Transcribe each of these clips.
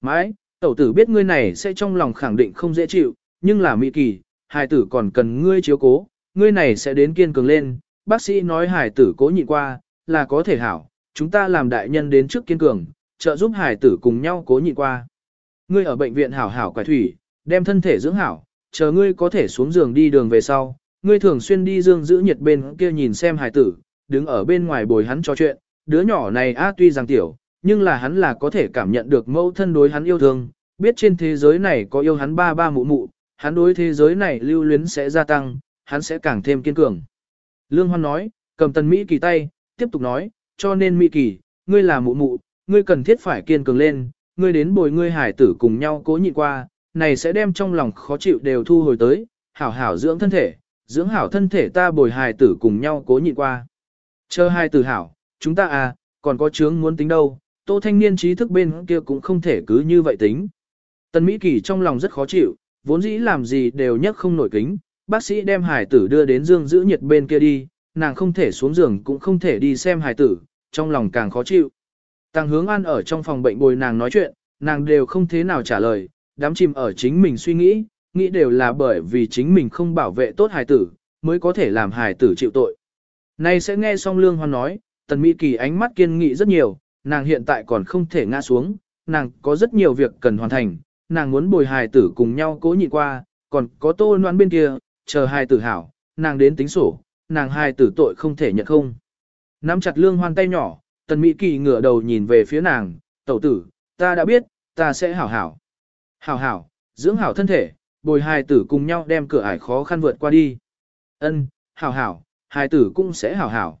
Mãi, tẩu tử biết ngươi này sẽ trong lòng khẳng định không dễ chịu, nhưng là mỹ kỳ, hài tử còn cần ngươi chiếu cố, ngươi này sẽ đến kiên cường lên, bác sĩ nói hài tử cố nhịn qua, là có thể hảo, chúng ta làm đại nhân đến trước kiên cường, trợ giúp hài tử cùng nhau cố nhịn qua. Ngươi ở bệnh viện hảo hảo quải thủy, đem thân thể dưỡng hảo, chờ ngươi có thể xuống giường đi đường về sau, ngươi thường xuyên đi dương giữ nhiệt bên kia nhìn xem hài tử, đứng ở bên ngoài bồi hắn trò chuyện, đứa nhỏ này a tuy rằng tiểu, nhưng là hắn là có thể cảm nhận được mẫu thân đối hắn yêu thương, biết trên thế giới này có yêu hắn ba ba mụ mụ, hắn đối thế giới này lưu luyến sẽ gia tăng, hắn sẽ càng thêm kiên cường. Lương Hoan nói, cầm tần Mỹ kỳ tay, tiếp tục nói, cho nên Mỹ kỳ, ngươi là mụ mụ, ngươi cần thiết phải kiên cường lên, ngươi đến bồi ngươi hải tử cùng nhau cố nhịn qua, này sẽ đem trong lòng khó chịu đều thu hồi tới, hảo hảo dưỡng thân thể, dưỡng hảo thân thể ta bồi hải tử cùng nhau cố nhịn qua. Chờ hai tử hảo, chúng ta à, còn có chướng muốn tính đâu, tô thanh niên trí thức bên kia cũng không thể cứ như vậy tính. Tần Mỹ Kỳ trong lòng rất khó chịu, vốn dĩ làm gì đều nhất không nổi kính, bác sĩ đem hải tử đưa đến dương giữ nhiệt bên kia đi, nàng không thể xuống giường cũng không thể đi xem hải tử, trong lòng càng khó chịu. Tăng hướng an ở trong phòng bệnh bồi nàng nói chuyện, nàng đều không thế nào trả lời, đám chìm ở chính mình suy nghĩ, nghĩ đều là bởi vì chính mình không bảo vệ tốt hải tử, mới có thể làm hải tử chịu tội. Nay sẽ nghe xong Lương Hoan nói, Tần Mỹ Kỳ ánh mắt kiên nghị rất nhiều, nàng hiện tại còn không thể ngã xuống, nàng có rất nhiều việc cần hoàn thành, nàng muốn bồi hài tử cùng nhau cố nhịn qua, còn có tô noan bên kia, chờ hài tử hảo, nàng đến tính sổ, nàng hài tử tội không thể nhận không. Nắm chặt Lương Hoan tay nhỏ, Tần Mỹ Kỳ ngửa đầu nhìn về phía nàng, tẩu tử, ta đã biết, ta sẽ hảo hảo. Hảo hảo, dưỡng hảo thân thể, bồi hài tử cùng nhau đem cửa ải khó khăn vượt qua đi. Ân, hảo hảo, hài tử cũng sẽ hảo hảo.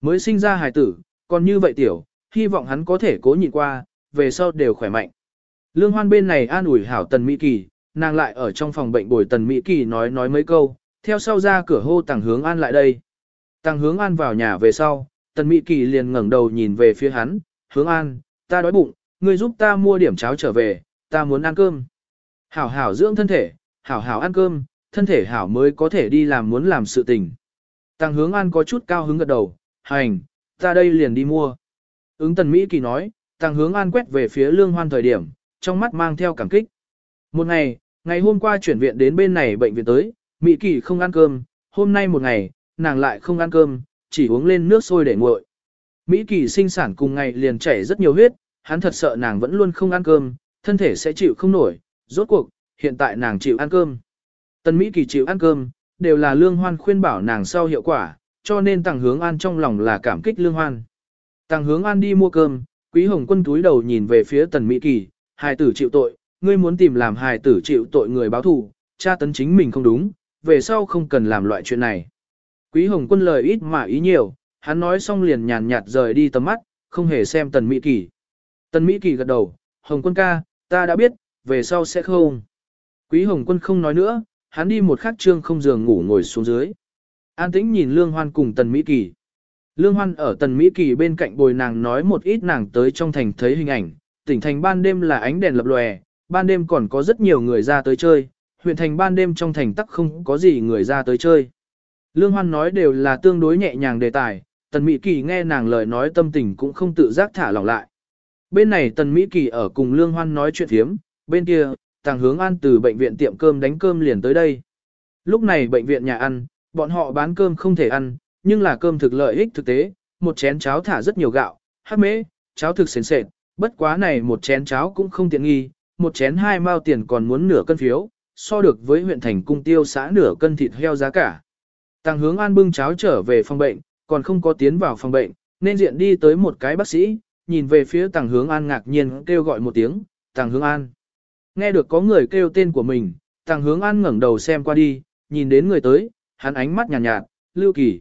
Mới sinh ra hài tử, còn như vậy tiểu, hy vọng hắn có thể cố nhịn qua, về sau đều khỏe mạnh. Lương Hoan bên này an ủi hảo Tần Mỹ Kỳ, nàng lại ở trong phòng bệnh bồi Tần Mỹ Kỳ nói nói mấy câu, theo sau ra cửa hô Tàng Hướng An lại đây. Tàng Hướng An vào nhà về sau, Tần Mỹ Kỳ liền ngẩng đầu nhìn về phía hắn, Hướng An, ta đói bụng, ngươi giúp ta mua điểm cháo trở về, ta muốn ăn cơm. Hảo hảo dưỡng thân thể, hảo hảo ăn cơm, thân thể hảo mới có thể đi làm muốn làm sự tình. Tăng hướng an có chút cao hứng gật đầu, hành, ta đây liền đi mua. Ứng tần Mỹ kỳ nói, Tàng hướng an quét về phía lương hoan thời điểm, trong mắt mang theo cảm kích. Một ngày, ngày hôm qua chuyển viện đến bên này bệnh viện tới, Mỹ kỳ không ăn cơm, hôm nay một ngày, nàng lại không ăn cơm, chỉ uống lên nước sôi để nguội. Mỹ kỳ sinh sản cùng ngày liền chảy rất nhiều huyết, hắn thật sợ nàng vẫn luôn không ăn cơm, thân thể sẽ chịu không nổi, rốt cuộc, hiện tại nàng chịu ăn cơm. Tần Mỹ Kỳ chịu ăn cơm, đều là lương hoan khuyên bảo nàng sau hiệu quả, cho nên tàng hướng an trong lòng là cảm kích lương hoan. Tàng hướng an đi mua cơm, quý hồng quân túi đầu nhìn về phía tần Mỹ Kỳ, hài tử chịu tội, ngươi muốn tìm làm hài tử chịu tội người báo thù, cha tấn chính mình không đúng, về sau không cần làm loại chuyện này. Quý hồng quân lời ít mà ý nhiều, hắn nói xong liền nhàn nhạt rời đi tầm mắt, không hề xem tần Mỹ Kỳ. Tần Mỹ Kỳ gật đầu, hồng quân ca, ta đã biết, về sau sẽ không. Quý Hồng Quân không nói nữa, hắn đi một khắc trương không giường ngủ ngồi xuống dưới. An tĩnh nhìn Lương Hoan cùng Tần Mỹ Kỳ. Lương Hoan ở Tần Mỹ Kỳ bên cạnh bồi nàng nói một ít nàng tới trong thành thấy hình ảnh, tỉnh thành ban đêm là ánh đèn lập lòe, ban đêm còn có rất nhiều người ra tới chơi, huyện thành ban đêm trong thành tắc không có gì người ra tới chơi. Lương Hoan nói đều là tương đối nhẹ nhàng đề tài, Tần Mỹ Kỳ nghe nàng lời nói tâm tình cũng không tự giác thả lỏng lại. Bên này Tần Mỹ Kỳ ở cùng Lương Hoan nói chuyện thiếm, bên kia, Tàng Hướng An từ bệnh viện tiệm cơm đánh cơm liền tới đây. Lúc này bệnh viện nhà ăn, bọn họ bán cơm không thể ăn, nhưng là cơm thực lợi ích thực tế, một chén cháo thả rất nhiều gạo, hát mễ, cháo thực sền sệt, bất quá này một chén cháo cũng không tiện nghi, một chén hai mao tiền còn muốn nửa cân phiếu, so được với huyện thành cung tiêu xã nửa cân thịt heo giá cả. Tàng hướng an bưng cháo trở về phòng bệnh, còn không có tiến vào phòng bệnh, nên diện đi tới một cái bác sĩ, nhìn về phía tàng hướng an ngạc nhiên kêu gọi một tiếng, tàng hướng an. Nghe được có người kêu tên của mình, tàng hướng an ngẩng đầu xem qua đi, nhìn đến người tới, hắn ánh mắt nhàn nhạt, nhạt, lưu kỳ.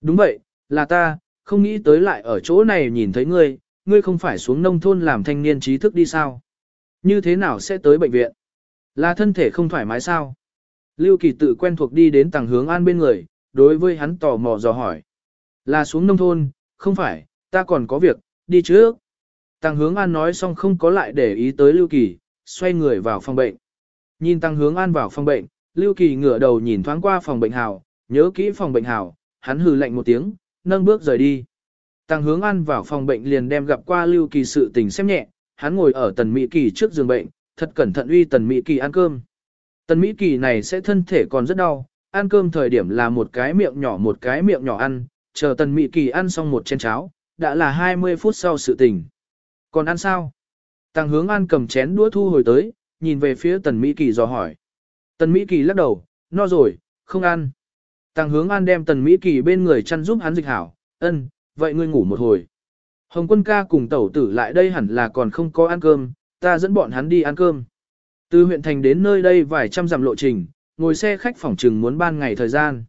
Đúng vậy, là ta, không nghĩ tới lại ở chỗ này nhìn thấy ngươi, ngươi không phải xuống nông thôn làm thanh niên trí thức đi sao? Như thế nào sẽ tới bệnh viện? Là thân thể không thoải mái sao? Lưu Kỳ tự quen thuộc đi đến tàng hướng an bên người, đối với hắn tò mò dò hỏi. Là xuống nông thôn, không phải, ta còn có việc, đi trước. Tăng hướng an nói xong không có lại để ý tới Lưu Kỳ, xoay người vào phòng bệnh. Nhìn tăng hướng an vào phòng bệnh, Lưu Kỳ ngửa đầu nhìn thoáng qua phòng bệnh hào, nhớ kỹ phòng bệnh hào, hắn hừ lạnh một tiếng, nâng bước rời đi. Tăng hướng an vào phòng bệnh liền đem gặp qua Lưu Kỳ sự tình xem nhẹ, hắn ngồi ở tần Mỹ Kỳ trước giường bệnh, thật cẩn thận uy tần Mỹ Kỳ ăn cơm. Tần Mỹ Kỳ này sẽ thân thể còn rất đau, ăn cơm thời điểm là một cái miệng nhỏ một cái miệng nhỏ ăn, chờ tần Mỹ Kỳ ăn xong một chén cháo, đã là 20 phút sau sự tình. Còn ăn sao? Tăng hướng ăn cầm chén đũa thu hồi tới, nhìn về phía tần Mỹ Kỳ dò hỏi. Tần Mỹ Kỳ lắc đầu, no rồi, không ăn. Tàng hướng An đem tần Mỹ Kỳ bên người chăn giúp hắn dịch hảo, ân, vậy ngươi ngủ một hồi. Hồng quân ca cùng tẩu tử lại đây hẳn là còn không có ăn cơm, ta dẫn bọn hắn đi ăn cơm. Từ huyện thành đến nơi đây vài trăm dặm lộ trình, ngồi xe khách phỏng trừng muốn ban ngày thời gian.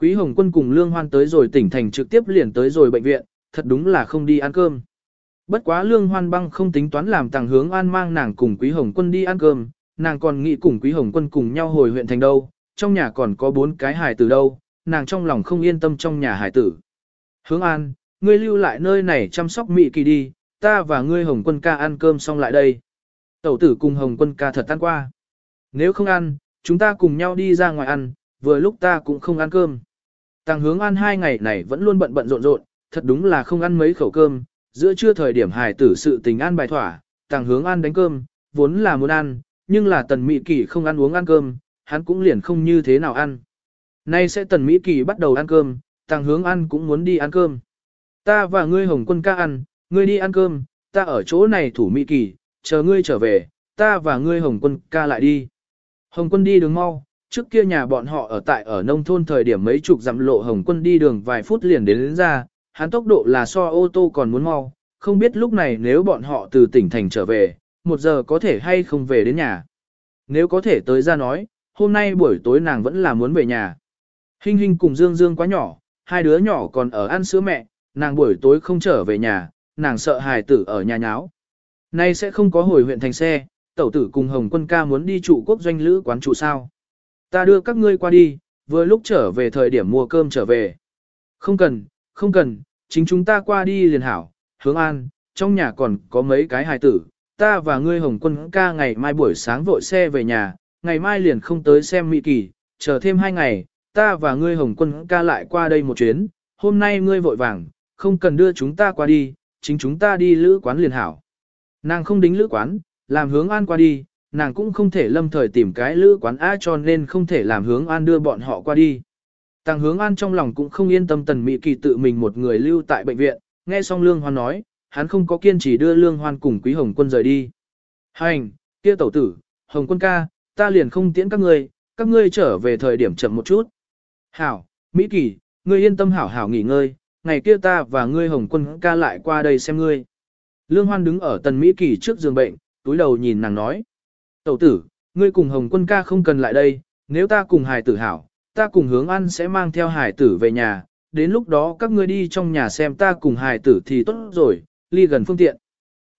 Quý Hồng Quân cùng Lương Hoan tới rồi tỉnh thành trực tiếp liền tới rồi bệnh viện, thật đúng là không đi ăn cơm. Bất quá Lương Hoan băng không tính toán làm tàng hướng an mang nàng cùng Quý Hồng Quân đi ăn cơm, nàng còn nghĩ cùng Quý Hồng Quân cùng nhau hồi huyện thành đâu, trong nhà còn có bốn cái hài tử đâu, nàng trong lòng không yên tâm trong nhà hài tử. Hướng an, ngươi lưu lại nơi này chăm sóc mị kỳ đi, ta và ngươi Hồng Quân ca ăn cơm xong lại đây. Tẩu tử cùng Hồng Quân ca thật tan qua. Nếu không ăn, chúng ta cùng nhau đi ra ngoài ăn, vừa lúc ta cũng không ăn cơm. Tàng hướng ăn hai ngày này vẫn luôn bận bận rộn rộn, thật đúng là không ăn mấy khẩu cơm, giữa trưa thời điểm hài tử sự tình ăn bài thỏa, tàng hướng ăn đánh cơm, vốn là muốn ăn, nhưng là tần mỹ kỳ không ăn uống ăn cơm, hắn cũng liền không như thế nào ăn. Nay sẽ tần mỹ kỳ bắt đầu ăn cơm, tàng hướng ăn cũng muốn đi ăn cơm. Ta và ngươi hồng quân ca ăn, ngươi đi ăn cơm, ta ở chỗ này thủ mỹ kỳ, chờ ngươi trở về, ta và ngươi hồng quân ca lại đi. Hồng quân đi đường mau, trước kia nhà bọn họ ở tại ở nông thôn thời điểm mấy chục dặm lộ hồng quân đi đường vài phút liền đến, đến ra, hắn tốc độ là so ô tô còn muốn mau, không biết lúc này nếu bọn họ từ tỉnh thành trở về, một giờ có thể hay không về đến nhà. Nếu có thể tới ra nói, hôm nay buổi tối nàng vẫn là muốn về nhà. Hinh Hinh cùng Dương Dương quá nhỏ, hai đứa nhỏ còn ở ăn sữa mẹ, nàng buổi tối không trở về nhà, nàng sợ hài tử ở nhà nháo. Nay sẽ không có hồi huyện thành xe, tẩu tử cùng Hồng Quân ca muốn đi trụ quốc doanh lữ quán trụ sao. Ta đưa các ngươi qua đi, vừa lúc trở về thời điểm mua cơm trở về. Không cần, không cần, chính chúng ta qua đi liền hảo, hướng an, trong nhà còn có mấy cái hài tử, ta và ngươi Hồng Quân ca ngày mai buổi sáng vội xe về nhà, ngày mai liền không tới xem mỹ kỳ, chờ thêm hai ngày, ta và ngươi Hồng Quân ca lại qua đây một chuyến, hôm nay ngươi vội vàng, không cần đưa chúng ta qua đi, chính chúng ta đi lữ quán liền hảo. Nàng không đính lữ quán, làm hướng an qua đi, nàng cũng không thể lâm thời tìm cái lữ quán á cho nên không thể làm hướng an đưa bọn họ qua đi. Tàng hướng an trong lòng cũng không yên tâm tần mỹ kỳ tự mình một người lưu tại bệnh viện, nghe xong lương hoan nói, hắn không có kiên trì đưa lương hoan cùng quý hồng quân rời đi. Hành, kia tẩu tử, hồng quân ca, ta liền không tiễn các ngươi, các ngươi trở về thời điểm chậm một chút. Hảo, Mỹ Kỳ, ngươi yên tâm hảo hảo nghỉ ngơi, ngày kia ta và ngươi hồng quân ca lại qua đây xem ngươi. Lương Hoan đứng ở tần Mỹ Kỳ trước giường bệnh, túi đầu nhìn nàng nói. Tẩu tử, ngươi cùng hồng quân ca không cần lại đây, nếu ta cùng hài tử hảo, ta cùng hướng ăn sẽ mang theo hài tử về nhà, đến lúc đó các ngươi đi trong nhà xem ta cùng hài tử thì tốt rồi, ly gần phương tiện.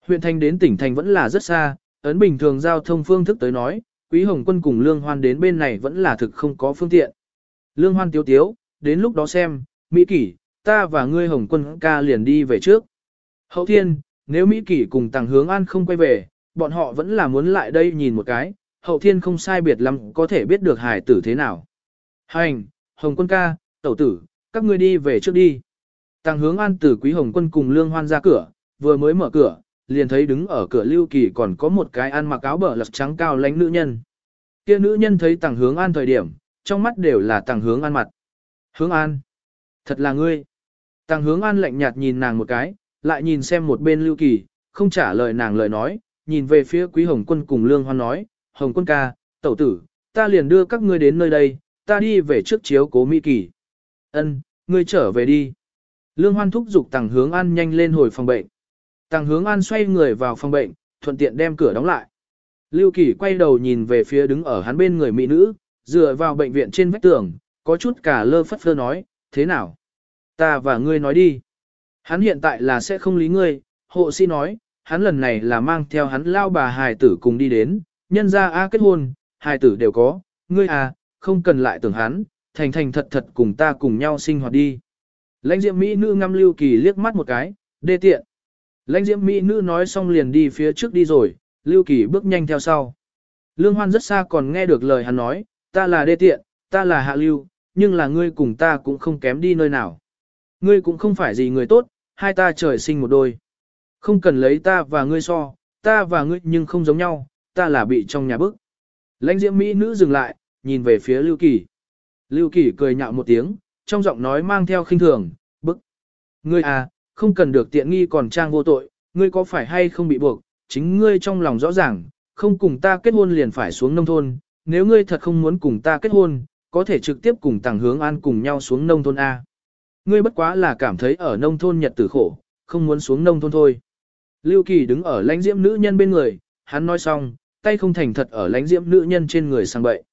Huyện thành đến tỉnh thành vẫn là rất xa, ấn bình thường giao thông phương thức tới nói, Quý Hồng Quân cùng Lương Hoan đến bên này vẫn là thực không có phương tiện. Lương Hoan tiếu tiếu, đến lúc đó xem, Mỹ Kỷ, ta và ngươi Hồng Quân ca liền đi về trước. Hậu thiên, nếu Mỹ Kỷ cùng Tàng Hướng An không quay về, bọn họ vẫn là muốn lại đây nhìn một cái, hậu thiên không sai biệt lắm có thể biết được hải tử thế nào. Hành, Hồng Quân ca, tẩu tử, các ngươi đi về trước đi. Tàng Hướng An từ Quý Hồng Quân cùng Lương Hoan ra cửa, vừa mới mở cửa, liền thấy đứng ở cửa Lưu Kỳ còn có một cái ăn mặc áo bờ lật trắng cao lãnh nữ nhân. Kia nữ nhân thấy Tàng Hướng An thời điểm, trong mắt đều là Tàng Hướng An mặt. Hướng An, thật là ngươi. Tàng Hướng An lạnh nhạt nhìn nàng một cái, lại nhìn xem một bên Lưu Kỳ, không trả lời nàng lời nói, nhìn về phía Quý Hồng Quân cùng Lương Hoan nói, Hồng Quân ca, tẩu tử, ta liền đưa các ngươi đến nơi đây, ta đi về trước chiếu cố Mỹ Kỳ. Ân, ngươi trở về đi. Lương Hoan thúc giục Tàng Hướng An nhanh lên hồi phòng bệnh. Tàng hướng an xoay người vào phòng bệnh, thuận tiện đem cửa đóng lại. Lưu Kỳ quay đầu nhìn về phía đứng ở hắn bên người mỹ nữ, dựa vào bệnh viện trên vách tường, có chút cả lơ phất phơ nói, thế nào? Ta và ngươi nói đi. Hắn hiện tại là sẽ không lý ngươi, hộ sĩ nói, hắn lần này là mang theo hắn lao bà hài tử cùng đi đến, nhân ra A kết hôn, hài tử đều có, ngươi à, không cần lại tưởng hắn, thành thành thật thật cùng ta cùng nhau sinh hoạt đi. Lãnh diệm Mỹ nữ ngăm Lưu Kỳ liếc mắt một cái, đê tiện. Lãnh diễm mỹ nữ nói xong liền đi phía trước đi rồi, Lưu Kỳ bước nhanh theo sau. Lương Hoan rất xa còn nghe được lời hắn nói, ta là đê tiện, ta là hạ lưu, nhưng là ngươi cùng ta cũng không kém đi nơi nào. Ngươi cũng không phải gì người tốt, hai ta trời sinh một đôi. Không cần lấy ta và ngươi so, ta và ngươi nhưng không giống nhau, ta là bị trong nhà bức. Lãnh diễm Mỹ nữ dừng lại, nhìn về phía Lưu Kỳ. Lưu Kỳ cười nhạo một tiếng, trong giọng nói mang theo khinh thường, bức. Ngươi à, không cần được tiện nghi còn trang vô tội, ngươi có phải hay không bị buộc, chính ngươi trong lòng rõ ràng, không cùng ta kết hôn liền phải xuống nông thôn, nếu ngươi thật không muốn cùng ta kết hôn, có thể trực tiếp cùng tàng hướng an cùng nhau xuống nông thôn A. Ngươi bất quá là cảm thấy ở nông thôn nhật tử khổ, không muốn xuống nông thôn thôi. Lưu Kỳ đứng ở lãnh diễm nữ nhân bên người, hắn nói xong, tay không thành thật ở lãnh diễm nữ nhân trên người sang bậy.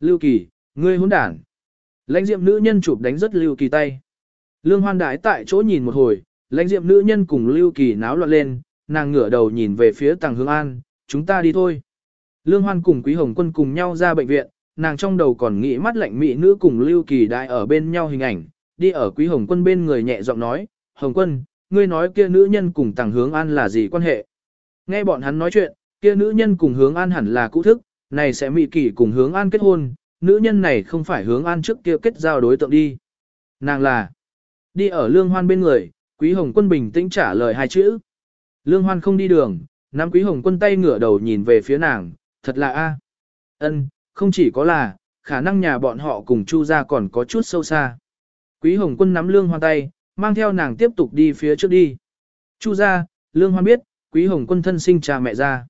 Lưu Kỳ, ngươi hỗn đản. Lãnh diễm nữ nhân chụp đánh rất Lưu Kỳ tay. Lương Hoan Đái tại chỗ nhìn một hồi, lãnh diệm nữ nhân cùng Lưu Kỳ náo loạn lên, nàng ngửa đầu nhìn về phía Tàng Hướng An, chúng ta đi thôi. Lương Hoan cùng Quý Hồng Quân cùng nhau ra bệnh viện, nàng trong đầu còn nghĩ mắt lạnh mỹ nữ cùng Lưu Kỳ đại ở bên nhau hình ảnh, đi ở Quý Hồng Quân bên người nhẹ giọng nói, Hồng Quân, ngươi nói kia nữ nhân cùng Tàng Hướng An là gì quan hệ? Nghe bọn hắn nói chuyện, kia nữ nhân cùng Hướng An hẳn là cũ thức, này sẽ mỹ kỳ cùng Hướng An kết hôn, nữ nhân này không phải Hướng An trước kia kết giao đối tượng đi. Nàng là, đi ở Lương Hoan bên người, Quý Hồng Quân bình tĩnh trả lời hai chữ. Lương Hoan không đi đường, nắm Quý Hồng Quân tay ngửa đầu nhìn về phía nàng, thật là a. Ân, không chỉ có là, khả năng nhà bọn họ cùng Chu gia còn có chút sâu xa. Quý Hồng Quân nắm Lương Hoan tay, mang theo nàng tiếp tục đi phía trước đi. Chu gia, Lương Hoan biết, Quý Hồng Quân thân sinh cha mẹ ra.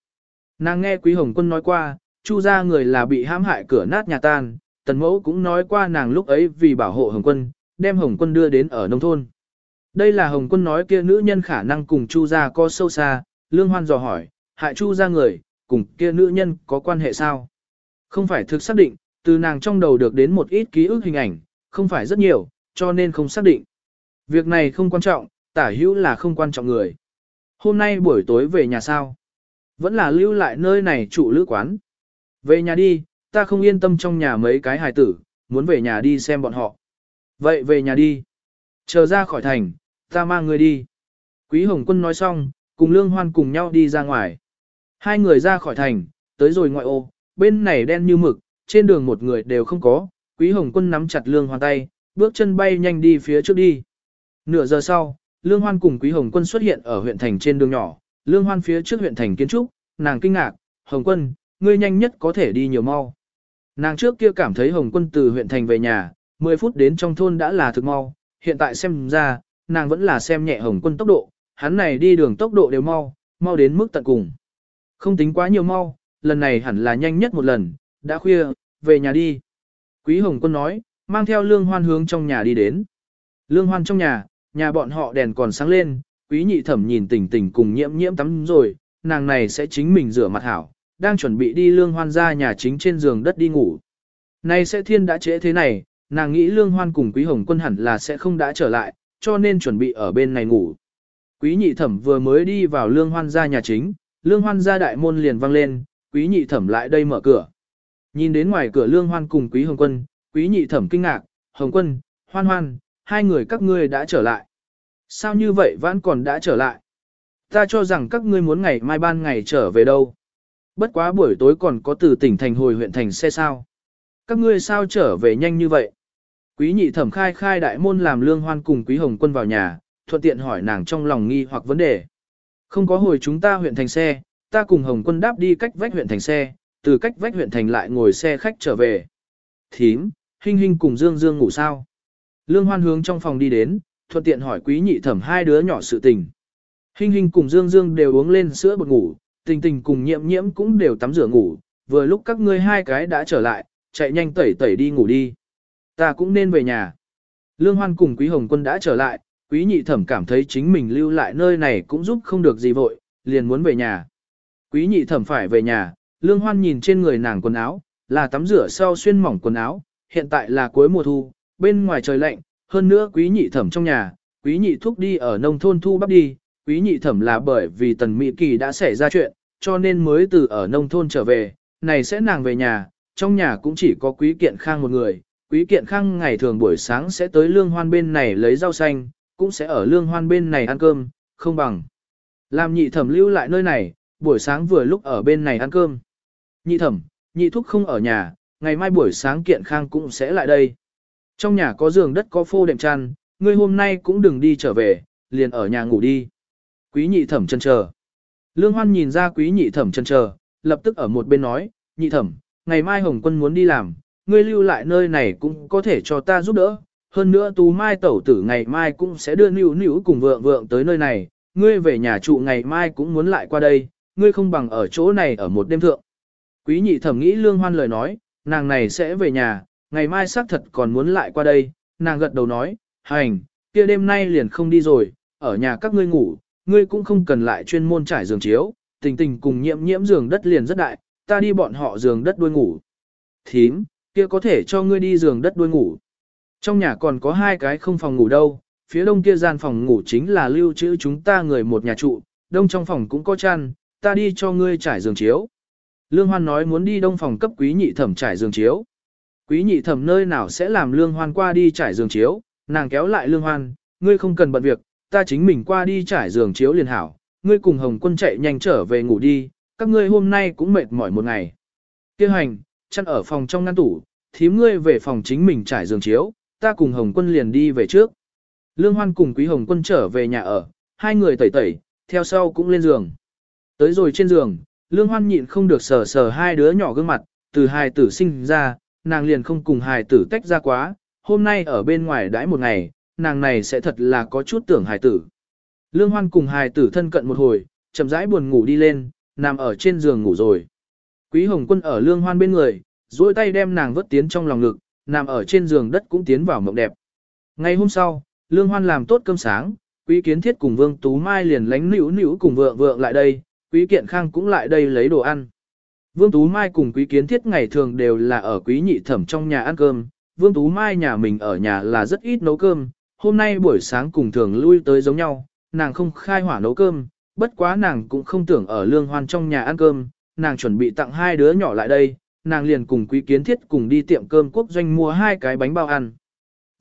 Nàng nghe Quý Hồng Quân nói qua, Chu gia người là bị hãm hại cửa nát nhà tan, Tần Mẫu cũng nói qua nàng lúc ấy vì bảo hộ Hồng Quân, đem Hồng Quân đưa đến ở nông thôn. Đây là Hồng Quân nói kia nữ nhân khả năng cùng Chu gia có sâu xa, Lương Hoan dò hỏi, hại Chu gia người, cùng kia nữ nhân có quan hệ sao? Không phải thực xác định, từ nàng trong đầu được đến một ít ký ức hình ảnh, không phải rất nhiều, cho nên không xác định. Việc này không quan trọng, tả hữu là không quan trọng người. Hôm nay buổi tối về nhà sao? Vẫn là lưu lại nơi này trụ lữ quán. Về nhà đi, ta không yên tâm trong nhà mấy cái hài tử, muốn về nhà đi xem bọn họ. Vậy về nhà đi. Chờ ra khỏi thành, ta mang người đi. Quý Hồng Quân nói xong, cùng Lương Hoan cùng nhau đi ra ngoài. Hai người ra khỏi thành, tới rồi ngoại ô, bên này đen như mực, trên đường một người đều không có. Quý Hồng Quân nắm chặt Lương Hoan tay, bước chân bay nhanh đi phía trước đi. Nửa giờ sau, Lương Hoan cùng Quý Hồng Quân xuất hiện ở huyện thành trên đường nhỏ. Lương Hoan phía trước huyện thành kiến trúc, nàng kinh ngạc, Hồng Quân, ngươi nhanh nhất có thể đi nhiều mau. Nàng trước kia cảm thấy Hồng Quân từ huyện thành về nhà, 10 phút đến trong thôn đã là thực mau, hiện tại xem ra, nàng vẫn là xem nhẹ hồng quân tốc độ, hắn này đi đường tốc độ đều mau, mau đến mức tận cùng. Không tính quá nhiều mau, lần này hẳn là nhanh nhất một lần, đã khuya, về nhà đi. Quý hồng quân nói, mang theo lương hoan hướng trong nhà đi đến. Lương hoan trong nhà, nhà bọn họ đèn còn sáng lên, quý nhị thẩm nhìn tỉnh tỉnh cùng nhiễm nhiễm tắm rồi, nàng này sẽ chính mình rửa mặt hảo, đang chuẩn bị đi lương hoan ra nhà chính trên giường đất đi ngủ. Này sẽ thiên đã trễ thế này, nàng nghĩ lương hoan cùng quý hồng quân hẳn là sẽ không đã trở lại, cho nên chuẩn bị ở bên này ngủ. Quý nhị thẩm vừa mới đi vào lương hoan ra nhà chính, lương hoan ra đại môn liền vang lên, quý nhị thẩm lại đây mở cửa. Nhìn đến ngoài cửa lương hoan cùng quý hồng quân, quý nhị thẩm kinh ngạc, hồng quân, hoan hoan, hai người các ngươi đã trở lại. Sao như vậy vẫn còn đã trở lại? Ta cho rằng các ngươi muốn ngày mai ban ngày trở về đâu. Bất quá buổi tối còn có từ tỉnh thành hồi huyện thành xe sao. Các ngươi sao trở về nhanh như vậy? Quý nhị thẩm khai khai đại môn làm lương hoan cùng quý hồng quân vào nhà, thuận tiện hỏi nàng trong lòng nghi hoặc vấn đề. Không có hồi chúng ta huyện thành xe, ta cùng hồng quân đáp đi cách vách huyện thành xe, từ cách vách huyện thành lại ngồi xe khách trở về. Thím, Hinh Hinh cùng Dương Dương ngủ sao? Lương hoan hướng trong phòng đi đến, thuận tiện hỏi quý nhị thẩm hai đứa nhỏ sự tình. Hinh Hinh cùng Dương Dương đều uống lên sữa bột ngủ, tình tình cùng nhiễm nhiễm cũng đều tắm rửa ngủ, vừa lúc các ngươi hai cái đã trở lại, chạy nhanh tẩy tẩy đi ngủ đi. Ta cũng nên về nhà. Lương Hoan cùng Quý Hồng Quân đã trở lại, Quý Nhị Thẩm cảm thấy chính mình lưu lại nơi này cũng giúp không được gì vội, liền muốn về nhà. Quý Nhị Thẩm phải về nhà, Lương Hoan nhìn trên người nàng quần áo, là tắm rửa sau xuyên mỏng quần áo, hiện tại là cuối mùa thu, bên ngoài trời lạnh, hơn nữa Quý Nhị Thẩm trong nhà, Quý Nhị Thúc đi ở nông thôn thu bắp đi, Quý Nhị Thẩm là bởi vì Tần Mỹ Kỳ đã xảy ra chuyện, cho nên mới từ ở nông thôn trở về, này sẽ nàng về nhà, trong nhà cũng chỉ có Quý Kiện Khang một người, Quý Kiện Khang ngày thường buổi sáng sẽ tới lương hoan bên này lấy rau xanh, cũng sẽ ở lương hoan bên này ăn cơm, không bằng. Làm nhị thẩm lưu lại nơi này, buổi sáng vừa lúc ở bên này ăn cơm. Nhị thẩm, nhị thúc không ở nhà, ngày mai buổi sáng Kiện Khang cũng sẽ lại đây. Trong nhà có giường đất có phô đệm chăn, ngươi hôm nay cũng đừng đi trở về, liền ở nhà ngủ đi. Quý nhị thẩm chân chờ. Lương Hoan nhìn ra quý nhị thẩm chân chờ, lập tức ở một bên nói, nhị thẩm, ngày mai Hồng Quân muốn đi làm, ngươi lưu lại nơi này cũng có thể cho ta giúp đỡ. Hơn nữa tú mai tẩu tử ngày mai cũng sẽ đưa nữ nữ cùng vượng vượng tới nơi này, ngươi về nhà trụ ngày mai cũng muốn lại qua đây, ngươi không bằng ở chỗ này ở một đêm thượng. Quý nhị thẩm nghĩ lương hoan lời nói, nàng này sẽ về nhà, ngày mai xác thật còn muốn lại qua đây, nàng gật đầu nói, hành, kia đêm nay liền không đi rồi, ở nhà các ngươi ngủ, ngươi cũng không cần lại chuyên môn trải giường chiếu, tình tình cùng nhiễm nhiễm giường đất liền rất đại, ta đi bọn họ giường đất đuôi ngủ. Thím, kia có thể cho ngươi đi giường đất đuôi ngủ. Trong nhà còn có hai cái không phòng ngủ đâu, phía đông kia gian phòng ngủ chính là lưu trữ chúng ta người một nhà trụ, đông trong phòng cũng có chăn, ta đi cho ngươi trải giường chiếu. Lương Hoan nói muốn đi đông phòng cấp quý nhị thẩm trải giường chiếu. Quý nhị thẩm nơi nào sẽ làm Lương Hoan qua đi trải giường chiếu, nàng kéo lại Lương Hoan, ngươi không cần bận việc, ta chính mình qua đi trải giường chiếu liền hảo, ngươi cùng Hồng Quân chạy nhanh trở về ngủ đi, các ngươi hôm nay cũng mệt mỏi một ngày. Kêu hành, chăn ở phòng trong ngăn tủ, thím ngươi về phòng chính mình trải giường chiếu, ta cùng Hồng Quân liền đi về trước. Lương Hoan cùng Quý Hồng Quân trở về nhà ở, hai người tẩy tẩy, theo sau cũng lên giường. Tới rồi trên giường, Lương Hoan nhịn không được sờ sờ hai đứa nhỏ gương mặt, từ hài tử sinh ra, nàng liền không cùng hài tử tách ra quá, hôm nay ở bên ngoài đãi một ngày, nàng này sẽ thật là có chút tưởng hài tử. Lương Hoan cùng hài tử thân cận một hồi, chậm rãi buồn ngủ đi lên, nằm ở trên giường ngủ rồi. Quý Hồng Quân ở Lương Hoan bên người, duỗi tay đem nàng vớt tiến trong lòng ngực, nằm ở trên giường đất cũng tiến vào mộng đẹp. Ngày hôm sau, Lương Hoan làm tốt cơm sáng, Quý Kiến Thiết cùng Vương Tú Mai liền lánh nữu nữu cùng vượng vượng lại đây, Quý Kiện Khang cũng lại đây lấy đồ ăn. Vương Tú Mai cùng Quý Kiến Thiết ngày thường đều là ở Quý Nhị Thẩm trong nhà ăn cơm, Vương Tú Mai nhà mình ở nhà là rất ít nấu cơm, hôm nay buổi sáng cùng thường lui tới giống nhau, nàng không khai hỏa nấu cơm, bất quá nàng cũng không tưởng ở Lương Hoan trong nhà ăn cơm, nàng chuẩn bị tặng hai đứa nhỏ lại đây, nàng liền cùng Quý Kiến Thiết cùng đi tiệm cơm quốc doanh mua hai cái bánh bao ăn.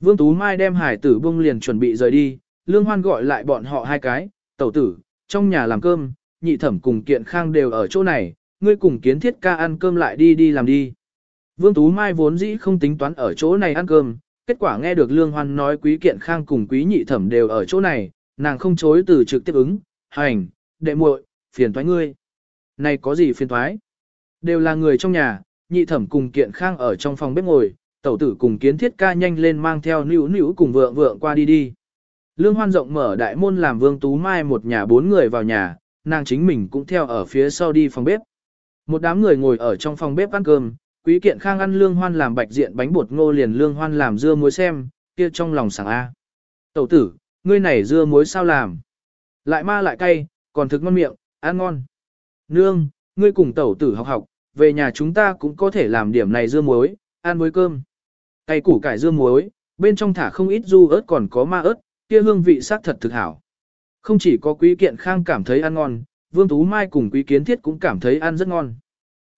Vương Tú Mai đem hải tử bông liền chuẩn bị rời đi, Lương Hoan gọi lại bọn họ hai cái, tẩu tử, trong nhà làm cơm, nhị thẩm cùng kiện khang đều ở chỗ này, ngươi cùng kiến thiết ca ăn cơm lại đi đi làm đi. Vương Tú Mai vốn dĩ không tính toán ở chỗ này ăn cơm, kết quả nghe được Lương Hoan nói quý kiện khang cùng quý nhị thẩm đều ở chỗ này, nàng không chối từ trực tiếp ứng, hành, đệ muội, phiền thoái ngươi. Này có gì phiền thoái? Đều là người trong nhà, nhị thẩm cùng kiện khang ở trong phòng bếp ngồi, tẩu tử cùng kiến thiết ca nhanh lên mang theo nữ nữ cùng vượng vượng qua đi đi. Lương Hoan rộng mở đại môn làm Vương Tú Mai một nhà bốn người vào nhà, nàng chính mình cũng theo ở phía sau đi phòng bếp. Một đám người ngồi ở trong phòng bếp ăn cơm, Quý Kiện Khang ăn Lương Hoan làm bạch diện bánh bột ngô liền Lương Hoan làm dưa muối xem, kia trong lòng sảng a. Tẩu tử, ngươi này dưa muối sao làm? Lại ma lại cay, còn thực ngon miệng, ăn ngon. Nương, ngươi cùng tẩu tử học học, về nhà chúng ta cũng có thể làm điểm này dưa muối, ăn với cơm. Cây củ cải dưa muối, bên trong thả không ít du ớt còn có ma ớt, kia hương vị sắc thật thực hảo. Không chỉ có quý kiện khang cảm thấy ăn ngon, Vương Tú Mai cùng quý kiến thiết cũng cảm thấy ăn rất ngon.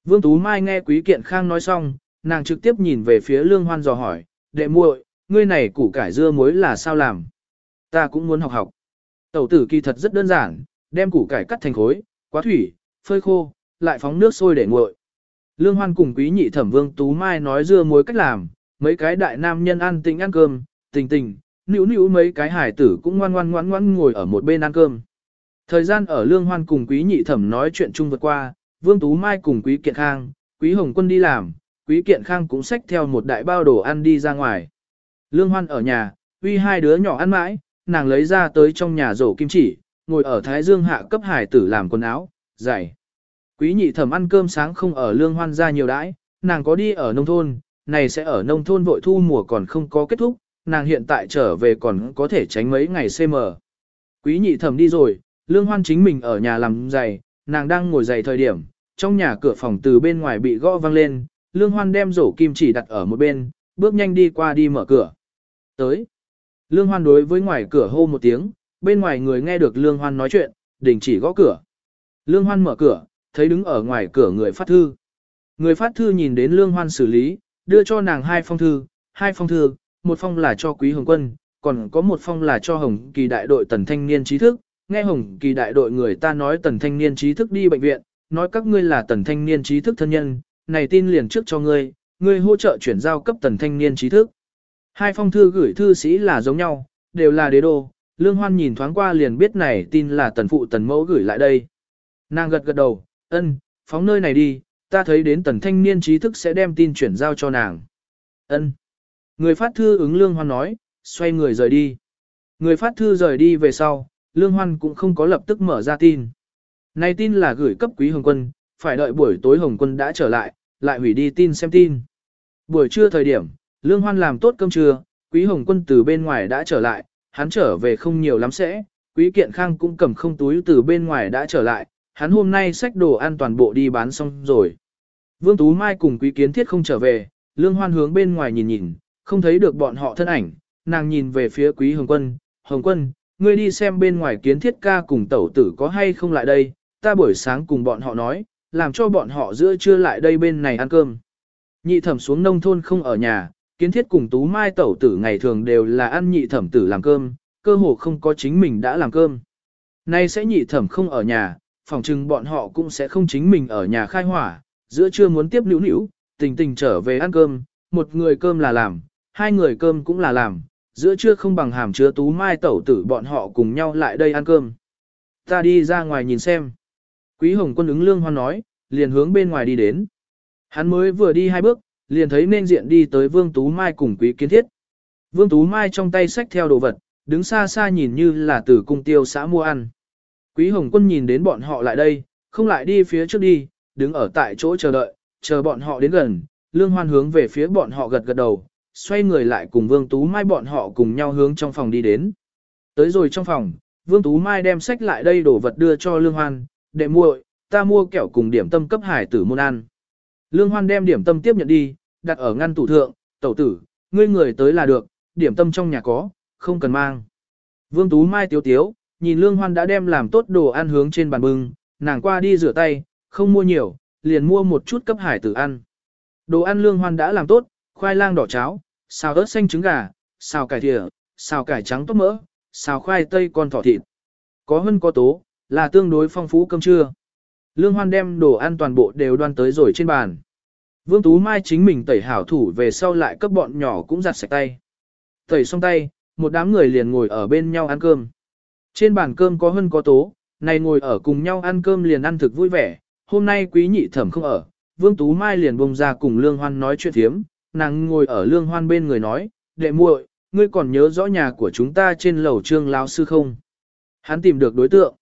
Vương Tú Mai nghe quý kiện khang nói xong, nàng trực tiếp nhìn về phía lương hoan dò hỏi, đệ muội, ngươi này củ cải dưa muối là sao làm? Ta cũng muốn học học. Tẩu tử kỳ thật rất đơn giản, đem củ cải cắt thành khối, quá thủy, phơi khô, lại phóng nước sôi để nguội. Lương Hoan cùng quý nhị thẩm Vương Tú Mai nói dưa muối cách làm, mấy cái đại nam nhân ăn tình ăn cơm, tình tình, nữu nữu mấy cái hải tử cũng ngoan ngoan ngoan ngoan ngồi ở một bên ăn cơm. Thời gian ở Lương Hoan cùng quý nhị thẩm nói chuyện chung vượt qua, Vương Tú Mai cùng quý kiện khang, quý hồng quân đi làm, quý kiện khang cũng xách theo một đại bao đồ ăn đi ra ngoài. Lương Hoan ở nhà, uy hai đứa nhỏ ăn mãi, nàng lấy ra tới trong nhà rổ kim chỉ, ngồi ở Thái Dương hạ cấp hải tử làm quần áo, giày. Quý nhị thẩm ăn cơm sáng không ở Lương Hoan ra nhiều đãi, nàng có đi ở nông thôn, này sẽ ở nông thôn vội thu mùa còn không có kết thúc, nàng hiện tại trở về còn có thể tránh mấy ngày CM. Quý nhị thẩm đi rồi, lương hoan chính mình ở nhà làm giày, nàng đang ngồi giày thời điểm, trong nhà cửa phòng từ bên ngoài bị gõ vang lên, lương hoan đem rổ kim chỉ đặt ở một bên, bước nhanh đi qua đi mở cửa. Tới. Lương hoan đối với ngoài cửa hô một tiếng, bên ngoài người nghe được lương hoan nói chuyện, đình chỉ gõ cửa. Lương hoan mở cửa, thấy đứng ở ngoài cửa người phát thư. Người phát thư nhìn đến lương hoan xử lý, đưa cho nàng hai phong thư, hai phong thư, một phong là cho Quý Hồng Quân, còn có một phong là cho Hồng Kỳ đại đội tần thanh niên trí thức. Nghe Hồng Kỳ đại đội người ta nói tần thanh niên trí thức đi bệnh viện, nói các ngươi là tần thanh niên trí thức thân nhân, này tin liền trước cho ngươi, ngươi hỗ trợ chuyển giao cấp tần thanh niên trí thức. Hai phong thư gửi thư sĩ là giống nhau, đều là đế đô, Lương Hoan nhìn thoáng qua liền biết này tin là tần phụ tần mẫu gửi lại đây. Nàng gật gật đầu, ân, phóng nơi này đi, ta thấy đến tần thanh niên trí thức sẽ đem tin chuyển giao cho nàng. ân Người phát thư ứng lương hoan nói, xoay người rời đi. Người phát thư rời đi về sau, lương hoan cũng không có lập tức mở ra tin. Này tin là gửi cấp quý hồng quân, phải đợi buổi tối hồng quân đã trở lại, lại hủy đi tin xem tin. Buổi trưa thời điểm, lương hoan làm tốt cơm trưa, quý hồng quân từ bên ngoài đã trở lại, hắn trở về không nhiều lắm sẽ, quý kiện khang cũng cầm không túi từ bên ngoài đã trở lại, hắn hôm nay sách đồ ăn toàn bộ đi bán xong rồi. Vương Tú Mai cùng quý kiến thiết không trở về, lương hoan hướng bên ngoài nhìn nhìn, không thấy được bọn họ thân ảnh, nàng nhìn về phía quý hồng quân, hồng quân, ngươi đi xem bên ngoài kiến thiết ca cùng tẩu tử có hay không lại đây, ta buổi sáng cùng bọn họ nói, làm cho bọn họ giữa trưa lại đây bên này ăn cơm. Nhị thẩm xuống nông thôn không ở nhà, kiến thiết cùng tú mai tẩu tử ngày thường đều là ăn nhị thẩm tử làm cơm, cơ hồ không có chính mình đã làm cơm. Nay sẽ nhị thẩm không ở nhà, phòng chừng bọn họ cũng sẽ không chính mình ở nhà khai hỏa, giữa trưa muốn tiếp nữu nữu, tình tình trở về ăn cơm, một người cơm là làm, hai người cơm cũng là làm, giữa trưa không bằng hàm chứa tú mai tẩu tử bọn họ cùng nhau lại đây ăn cơm. Ta đi ra ngoài nhìn xem. Quý hồng quân ứng lương hoan nói, liền hướng bên ngoài đi đến. Hắn mới vừa đi hai bước, liền thấy nên diện đi tới Vương Tú Mai cùng Quý Kiến Thiết. Vương Tú Mai trong tay xách theo đồ vật, đứng xa xa nhìn như là từ cung tiêu xã mua ăn. Quý Hồng Quân nhìn đến bọn họ lại đây, không lại đi phía trước đi, đứng ở tại chỗ chờ đợi, chờ bọn họ đến gần, Lương Hoan hướng về phía bọn họ gật gật đầu, xoay người lại cùng Vương Tú Mai bọn họ cùng nhau hướng trong phòng đi đến. Tới rồi trong phòng, Vương Tú Mai đem sách lại đây đổ vật đưa cho Lương Hoan, để muội, ta mua kẹo cùng điểm tâm cấp hải tử môn ăn. Lương Hoan đem điểm tâm tiếp nhận đi, đặt ở ngăn tủ thượng, tẩu tử, ngươi người tới là được, điểm tâm trong nhà có, không cần mang. Vương Tú Mai tiếu tiếu, nhìn Lương Hoan đã đem làm tốt đồ ăn hướng trên bàn bưng, nàng qua đi rửa tay, không mua nhiều, liền mua một chút cấp hải tử ăn. Đồ ăn Lương Hoan đã làm tốt, khoai lang đỏ cháo, xào ớt xanh trứng gà, xào cải thìa, xào cải trắng tốt mỡ, xào khoai tây con thỏ thịt. Có hơn có tố, là tương đối phong phú cơm trưa. Lương Hoan đem đồ ăn toàn bộ đều đoan tới rồi trên bàn. Vương Tú Mai chính mình tẩy hảo thủ về sau lại cấp bọn nhỏ cũng giặt sạch tay. Tẩy xong tay, một đám người liền ngồi ở bên nhau ăn cơm. Trên bàn cơm có hơn có tố, này ngồi ở cùng nhau ăn cơm liền ăn thực vui vẻ. Hôm nay quý nhị thẩm không ở, Vương Tú Mai liền bông ra cùng Lương Hoan nói chuyện thiếm, nàng ngồi ở Lương Hoan bên người nói, đệ muội, ngươi còn nhớ rõ nhà của chúng ta trên lầu trương lão sư không? Hắn tìm được đối tượng.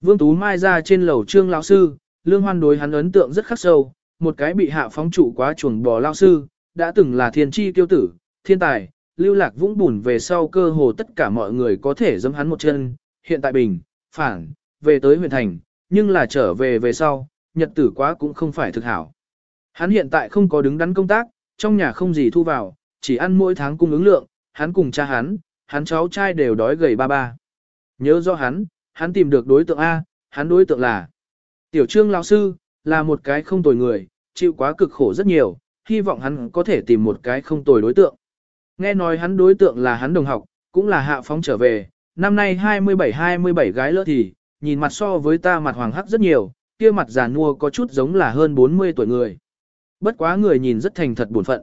Vương Tú Mai ra trên lầu trương lão sư, Lương Hoan đối hắn ấn tượng rất khắc sâu, một cái bị hạ phóng trụ quá chuồng bò lão sư, đã từng là thiên tri tiêu tử, thiên tài, lưu lạc vũng bùn về sau cơ hồ tất cả mọi người có thể dâm hắn một chân, hiện tại bình, phản, về tới huyện thành, nhưng là trở về về sau, nhật tử quá cũng không phải thực hảo. Hắn hiện tại không có đứng đắn công tác, trong nhà không gì thu vào, chỉ ăn mỗi tháng cung ứng lượng, hắn cùng cha hắn, hắn cháu trai đều đói gầy ba ba. Nhớ rõ hắn, hắn tìm được đối tượng A, hắn đối tượng là Tiểu Trương lão sư, là một cái không tồi người, chịu quá cực khổ rất nhiều, hy vọng hắn có thể tìm một cái không tồi đối tượng. Nghe nói hắn đối tượng là hắn đồng học, cũng là hạ phóng trở về, năm nay 27-27 gái lỡ thì, nhìn mặt so với ta mặt hoàng hắc rất nhiều, kia mặt già nua có chút giống là hơn 40 tuổi người. Bất quá người nhìn rất thành thật buồn phận.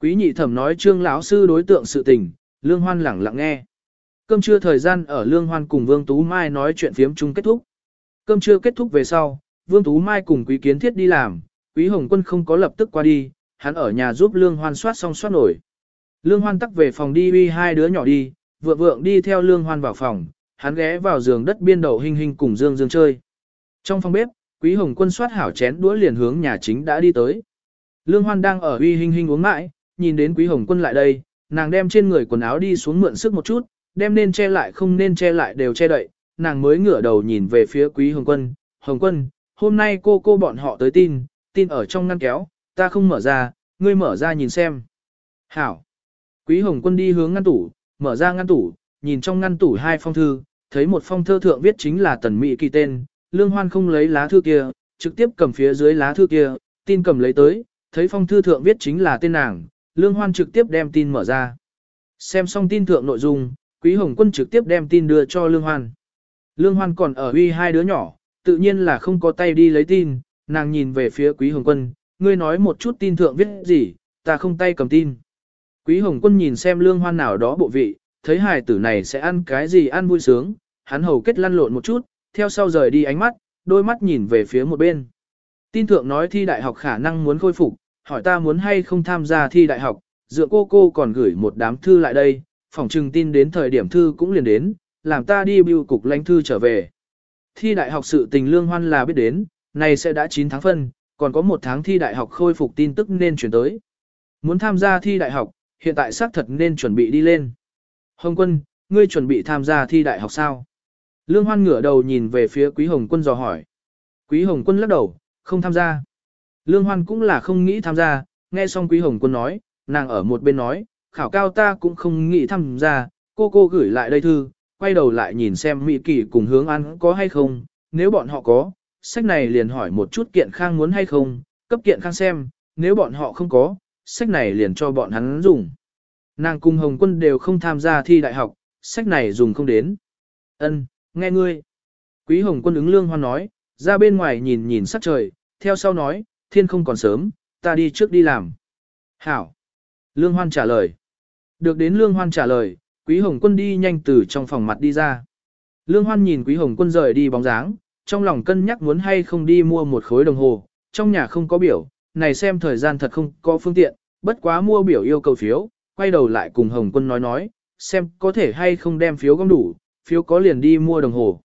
Quý nhị thẩm nói trương lão sư đối tượng sự tình, lương hoan lẳng lặng nghe. Cơm trưa thời gian ở lương hoan cùng Vương Tú Mai nói chuyện phiếm chung kết thúc. Cơm trưa kết thúc về sau, Vương Tú Mai cùng Quý Kiến Thiết đi làm, Quý Hồng Quân không có lập tức qua đi, hắn ở nhà giúp Lương Hoan soát xong soát nổi. Lương Hoan tắc về phòng đi uy hai đứa nhỏ đi, vượng vượng đi theo Lương Hoan vào phòng, hắn ghé vào giường đất biên đầu hình hình cùng Dương Dương chơi. Trong phòng bếp, Quý Hồng Quân soát hảo chén đũa liền hướng nhà chính đã đi tới. Lương Hoan đang ở uy hình hình uống mãi, nhìn đến Quý Hồng Quân lại đây, nàng đem trên người quần áo đi xuống mượn sức một chút, đem nên che lại không nên che lại đều che đậy, nàng mới ngửa đầu nhìn về phía Quý Hồng Quân, Hồng Quân, hôm nay cô cô bọn họ tới tin, tin ở trong ngăn kéo, ta không mở ra, ngươi mở ra nhìn xem. Hảo. Quý Hồng Quân đi hướng ngăn tủ, mở ra ngăn tủ, nhìn trong ngăn tủ hai phong thư, thấy một phong thơ thượng viết chính là Tần Mỹ Kỳ tên, Lương Hoan không lấy lá thư kia, trực tiếp cầm phía dưới lá thư kia, tin cầm lấy tới, thấy phong thư thượng viết chính là tên nàng, Lương Hoan trực tiếp đem tin mở ra. Xem xong tin thượng nội dung, Quý Hồng Quân trực tiếp đem tin đưa cho Lương Hoan. Lương Hoan còn ở uy hai đứa nhỏ, tự nhiên là không có tay đi lấy tin, nàng nhìn về phía Quý Hồng Quân, ngươi nói một chút tin thượng viết gì, ta không tay cầm tin. Quý Hồng Quân nhìn xem lương hoan nào đó bộ vị, thấy hài tử này sẽ ăn cái gì ăn vui sướng, hắn hầu kết lăn lộn một chút, theo sau rời đi ánh mắt, đôi mắt nhìn về phía một bên. Tin thượng nói thi đại học khả năng muốn khôi phục, hỏi ta muốn hay không tham gia thi đại học, dựa cô cô còn gửi một đám thư lại đây, phòng trừng tin đến thời điểm thư cũng liền đến, làm ta đi bưu cục lãnh thư trở về. Thi đại học sự tình lương hoan là biết đến, này sẽ đã 9 tháng phân, còn có một tháng thi đại học khôi phục tin tức nên chuyển tới. Muốn tham gia thi đại học, hiện tại xác thật nên chuẩn bị đi lên. Hồng quân, ngươi chuẩn bị tham gia thi đại học sao? Lương hoan ngửa đầu nhìn về phía quý hồng quân dò hỏi. Quý hồng quân lắc đầu, không tham gia. Lương hoan cũng là không nghĩ tham gia, nghe xong quý hồng quân nói, nàng ở một bên nói, khảo cao ta cũng không nghĩ tham gia, cô cô gửi lại đây thư, quay đầu lại nhìn xem Mỹ Kỳ cùng hướng ăn có hay không, nếu bọn họ có, sách này liền hỏi một chút kiện khang muốn hay không, cấp kiện khang xem, nếu bọn họ không có, sách này liền cho bọn hắn dùng. Nàng cùng Hồng Quân đều không tham gia thi đại học, sách này dùng không đến. Ân, nghe ngươi. Quý Hồng Quân ứng lương hoan nói, ra bên ngoài nhìn nhìn sắc trời, theo sau nói, thiên không còn sớm, ta đi trước đi làm. Hảo. Lương hoan trả lời. Được đến lương hoan trả lời, Quý Hồng Quân đi nhanh từ trong phòng mặt đi ra. Lương hoan nhìn Quý Hồng Quân rời đi bóng dáng, trong lòng cân nhắc muốn hay không đi mua một khối đồng hồ, trong nhà không có biểu, này xem thời gian thật không có phương tiện, bất quá mua biểu yêu cầu phiếu, quay đầu lại cùng Hồng Quân nói nói, xem có thể hay không đem phiếu gom đủ, phiếu có liền đi mua đồng hồ.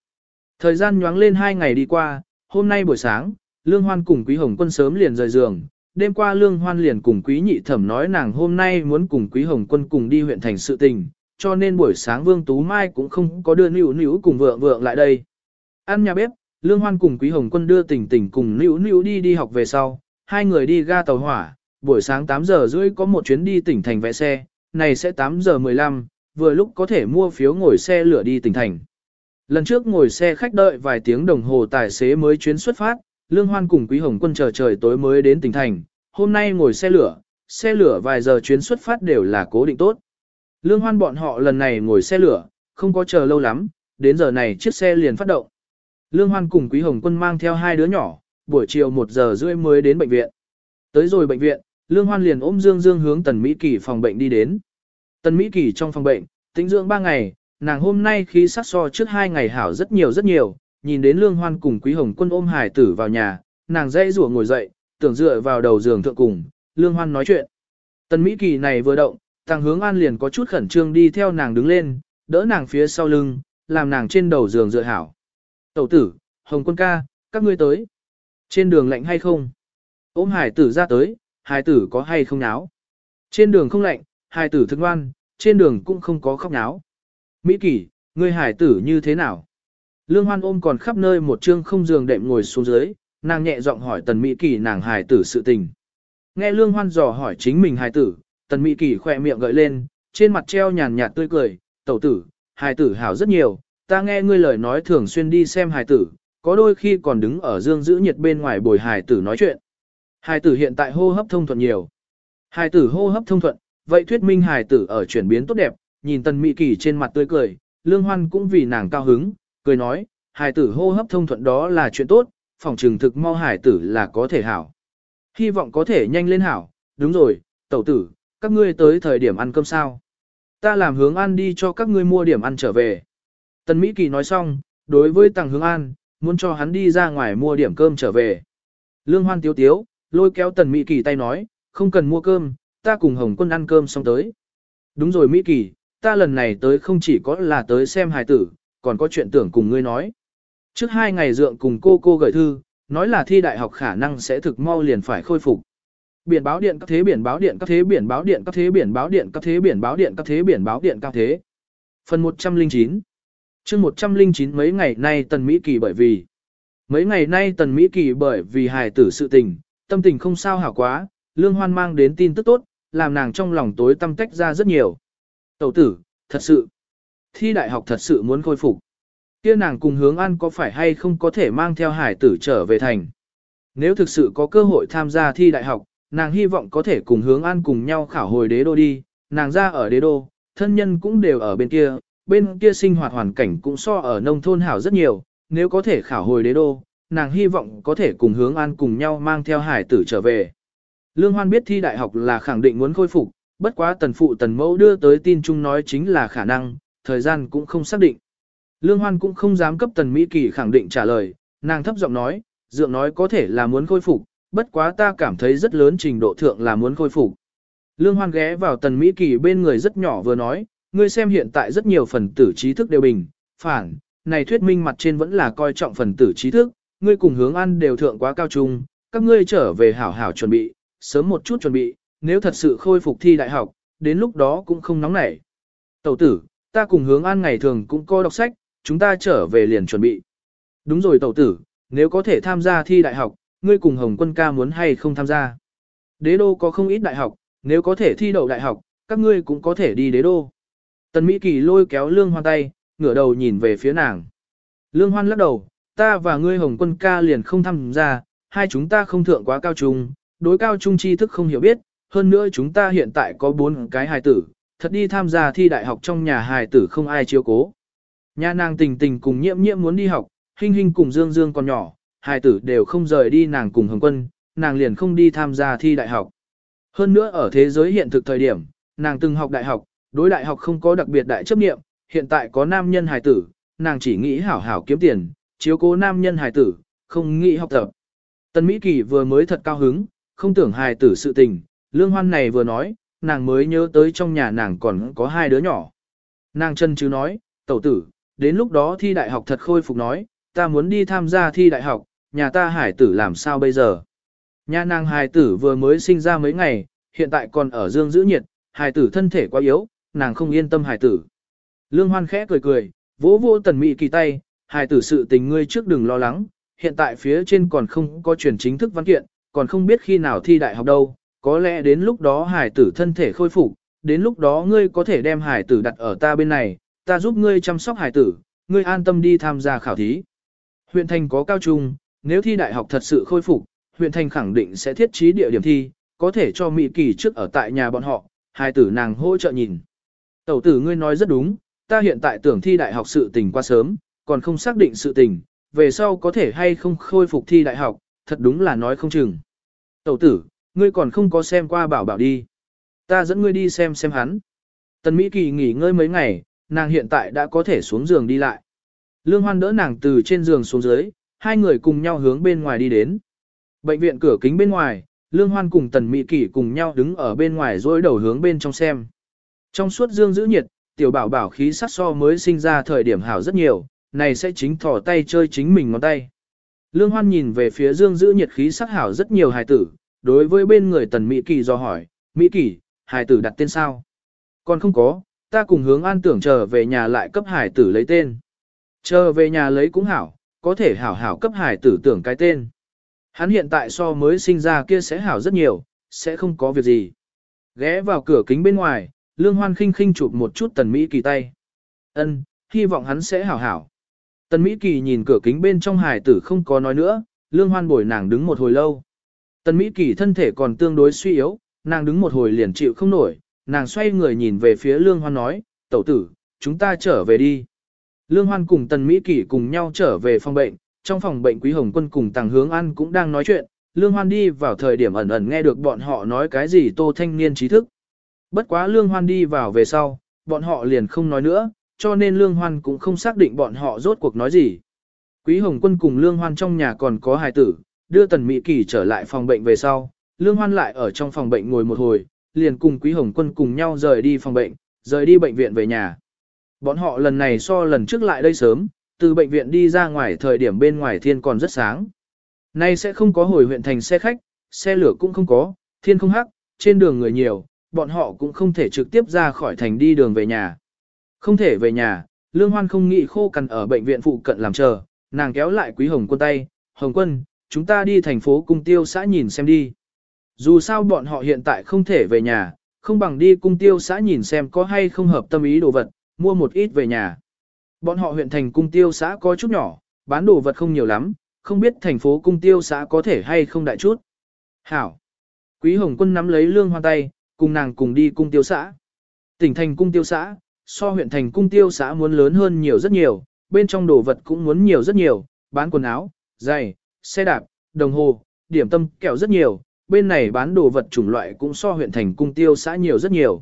Thời gian nhoáng lên hai ngày đi qua, hôm nay buổi sáng, Lương Hoan cùng Quý Hồng Quân sớm liền rời giường, đêm qua Lương Hoan liền cùng Quý Nhị Thẩm nói nàng hôm nay muốn cùng Quý Hồng Quân cùng đi huyện thành sự tình, cho nên buổi sáng Vương Tú Mai cũng không có đưa Nữu Nữu cùng vượng vượng lại đây. Ăn nhà bếp, Lương Hoan cùng Quý Hồng Quân đưa Tỉnh Tỉnh cùng Nữu Nữu đi đi học về sau, hai người đi ga tàu hỏa, buổi sáng 8 giờ rưỡi có một chuyến đi tỉnh thành vẽ xe, này sẽ 8 giờ 15, vừa lúc có thể mua phiếu ngồi xe lửa đi tỉnh thành. Lần trước ngồi xe khách đợi vài tiếng đồng hồ tài xế mới chuyến xuất phát, Lương Hoan cùng Quý Hồng Quân chờ trời tối mới đến tỉnh thành, hôm nay ngồi xe lửa, xe lửa vài giờ chuyến xuất phát đều là cố định tốt. Lương Hoan bọn họ lần này ngồi xe lửa, không có chờ lâu lắm, đến giờ này chiếc xe liền phát động. Lương Hoan cùng Quý Hồng Quân mang theo hai đứa nhỏ, buổi chiều 1 giờ rưỡi mới đến bệnh viện. Tới rồi bệnh viện, Lương Hoan liền ôm Dương Dương hướng Tần Mỹ Kỳ phòng bệnh đi đến. Tần Mỹ Kỳ trong phòng bệnh, tĩnh dưỡng 3 ngày, nàng hôm nay khí sắc so trước 2 ngày hảo rất nhiều rất nhiều, nhìn đến Lương Hoan cùng Quý Hồng Quân ôm hải tử vào nhà, nàng dây rủa ngồi dậy, tưởng dựa vào đầu giường thượng cùng, Lương Hoan nói chuyện. Tần Mỹ Kỳ này vừa động, Tàng hướng an liền có chút khẩn trương đi theo nàng đứng lên, đỡ nàng phía sau lưng, làm nàng trên đầu giường dựa hảo. Tẩu tử, Hồng quân ca, các ngươi tới. Trên đường lạnh hay không? Ôm hải tử ra tới, hải tử có hay không náo? Trên đường không lạnh, hải tử thức ngoan, trên đường cũng không có khóc náo. Mỹ kỷ, ngươi hải tử như thế nào? Lương hoan ôm còn khắp nơi một chương không giường đệm ngồi xuống dưới, nàng nhẹ giọng hỏi tần Mỹ kỷ nàng hải tử sự tình. Nghe lương hoan dò hỏi chính mình hải tử, tần Mỹ kỷ khỏe miệng gợi lên, trên mặt treo nhàn nhạt tươi cười, tẩu tử, hải tử hảo rất nhiều, ta nghe ngươi lời nói thường xuyên đi xem hải tử, có đôi khi còn đứng ở dương giữ nhiệt bên ngoài bồi hài tử nói chuyện. hài tử hiện tại hô hấp thông thuận nhiều. hài tử hô hấp thông thuận, vậy thuyết minh hài tử ở chuyển biến tốt đẹp, nhìn tần mỹ kỳ trên mặt tươi cười, lương hoan cũng vì nàng cao hứng, cười nói, hài tử hô hấp thông thuận đó là chuyện tốt, phòng trừng thực mau hài tử là có thể hảo. Hy vọng có thể nhanh lên hảo, đúng rồi, tẩu tử, các ngươi tới thời điểm ăn cơm sao. Ta làm hướng ăn đi cho các ngươi mua điểm ăn trở về. Tần Mỹ Kỳ nói xong, đối với Tằng Hướng An, muốn cho hắn đi ra ngoài mua điểm cơm trở về. Lương Hoan tiếu tiếu, lôi kéo Tần Mỹ Kỳ tay nói, không cần mua cơm, ta cùng Hồng Quân ăn cơm xong tới. Đúng rồi Mỹ Kỳ, ta lần này tới không chỉ có là tới xem hài tử, còn có chuyện tưởng cùng ngươi nói. Trước hai ngày dượng cùng cô cô gửi thư, nói là thi đại học khả năng sẽ thực mau liền phải khôi phục. Biển báo điện các thế biển báo điện các thế biển báo điện các thế biển báo điện các thế biển báo điện các thế biển báo điện các thế. Phần 109 chương 109 mấy ngày nay Tần Mỹ Kỳ bởi vì Mấy ngày nay Tần Mỹ Kỳ bởi vì hài tử sự tình, tâm tình không sao hảo quá, Lương Hoan mang đến tin tức tốt, làm nàng trong lòng tối tâm tách ra rất nhiều. Tẩu tử, thật sự, thi đại học thật sự muốn khôi phục. Kia nàng cùng hướng an có phải hay không có thể mang theo hải tử trở về thành. Nếu thực sự có cơ hội tham gia thi đại học, nàng hy vọng có thể cùng hướng an cùng nhau khảo hồi đế đô đi, nàng ra ở đế đô, thân nhân cũng đều ở bên kia, bên kia sinh hoạt hoàn cảnh cũng so ở nông thôn hảo rất nhiều, nếu có thể khảo hồi đế đô, nàng hy vọng có thể cùng hướng an cùng nhau mang theo hải tử trở về. Lương Hoan biết thi đại học là khẳng định muốn khôi phục, bất quá tần phụ tần mẫu đưa tới tin chung nói chính là khả năng, thời gian cũng không xác định. Lương Hoan cũng không dám cấp tần Mỹ Kỳ khẳng định trả lời, nàng thấp giọng nói, dượng nói có thể là muốn khôi phục, bất quá ta cảm thấy rất lớn trình độ thượng là muốn khôi phục. Lương Hoan ghé vào tần Mỹ Kỳ bên người rất nhỏ vừa nói, ngươi xem hiện tại rất nhiều phần tử trí thức đều bình, phản, này thuyết minh mặt trên vẫn là coi trọng phần tử trí thức, ngươi cùng hướng ăn đều thượng quá cao trung, các ngươi trở về hảo hảo chuẩn bị, sớm một chút chuẩn bị, nếu thật sự khôi phục thi đại học, đến lúc đó cũng không nóng nảy. Tẩu tử, ta cùng hướng an ngày thường cũng có đọc sách, chúng ta trở về liền chuẩn bị. Đúng rồi tẩu tử, nếu có thể tham gia thi đại học, ngươi cùng Hồng Quân ca muốn hay không tham gia. Đế đô có không ít đại học, nếu có thể thi đậu đại học, các ngươi cũng có thể đi đế đô. Tần Mỹ Kỳ lôi kéo Lương Hoan tay, ngửa đầu nhìn về phía nàng. Lương Hoan lắc đầu, ta và ngươi Hồng Quân ca liền không tham gia, hai chúng ta không thượng quá cao trung, đối cao trung tri thức không hiểu biết, hơn nữa chúng ta hiện tại có bốn cái hài tử, thật đi tham gia thi đại học trong nhà hài tử không ai chiếu cố. Nhà nàng tình tình cùng nhiễm nhiễm muốn đi học, hình hình cùng dương dương còn nhỏ, hài tử đều không rời đi nàng cùng hồng quân, nàng liền không đi tham gia thi đại học. Hơn nữa ở thế giới hiện thực thời điểm, nàng từng học đại học, đối đại học không có đặc biệt đại chấp nghiệm, hiện tại có nam nhân hài tử, nàng chỉ nghĩ hảo hảo kiếm tiền, chiếu cố nam nhân hài tử, không nghĩ học tập. Tân Mỹ Kỳ vừa mới thật cao hứng, không tưởng hài tử sự tình, lương hoan này vừa nói, nàng mới nhớ tới trong nhà nàng còn có hai đứa nhỏ. Nàng chân chứ nói, tẩu tử, đến lúc đó thi đại học thật khôi phục nói, ta muốn đi tham gia thi đại học, nhà ta hải tử làm sao bây giờ? Nhà nàng hải tử vừa mới sinh ra mấy ngày, hiện tại còn ở dương giữ nhiệt, hải tử thân thể quá yếu, nàng không yên tâm hải tử. Lương Hoan khẽ cười cười, vỗ vỗ tần mị kỳ tay, hải tử sự tình ngươi trước đừng lo lắng, hiện tại phía trên còn không có truyền chính thức văn kiện, còn không biết khi nào thi đại học đâu, có lẽ đến lúc đó hải tử thân thể khôi phục, đến lúc đó ngươi có thể đem hải tử đặt ở ta bên này, ta giúp ngươi chăm sóc hải tử, ngươi an tâm đi tham gia khảo thí. Huyện thành có cao trung, nếu thi đại học thật sự khôi phục, huyện thành khẳng định sẽ thiết trí địa điểm thi, có thể cho Mỹ Kỳ trước ở tại nhà bọn họ, hài tử nàng hỗ trợ nhìn. Tẩu tử ngươi nói rất đúng, ta hiện tại tưởng thi đại học sự tình qua sớm, còn không xác định sự tình, về sau có thể hay không khôi phục thi đại học, thật đúng là nói không chừng. Tẩu tử, ngươi còn không có xem qua bảo bảo đi. Ta dẫn ngươi đi xem xem hắn. Tần Mỹ Kỳ nghỉ ngơi mấy ngày, nàng hiện tại đã có thể xuống giường đi lại. Lương Hoan đỡ nàng từ trên giường xuống dưới, hai người cùng nhau hướng bên ngoài đi đến. Bệnh viện cửa kính bên ngoài, Lương Hoan cùng Tần Mỹ Kỳ cùng nhau đứng ở bên ngoài dối đầu hướng bên trong xem. Trong suốt dương giữ nhiệt, tiểu bảo bảo khí sắc so mới sinh ra thời điểm hảo rất nhiều, này sẽ chính thỏ tay chơi chính mình ngón tay. Lương Hoan nhìn về phía dương giữ nhiệt khí sắc hảo rất nhiều hài tử, đối với bên người Tần Mỹ Kỳ do hỏi, Mỹ Kỳ, hài tử đặt tên sao? Còn không có, ta cùng hướng an tưởng chờ về nhà lại cấp hài tử lấy tên. Chờ về nhà lấy cũng hảo, có thể hảo hảo cấp hài tử tưởng cái tên. Hắn hiện tại so mới sinh ra kia sẽ hảo rất nhiều, sẽ không có việc gì. Ghé vào cửa kính bên ngoài, Lương Hoan khinh khinh chụp một chút Tần Mỹ Kỳ tay. Ân, hy vọng hắn sẽ hảo hảo. Tần Mỹ Kỳ nhìn cửa kính bên trong hài tử không có nói nữa, Lương Hoan bồi nàng đứng một hồi lâu. Tần Mỹ Kỳ thân thể còn tương đối suy yếu, nàng đứng một hồi liền chịu không nổi, nàng xoay người nhìn về phía Lương Hoan nói, tẩu tử, chúng ta trở về đi. Lương Hoan cùng Tần Mỹ Kỳ cùng nhau trở về phòng bệnh, trong phòng bệnh Quý Hồng Quân cùng Tàng Hướng An cũng đang nói chuyện, Lương Hoan đi vào thời điểm ẩn ẩn nghe được bọn họ nói cái gì tô thanh niên trí thức. Bất quá Lương Hoan đi vào về sau, bọn họ liền không nói nữa, cho nên Lương Hoan cũng không xác định bọn họ rốt cuộc nói gì. Quý Hồng Quân cùng Lương Hoan trong nhà còn có hài tử, đưa Tần Mỹ Kỳ trở lại phòng bệnh về sau, Lương Hoan lại ở trong phòng bệnh ngồi một hồi, liền cùng Quý Hồng Quân cùng nhau rời đi phòng bệnh, rời đi bệnh viện về nhà. Bọn họ lần này so lần trước lại đây sớm, từ bệnh viện đi ra ngoài thời điểm bên ngoài thiên còn rất sáng. Nay sẽ không có hồi huyện thành xe khách, xe lửa cũng không có, thiên không hắc, trên đường người nhiều, bọn họ cũng không thể trực tiếp ra khỏi thành đi đường về nhà. Không thể về nhà, Lương Hoan không nghĩ khô cằn ở bệnh viện phụ cận làm chờ, nàng kéo lại Quý Hồng Quân tay, Hồng Quân, chúng ta đi thành phố cung tiêu xã nhìn xem đi. Dù sao bọn họ hiện tại không thể về nhà, không bằng đi cung tiêu xã nhìn xem có hay không hợp tâm ý đồ vật, mua một ít về nhà. Bọn họ huyện thành cung tiêu xã có chút nhỏ, bán đồ vật không nhiều lắm, không biết thành phố cung tiêu xã có thể hay không đại chút. Hảo. Quý Hồng Quân nắm lấy lương hoa tay, cùng nàng cùng đi cung tiêu xã. Tỉnh thành cung tiêu xã, so huyện thành cung tiêu xã muốn lớn hơn nhiều rất nhiều, bên trong đồ vật cũng muốn nhiều rất nhiều, bán quần áo, giày, xe đạp, đồng hồ, điểm tâm, kẹo rất nhiều, bên này bán đồ vật chủng loại cũng so huyện thành cung tiêu xã nhiều rất nhiều.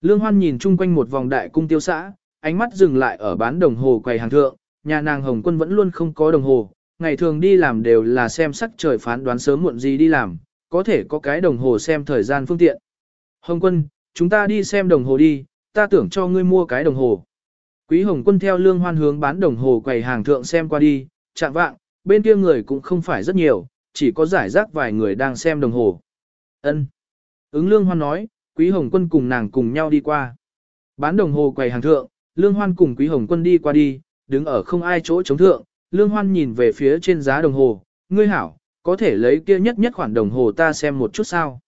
Lương Hoan nhìn chung quanh một vòng đại cung tiêu xã, ánh mắt dừng lại ở bán đồng hồ quầy hàng thượng, nhà nàng Hồng Quân vẫn luôn không có đồng hồ, ngày thường đi làm đều là xem sắc trời phán đoán sớm muộn gì đi làm, có thể có cái đồng hồ xem thời gian phương tiện. Hồng quân, chúng ta đi xem đồng hồ đi, ta tưởng cho ngươi mua cái đồng hồ. Quý Hồng quân theo lương hoan hướng bán đồng hồ quầy hàng thượng xem qua đi, chạm vạng, bên kia người cũng không phải rất nhiều, chỉ có giải rác vài người đang xem đồng hồ. Ân. Ứng lương hoan nói, Quý Hồng quân cùng nàng cùng nhau đi qua. Bán đồng hồ quầy hàng thượng, lương hoan cùng Quý Hồng quân đi qua đi, đứng ở không ai chỗ chống thượng, lương hoan nhìn về phía trên giá đồng hồ, ngươi hảo, có thể lấy kia nhất nhất khoản đồng hồ ta xem một chút sao.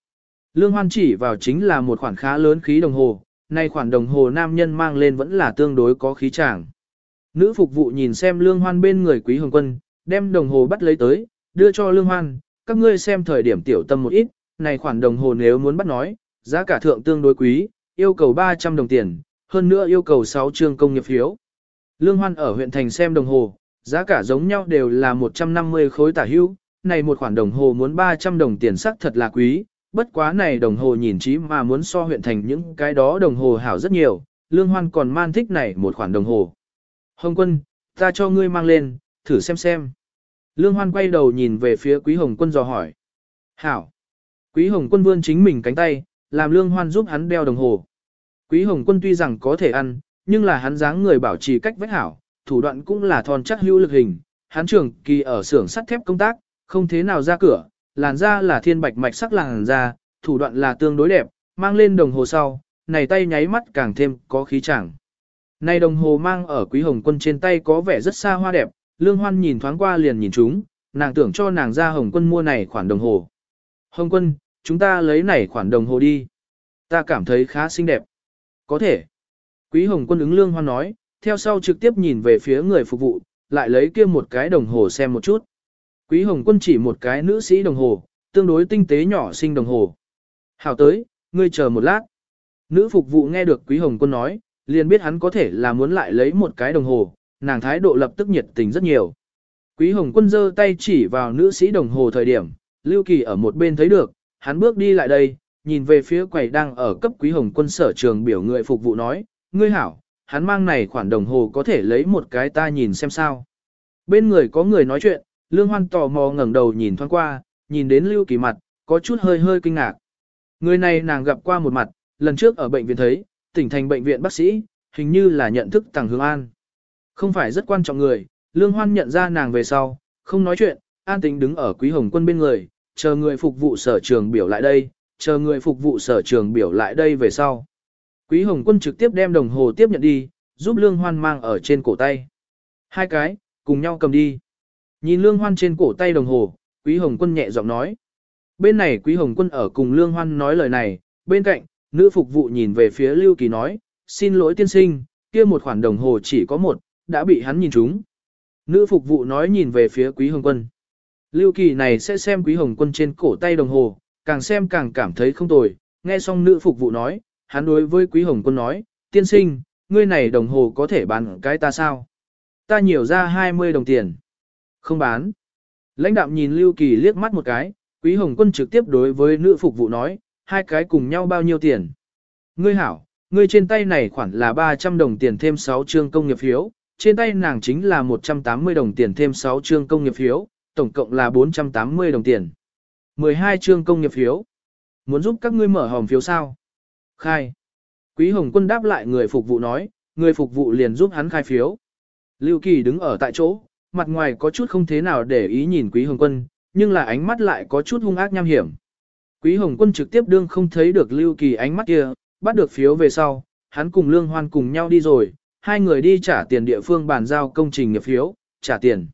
Lương hoan chỉ vào chính là một khoản khá lớn khí đồng hồ, nay khoản đồng hồ nam nhân mang lên vẫn là tương đối có khí chàng. Nữ phục vụ nhìn xem lương hoan bên người quý hồng quân, đem đồng hồ bắt lấy tới, đưa cho lương hoan, các ngươi xem thời điểm tiểu tâm một ít, này khoản đồng hồ nếu muốn bắt nói, giá cả thượng tương đối quý, yêu cầu 300 đồng tiền, hơn nữa yêu cầu 6 chương công nghiệp phiếu. Lương hoan ở huyện thành xem đồng hồ, giá cả giống nhau đều là 150 khối tả hưu, này một khoản đồng hồ muốn 300 đồng tiền sắc thật là quý, bất quá này đồng hồ nhìn trí mà muốn so huyện thành những cái đó đồng hồ hảo rất nhiều, lương hoan còn man thích này một khoản đồng hồ. Hồng quân, ta cho ngươi mang lên, thử xem xem. Lương hoan quay đầu nhìn về phía quý hồng quân dò hỏi. Hảo. Quý hồng quân vươn chính mình cánh tay, làm lương hoan giúp hắn đeo đồng hồ. Quý hồng quân tuy rằng có thể ăn, nhưng là hắn dáng người bảo trì cách vách hảo, thủ đoạn cũng là thon chắc hữu lực hình. Hắn trưởng kỳ ở xưởng sắt thép công tác, không thế nào ra cửa, làn da là thiên bạch mạch sắc làn da, thủ đoạn là tương đối đẹp, mang lên đồng hồ sau, này tay nháy mắt càng thêm có khí chẳng. Này đồng hồ mang ở quý hồng quân trên tay có vẻ rất xa hoa đẹp, lương hoan nhìn thoáng qua liền nhìn chúng, nàng tưởng cho nàng ra hồng quân mua này khoản đồng hồ. Hồng quân, chúng ta lấy này khoản đồng hồ đi. Ta cảm thấy khá xinh đẹp. Có thể. Quý hồng quân ứng lương hoan nói, theo sau trực tiếp nhìn về phía người phục vụ, lại lấy kia một cái đồng hồ xem một chút. Quý Hồng Quân chỉ một cái nữ sĩ đồng hồ, tương đối tinh tế nhỏ xinh đồng hồ. Hảo tới, ngươi chờ một lát. Nữ phục vụ nghe được Quý Hồng Quân nói, liền biết hắn có thể là muốn lại lấy một cái đồng hồ, nàng thái độ lập tức nhiệt tình rất nhiều. Quý Hồng Quân giơ tay chỉ vào nữ sĩ đồng hồ thời điểm, Lưu Kỳ ở một bên thấy được, hắn bước đi lại đây, nhìn về phía quầy đang ở cấp Quý Hồng Quân sở trường biểu người phục vụ nói, ngươi hảo, hắn mang này khoản đồng hồ có thể lấy một cái ta nhìn xem sao. Bên người có người nói chuyện, Lương Hoan tò mò ngẩng đầu nhìn thoáng qua, nhìn đến Lưu Kỳ mặt, có chút hơi hơi kinh ngạc. Người này nàng gặp qua một mặt, lần trước ở bệnh viện thấy, tỉnh thành bệnh viện bác sĩ, hình như là nhận thức Tằng Hướng An. Không phải rất quan trọng người, Lương Hoan nhận ra nàng về sau, không nói chuyện, an tính đứng ở Quý Hồng Quân bên người, chờ người phục vụ sở trường biểu lại đây, chờ người phục vụ sở trường biểu lại đây về sau. Quý Hồng Quân trực tiếp đem đồng hồ tiếp nhận đi, giúp Lương Hoan mang ở trên cổ tay. Hai cái, cùng nhau cầm đi. Nhìn Lương Hoan trên cổ tay đồng hồ, Quý Hồng Quân nhẹ giọng nói. Bên này Quý Hồng Quân ở cùng Lương Hoan nói lời này, bên cạnh, nữ phục vụ nhìn về phía Lưu Kỳ nói, xin lỗi tiên sinh, kia một khoản đồng hồ chỉ có một, đã bị hắn nhìn trúng. Nữ phục vụ nói nhìn về phía Quý Hồng Quân. Lưu Kỳ này sẽ xem Quý Hồng Quân trên cổ tay đồng hồ, càng xem càng cảm thấy không tồi, nghe xong nữ phục vụ nói, hắn đối với Quý Hồng Quân nói, tiên sinh, ngươi này đồng hồ có thể bán cái ta sao? Ta nhiều ra 20 đồng tiền. Không bán. Lãnh đạm nhìn Lưu Kỳ liếc mắt một cái, Quý Hồng Quân trực tiếp đối với nữ phục vụ nói, hai cái cùng nhau bao nhiêu tiền. Ngươi hảo, ngươi trên tay này khoản là 300 đồng tiền thêm 6 chương công nghiệp phiếu, trên tay nàng chính là 180 đồng tiền thêm 6 chương công nghiệp phiếu, tổng cộng là 480 đồng tiền. 12 chương công nghiệp phiếu. Muốn giúp các ngươi mở hòm phiếu sao? Khai. Quý Hồng Quân đáp lại người phục vụ nói, người phục vụ liền giúp hắn khai phiếu. Lưu Kỳ đứng ở tại chỗ, mặt ngoài có chút không thế nào để ý nhìn Quý Hồng Quân, nhưng là ánh mắt lại có chút hung ác nham hiểm. Quý Hồng Quân trực tiếp đương không thấy được Lưu Kỳ ánh mắt kia, bắt được phiếu về sau, hắn cùng Lương Hoan cùng nhau đi rồi, hai người đi trả tiền địa phương bàn giao công trình nghiệp phiếu, trả tiền.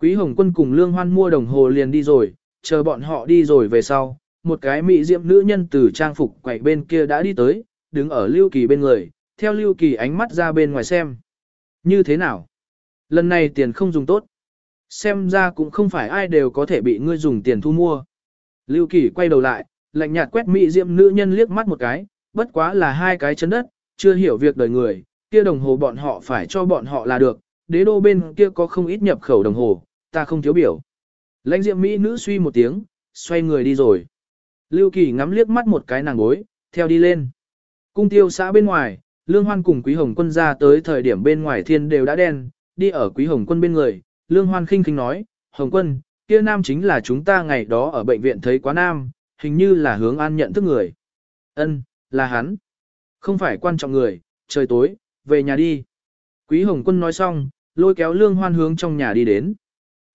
Quý Hồng Quân cùng Lương Hoan mua đồng hồ liền đi rồi, chờ bọn họ đi rồi về sau, một cái mỹ diệm nữ nhân từ trang phục quậy bên kia đã đi tới, đứng ở Lưu Kỳ bên người, theo Lưu Kỳ ánh mắt ra bên ngoài xem. Như thế nào? Lần này tiền không dùng tốt. Xem ra cũng không phải ai đều có thể bị ngươi dùng tiền thu mua. Lưu Kỳ quay đầu lại, lạnh nhạt quét mỹ diệm nữ nhân liếc mắt một cái, bất quá là hai cái chấn đất, chưa hiểu việc đời người, kia đồng hồ bọn họ phải cho bọn họ là được, đế đô bên kia có không ít nhập khẩu đồng hồ, ta không thiếu biểu. Lãnh diệm mỹ nữ suy một tiếng, xoay người đi rồi. Lưu Kỳ ngắm liếc mắt một cái nàng gối, theo đi lên. Cung tiêu xã bên ngoài, Lương Hoan cùng Quý Hồng Quân ra tới thời điểm bên ngoài thiên đều đã đen, đi ở Quý Hồng Quân bên người, Lương Hoan khinh khinh nói, Hồng Quân, kia nam chính là chúng ta ngày đó ở bệnh viện thấy quá nam, hình như là hướng an nhận thức người. Ân, là hắn. Không phải quan trọng người, trời tối, về nhà đi. Quý Hồng Quân nói xong, lôi kéo Lương Hoan hướng trong nhà đi đến.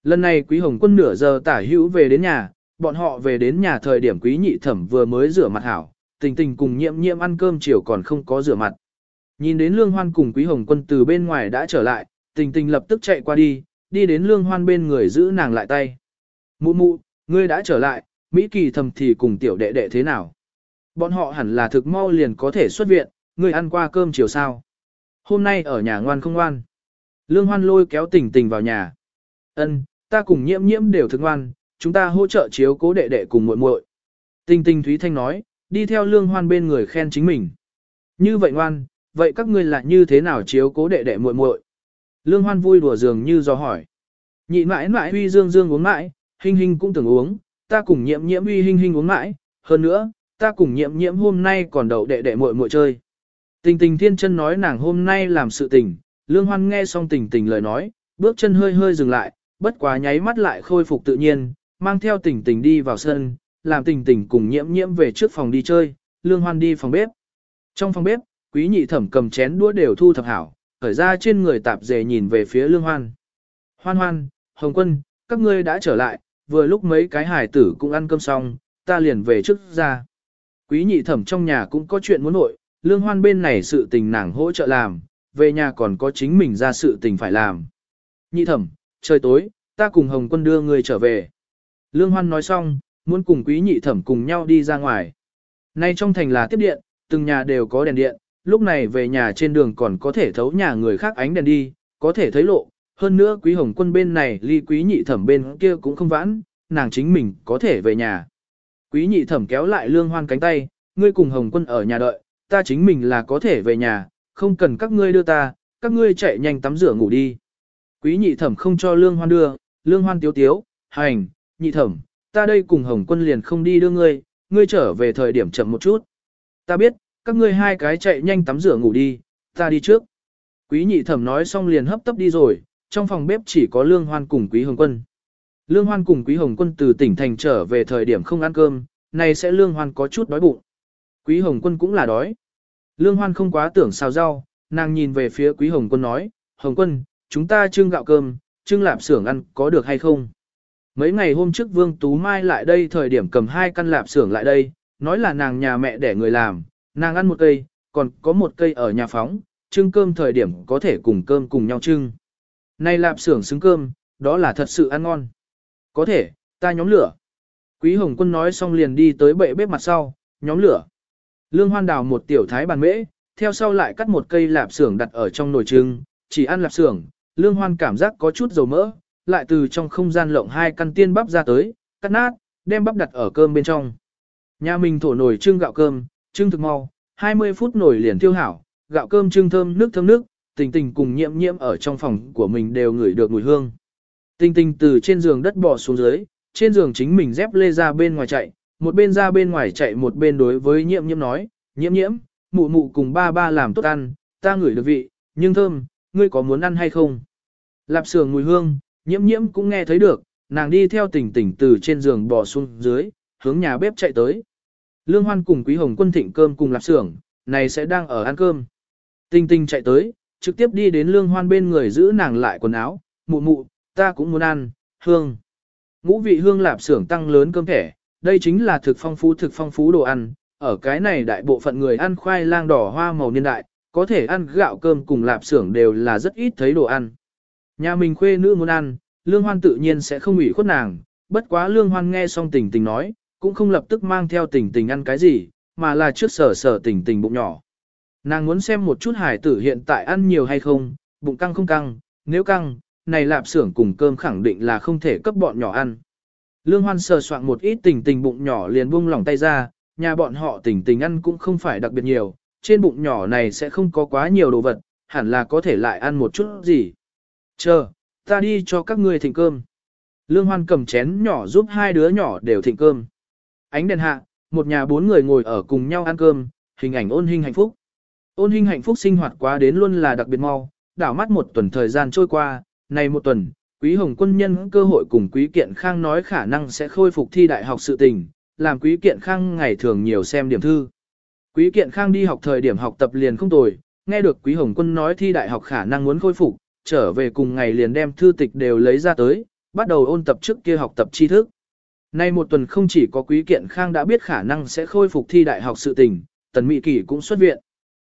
Lần này Quý Hồng Quân nửa giờ tả hữu về đến nhà, bọn họ về đến nhà thời điểm Quý Nhị Thẩm vừa mới rửa mặt hảo, tình tình cùng nhiệm nhiệm ăn cơm chiều còn không có rửa mặt. Nhìn đến Lương Hoan cùng Quý Hồng Quân từ bên ngoài đã trở lại, tình tình lập tức chạy qua đi, đi đến Lương Hoan bên người giữ nàng lại tay. Mụ mụ, ngươi đã trở lại, Mỹ Kỳ thầm thì cùng tiểu đệ đệ thế nào? Bọn họ hẳn là thực mau liền có thể xuất viện, ngươi ăn qua cơm chiều sao? Hôm nay ở nhà ngoan không ngoan. Lương Hoan lôi kéo tình tình vào nhà. Ân, ta cùng nhiễm nhiễm đều thức ngoan, chúng ta hỗ trợ chiếu cố đệ đệ cùng muội muội. Tình tình Thúy Thanh nói, đi theo Lương Hoan bên người khen chính mình. Như vậy ngoan, vậy các ngươi lại như thế nào chiếu cố đệ đệ muội muội? Lương Hoan vui đùa dường như do hỏi. Nhị mãi mãi huy dương dương uống mãi, hình hình cũng từng uống, ta cùng nhiễm nhiễm huy hình hình uống mãi, hơn nữa, ta cùng nhiễm nhiễm hôm nay còn đậu đệ đệ muội muội chơi. Tình tình thiên chân nói nàng hôm nay làm sự tình, lương hoan nghe xong tình tình lời nói, bước chân hơi hơi dừng lại, bất quá nháy mắt lại khôi phục tự nhiên, mang theo tình tình đi vào sân, làm tình tình cùng nhiễm nhiễm về trước phòng đi chơi, lương hoan đi phòng bếp. Trong phòng bếp, quý nhị thẩm cầm chén đũa đều thu thập hảo, khởi ra trên người tạp dề nhìn về phía lương hoan. Hoan hoan, hồng quân, các ngươi đã trở lại, vừa lúc mấy cái hải tử cũng ăn cơm xong, ta liền về trước ra. Quý nhị thẩm trong nhà cũng có chuyện muốn nội, lương hoan bên này sự tình nàng hỗ trợ làm, về nhà còn có chính mình ra sự tình phải làm. Nhị thẩm, trời tối, ta cùng Hồng quân đưa người trở về. Lương hoan nói xong, muốn cùng quý nhị thẩm cùng nhau đi ra ngoài. Nay trong thành là tiếp điện, từng nhà đều có đèn điện, lúc này về nhà trên đường còn có thể thấu nhà người khác ánh đèn đi, có thể thấy lộ. Hơn nữa quý hồng quân bên này ly quý nhị thẩm bên kia cũng không vãn, nàng chính mình có thể về nhà. Quý nhị thẩm kéo lại lương hoan cánh tay, ngươi cùng hồng quân ở nhà đợi, ta chính mình là có thể về nhà, không cần các ngươi đưa ta, các ngươi chạy nhanh tắm rửa ngủ đi. Quý nhị thẩm không cho lương hoan đưa, lương hoan tiếu tiếu, hành, nhị thẩm, ta đây cùng hồng quân liền không đi đưa ngươi, ngươi trở về thời điểm chậm một chút. Ta biết, các ngươi hai cái chạy nhanh tắm rửa ngủ đi, ta đi trước. Quý nhị thẩm nói xong liền hấp tấp đi rồi, trong phòng bếp chỉ có lương hoan cùng quý hồng quân. Lương hoan cùng quý hồng quân từ tỉnh thành trở về thời điểm không ăn cơm, này sẽ lương hoan có chút đói bụng. Quý Hồng Quân cũng là đói. Lương Hoan không quá tưởng xào rau, nàng nhìn về phía Quý Hồng Quân nói, Hồng Quân, chúng ta trưng gạo cơm, trưng lạp xưởng ăn có được hay không? Mấy ngày hôm trước Vương Tú Mai lại đây thời điểm cầm hai căn lạp xưởng lại đây, nói là nàng nhà mẹ để người làm, nàng ăn một cây, còn có một cây ở nhà phóng, trưng cơm thời điểm có thể cùng cơm cùng nhau trưng. Này lạp xưởng xứng cơm, đó là thật sự ăn ngon. Có thể, ta nhóm lửa. Quý Hồng Quân nói xong liền đi tới bệ bếp mặt sau, nhóm lửa. Lương Hoan đào một tiểu thái bàn mễ, theo sau lại cắt một cây lạp xưởng đặt ở trong nồi trưng, chỉ ăn lạp xưởng, Lương Hoan cảm giác có chút dầu mỡ, lại từ trong không gian lộng hai căn tiên bắp ra tới, cắt nát, đem bắp đặt ở cơm bên trong. Nhà mình thổ nồi trưng gạo cơm, trưng thực mau, 20 phút nổi liền tiêu hảo, gạo cơm trưng thơm nước thơm nước, tình tình cùng nhiễm nhiễm ở trong phòng của mình đều ngửi được mùi hương. Tình tình từ trên giường đất bò xuống dưới, trên giường chính mình dép lê ra bên ngoài chạy, một bên ra bên ngoài chạy một bên đối với nhiễm nhiễm nói, nhiễm nhiễm, mụ mụ cùng ba ba làm tốt ăn, ta ngửi được vị, nhưng thơm, ngươi có muốn ăn hay không? Lạp sườn mùi hương, nhiễm nhiễm cũng nghe thấy được, nàng đi theo tình tình từ trên giường bò xuống dưới, hướng nhà bếp chạy tới. Lương Hoan cùng Quý Hồng Quân thịnh cơm cùng lạp xưởng, này sẽ đang ở ăn cơm. Tinh tinh chạy tới, trực tiếp đi đến Lương Hoan bên người giữ nàng lại quần áo, mụ mụ, ta cũng muốn ăn, hương. Ngũ vị hương lạp xưởng tăng lớn cơm thẻ, đây chính là thực phong phú thực phong phú đồ ăn, ở cái này đại bộ phận người ăn khoai lang đỏ hoa màu niên đại, có thể ăn gạo cơm cùng lạp xưởng đều là rất ít thấy đồ ăn. Nhà mình khuê nữ muốn ăn, lương hoan tự nhiên sẽ không ủy khuất nàng, bất quá lương hoan nghe xong tình tình nói, cũng không lập tức mang theo tình tình ăn cái gì, mà là trước sở sở tình tình bụng nhỏ. Nàng muốn xem một chút hải tử hiện tại ăn nhiều hay không, bụng căng không căng, nếu căng, này lạp xưởng cùng cơm khẳng định là không thể cấp bọn nhỏ ăn. Lương Hoan sờ soạn một ít tình tình bụng nhỏ liền buông lỏng tay ra, nhà bọn họ tình tình ăn cũng không phải đặc biệt nhiều, trên bụng nhỏ này sẽ không có quá nhiều đồ vật, hẳn là có thể lại ăn một chút gì. Chờ, ta đi cho các ngươi thịnh cơm. Lương Hoan cầm chén nhỏ giúp hai đứa nhỏ đều thịnh cơm. Ánh đèn hạ, một nhà bốn người ngồi ở cùng nhau ăn cơm, hình ảnh ôn hình hạnh phúc. Ôn hình hạnh phúc sinh hoạt quá đến luôn là đặc biệt mau, đảo mắt một tuần thời gian trôi qua, này một tuần, Quý Hồng quân nhân cơ hội cùng Quý Kiện Khang nói khả năng sẽ khôi phục thi đại học sự tình, làm Quý Kiện Khang ngày thường nhiều xem điểm thư. Quý Kiện Khang đi học thời điểm học tập liền không tồi, nghe được Quý Hồng quân nói thi đại học khả năng muốn khôi phục, trở về cùng ngày liền đem thư tịch đều lấy ra tới, bắt đầu ôn tập trước kia học tập tri thức. Nay một tuần không chỉ có Quý Kiện Khang đã biết khả năng sẽ khôi phục thi đại học sự tình, Tần Mỹ Kỳ cũng xuất viện.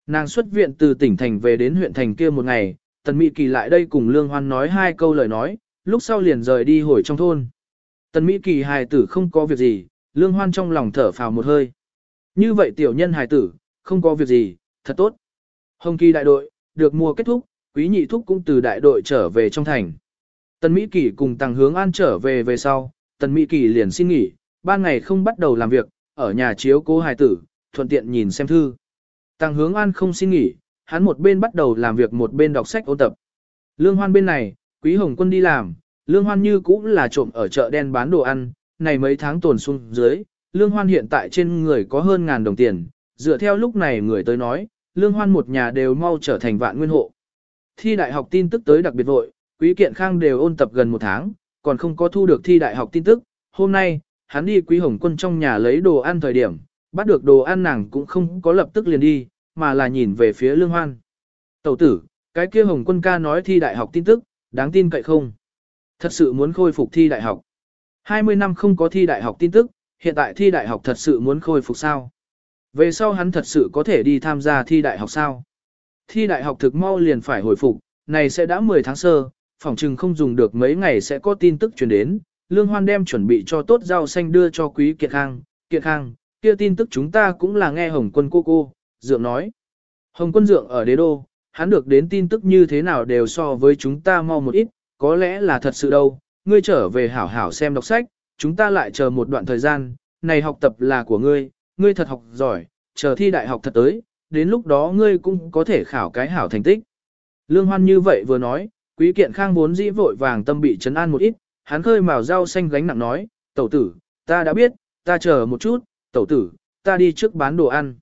Nàng xuất viện từ tỉnh thành về đến huyện thành kia một ngày, Tần Mỹ Kỳ lại đây cùng Lương Hoan nói hai câu lời nói, lúc sau liền rời đi hồi trong thôn. Tần Mỹ Kỳ hài tử không có việc gì, Lương Hoan trong lòng thở phào một hơi. Như vậy tiểu nhân hài tử, không có việc gì, thật tốt. Hồng Kỳ đại đội, được mùa kết thúc, quý nhị thúc cũng từ đại đội trở về trong thành. Tần Mỹ Kỳ cùng Tăng Hướng An trở về về sau, Tần Mỹ Kỳ liền xin nghỉ, ban ngày không bắt đầu làm việc, ở nhà chiếu cố hài tử, thuận tiện nhìn xem thư. Tăng Hướng An không xin nghỉ, hắn một bên bắt đầu làm việc một bên đọc sách ôn tập. Lương Hoan bên này, Quý Hồng Quân đi làm, Lương Hoan như cũng là trộm ở chợ đen bán đồ ăn, này mấy tháng tồn xuống dưới, Lương Hoan hiện tại trên người có hơn ngàn đồng tiền, dựa theo lúc này người tới nói, Lương Hoan một nhà đều mau trở thành vạn nguyên hộ. Thi đại học tin tức tới đặc biệt vội, Quý Kiện Khang đều ôn tập gần một tháng, còn không có thu được thi đại học tin tức. Hôm nay, hắn đi Quý Hồng Quân trong nhà lấy đồ ăn thời điểm, bắt được đồ ăn nàng cũng không có lập tức liền đi, mà là nhìn về phía Lương Hoan. Tẩu tử, cái kia Hồng Quân ca nói thi đại học tin tức, đáng tin cậy không? Thật sự muốn khôi phục thi đại học. 20 năm không có thi đại học tin tức, hiện tại thi đại học thật sự muốn khôi phục sao? Về sau hắn thật sự có thể đi tham gia thi đại học sao? Thi đại học thực mau liền phải hồi phục, này sẽ đã 10 tháng sơ, phòng trừng không dùng được mấy ngày sẽ có tin tức truyền đến. Lương Hoan đem chuẩn bị cho tốt rau xanh đưa cho Quý Kiệt Khang. Kiệt Khang, kia tin tức chúng ta cũng là nghe Hồng Quân cô cô, Dượng nói. Hồng Quân Dượng ở đế đô, hắn được đến tin tức như thế nào đều so với chúng ta mau một ít, có lẽ là thật sự đâu, ngươi trở về hảo hảo xem đọc sách, chúng ta lại chờ một đoạn thời gian, này học tập là của ngươi, ngươi thật học giỏi, chờ thi đại học thật tới, đến lúc đó ngươi cũng có thể khảo cái hảo thành tích. Lương Hoan như vậy vừa nói, quý kiện khang vốn dĩ vội vàng tâm bị chấn an một ít, hắn khơi màu rau xanh gánh nặng nói, tẩu tử, ta đã biết, ta chờ một chút, tẩu tử, ta đi trước bán đồ ăn.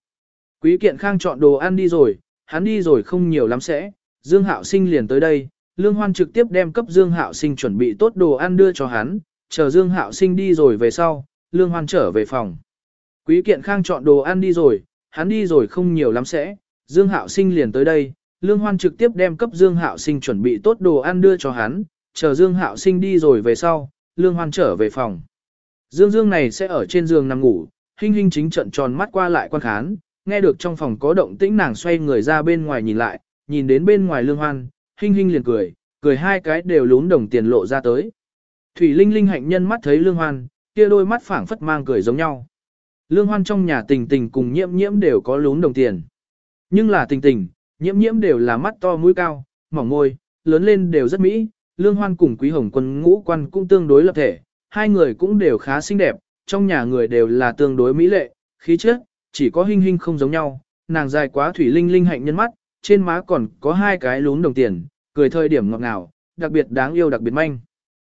Quý kiện khang chọn đồ ăn đi rồi, hắn đi rồi không nhiều lắm sẽ, Dương Hạo Sinh liền tới đây, Lương Hoan trực tiếp đem cấp Dương Hạo Sinh chuẩn bị tốt đồ ăn đưa cho hắn, chờ Dương Hạo Sinh đi rồi về sau, Lương Hoan trở về phòng. Quý kiện khang chọn đồ ăn đi rồi, hắn đi rồi không nhiều lắm sẽ, Dương Hạo Sinh liền tới đây, Lương Hoan trực tiếp đem cấp Dương Hạo Sinh chuẩn bị tốt đồ ăn đưa cho hắn, chờ Dương Hạo Sinh đi rồi về sau, Lương Hoan trở về phòng. Dương Dương này sẽ ở trên giường nằm ngủ, Hinh Hinh chính trận tròn mắt qua lại quan khán, nghe được trong phòng có động tĩnh nàng xoay người ra bên ngoài nhìn lại, nhìn đến bên ngoài Lương Hoan, Hinh Hinh liền cười, cười hai cái đều lún đồng tiền lộ ra tới. Thủy Linh Linh hạnh nhân mắt thấy Lương Hoan, kia đôi mắt phảng phất mang cười giống nhau. Lương Hoan trong nhà tình tình cùng nhiễm nhiễm đều có lún đồng tiền. Nhưng là tình tình, nhiễm nhiễm đều là mắt to mũi cao, mỏng môi, lớn lên đều rất mỹ. Lương Hoan cùng Quý Hồng Quân ngũ quan cũng tương đối lập thể, hai người cũng đều khá xinh đẹp, trong nhà người đều là tương đối mỹ lệ, khí chất, chỉ có hình hình không giống nhau, nàng dài quá thủy linh linh hạnh nhân mắt, trên má còn có hai cái lún đồng tiền, cười thời điểm ngọt ngào, đặc biệt đáng yêu đặc biệt manh.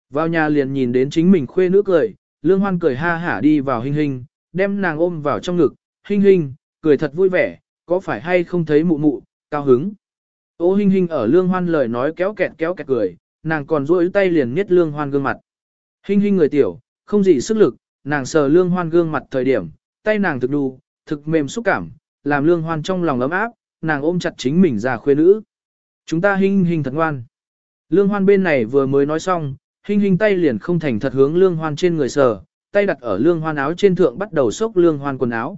Vào nhà liền nhìn đến chính mình khuê nữ cười, lương hoan cười ha hả đi vào hình hình, đem nàng ôm vào trong ngực, hình hình, cười thật vui vẻ, có phải hay không thấy mụ mụ, cao hứng. Ô Hinh Hinh ở lương hoan lời nói kéo kẹt kéo kẹt cười, nàng còn duỗi tay liền niết lương hoan gương mặt. Hinh Hinh người tiểu, không gì sức lực, nàng sờ lương hoan gương mặt thời điểm, tay nàng thực đu, thực mềm xúc cảm, làm lương hoan trong lòng ấm áp, nàng ôm chặt chính mình ra khuê nữ. Chúng ta Hinh Hinh thật ngoan. Lương hoan bên này vừa mới nói xong, Hinh Hinh tay liền không thành thật hướng lương hoan trên người sờ, tay đặt ở lương hoan áo trên thượng bắt đầu xốc lương hoan quần áo.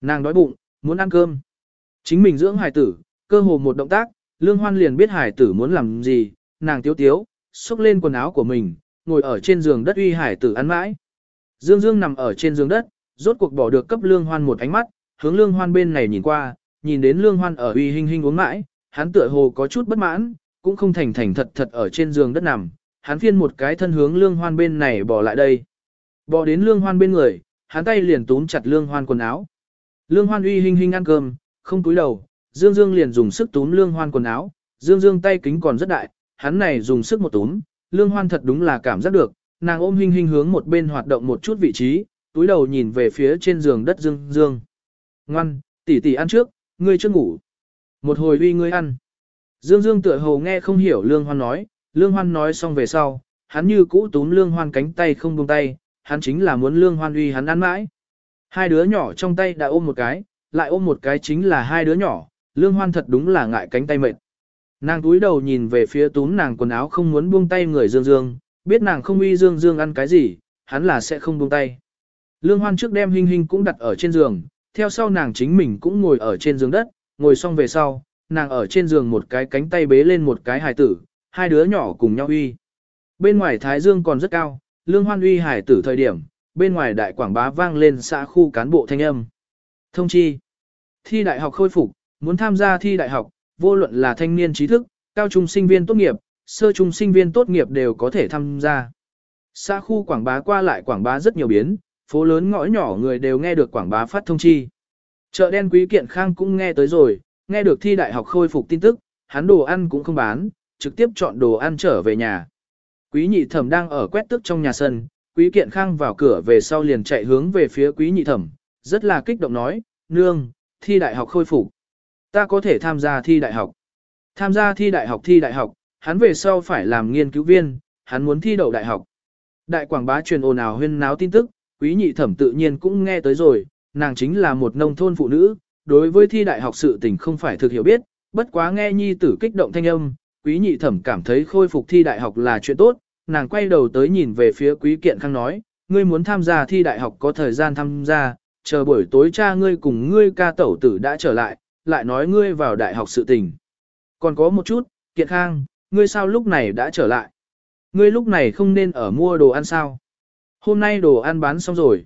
Nàng đói bụng, muốn ăn cơm. Chính mình dưỡng hài tử, cơ hồ một động tác, lương hoan liền biết hải tử muốn làm gì, nàng tiếu tiếu, xốc lên quần áo của mình, ngồi ở trên giường đất uy hải tử ăn mãi. Dương Dương nằm ở trên giường đất, rốt cuộc bỏ được cấp lương hoan một ánh mắt, hướng lương hoan bên này nhìn qua, nhìn đến lương hoan ở uy hình hình uống mãi, hắn tựa hồ có chút bất mãn, cũng không thành thành thật thật ở trên giường đất nằm, hắn phiên một cái thân hướng lương hoan bên này bỏ lại đây. Bỏ đến lương hoan bên người, hắn tay liền túm chặt lương hoan quần áo. Lương hoan uy hình hình ăn cơm, không cúi đầu, Dương Dương liền dùng sức túm lương hoan quần áo, Dương Dương tay kính còn rất đại, hắn này dùng sức một túm, lương hoan thật đúng là cảm giác được, nàng ôm hình hình hướng một bên hoạt động một chút vị trí, túi đầu nhìn về phía trên giường đất Dương Dương. Ngoan, tỷ tỷ ăn trước, ngươi chưa ngủ. Một hồi uy ngươi ăn. Dương Dương tựa hồ nghe không hiểu lương hoan nói, Lương Hoan nói xong về sau, hắn như cũ túm Lương Hoan cánh tay không buông tay, hắn chính là muốn Lương Hoan uy hắn ăn mãi. Hai đứa nhỏ trong tay đã ôm một cái, lại ôm một cái chính là hai đứa nhỏ, Lương Hoan thật đúng là ngại cánh tay mệt. Nàng túi đầu nhìn về phía túm nàng quần áo không muốn buông tay người Dương Dương, biết nàng không uy Dương Dương ăn cái gì, hắn là sẽ không buông tay. Lương Hoan trước đem Hinh Hinh cũng đặt ở trên giường, theo sau nàng chính mình cũng ngồi ở trên giường đất, ngồi xong về sau, nàng ở trên giường một cái cánh tay bế lên một cái hài tử, hai đứa nhỏ cùng nhau uy. Bên ngoài Thái Dương còn rất cao, Lương Hoan uy hài tử thời điểm, bên ngoài đại quảng bá vang lên xã khu cán bộ thanh âm. Thông chi. Thi đại học khôi phục, muốn tham gia thi đại học, vô luận là thanh niên trí thức, cao trung sinh viên tốt nghiệp, sơ trung sinh viên tốt nghiệp đều có thể tham gia. Xã khu quảng bá qua lại quảng bá rất nhiều biến, phố lớn ngõ nhỏ người đều nghe được quảng bá phát thông chi. Chợ đen quý kiện khang cũng nghe tới rồi, nghe được thi đại học khôi phục tin tức, hắn đồ ăn cũng không bán, trực tiếp chọn đồ ăn trở về nhà. Quý nhị thẩm đang ở quét tức trong nhà sân, quý kiện khang vào cửa về sau liền chạy hướng về phía quý nhị thẩm, rất là kích động nói, nương, thi đại học khôi phục. Ta có thể tham gia thi đại học. Tham gia thi đại học thi đại học, hắn về sau phải làm nghiên cứu viên, hắn muốn thi đậu đại học. Đại quảng bá truyền ồn ào huyên náo tin tức, quý nhị thẩm tự nhiên cũng nghe tới rồi, nàng chính là một nông thôn phụ nữ, đối với thi đại học sự tình không phải thực hiểu biết, bất quá nghe nhi tử kích động thanh âm, quý nhị thẩm cảm thấy khôi phục thi đại học là chuyện tốt, nàng quay đầu tới nhìn về phía quý kiện khang nói, ngươi muốn tham gia thi đại học có thời gian tham gia, chờ buổi tối cha ngươi cùng ngươi ca tẩu tử đã trở lại, lại nói ngươi vào đại học sự tình. Còn có một chút, kiện khang, ngươi sao lúc này đã trở lại? Ngươi lúc này không nên ở mua đồ ăn sao? Hôm nay đồ ăn bán xong rồi.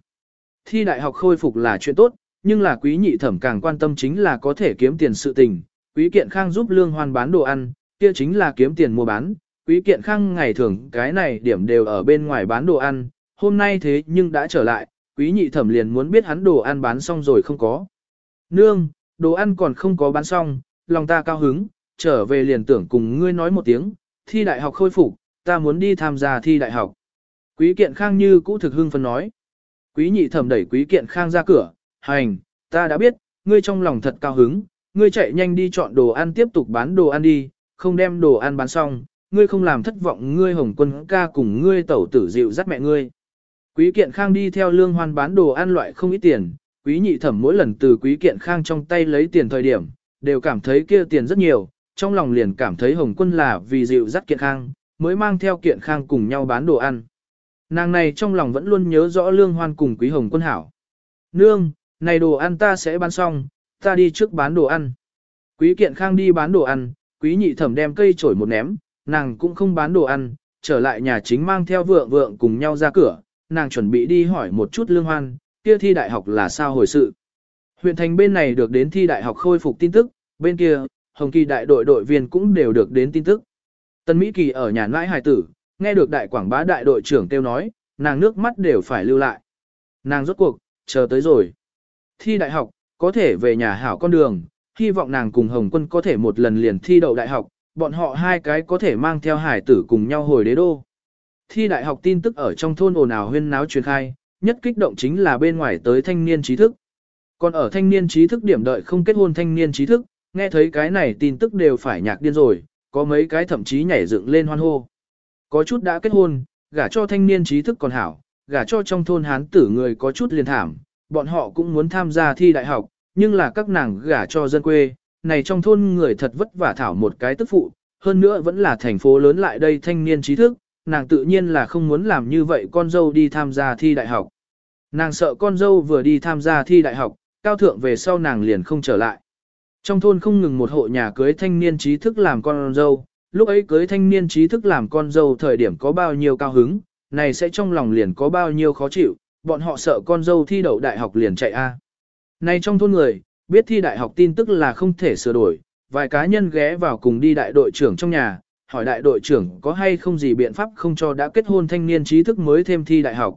Thi đại học khôi phục là chuyện tốt, nhưng là quý nhị thẩm càng quan tâm chính là có thể kiếm tiền sự tình. Quý kiện khang giúp lương hoan bán đồ ăn, kia chính là kiếm tiền mua bán. Quý kiện khang ngày thường cái này điểm đều ở bên ngoài bán đồ ăn, hôm nay thế nhưng đã trở lại, quý nhị thẩm liền muốn biết hắn đồ ăn bán xong rồi không có. Nương, đồ ăn còn không có bán xong, lòng ta cao hứng, trở về liền tưởng cùng ngươi nói một tiếng, thi đại học khôi phục, ta muốn đi tham gia thi đại học. Quý kiện khang như cũ thực hưng phân nói. Quý nhị thẩm đẩy quý kiện khang ra cửa, hành, ta đã biết, ngươi trong lòng thật cao hứng, ngươi chạy nhanh đi chọn đồ ăn tiếp tục bán đồ ăn đi, không đem đồ ăn bán xong, ngươi không làm thất vọng ngươi hồng quân ca cùng ngươi tẩu tử dịu dắt mẹ ngươi. Quý kiện khang đi theo lương hoan bán đồ ăn loại không ít tiền, quý nhị thẩm mỗi lần từ quý kiện khang trong tay lấy tiền thời điểm, đều cảm thấy kia tiền rất nhiều, trong lòng liền cảm thấy hồng quân là vì dịu dắt kiện khang, mới mang theo kiện khang cùng nhau bán đồ ăn. Nàng này trong lòng vẫn luôn nhớ rõ lương hoan cùng quý hồng quân hảo. Nương, này đồ ăn ta sẽ bán xong, ta đi trước bán đồ ăn. Quý kiện khang đi bán đồ ăn, quý nhị thẩm đem cây chổi một ném, nàng cũng không bán đồ ăn, trở lại nhà chính mang theo vượng vượng cùng nhau ra cửa, nàng chuẩn bị đi hỏi một chút lương hoan, kia thi đại học là sao hồi sự. Huyện thành bên này được đến thi đại học khôi phục tin tức, bên kia, Hồng Kỳ đại đội đội viên cũng đều được đến tin tức. Tân Mỹ Kỳ ở nhà nãi hài tử, nghe được đại quảng bá đại đội trưởng kêu nói, nàng nước mắt đều phải lưu lại. Nàng rốt cuộc, chờ tới rồi. Thi đại học, có thể về nhà hảo con đường, hy vọng nàng cùng Hồng Quân có thể một lần liền thi đậu đại học, bọn họ hai cái có thể mang theo hải tử cùng nhau hồi đế đô. Thi đại học tin tức ở trong thôn ồn ào huyên náo truyền khai, nhất kích động chính là bên ngoài tới thanh niên trí thức. Còn ở thanh niên trí thức điểm đợi không kết hôn thanh niên trí thức, nghe thấy cái này tin tức đều phải nhạc điên rồi, có mấy cái thậm chí nhảy dựng lên hoan hô. Có chút đã kết hôn, gả cho thanh niên trí thức còn hảo, gả cho trong thôn hán tử người có chút liền thảm, bọn họ cũng muốn tham gia thi đại học, nhưng là các nàng gả cho dân quê, này trong thôn người thật vất vả thảo một cái tức phụ, hơn nữa vẫn là thành phố lớn lại đây thanh niên trí thức, nàng tự nhiên là không muốn làm như vậy con dâu đi tham gia thi đại học. Nàng sợ con dâu vừa đi tham gia thi đại học, cao thượng về sau nàng liền không trở lại. Trong thôn không ngừng một hộ nhà cưới thanh niên trí thức làm con dâu, lúc ấy cưới thanh niên trí thức làm con dâu thời điểm có bao nhiêu cao hứng, này sẽ trong lòng liền có bao nhiêu khó chịu, bọn họ sợ con dâu thi đậu đại học liền chạy a. Này trong thôn người, biết thi đại học tin tức là không thể sửa đổi, vài cá nhân ghé vào cùng đi đại đội trưởng trong nhà, hỏi đại đội trưởng có hay không gì biện pháp không cho đã kết hôn thanh niên trí thức mới thêm thi đại học.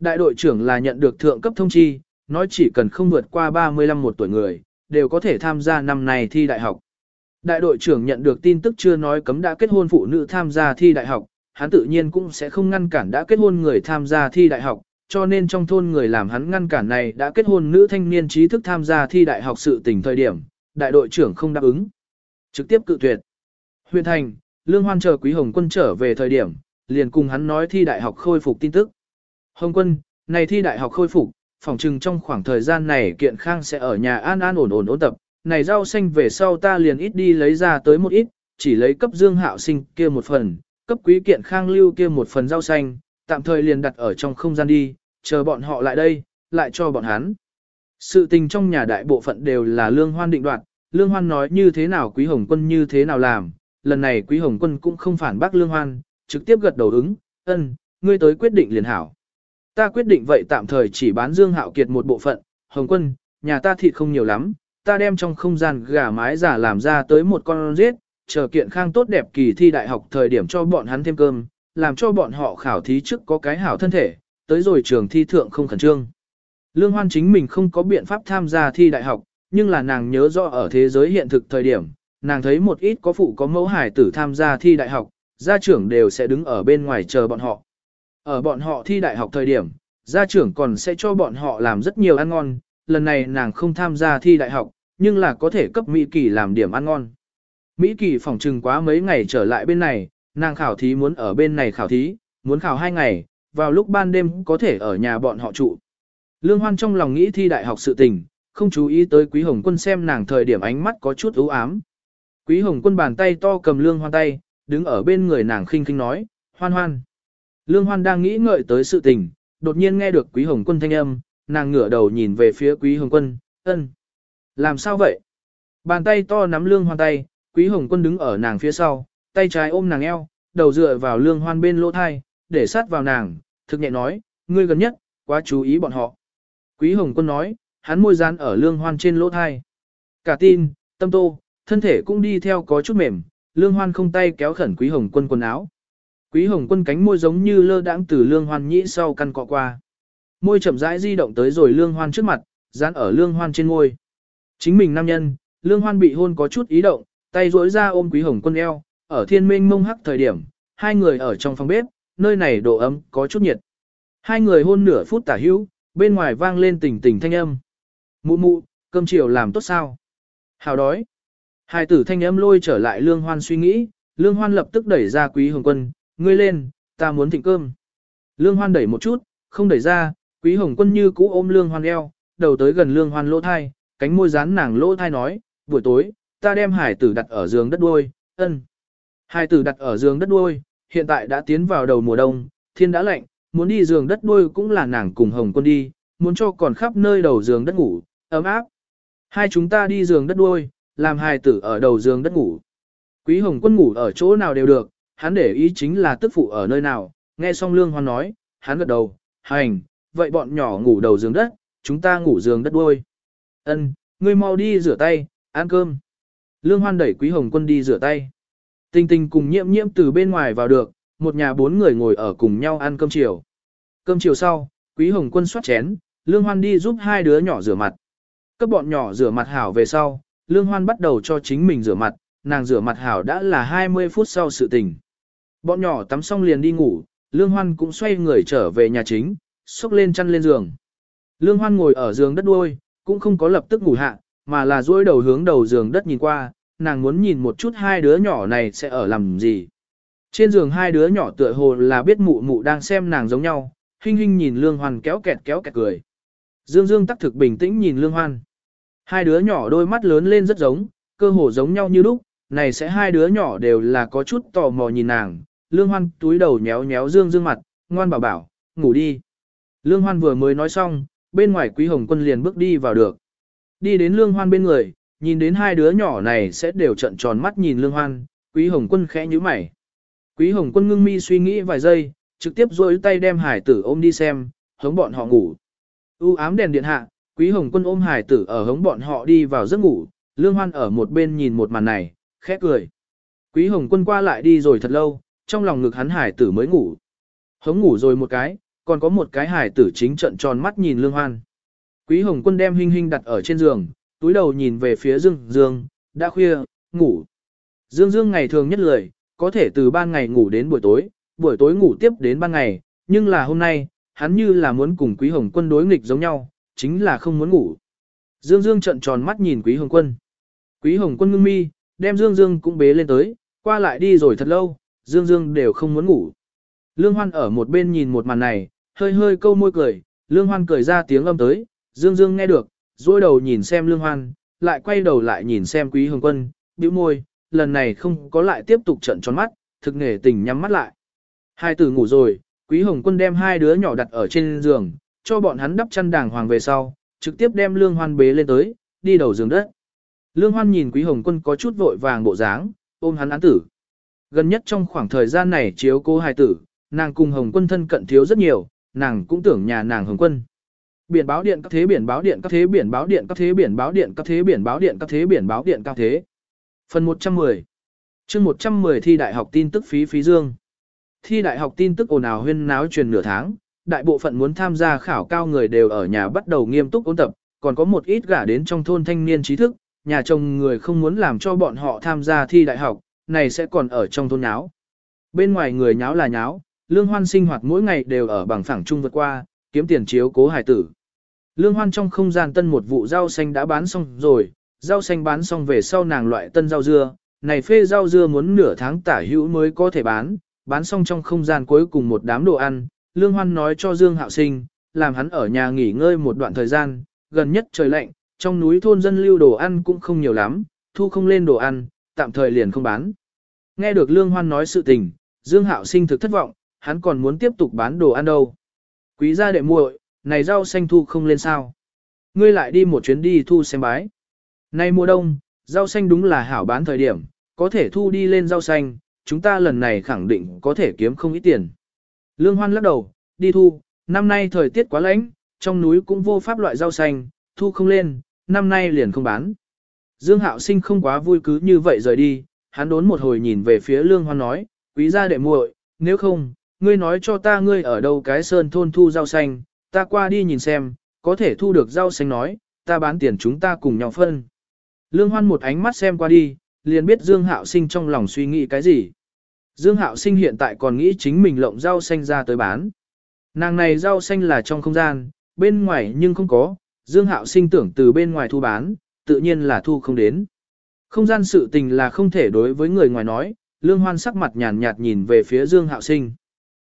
Đại đội trưởng là nhận được thượng cấp thông chi, nói chỉ cần không vượt qua 35 một tuổi người, đều có thể tham gia năm này thi đại học. Đại đội trưởng nhận được tin tức chưa nói cấm đã kết hôn phụ nữ tham gia thi đại học, hắn tự nhiên cũng sẽ không ngăn cản đã kết hôn người tham gia thi đại học, cho nên trong thôn người làm hắn ngăn cản này đã kết hôn nữ thanh niên trí thức tham gia thi đại học sự tình thời điểm, đại đội trưởng không đáp ứng. Trực tiếp cự tuyệt. Huyện thành, Lương Hoan chờ Quý Hồng Quân trở về thời điểm, liền cùng hắn nói thi đại học khôi phục tin tức. Hồng Quân, này thi đại học khôi phục, phòng trừng trong khoảng thời gian này kiện khang sẽ ở nhà an an ổn ổn ổn tập, này rau xanh về sau ta liền ít đi lấy ra tới một ít, chỉ lấy cấp dương hạo sinh kia một phần, cấp quý kiện khang lưu kia một phần rau xanh, tạm thời liền đặt ở trong không gian đi, chờ bọn họ lại đây, lại cho bọn hắn. Sự tình trong nhà đại bộ phận đều là lương hoan định đoạt, lương hoan nói như thế nào quý hồng quân như thế nào làm, lần này quý hồng quân cũng không phản bác lương hoan, trực tiếp gật đầu ứng, ân, ngươi tới quyết định liền hảo. Ta quyết định vậy tạm thời chỉ bán Dương Hạo Kiệt một bộ phận, Hồng Quân, nhà ta thịt không nhiều lắm, ta đem trong không gian gà mái giả làm ra tới một con giết, chờ kiện khang tốt đẹp kỳ thi đại học thời điểm cho bọn hắn thêm cơm, làm cho bọn họ khảo thí trước có cái hảo thân thể, tới rồi trường thi thượng không khẩn trương. Lương Hoan chính mình không có biện pháp tham gia thi đại học, nhưng là nàng nhớ rõ ở thế giới hiện thực thời điểm, nàng thấy một ít có phụ có mẫu hải tử tham gia thi đại học, gia trưởng đều sẽ đứng ở bên ngoài chờ bọn họ. Ở bọn họ thi đại học thời điểm, gia trưởng còn sẽ cho bọn họ làm rất nhiều ăn ngon, lần này nàng không tham gia thi đại học, nhưng là có thể cấp Mỹ Kỳ làm điểm ăn ngon. Mỹ Kỳ phỏng trừng quá mấy ngày trở lại bên này, nàng khảo thí muốn ở bên này khảo thí, muốn khảo hai ngày, vào lúc ban đêm có thể ở nhà bọn họ trụ. Lương Hoan trong lòng nghĩ thi đại học sự tình, không chú ý tới Quý Hồng Quân xem nàng thời điểm ánh mắt có chút ưu ám. Quý Hồng Quân bàn tay to cầm Lương Hoan tay, đứng ở bên người nàng khinh khinh nói, hoan hoan. Lương Hoan đang nghĩ ngợi tới sự tình, đột nhiên nghe được Quý Hồng Quân thanh âm, nàng ngửa đầu nhìn về phía Quý Hồng Quân, ân. Làm sao vậy? Bàn tay to nắm Lương Hoan tay, Quý Hồng Quân đứng ở nàng phía sau, tay trái ôm nàng eo, đầu dựa vào Lương Hoan bên lỗ thai, để sát vào nàng, thực nhẹ nói, ngươi gần nhất, quá chú ý bọn họ. Quý Hồng Quân nói, hắn môi dán ở Lương Hoan trên lỗ thai. Cả tin, tâm tô, thân thể cũng đi theo có chút mềm, Lương Hoan không tay kéo khẩn Quý Hồng Quân quần áo. Quý Hồng Quân cánh môi giống như lơ đãng từ Lương Hoan nhĩ sau căn cọ qua. Môi chậm rãi di động tới rồi Lương Hoan trước mặt, dán ở Lương Hoan trên môi. Chính mình nam nhân, Lương Hoan bị hôn có chút ý động, tay duỗi ra ôm Quý Hồng Quân eo, ở thiên minh mông hắc thời điểm, hai người ở trong phòng bếp, nơi này độ ấm có chút nhiệt. Hai người hôn nửa phút tả hữu, bên ngoài vang lên tỉnh tỉnh thanh âm. Mụ mụ, cơm chiều làm tốt sao? Hào đói. Hai tử thanh âm lôi trở lại Lương Hoan suy nghĩ, Lương Hoan lập tức đẩy ra Quý Hồng Quân, ngươi lên, ta muốn thịnh cơm. Lương Hoan đẩy một chút, không đẩy ra, Quý Hồng Quân như cũ ôm Lương Hoan eo, đầu tới gần Lương Hoan lỗ thai, cánh môi dán nàng lỗ thai nói, buổi tối, ta đem hải tử đặt ở giường đất đuôi, ân. Hải tử đặt ở giường đất đuôi, hiện tại đã tiến vào đầu mùa đông, thiên đã lạnh, muốn đi giường đất đuôi cũng là nàng cùng Hồng Quân đi, muốn cho còn khắp nơi đầu giường đất ngủ, ấm áp. Hai chúng ta đi giường đất đuôi, làm hài tử ở đầu giường đất ngủ. Quý Hồng Quân ngủ ở chỗ nào đều được, hắn để ý chính là tức phụ ở nơi nào, nghe xong Lương Hoan nói, hắn gật đầu, hành, vậy bọn nhỏ ngủ đầu giường đất, chúng ta ngủ giường đất đuôi. Ân, ngươi mau đi rửa tay, ăn cơm. Lương Hoan đẩy Quý Hồng Quân đi rửa tay. Tình tình cùng nhiễm nhiễm từ bên ngoài vào được, một nhà bốn người ngồi ở cùng nhau ăn cơm chiều. Cơm chiều sau, Quý Hồng Quân xoát chén, Lương Hoan đi giúp hai đứa nhỏ rửa mặt. Các bọn nhỏ rửa mặt hảo về sau, Lương Hoan bắt đầu cho chính mình rửa mặt, nàng rửa mặt hảo đã là 20 phút sau sự tình. Bọn nhỏ tắm xong liền đi ngủ, Lương Hoan cũng xoay người trở về nhà chính, xúc lên chăn lên giường. Lương Hoan ngồi ở giường đất đuôi, cũng không có lập tức ngủ hạ, mà là duỗi đầu hướng đầu giường đất nhìn qua, nàng muốn nhìn một chút hai đứa nhỏ này sẽ ở làm gì. Trên giường hai đứa nhỏ tựa hồ là biết mụ mụ đang xem nàng giống nhau, hinh hinh nhìn Lương Hoan kéo kẹt kéo kẹt cười. Dương Dương tắc thực bình tĩnh nhìn Lương Hoan. Hai đứa nhỏ đôi mắt lớn lên rất giống, cơ hồ giống nhau như lúc, này sẽ hai đứa nhỏ đều là có chút tò mò nhìn nàng, Lương Hoan túi đầu nhéo nhéo Dương Dương mặt, ngoan bảo bảo, ngủ đi. Lương Hoan vừa mới nói xong, bên ngoài Quý Hồng Quân liền bước đi vào được. Đi đến Lương Hoan bên người, nhìn đến hai đứa nhỏ này sẽ đều trận tròn mắt nhìn Lương Hoan, Quý Hồng Quân khẽ nhíu mày. Quý Hồng Quân ngưng mi suy nghĩ vài giây, trực tiếp duỗi tay đem hải tử ôm đi xem, hống bọn họ ngủ. U ám đèn điện hạ, Quý Hồng Quân ôm hải tử ở hống bọn họ đi vào giấc ngủ, Lương Hoan ở một bên nhìn một màn này, khẽ cười. Quý Hồng Quân qua lại đi rồi thật lâu, trong lòng ngực hắn hải tử mới ngủ. Hống ngủ rồi một cái, còn có một cái hải tử chính trận tròn mắt nhìn Lương Hoan. Quý Hồng Quân đem Hinh Hinh đặt ở trên giường, túi đầu nhìn về phía Dương Dương, đã khuya, ngủ. Dương Dương ngày thường nhất lười, có thể từ ban ngày ngủ đến buổi tối, buổi tối ngủ tiếp đến ban ngày, nhưng là hôm nay, hắn như là muốn cùng Quý Hồng Quân đối nghịch giống nhau, chính là không muốn ngủ. Dương Dương trận tròn mắt nhìn Quý Hồng Quân. Quý Hồng Quân ngưng mi, đem Dương Dương cũng bế lên tới, Qua lại đi rồi thật lâu, Dương Dương đều không muốn ngủ. Lương Hoan ở một bên nhìn một màn này, hơi hơi câu môi cười, Lương Hoan cười ra tiếng âm tới, Dương Dương nghe được, dôi đầu nhìn xem Lương Hoan, lại quay đầu lại nhìn xem Quý Hồng Quân, bĩu môi, lần này không có lại tiếp tục trận tròn mắt, thực nghề tình nhắm mắt lại. Hai tử ngủ rồi, Quý Hồng Quân đem hai đứa nhỏ đặt ở trên giường, cho bọn hắn đắp chăn đàng hoàng về sau, trực tiếp đem Lương Hoan bế lên tới, đi đầu giường đất. Lương Hoan nhìn Quý Hồng Quân có chút vội vàng bộ dáng, ôm hắn án tử. Gần nhất trong khoảng thời gian này chiếu cô hài tử, nàng cùng Hồng Quân thân cận thiếu rất nhiều, nàng cũng tưởng nhà nàng Hồng Quân. Biển báo điện các thế biển báo điện các thế biển báo điện các thế biển báo điện các thế biển báo điện các thế biển báo điện các thế. Phần 110 chương 110 thi đại học tin tức phí phí dương. Thi đại học tin tức ồn ào huyên náo truyền nửa tháng, đại bộ phận muốn tham gia khảo cao người đều ở nhà bắt đầu nghiêm túc ôn tập, còn có một ít gả đến trong thôn thanh niên trí thức, nhà chồng người không muốn làm cho bọn họ tham gia thi đại học, này sẽ còn ở trong thôn nháo. Bên ngoài người nháo là nháo, lương hoan sinh hoạt mỗi ngày đều ở bằng phẳng chung vượt qua, kiếm tiền chiếu cố hải tử. Lương hoan trong không gian tân một vụ rau xanh đã bán xong rồi, rau xanh bán xong về sau nàng loại tân rau dưa, này phê rau dưa muốn nửa tháng tả hữu mới có thể bán, bán xong trong không gian cuối cùng một đám đồ ăn, Lương Hoan nói cho Dương Hạo Sinh, làm hắn ở nhà nghỉ ngơi một đoạn thời gian, gần nhất trời lạnh, trong núi thôn dân lưu đồ ăn cũng không nhiều lắm, thu không lên đồ ăn, tạm thời liền không bán. Nghe được Lương Hoan nói sự tình, Dương Hạo Sinh thực thất vọng, hắn còn muốn tiếp tục bán đồ ăn đâu. Quý gia đệ muội, này rau xanh thu không lên sao? Ngươi lại đi một chuyến đi thu xem bái. Nay mùa đông, rau xanh đúng là hảo bán thời điểm, có thể thu đi lên rau xanh, chúng ta lần này khẳng định có thể kiếm không ít tiền. Lương Hoan lắc đầu, đi thu, năm nay thời tiết quá lạnh, trong núi cũng vô pháp loại rau xanh, thu không lên, năm nay liền không bán. Dương Hạo Sinh không quá vui cứ như vậy rời đi, hắn đốn một hồi nhìn về phía Lương Hoan nói, quý gia đệ muội, nếu không, ngươi nói cho ta ngươi ở đâu cái sơn thôn thu rau xanh, ta qua đi nhìn xem, có thể thu được rau xanh nói, ta bán tiền chúng ta cùng nhau phân. Lương Hoan một ánh mắt xem qua đi, liền biết Dương Hạo Sinh trong lòng suy nghĩ cái gì. Dương Hạo Sinh hiện tại còn nghĩ chính mình lộng rau xanh ra tới bán. Nàng này rau xanh là trong không gian, bên ngoài nhưng không có, Dương Hạo Sinh tưởng từ bên ngoài thu bán, tự nhiên là thu không đến. Không gian sự tình là không thể đối với người ngoài nói, Lương Hoan sắc mặt nhàn nhạt nhìn về phía Dương Hạo Sinh.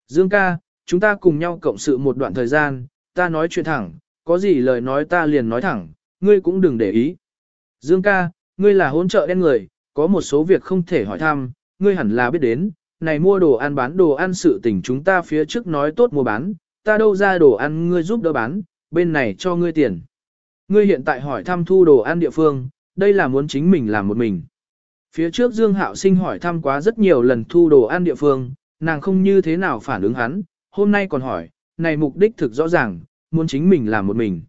Dương ca, chúng ta cùng nhau cộng sự một đoạn thời gian, ta nói chuyện thẳng, có gì lời nói ta liền nói thẳng, ngươi cũng đừng để ý. Dương ca, ngươi là hỗn trợ đen người, có một số việc không thể hỏi thăm, ngươi hẳn là biết đến, này mua đồ ăn bán đồ ăn sự tình chúng ta phía trước nói tốt mua bán, ta đâu ra đồ ăn ngươi giúp đỡ bán, bên này cho ngươi tiền. Ngươi hiện tại hỏi thăm thu đồ ăn địa phương, đây là muốn chính mình làm một mình. Phía trước Dương Hạo Sinh hỏi thăm quá rất nhiều lần thu đồ ăn địa phương, nàng không như thế nào phản ứng hắn, hôm nay còn hỏi, này mục đích thực rõ ràng, muốn chính mình làm một mình.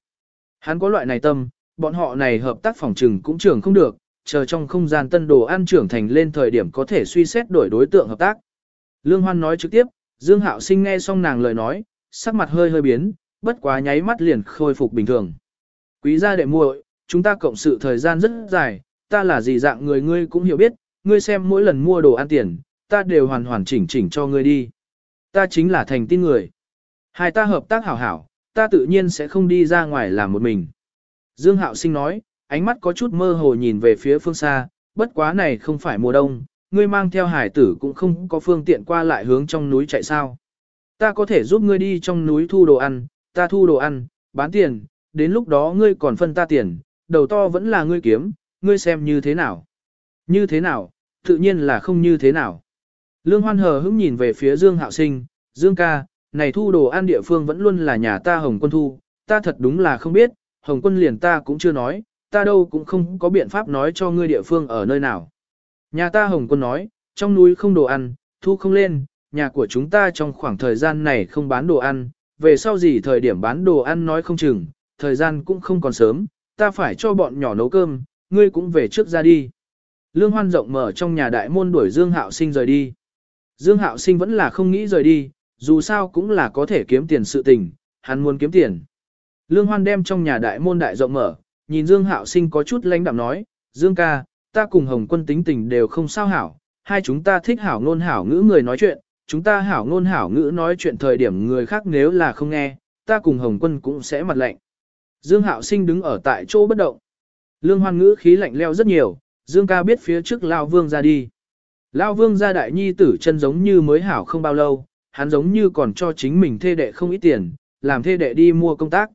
Hắn có loại này tâm, bọn họ này hợp tác phòng trừng cũng trưởng không được, chờ trong không gian tân đồ ăn trưởng thành lên thời điểm có thể suy xét đổi đối tượng hợp tác. Lương Hoan nói trực tiếp, Dương Hạo Sinh nghe xong nàng lời nói, sắc mặt hơi hơi biến, bất quá nháy mắt liền khôi phục bình thường. Quý gia đệ muội, chúng ta cộng sự thời gian rất dài, ta là gì dạng người ngươi cũng hiểu biết, ngươi xem mỗi lần mua đồ ăn tiền, ta đều hoàn hoàn chỉnh chỉnh cho ngươi đi. Ta chính là thành tin người. Hai ta hợp tác hảo hảo, ta tự nhiên sẽ không đi ra ngoài làm một mình. Dương Hạo Sinh nói, ánh mắt có chút mơ hồ nhìn về phía phương xa, bất quá này không phải mùa đông, ngươi mang theo hải tử cũng không có phương tiện qua lại hướng trong núi chạy sao. Ta có thể giúp ngươi đi trong núi thu đồ ăn, ta thu đồ ăn, bán tiền, đến lúc đó ngươi còn phân ta tiền, đầu to vẫn là ngươi kiếm, ngươi xem như thế nào. Như thế nào, tự nhiên là không như thế nào. Lương Hoan hờ hững nhìn về phía Dương Hạo Sinh, Dương ca, này thu đồ ăn địa phương vẫn luôn là nhà ta Hồng Quân thu, ta thật đúng là không biết, Hồng Quân liền ta cũng chưa nói, ta đâu cũng không có biện pháp nói cho ngươi địa phương ở nơi nào. Nhà ta Hồng Quân nói, trong núi không đồ ăn, thu không lên, nhà của chúng ta trong khoảng thời gian này không bán đồ ăn, về sau gì thời điểm bán đồ ăn nói không chừng, thời gian cũng không còn sớm, ta phải cho bọn nhỏ nấu cơm, ngươi cũng về trước ra đi. Lương Hoan rộng mở trong nhà đại môn đuổi Dương Hạo Sinh rời đi. Dương Hạo Sinh vẫn là không nghĩ rời đi, dù sao cũng là có thể kiếm tiền sự tình, hắn muốn kiếm tiền. Lương Hoan đem trong nhà đại môn đại rộng mở, nhìn Dương Hạo Sinh có chút lãnh đạm nói, Dương ca, ta cùng Hồng Quân tính tình đều không sao hảo, hai chúng ta thích hảo ngôn hảo ngữ người nói chuyện, chúng ta hảo ngôn hảo ngữ nói chuyện thời điểm người khác nếu là không nghe, ta cùng Hồng Quân cũng sẽ mặt lạnh. Dương Hạo Sinh đứng ở tại chỗ bất động. Lương Hoan ngữ khí lạnh leo rất nhiều, Dương ca biết phía trước Lao Vương ra đi. Lão vương gia đại nhi tử chân giống như mới hảo không bao lâu, hắn giống như còn cho chính mình thê đệ không ít tiền, làm thê đệ đi mua công tác.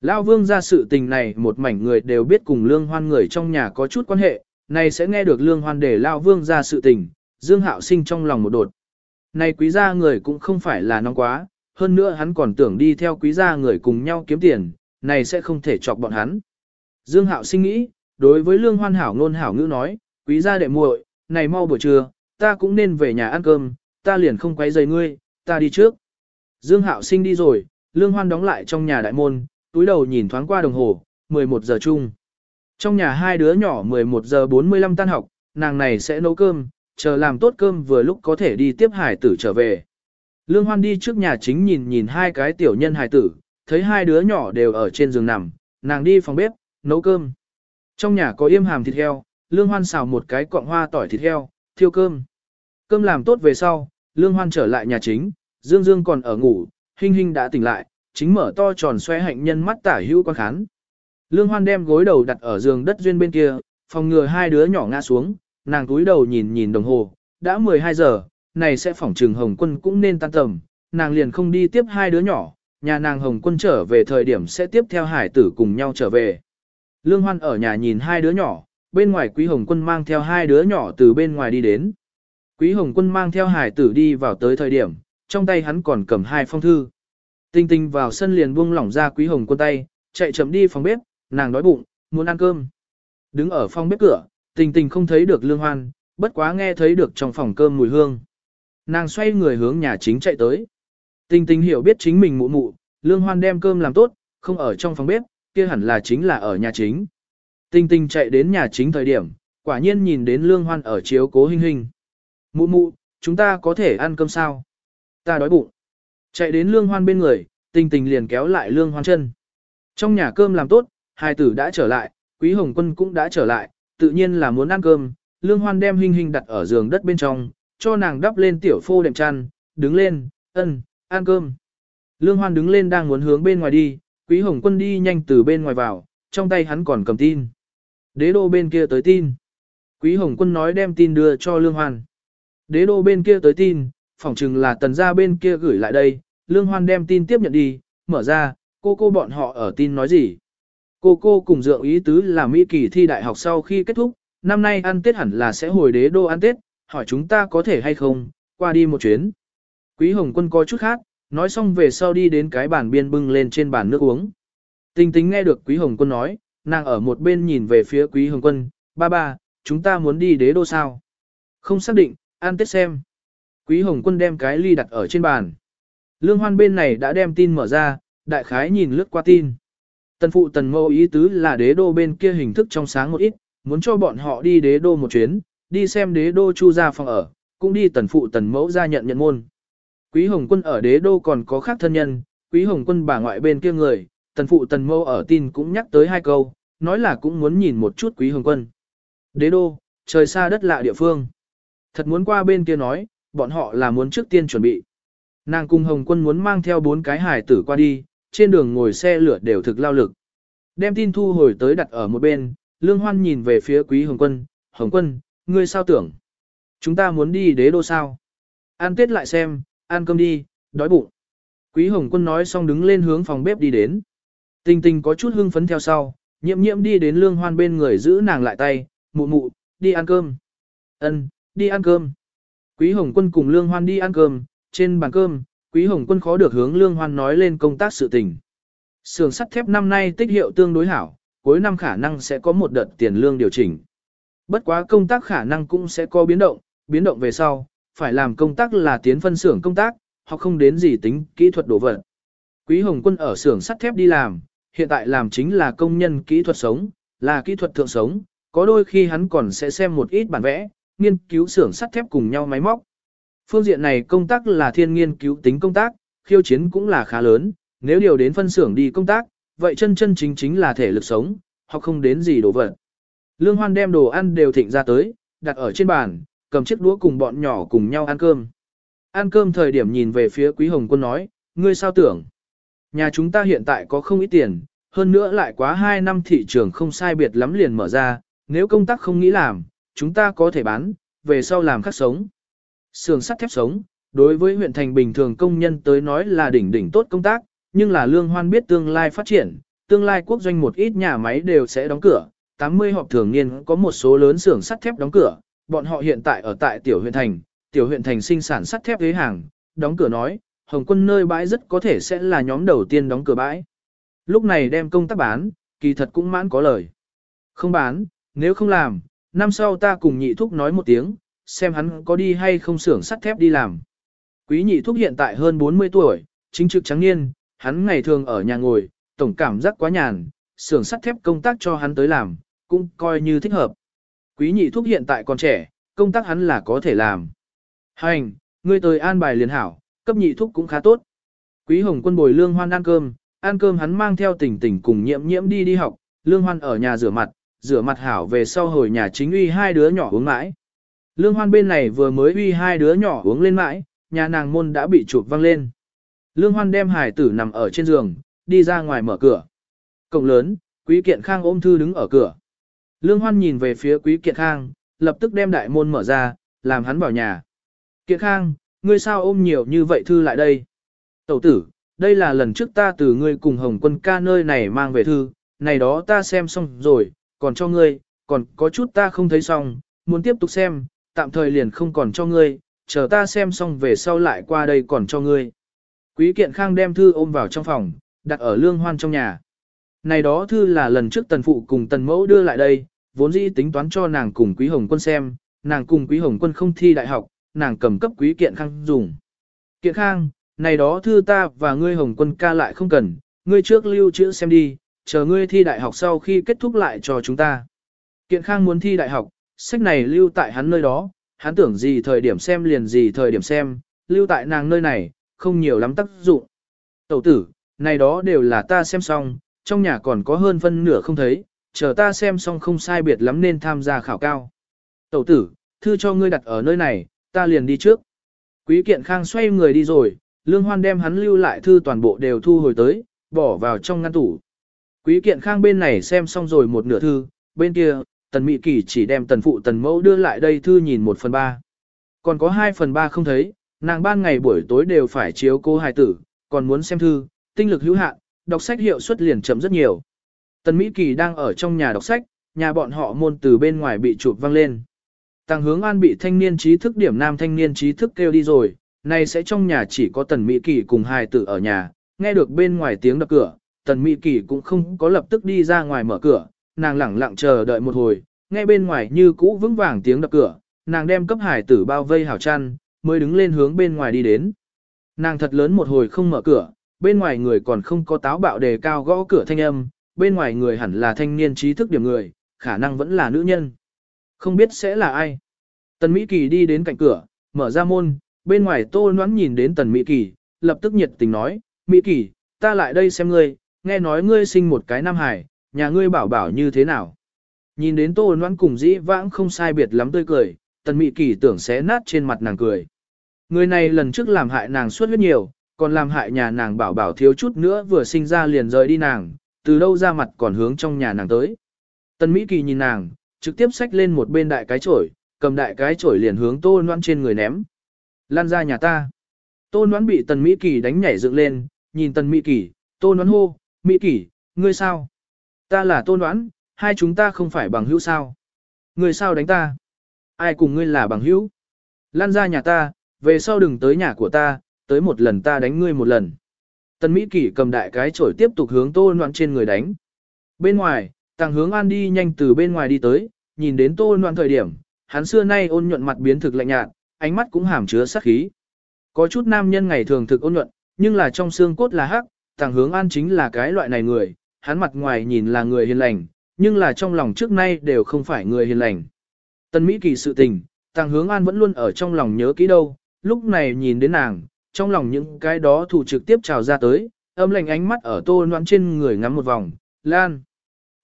Lão vương ra sự tình này một mảnh người đều biết cùng lương hoan người trong nhà có chút quan hệ, này sẽ nghe được lương hoan để Lão vương ra sự tình, Dương Hạo sinh trong lòng một đột. Này quý gia người cũng không phải là nóng quá, hơn nữa hắn còn tưởng đi theo quý gia người cùng nhau kiếm tiền, này sẽ không thể chọc bọn hắn. Dương Hạo sinh nghĩ, đối với lương hoan hảo ngôn hảo ngữ nói, quý gia đệ muội, này mau buổi trưa, ta cũng nên về nhà ăn cơm, ta liền không quấy rầy ngươi, ta đi trước. Dương Hạo sinh đi rồi, lương hoan đóng lại trong nhà đại môn, túi đầu nhìn thoáng qua đồng hồ, 11 giờ chung. Trong nhà hai đứa nhỏ 11 giờ 45 tan học, nàng này sẽ nấu cơm, chờ làm tốt cơm vừa lúc có thể đi tiếp hải tử trở về. Lương Hoan đi trước nhà chính nhìn nhìn hai cái tiểu nhân hải tử, thấy hai đứa nhỏ đều ở trên giường nằm, nàng đi phòng bếp, nấu cơm. Trong nhà có yêm hàm thịt heo, Lương Hoan xào một cái cọng hoa tỏi thịt heo, thiêu cơm. Cơm làm tốt về sau, Lương Hoan trở lại nhà chính, Dương Dương còn ở ngủ, Hinh Hinh đã tỉnh lại, chính mở to tròn xoe hạnh nhân mắt tả hữu quan khán. Lương Hoan đem gối đầu đặt ở giường đất duyên bên kia, phòng ngừa hai đứa nhỏ ngã xuống, nàng túi đầu nhìn nhìn đồng hồ, đã 12 giờ, này sẽ phỏng trừng Hồng Quân cũng nên tan tầm, nàng liền không đi tiếp hai đứa nhỏ, nhà nàng Hồng Quân trở về thời điểm sẽ tiếp theo hải tử cùng nhau trở về. Lương Hoan ở nhà nhìn hai đứa nhỏ, bên ngoài Quý Hồng Quân mang theo hai đứa nhỏ từ bên ngoài đi đến. Quý Hồng Quân mang theo hải tử đi vào tới thời điểm, trong tay hắn còn cầm hai phong thư. Tinh tinh vào sân liền buông lỏng ra Quý Hồng Quân tay, chạy chậm đi phòng bếp, nàng đói bụng, muốn ăn cơm. Đứng ở phòng bếp cửa, tình tình không thấy được lương hoan, bất quá nghe thấy được trong phòng cơm mùi hương. Nàng xoay người hướng nhà chính chạy tới. Tình tình hiểu biết chính mình mụ mụ, lương hoan đem cơm làm tốt, không ở trong phòng bếp, kia hẳn là chính là ở nhà chính. Tình tình chạy đến nhà chính thời điểm, quả nhiên nhìn đến lương hoan ở chiếu cố hình hình. Mụ mụ, chúng ta có thể ăn cơm sao? Ta đói bụng. Chạy đến lương hoan bên người, tình tình liền kéo lại lương hoan chân. Trong nhà cơm làm tốt, hai tử đã trở lại, quý hồng quân cũng đã trở lại, tự nhiên là muốn ăn cơm, lương hoan đem hình hình đặt ở giường đất bên trong, cho nàng đắp lên tiểu phô đệm chăn, đứng lên, ân, ăn cơm. Lương hoan đứng lên đang muốn hướng bên ngoài đi, quý hồng quân đi nhanh từ bên ngoài vào, trong tay hắn còn cầm tin. Đế đô bên kia tới tin. Quý hồng quân nói đem tin đưa cho lương hoan. Đế đô bên kia tới tin, phỏng chừng là tần gia bên kia gửi lại đây, lương hoan đem tin tiếp nhận đi, mở ra, cô cô bọn họ ở tin nói gì. Cô cô cùng dượng ý tứ là Mỹ kỳ thi đại học sau khi kết thúc, năm nay ăn Tết hẳn là sẽ hồi đế đô ăn Tết, hỏi chúng ta có thể hay không, qua đi một chuyến. Quý Hồng Quân có chút khác, nói xong về sau đi đến cái bàn biên bưng lên trên bàn nước uống. Tình tính nghe được Quý Hồng Quân nói, nàng ở một bên nhìn về phía Quý Hồng Quân, ba ba, chúng ta muốn đi đế đô sao? Không xác định, ăn Tết xem. Quý Hồng Quân đem cái ly đặt ở trên bàn. Lương Hoan bên này đã đem tin mở ra, đại khái nhìn lướt qua tin. Tần phụ tần mâu ý tứ là đế đô bên kia hình thức trong sáng một ít, muốn cho bọn họ đi đế đô một chuyến, đi xem đế đô chu ra phòng ở, cũng đi tần phụ tần mẫu ra nhận nhận môn. Quý Hồng Quân ở đế đô còn có khác thân nhân, Quý Hồng Quân bà ngoại bên kia người, tần phụ tần mâu ở tin cũng nhắc tới hai câu, nói là cũng muốn nhìn một chút Quý Hồng Quân. Đế đô, trời xa đất lạ địa phương. Thật muốn qua bên kia nói, bọn họ là muốn trước tiên chuẩn bị. Nàng cùng Hồng Quân muốn mang theo bốn cái hài tử qua đi, trên đường ngồi xe lửa đều thực lao lực. Đem tin thu hồi tới đặt ở một bên, Lương Hoan nhìn về phía Quý Hồng Quân, Hồng Quân, ngươi sao tưởng? Chúng ta muốn đi đế đô sao? Ăn tết lại xem, ăn cơm đi, đói bụng. Quý Hồng Quân nói xong đứng lên hướng phòng bếp đi đến. Tình tình có chút hưng phấn theo sau, Nhiệm Nhiệm đi đến Lương Hoan bên người giữ nàng lại tay, mụ mụ, đi ăn cơm. Ân, đi ăn cơm. Quý Hồng Quân cùng Lương Hoan đi ăn cơm, trên bàn cơm, Quý Hồng Quân khó được hướng Lương Hoan nói lên công tác sự tình. Sưởng sắt thép năm nay tích hiệu tương đối hảo, cuối năm khả năng sẽ có một đợt tiền lương điều chỉnh. Bất quá công tác khả năng cũng sẽ có biến động, biến động về sau, phải làm công tác là tiến phân xưởng công tác, hoặc không đến gì tính kỹ thuật đổ vật. Quý Hồng Quân ở xưởng sắt thép đi làm, hiện tại làm chính là công nhân kỹ thuật sống, là kỹ thuật thượng sống, có đôi khi hắn còn sẽ xem một ít bản vẽ, nghiên cứu xưởng sắt thép cùng nhau máy móc. Phương diện này công tác là thiên nghiên cứu tính công tác, khiêu chiến cũng là khá lớn, nếu điều đến phân xưởng đi công tác, vậy chân chân chính chính là thể lực sống, hoặc không đến gì đồ vật. Lương Hoan đem đồ ăn đều thịnh ra tới, đặt ở trên bàn, cầm chiếc đũa cùng bọn nhỏ cùng nhau ăn cơm. Ăn cơm thời điểm nhìn về phía Quý Hồng Quân nói, ngươi sao tưởng? Nhà chúng ta hiện tại có không ít tiền, hơn nữa lại quá 2 năm thị trường không sai biệt lắm liền mở ra, nếu công tác không nghĩ làm, chúng ta có thể bán, về sau làm khắc sống. Sườn sắt thép sống, đối với huyện thành bình thường công nhân tới nói là đỉnh đỉnh tốt công tác, nhưng là lương hoan biết tương lai phát triển, tương lai quốc doanh một ít nhà máy đều sẽ đóng cửa, 80 họp thường niên có một số lớn xưởng sắt thép đóng cửa, bọn họ hiện tại ở tại tiểu huyện thành, tiểu huyện thành sinh sản sắt thép ghế hàng, đóng cửa nói, Hồng quân nơi bãi rất có thể sẽ là nhóm đầu tiên đóng cửa bãi. Lúc này đem công tác bán, kỳ thật cũng mãn có lời. Không bán, nếu không làm, năm sau ta cùng nhị thúc nói một tiếng, xem hắn có đi hay không xưởng sắt thép đi làm. Quý nhị thúc hiện tại hơn 40 tuổi, chính trực trắng niên, hắn ngày thường ở nhà ngồi, tổng cảm giác quá nhàn, xưởng sắt thép công tác cho hắn tới làm, cũng coi như thích hợp. Quý nhị thúc hiện tại còn trẻ, công tác hắn là có thể làm. Hành, ngươi tới an bài liền hảo, cấp nhị thúc cũng khá tốt. Quý hồng quân bồi lương hoan ăn cơm, ăn cơm hắn mang theo tỉnh tỉnh cùng nhiễm nhiễm đi đi học, lương hoan ở nhà rửa mặt, rửa mặt hảo về sau hồi nhà chính uy hai đứa nhỏ uống mãi. Lương hoan bên này vừa mới uy hai đứa nhỏ uống lên mãi, nhà nàng môn đã bị chụp văng lên. Lương hoan đem hải tử nằm ở trên giường, đi ra ngoài mở cửa. Cổng lớn, quý kiện khang ôm thư đứng ở cửa. Lương hoan nhìn về phía quý kiện khang, lập tức đem đại môn mở ra, làm hắn vào nhà. Kiện khang, ngươi sao ôm nhiều như vậy thư lại đây? Tẩu tử, đây là lần trước ta từ ngươi cùng Hồng quân ca nơi này mang về thư, này đó ta xem xong rồi, còn cho ngươi, còn có chút ta không thấy xong, muốn tiếp tục xem, tạm thời liền không còn cho ngươi, chờ ta xem xong về sau lại qua đây còn cho ngươi. Quý kiện khang đem thư ôm vào trong phòng, đặt ở lương hoan trong nhà. Này đó thư là lần trước tần phụ cùng tần mẫu đưa lại đây, vốn dĩ tính toán cho nàng cùng quý hồng quân xem, nàng cùng quý hồng quân không thi đại học, nàng cầm cấp quý kiện khang dùng. Kiện khang, này đó thư ta và ngươi hồng quân ca lại không cần, ngươi trước lưu trữ xem đi, chờ ngươi thi đại học sau khi kết thúc lại cho chúng ta. Kiện khang muốn thi đại học, sách này lưu tại hắn nơi đó, hắn tưởng gì thời điểm xem liền gì thời điểm xem, lưu tại nàng nơi này, không nhiều lắm tác dụng. Tẩu tử, này đó đều là ta xem xong, trong nhà còn có hơn phân nửa không thấy, chờ ta xem xong không sai biệt lắm nên tham gia khảo cao. Tẩu tử, thư cho ngươi đặt ở nơi này, ta liền đi trước. Quý kiện khang xoay người đi rồi, lương hoan đem hắn lưu lại thư toàn bộ đều thu hồi tới, bỏ vào trong ngăn tủ. Quý kiện khang bên này xem xong rồi một nửa thư, bên kia, tần mỹ kỳ chỉ đem tần phụ tần mẫu đưa lại đây thư nhìn một phần ba. Còn có hai phần ba không thấy, nàng ban ngày buổi tối đều phải chiếu cô hài tử, còn muốn xem thư, tinh lực hữu hạn, đọc sách hiệu suất liền chậm rất nhiều. Tần Mỹ Kỳ đang ở trong nhà đọc sách, nhà bọn họ môn từ bên ngoài bị chụp văng lên. Tăng hướng an bị thanh niên trí thức điểm nam thanh niên trí thức kêu đi rồi, nay sẽ trong nhà chỉ có Tần Mỹ Kỳ cùng hài tử ở nhà, nghe được bên ngoài tiếng đập cửa, Tần Mỹ Kỳ cũng không có lập tức đi ra ngoài mở cửa, nàng lẳng lặng chờ đợi một hồi, nghe bên ngoài như cũ vững vàng tiếng đập cửa, nàng đem cấp hải tử bao vây hảo chăn, mới đứng lên hướng bên ngoài đi đến. Nàng thật lớn một hồi không mở cửa, bên ngoài người còn không có táo bạo đề cao gõ cửa thanh âm, bên ngoài người hẳn là thanh niên trí thức điểm người, khả năng vẫn là nữ nhân. Không biết sẽ là ai. Tần Mỹ Kỳ đi đến cạnh cửa, mở ra môn, bên ngoài tô noãn nhìn đến Tần Mỹ Kỳ, lập tức nhiệt tình nói, Mỹ Kỳ, ta lại đây xem ngươi, nghe nói ngươi sinh một cái nam hải, nhà ngươi bảo bảo như thế nào. Nhìn đến tô noãn cùng dĩ vãng không sai biệt lắm tươi cười, Tần Mỹ Kỳ tưởng xé nát trên mặt nàng cười. Người này lần trước làm hại nàng suốt huyết nhiều, còn làm hại nhà nàng bảo bảo thiếu chút nữa vừa sinh ra liền rời đi nàng, từ đâu ra mặt còn hướng trong nhà nàng tới. Tần Mỹ Kỳ nhìn nàng, trực tiếp xách lên một bên đại cái chổi, cầm đại cái chổi liền hướng Tô Noãn trên người ném. Lan ra nhà ta. Tô Noãn bị Tần Mỹ Kỳ đánh nhảy dựng lên, nhìn Tần Mỹ Kỳ, Tô Noãn hô, Mỹ Kỳ, ngươi sao? Ta là tôn đoán, hai chúng ta không phải bằng hữu sao? Ngươi sao đánh ta? Ai cùng ngươi là bằng hữu? Lan ra nhà ta, về sau đừng tới nhà của ta, tới một lần ta đánh ngươi một lần. Tần Mỹ Kỳ cầm đại cái chổi tiếp tục hướng tôn đoán trên người đánh. Bên ngoài, tàng hướng an đi nhanh từ bên ngoài đi tới, nhìn đến tôn đoán thời điểm, hắn xưa nay ôn nhuận mặt biến thực lạnh nhạt, ánh mắt cũng hàm chứa sát khí. Có chút nam nhân ngày thường thực ôn nhuận, nhưng là trong xương cốt là hắc, tàng hướng an chính là cái loại này người, hắn mặt ngoài nhìn là người hiền lành, nhưng là trong lòng trước nay đều không phải người hiền lành. Tần Mỹ Kỳ sự tình, tàng hướng an vẫn luôn ở trong lòng nhớ kỹ đâu, lúc này nhìn đến nàng, trong lòng những cái đó thủ trực tiếp trào ra tới, âm lạnh ánh mắt ở tô noan trên người ngắm một vòng, lan.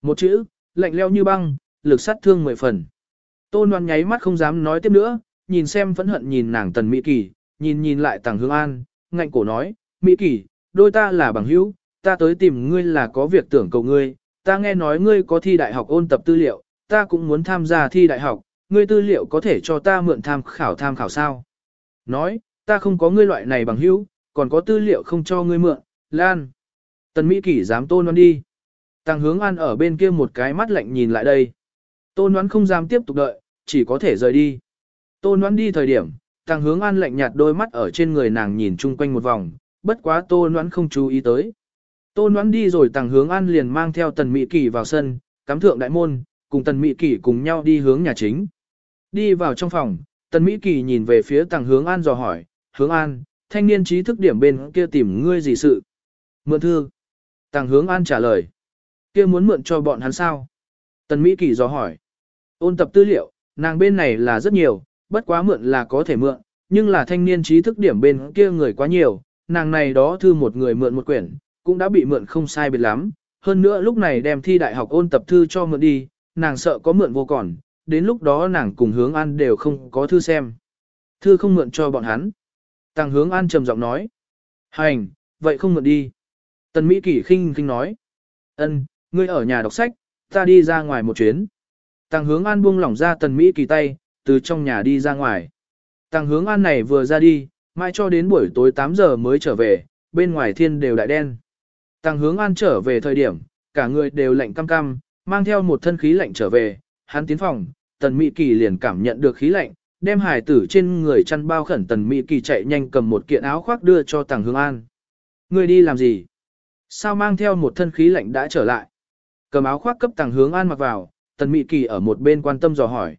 Một chữ, lạnh leo như băng, lực sát thương mười phần. Tô noan nháy mắt không dám nói tiếp nữa, nhìn xem phẫn hận nhìn nàng tần Mỹ Kỳ, nhìn nhìn lại tàng Hướng an, ngạnh cổ nói, Mỹ Kỳ, đôi ta là bằng hữu, ta tới tìm ngươi là có việc tưởng cầu ngươi, ta nghe nói ngươi có thi đại học ôn tập tư liệu, ta cũng muốn tham gia thi đại học, ngươi tư liệu có thể cho ta mượn tham khảo tham khảo sao? Nói, ta không có ngươi loại này bằng hữu, còn có tư liệu không cho ngươi mượn, Lan. Tần Mỹ Kỷ dám tôn đoán đi. Tăng hướng an ở bên kia một cái mắt lạnh nhìn lại đây. Tôn đoán không dám tiếp tục đợi, chỉ có thể rời đi. Tôn đoán đi thời điểm, tăng hướng an lạnh nhạt đôi mắt ở trên người nàng nhìn chung quanh một vòng, bất quá tôn đoán không chú ý tới. Tôn đoán đi rồi tàng hướng an liền mang theo tần Mỹ Kỷ vào sân, cắm thượng đại môn, cùng tần Mỹ Kỷ cùng nhau đi hướng nhà chính. Đi vào trong phòng, tần Mỹ Kỳ nhìn về phía tàng hướng an dò hỏi, hướng an, thanh niên trí thức điểm bên kia tìm ngươi gì sự? Mượn thư. tàng hướng an trả lời. kia muốn mượn cho bọn hắn sao? Tần Mỹ Kỳ dò hỏi. Ôn tập tư liệu, nàng bên này là rất nhiều, bất quá mượn là có thể mượn, nhưng là thanh niên trí thức điểm bên kia người quá nhiều, nàng này đó thư một người mượn một quyển, cũng đã bị mượn không sai biệt lắm. Hơn nữa lúc này đem thi đại học ôn tập thư cho mượn đi, nàng sợ có mượn vô còn, đến lúc đó nàng cùng hướng an đều không có thư xem. Thư không mượn cho bọn hắn. Tăng hướng an trầm giọng nói. Hành, vậy không mượn đi. Tần Mỹ Kỷ khinh khinh nói. ân, ngươi ở nhà đọc sách, ta đi ra ngoài một chuyến. Tăng hướng an buông lỏng ra tần Mỹ Kỳ tay, từ trong nhà đi ra ngoài. Tăng hướng an này vừa ra đi, mai cho đến buổi tối 8 giờ mới trở về, bên ngoài thiên đều đại đen. Tăng hướng an trở về thời điểm, cả người đều lạnh cam cam, mang theo một thân khí lạnh trở về, hắn tiến phòng, tần Mỹ Kỳ liền cảm nhận được khí lạnh, đem hải tử trên người chăn bao khẩn tần Mỹ Kỳ chạy nhanh cầm một kiện áo khoác đưa cho Tăng hướng an. Người đi làm gì? Sao mang theo một thân khí lạnh đã trở lại? Cầm áo khoác cấp Tăng hướng an mặc vào, tần Mỹ Kỳ ở một bên quan tâm dò hỏi.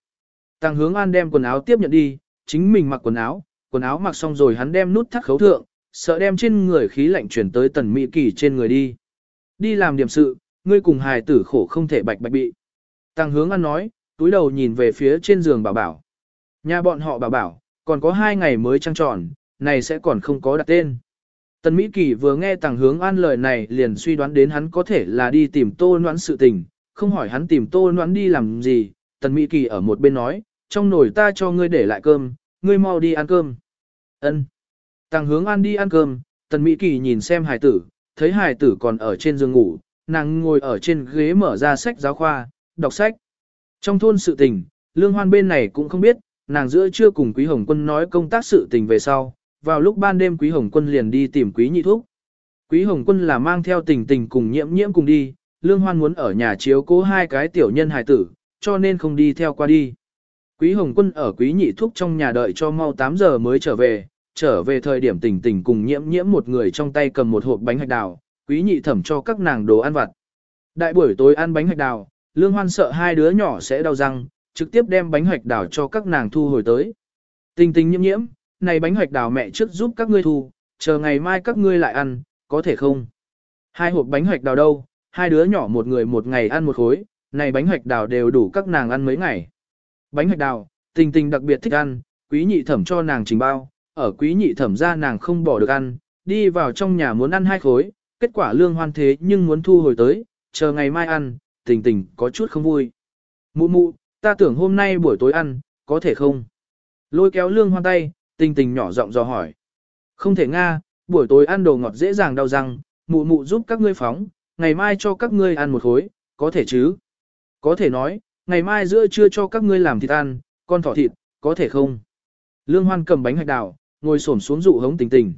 Tăng hướng an đem quần áo tiếp nhận đi, chính mình mặc quần áo, quần áo mặc xong rồi hắn đem nút thắt khấu thượng, sợ đem trên người khí lạnh chuyển tới tần Mỹ Kỳ trên người đi. Đi làm điểm sự, ngươi cùng hài tử khổ không thể bạch bạch bị. Tăng hướng an nói, túi đầu nhìn về phía trên giường bảo bảo. Nhà bọn họ bảo bảo, còn có hai ngày mới trăng tròn, này sẽ còn không có đặt tên. Tần Mỹ Kỳ vừa nghe Tăng hướng an lời này liền suy đoán đến hắn có thể là đi tìm tô noãn sự tình, không hỏi hắn tìm tô noãn đi làm gì, Tần Mỹ Kỳ ở một bên nói, trong nồi ta cho ngươi để lại cơm, ngươi mau đi ăn cơm. Ân. Tàng hướng an đi ăn cơm, Tần Mỹ Kỳ nhìn xem Hải tử, thấy Hải tử còn ở trên giường ngủ, nàng ngồi ở trên ghế mở ra sách giáo khoa, đọc sách. Trong thôn sự tình, Lương Hoan bên này cũng không biết, nàng giữa trưa cùng Quý Hồng Quân nói công tác sự tình về sau, vào lúc ban đêm Quý Hồng Quân liền đi tìm Quý Nhị Thúc. Quý Hồng Quân là mang theo tình tình cùng nhiễm nhiễm cùng đi, Lương Hoan muốn ở nhà chiếu cố hai cái tiểu nhân Hải tử, cho nên không đi theo qua đi. Quý Hồng Quân ở Quý Nhị Thúc trong nhà đợi cho mau 8 giờ mới trở về, trở về thời điểm tỉnh tỉnh cùng nhiễm nhiễm một người trong tay cầm một hộp bánh hạch đào, Quý Nhị thẩm cho các nàng đồ ăn vặt. Đại buổi tối ăn bánh hạch đào, Lương Hoan sợ hai đứa nhỏ sẽ đau răng, trực tiếp đem bánh hạch đào cho các nàng thu hồi tới. Tình tình nhiễm nhiễm, này bánh hạch đào mẹ trước giúp các ngươi thu, chờ ngày mai các ngươi lại ăn, có thể không? Hai hộp bánh hạch đào đâu, hai đứa nhỏ một người một ngày ăn một khối, này bánh hạch đào đều đủ các nàng ăn mấy ngày. Bánh hạch đào, tình tình đặc biệt thích ăn, quý nhị thẩm cho nàng trình bao, ở quý nhị thẩm ra nàng không bỏ được ăn, đi vào trong nhà muốn ăn hai khối, kết quả lương hoan thế nhưng muốn thu hồi tới, chờ ngày mai ăn, tình tình có chút không vui. Mụ mụ, ta tưởng hôm nay buổi tối ăn, có thể không? Lôi kéo lương hoan tay, tình tình nhỏ giọng dò hỏi. Không thể nga, buổi tối ăn đồ ngọt dễ dàng đau răng, mụ mụ giúp các ngươi phóng, ngày mai cho các ngươi ăn một khối, có thể chứ? Có thể nói, ngày mai giữa trưa cho các ngươi làm thịt ăn, con thỏ thịt, có thể không? Lương Hoan cầm bánh hạch đào, ngồi xổm xuống dụ hống tình tình.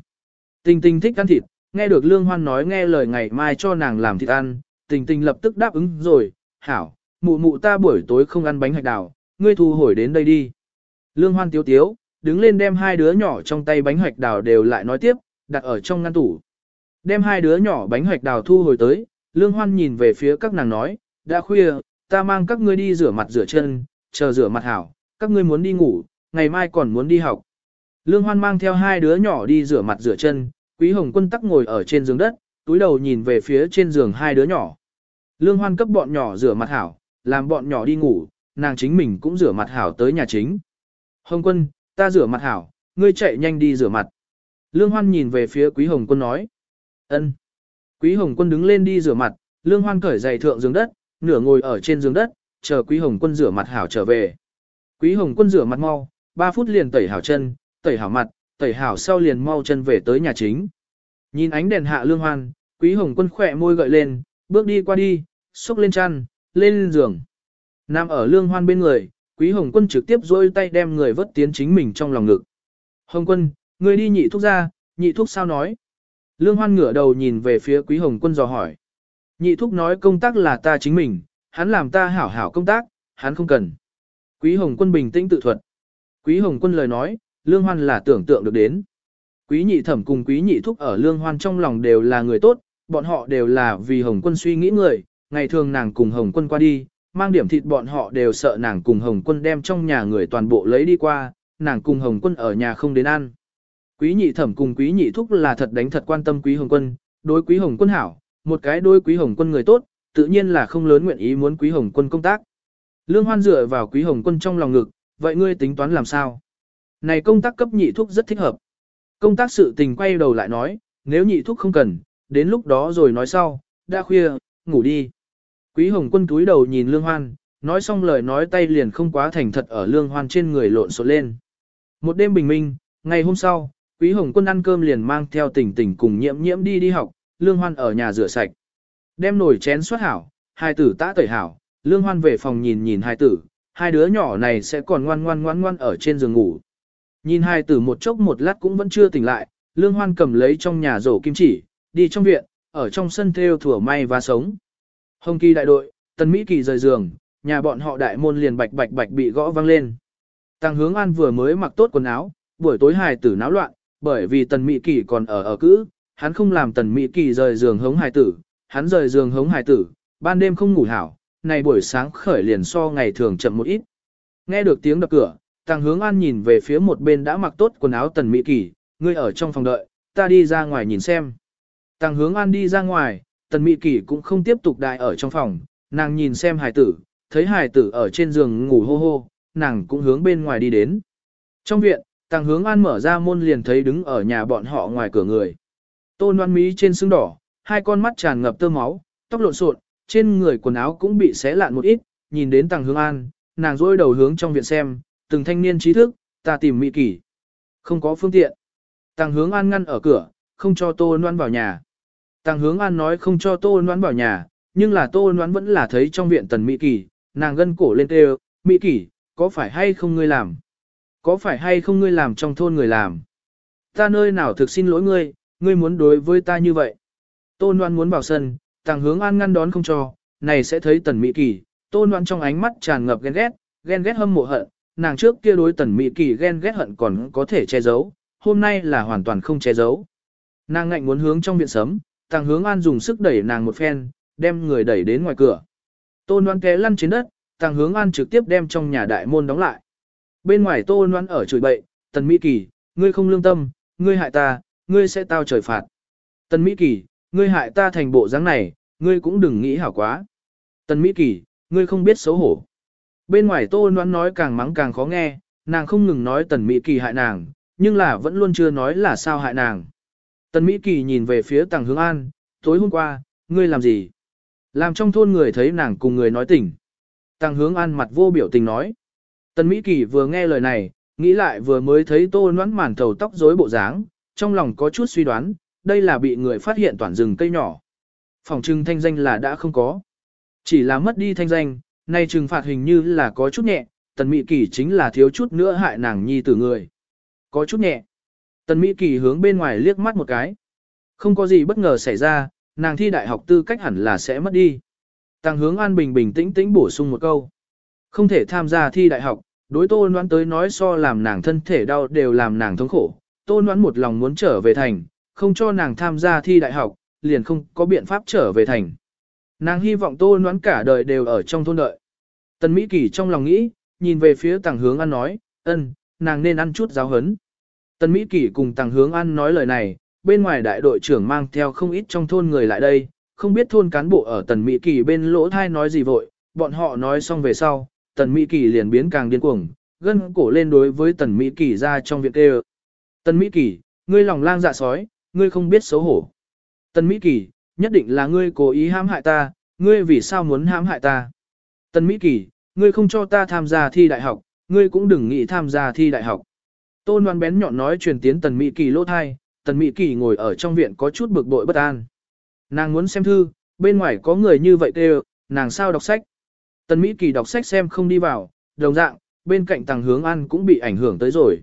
Tình tình thích ăn thịt, nghe được Lương Hoan nói nghe lời ngày mai cho nàng làm thịt ăn, tình tình lập tức đáp ứng rồi, hảo, mụ mụ ta buổi tối không ăn bánh hạch đào, ngươi thu hồi đến đây đi. Lương Hoan tiếu tiếu, đứng lên đem hai đứa nhỏ trong tay bánh hạch đào đều lại nói tiếp, đặt ở trong ngăn tủ. Đem hai đứa nhỏ bánh hạch đào thu hồi tới, Lương Hoan nhìn về phía các nàng nói, đã khuya, ta mang các ngươi đi rửa mặt rửa chân, chờ rửa mặt hảo, các ngươi muốn đi ngủ, ngày mai còn muốn đi học. Lương Hoan mang theo hai đứa nhỏ đi rửa mặt rửa chân, Quý Hồng Quân tắc ngồi ở trên giường đất, túi đầu nhìn về phía trên giường hai đứa nhỏ. Lương Hoan cấp bọn nhỏ rửa mặt hảo, làm bọn nhỏ đi ngủ, nàng chính mình cũng rửa mặt hảo tới nhà chính. Hồng Quân, ta rửa mặt hảo, ngươi chạy nhanh đi rửa mặt. Lương Hoan nhìn về phía Quý Hồng Quân nói. Ân. Quý Hồng Quân đứng lên đi rửa mặt, Lương Hoan cởi giày thượng giường đất, nửa ngồi ở trên giường đất, chờ Quý Hồng Quân rửa mặt hảo trở về. Quý Hồng Quân rửa mặt mau, 3 phút liền tẩy hảo chân, tẩy hảo mặt, tẩy hảo sau liền mau chân về tới nhà chính. Nhìn ánh đèn hạ Lương Hoan, Quý Hồng Quân khỏe môi gợi lên, bước đi qua đi, xúc lên chăn, lên giường. Nam ở Lương Hoan bên người, Quý Hồng Quân trực tiếp dôi tay đem người vớt tiến chính mình trong lòng ngực. Hồng Quân, người đi nhị thuốc ra, nhị thuốc sao nói? Lương Hoan ngửa đầu nhìn về phía Quý Hồng Quân dò hỏi. Nhị thúc nói công tác là ta chính mình, hắn làm ta hảo hảo công tác, hắn không cần. Quý Hồng Quân bình tĩnh tự thuật. Quý Hồng Quân lời nói, Lương Hoan là tưởng tượng được đến. Quý nhị thẩm cùng quý nhị thúc ở Lương Hoan trong lòng đều là người tốt, bọn họ đều là vì Hồng Quân suy nghĩ người, ngày thường nàng cùng Hồng Quân qua đi, mang điểm thịt bọn họ đều sợ nàng cùng Hồng Quân đem trong nhà người toàn bộ lấy đi qua, nàng cùng Hồng Quân ở nhà không đến ăn. Quý nhị thẩm cùng quý nhị thúc là thật đánh thật quan tâm quý Hồng Quân, đối quý Hồng Quân hảo, một cái đôi quý Hồng Quân người tốt, tự nhiên là không lớn nguyện ý muốn quý Hồng Quân công tác. Lương Hoan dựa vào quý Hồng Quân trong lòng ngực, vậy ngươi tính toán làm sao? Này công tác cấp nhị thúc rất thích hợp. Công tác sự tình quay đầu lại nói, nếu nhị thúc không cần, đến lúc đó rồi nói sau, đã khuya, ngủ đi. Quý Hồng Quân túi đầu nhìn Lương Hoan, nói xong lời nói tay liền không quá thành thật ở Lương Hoan trên người lộn xộn lên. Một đêm bình minh, ngày hôm sau, Quý Hồng Quân ăn cơm liền mang theo tỉnh tỉnh cùng nhiễm nhiễm đi đi học, Lương Hoan ở nhà rửa sạch. Đem nồi chén xuất hảo, hai tử tã tẩy hảo, Lương Hoan về phòng nhìn nhìn hai tử, hai đứa nhỏ này sẽ còn ngoan ngoan ngoan ngoan ở trên giường ngủ. Nhìn hai tử một chốc một lát cũng vẫn chưa tỉnh lại, Lương Hoan cầm lấy trong nhà rổ kim chỉ, đi trong viện, ở trong sân theo thủa may và sống. Hồng kỳ đại đội, tần Mỹ kỳ rời giường, nhà bọn họ đại môn liền bạch bạch bạch bị gõ vang lên. Tăng hướng an vừa mới mặc tốt quần áo, buổi tối hài tử náo loạn, bởi vì tần Mỹ kỳ còn ở ở cữ, hắn không làm tần Mỹ kỳ rời giường hống hài tử, hắn rời giường hống hài tử, ban đêm không ngủ hảo, này buổi sáng khởi liền so ngày thường chậm một ít. Nghe được tiếng đập cửa, Tăng hướng an nhìn về phía một bên đã mặc tốt quần áo tần Mỹ kỳ, ngươi ở trong phòng đợi, ta đi ra ngoài nhìn xem. Tăng hướng an đi ra ngoài, tần Mỹ kỳ cũng không tiếp tục đại ở trong phòng, nàng nhìn xem hài tử, thấy hài tử ở trên giường ngủ hô hô, nàng cũng hướng bên ngoài đi đến. Trong viện, Tăng hướng an mở ra môn liền thấy đứng ở nhà bọn họ ngoài cửa người. Tôn Loan mí trên xương đỏ, hai con mắt tràn ngập tơ máu, tóc lộn xộn, trên người quần áo cũng bị xé lạn một ít, nhìn đến Tằng hướng an, nàng rôi đầu hướng trong viện xem, từng thanh niên trí thức, ta tìm Mỹ kỳ. Không có phương tiện. Tàng hướng an ngăn ở cửa, không cho Tô Loan vào nhà. Tàng hướng an nói không cho Tô Loan vào nhà, nhưng là Tô Loan vẫn là thấy trong viện tần Mỹ kỳ, nàng gân cổ lên kêu, Mỹ kỳ, có phải hay không ngươi làm? Có phải hay không ngươi làm trong thôn người làm? Ta nơi nào thực xin lỗi ngươi, ngươi muốn đối với ta như vậy. Tô Loan muốn vào sân, Tàng hướng an ngăn đón không cho, này sẽ thấy tần Mỹ kỳ, Tô Loan trong ánh mắt tràn ngập ghen ghét, ghen ghét hâm mộ hận, nàng trước kia đối tần Mỹ kỳ ghen ghét hận còn có thể che giấu, hôm nay là hoàn toàn không che giấu. Nàng ngạnh muốn hướng trong viện sấm, tàng hướng an dùng sức đẩy nàng một phen, đem người đẩy đến ngoài cửa. Tôn Loan té lăn trên đất, tàng hướng an trực tiếp đem trong nhà đại môn đóng lại. Bên ngoài tôn Loan ở chửi bậy, tần Mỹ kỳ, ngươi không lương tâm, ngươi hại ta, ngươi sẽ tao trời phạt. Tần Mỹ kỳ, ngươi hại ta thành bộ dáng này, ngươi cũng đừng nghĩ hảo quá. Tần Mỹ kỳ, ngươi không biết xấu hổ. Bên ngoài tô Loan nói càng mắng càng khó nghe, nàng không ngừng nói tần Mỹ Kỳ hại nàng, nhưng là vẫn luôn chưa nói là sao hại nàng. Tần Mỹ Kỳ nhìn về phía tàng hướng an, tối hôm qua, ngươi làm gì? Làm trong thôn người thấy nàng cùng người nói tình. Tàng hướng an mặt vô biểu tình nói. Tần Mỹ Kỳ vừa nghe lời này, nghĩ lại vừa mới thấy tô Loan màn thầu tóc rối bộ dáng, trong lòng có chút suy đoán, đây là bị người phát hiện toàn rừng cây nhỏ. Phòng trưng thanh danh là đã không có. Chỉ là mất đi thanh danh, Nay trừng phạt hình như là có chút nhẹ, tần mỹ kỳ chính là thiếu chút nữa hại nàng nhi tử người. Có chút nhẹ. Tần mỹ kỳ hướng bên ngoài liếc mắt một cái. Không có gì bất ngờ xảy ra, nàng thi đại học tư cách hẳn là sẽ mất đi. Tăng hướng an bình bình tĩnh tĩnh bổ sung một câu. Không thể tham gia thi đại học, đối tô noãn tới nói so làm nàng thân thể đau đều làm nàng thống khổ. Tô noãn một lòng muốn trở về thành, không cho nàng tham gia thi đại học, liền không có biện pháp trở về thành. Nàng hy vọng tô noãn cả đời đều ở trong thôn đợi. Tần Mỹ Kỳ trong lòng nghĩ, nhìn về phía tàng hướng An nói, ân, nàng nên ăn chút giáo hấn. Tần Mỹ Kỳ cùng tàng hướng An nói lời này, bên ngoài đại đội trưởng mang theo không ít trong thôn người lại đây, không biết thôn cán bộ ở Tần Mỹ Kỳ bên lỗ thai nói gì vội, bọn họ nói xong về sau, Tần Mỹ Kỳ liền biến càng điên cuồng, gân cổ lên đối với Tần Mỹ Kỳ ra trong việc kêu. Tần Mỹ Kỳ, ngươi lòng lang dạ sói, ngươi không biết xấu hổ. Tần Mỹ Kỳ, nhất định là ngươi cố ý hãm hại ta, ngươi vì sao muốn hãm hại ta? Tần Mỹ Kỳ, ngươi không cho ta tham gia thi đại học, ngươi cũng đừng nghĩ tham gia thi đại học. Tôn Loan bén nhọn nói truyền tiến Tần Mỹ Kỳ lỗ thai, Tần Mỹ Kỳ ngồi ở trong viện có chút bực bội bất an. Nàng muốn xem thư, bên ngoài có người như vậy kêu, nàng sao đọc sách. Tần Mỹ Kỳ đọc sách xem không đi vào, đồng dạng, bên cạnh tàng hướng an cũng bị ảnh hưởng tới rồi.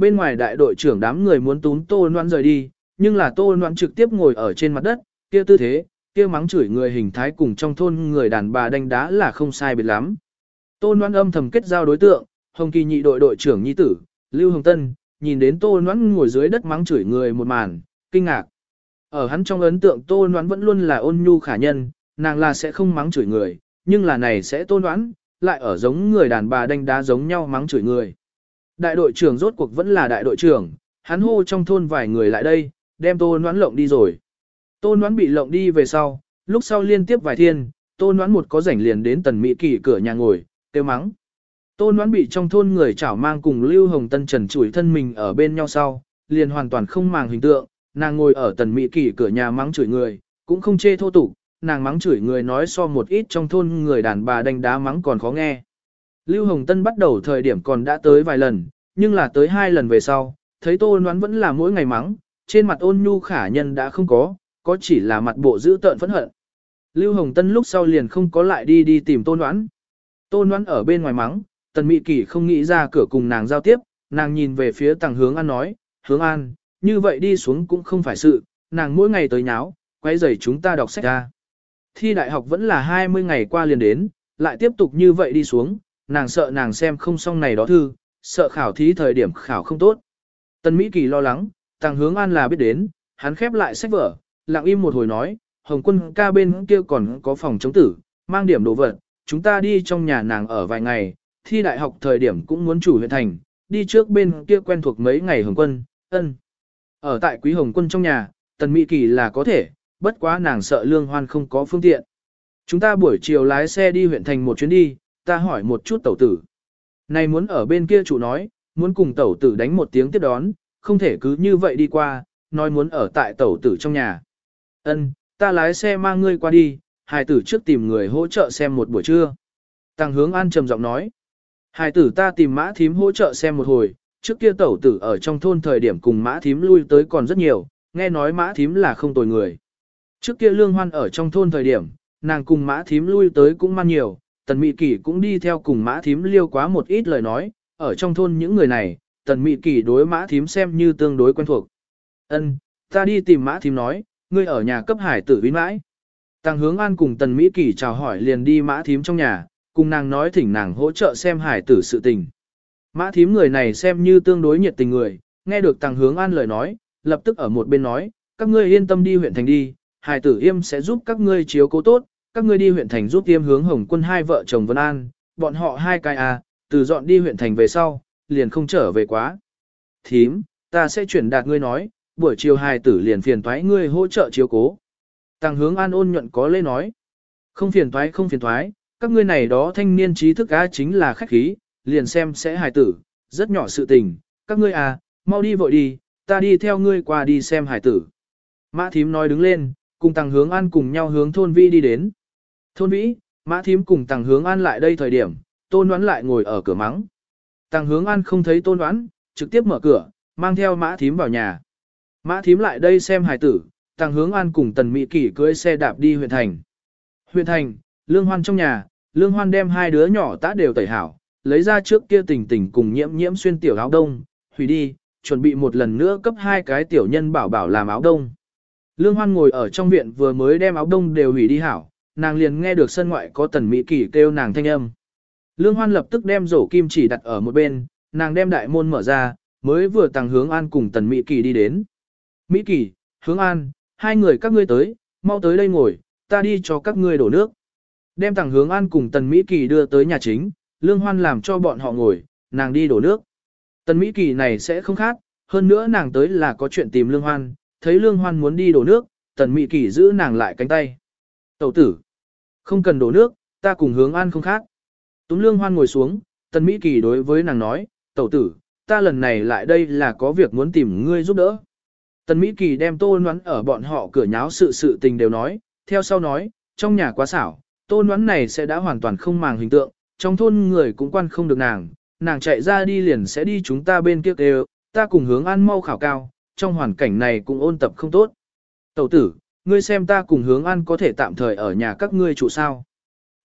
Bên ngoài đại đội trưởng đám người muốn tún tô noan rời đi, nhưng là tô noan trực tiếp ngồi ở trên mặt đất, kia tư thế, kia mắng chửi người hình thái cùng trong thôn người đàn bà đánh đá là không sai biệt lắm. Tô noan âm thầm kết giao đối tượng, hồng kỳ nhị đội đội trưởng nhi tử, Lưu Hồng Tân, nhìn đến tô noan ngồi dưới đất mắng chửi người một màn, kinh ngạc. Ở hắn trong ấn tượng tô noan vẫn luôn là ôn nhu khả nhân, nàng là sẽ không mắng chửi người, nhưng là này sẽ tô noan, lại ở giống người đàn bà đánh đá giống nhau mắng chửi người. Đại đội trưởng rốt cuộc vẫn là đại đội trưởng, hắn hô trong thôn vài người lại đây, đem tô noãn lộng đi rồi. Tô noãn bị lộng đi về sau, lúc sau liên tiếp vài thiên, tô noãn một có rảnh liền đến tần mỹ kỳ cửa nhà ngồi, tiêu mắng. Tô noãn bị trong thôn người chảo mang cùng Lưu Hồng Tân Trần chủi thân mình ở bên nhau sau, liền hoàn toàn không màng hình tượng, nàng ngồi ở tần mỹ kỳ cửa nhà mắng chửi người, cũng không chê thô tục, nàng mắng chửi người nói so một ít trong thôn người đàn bà đánh đá mắng còn khó nghe. Lưu Hồng Tân bắt đầu thời điểm còn đã tới vài lần, nhưng là tới hai lần về sau, thấy Tô Noãn vẫn là mỗi ngày mắng, trên mặt ôn nhu khả nhân đã không có, có chỉ là mặt bộ giữ tợn phẫn hận. Lưu Hồng Tân lúc sau liền không có lại đi đi tìm Tô Noãn. Tô Noãn ở bên ngoài mắng, Tần Mị Kỳ không nghĩ ra cửa cùng nàng giao tiếp, nàng nhìn về phía tàng hướng an nói, hướng an, như vậy đi xuống cũng không phải sự, nàng mỗi ngày tới nháo, quay rầy chúng ta đọc sách ra. Thi đại học vẫn là 20 ngày qua liền đến, lại tiếp tục như vậy đi xuống, nàng sợ nàng xem không xong này đó thư, sợ khảo thí thời điểm khảo không tốt. Tần Mỹ Kỳ lo lắng, Tàng Hướng An là biết đến, hắn khép lại sách vở, lặng im một hồi nói, Hồng quân ca bên kia còn có phòng chống tử, mang điểm đồ vật, chúng ta đi trong nhà nàng ở vài ngày, thi đại học thời điểm cũng muốn chủ huyện thành, đi trước bên kia quen thuộc mấy ngày Hồng quân, ân. Ở tại Quý Hồng quân trong nhà, Tần Mỹ Kỳ là có thể, bất quá nàng sợ Lương Hoan không có phương tiện. Chúng ta buổi chiều lái xe đi huyện thành một chuyến đi, ta hỏi một chút tẩu tử. Này muốn ở bên kia chủ nói, muốn cùng tẩu tử đánh một tiếng tiếp đón, không thể cứ như vậy đi qua, nói muốn ở tại tẩu tử trong nhà. Ân, ta lái xe mang ngươi qua đi, hài tử trước tìm người hỗ trợ xem một buổi trưa. Tăng hướng an trầm giọng nói. Hài tử ta tìm mã thím hỗ trợ xem một hồi, trước kia tẩu tử ở trong thôn thời điểm cùng mã thím lui tới còn rất nhiều, nghe nói mã thím là không tồi người. Trước kia lương hoan ở trong thôn thời điểm, nàng cùng mã thím lui tới cũng man nhiều, tần mị Kỳ cũng đi theo cùng mã thím liêu quá một ít lời nói, ở trong thôn những người này, tần mị Kỳ đối mã thím xem như tương đối quen thuộc. Ân, ta đi tìm mã thím nói, ngươi ở nhà cấp hải tử vĩnh mãi. Tăng hướng an cùng tần Mỹ Kỳ chào hỏi liền đi mã thím trong nhà, cùng nàng nói thỉnh nàng hỗ trợ xem hải tử sự tình. Mã thím người này xem như tương đối nhiệt tình người, nghe được tăng hướng an lời nói, lập tức ở một bên nói, các ngươi yên tâm đi huyện thành đi, hải tử yêm sẽ giúp các ngươi chiếu cố tốt, các ngươi đi huyện thành giúp tiêm hướng hồng quân hai vợ chồng Vân An, bọn họ hai cái à, từ dọn đi huyện thành về sau, liền không trở về quá. Thím, ta sẽ chuyển đạt ngươi nói, buổi chiều hai tử liền phiền thoái ngươi hỗ trợ chiếu cố. Tăng hướng an ôn nhuận có lê nói. Không phiền thoái không phiền thoái, các ngươi này đó thanh niên trí thức á chính là khách khí, liền xem sẽ hài tử, rất nhỏ sự tình, các ngươi à, mau đi vội đi, ta đi theo ngươi qua đi xem hài tử. Mã thím nói đứng lên, cùng tăng hướng an cùng nhau hướng thôn vi đi đến. Thôn vĩ, mã thím cùng tàng hướng an lại đây thời điểm, tôn đoán lại ngồi ở cửa mắng. Tàng hướng an không thấy tôn đoán, trực tiếp mở cửa, mang theo mã thím vào nhà. Mã thím lại đây xem hài tử, tàng hướng an cùng tần mỹ kỷ cưỡi xe đạp đi huyện thành. Huyện thành, lương hoan trong nhà, lương hoan đem hai đứa nhỏ tá đều tẩy hảo, lấy ra trước kia tình tình cùng nhiễm nhiễm xuyên tiểu áo đông, hủy đi, chuẩn bị một lần nữa cấp hai cái tiểu nhân bảo bảo làm áo đông. Lương hoan ngồi ở trong viện vừa mới đem áo đông đều hủy đi hảo, nàng liền nghe được sân ngoại có tần mỹ kỳ kêu nàng thanh âm. Lương Hoan lập tức đem rổ kim chỉ đặt ở một bên, nàng đem đại môn mở ra, mới vừa tăng hướng an cùng tần mỹ kỳ đi đến. Mỹ kỳ, hướng an, hai người các ngươi tới, mau tới đây ngồi, ta đi cho các ngươi đổ nước. Đem tăng hướng an cùng tần mỹ kỳ đưa tới nhà chính, lương hoan làm cho bọn họ ngồi, nàng đi đổ nước. Tần mỹ kỳ này sẽ không khác, hơn nữa nàng tới là có chuyện tìm lương hoan, thấy lương hoan muốn đi đổ nước, tần mỹ kỳ giữ nàng lại cánh tay. Tẩu tử, không cần đổ nước, ta cùng hướng an không khác. Túm lương hoan ngồi xuống, tần Mỹ Kỳ đối với nàng nói, tẩu tử, ta lần này lại đây là có việc muốn tìm ngươi giúp đỡ. Tần Mỹ Kỳ đem tô nhoắn ở bọn họ cửa nháo sự sự tình đều nói, theo sau nói, trong nhà quá xảo, tô nhoắn này sẽ đã hoàn toàn không màng hình tượng, trong thôn người cũng quan không được nàng, nàng chạy ra đi liền sẽ đi chúng ta bên kia đều, ta cùng hướng an mau khảo cao, trong hoàn cảnh này cũng ôn tập không tốt. Tẩu tử, ngươi xem ta cùng hướng ăn có thể tạm thời ở nhà các ngươi trụ sao.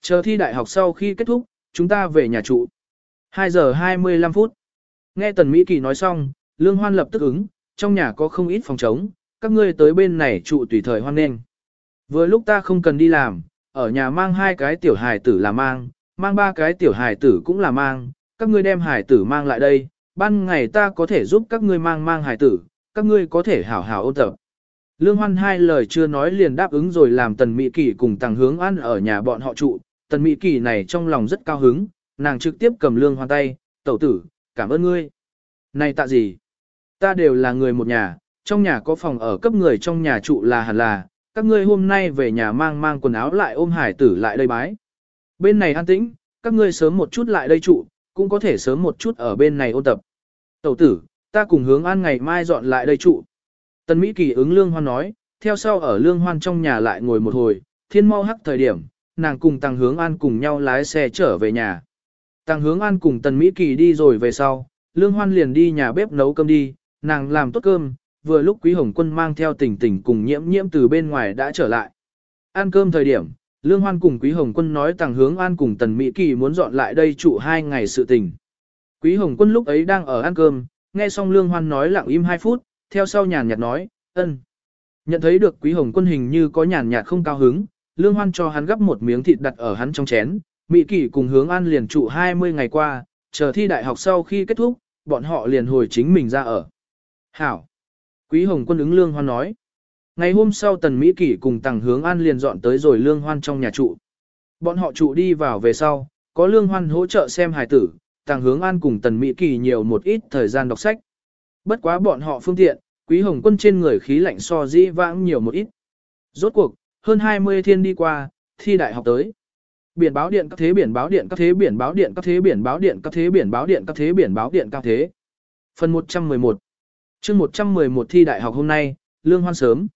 Chờ thi đại học sau khi kết thúc, chúng ta về nhà trụ. 2 giờ 25 phút. Nghe Tần Mỹ Kỳ nói xong, Lương Hoan lập tức ứng, trong nhà có không ít phòng trống, các ngươi tới bên này trụ tùy thời hoan nghênh. Vừa lúc ta không cần đi làm, ở nhà mang hai cái tiểu hài tử là mang, mang ba cái tiểu hài tử cũng là mang, các ngươi đem hài tử mang lại đây, ban ngày ta có thể giúp các ngươi mang mang hài tử, các ngươi có thể hảo hảo ôn tập. Lương Hoan hai lời chưa nói liền đáp ứng rồi làm Tần Mỹ Kỳ cùng Tàng Hướng ăn ở nhà bọn họ trụ, Tần Mỹ Kỳ này trong lòng rất cao hứng, nàng trực tiếp cầm Lương Hoan tay, tẩu tử, cảm ơn ngươi. Này tạ gì? Ta đều là người một nhà, trong nhà có phòng ở cấp người trong nhà trụ là hẳn là, các ngươi hôm nay về nhà mang mang quần áo lại ôm hải tử lại đây bái. Bên này an tĩnh, các ngươi sớm một chút lại đây trụ, cũng có thể sớm một chút ở bên này ôn tập. Tẩu tử, ta cùng hướng an ngày mai dọn lại đây trụ. Tần Mỹ Kỳ ứng Lương Hoan nói, theo sau ở Lương Hoan trong nhà lại ngồi một hồi, thiên mau hắc thời điểm, nàng cùng Tăng Hướng An cùng nhau lái xe trở về nhà. Tăng Hướng An cùng Tần Mỹ Kỳ đi rồi về sau, Lương Hoan liền đi nhà bếp nấu cơm đi, nàng làm tốt cơm, vừa lúc Quý Hồng Quân mang theo tình tình cùng nhiễm nhiễm từ bên ngoài đã trở lại. Ăn cơm thời điểm, Lương Hoan cùng Quý Hồng Quân nói Tăng Hướng An cùng Tần Mỹ Kỳ muốn dọn lại đây trụ hai ngày sự tình. Quý Hồng Quân lúc ấy đang ở ăn cơm, nghe xong Lương Hoan nói lặng im hai phút, theo sau nhàn nhạt nói, ân. Nhận thấy được Quý Hồng Quân hình như có nhàn nhạt không cao hứng, Lương Hoan cho hắn gấp một miếng thịt đặt ở hắn trong chén, Mỹ Kỳ cùng hướng An liền trụ 20 ngày qua, chờ thi đại học sau khi kết thúc, bọn họ liền hồi chính mình ra ở. Hảo. Quý Hồng Quân ứng Lương Hoan nói. Ngày hôm sau Tần Mỹ Kỳ cùng tàng Hướng An liền dọn tới rồi Lương Hoan trong nhà trụ. Bọn họ trụ đi vào về sau, có Lương Hoan hỗ trợ xem hài tử, tàng Hướng An cùng Tần Mỹ Kỳ nhiều một ít thời gian đọc sách. Bất quá bọn họ phương tiện, Quý Hồng Quân trên người khí lạnh so dĩ vãng nhiều một ít. Rốt cuộc, hơn 20 thiên đi qua, thi đại học tới. Biển báo điện các thế biển báo điện các thế biển báo điện các thế biển báo điện các thế biển báo điện các thế biển báo điện các thế. Phần 111 chương 111 thi đại học hôm nay, lương hoan sớm.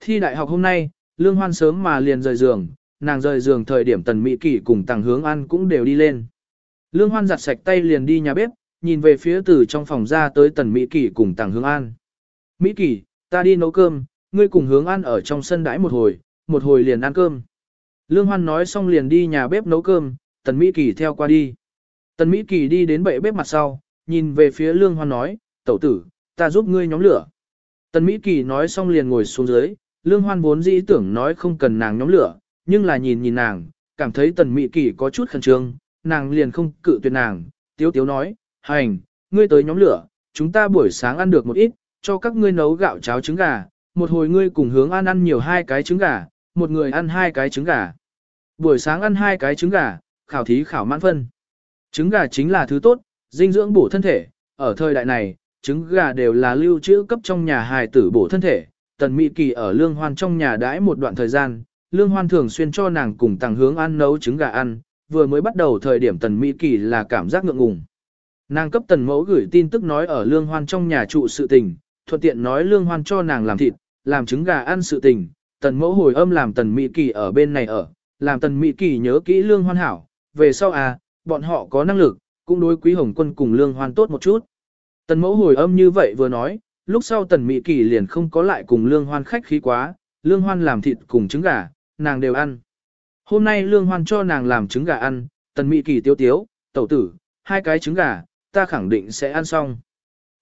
Thi đại học hôm nay, lương hoan sớm mà liền rời giường, nàng rời giường thời điểm tần mỹ kỷ cùng tàng hướng ăn cũng đều đi lên. Lương hoan giặt sạch tay liền đi nhà bếp, nhìn về phía từ trong phòng ra tới tần mỹ kỷ cùng tàng hướng an. Mỹ Kỳ, ta đi nấu cơm, ngươi cùng hướng ăn ở trong sân đãi một hồi, một hồi liền ăn cơm. Lương Hoan nói xong liền đi nhà bếp nấu cơm, Tần Mỹ Kỳ theo qua đi. Tần Mỹ Kỳ đi đến bệ bếp mặt sau, nhìn về phía Lương Hoan nói, tẩu tử, ta giúp ngươi nhóm lửa. Tần Mỹ Kỳ nói xong liền ngồi xuống dưới, Lương Hoan vốn dĩ tưởng nói không cần nàng nhóm lửa, nhưng là nhìn nhìn nàng, cảm thấy Tần Mỹ Kỳ có chút khẩn trương, nàng liền không cự tuyệt nàng, tiếu tiếu nói, hành, ngươi tới nhóm lửa, chúng ta buổi sáng ăn được một ít, cho các ngươi nấu gạo cháo trứng gà, một hồi ngươi cùng hướng an ăn nhiều hai cái trứng gà, một người ăn hai cái trứng gà. Buổi sáng ăn hai cái trứng gà, khảo thí khảo mãn phân. Trứng gà chính là thứ tốt, dinh dưỡng bổ thân thể, ở thời đại này, trứng gà đều là lưu trữ cấp trong nhà hài tử bổ thân thể. Tần Mỹ Kỳ ở Lương Hoan trong nhà đãi một đoạn thời gian, Lương Hoan thường xuyên cho nàng cùng tàng hướng ăn nấu trứng gà ăn, vừa mới bắt đầu thời điểm Tần Mỹ Kỳ là cảm giác ngượng ngùng. Nàng cấp Tần Mẫu gửi tin tức nói ở Lương Hoan trong nhà trụ sự tình, thuận tiện nói Lương Hoan cho nàng làm thịt, làm trứng gà ăn sự tình, Tần Mẫu hồi âm làm Tần Mỹ Kỳ ở bên này ở, làm tần mỹ kỳ nhớ kỹ lương hoan hảo, về sau à, bọn họ có năng lực, cũng đối quý hồng quân cùng lương hoan tốt một chút. Tần mẫu hồi âm như vậy vừa nói, lúc sau tần mỹ kỳ liền không có lại cùng lương hoan khách khí quá, lương hoan làm thịt cùng trứng gà, nàng đều ăn. Hôm nay lương hoan cho nàng làm trứng gà ăn, tần mỹ kỳ tiêu tiếu, tẩu tử, hai cái trứng gà, ta khẳng định sẽ ăn xong.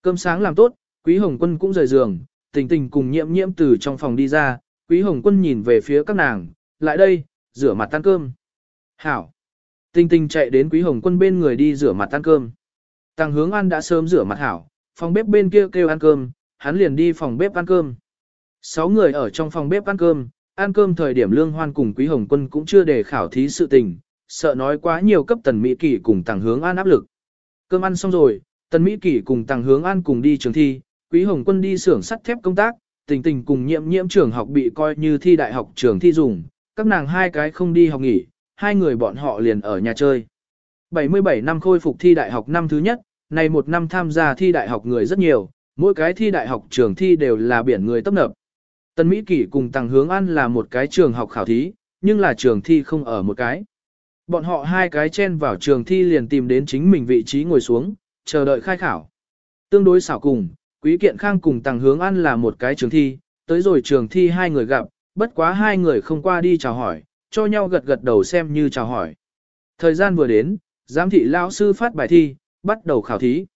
Cơm sáng làm tốt, quý hồng quân cũng rời giường, tình tình cùng nhiễm nhiễm từ trong phòng đi ra, quý hồng quân nhìn về phía các nàng, lại đây, rửa mặt tan cơm. Hảo. Tình Tình chạy đến quý hồng quân bên người đi rửa mặt tan cơm. Tàng hướng ăn đã sớm rửa mặt hảo, phòng bếp bên kia kêu ăn cơm, hắn liền đi phòng bếp ăn cơm. Sáu người ở trong phòng bếp ăn cơm, ăn cơm thời điểm lương hoan cùng quý hồng quân cũng chưa để khảo thí sự tình, sợ nói quá nhiều cấp tần Mỹ Kỳ cùng Tàng hướng an áp lực. Cơm ăn xong rồi, tần Mỹ Kỳ cùng Tàng hướng an cùng đi trường thi, quý hồng quân đi xưởng sắt thép công tác, tình tình cùng nhiệm nhiễm trường học bị coi như thi đại học trường thi dùng, các nàng hai cái không đi học nghỉ, hai người bọn họ liền ở nhà chơi. 77 năm khôi phục thi đại học năm thứ nhất, này một năm tham gia thi đại học người rất nhiều, mỗi cái thi đại học trường thi đều là biển người tấp nập. Tân Mỹ Kỷ cùng Tăng Hướng An là một cái trường học khảo thí, nhưng là trường thi không ở một cái. Bọn họ hai cái chen vào trường thi liền tìm đến chính mình vị trí ngồi xuống, chờ đợi khai khảo. Tương đối xảo cùng, Quý Kiện Khang cùng Tăng Hướng An là một cái trường thi, tới rồi trường thi hai người gặp, bất quá hai người không qua đi chào hỏi, cho nhau gật gật đầu xem như chào hỏi. Thời gian vừa đến, Giám thị Lão sư phát bài thi, bắt đầu khảo thí.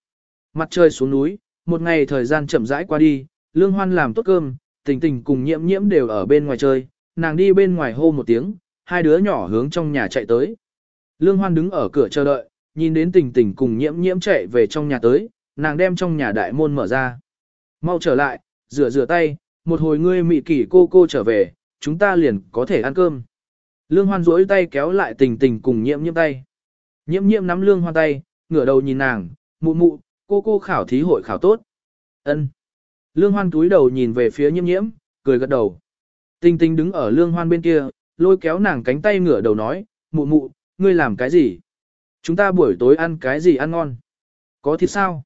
Mặt trời xuống núi, một ngày thời gian chậm rãi qua đi, Lương Hoan làm tốt cơm, tình tình cùng nhiễm nhiễm đều ở bên ngoài chơi, nàng đi bên ngoài hô một tiếng, hai đứa nhỏ hướng trong nhà chạy tới. Lương Hoan đứng ở cửa chờ đợi, nhìn đến tình tình cùng nhiễm nhiễm chạy về trong nhà tới, nàng đem trong nhà đại môn mở ra. Mau trở lại, rửa rửa tay, một hồi ngươi mị kỷ cô cô trở về, chúng ta liền có thể ăn cơm. Lương Hoan duỗi tay kéo lại tình tình cùng nhiễm nhiễm tay. Nhiễm nhiễm nắm Lương Hoan tay, ngửa đầu nhìn nàng, mụ mụ, cô cô khảo thí hội khảo tốt. Ân. Lương Hoan túi đầu nhìn về phía nhiễm nhiễm, cười gật đầu. Tình tình đứng ở Lương Hoan bên kia, lôi kéo nàng cánh tay ngửa đầu nói, mụ mụ, ngươi làm cái gì? Chúng ta buổi tối ăn cái gì ăn ngon? Có thịt sao?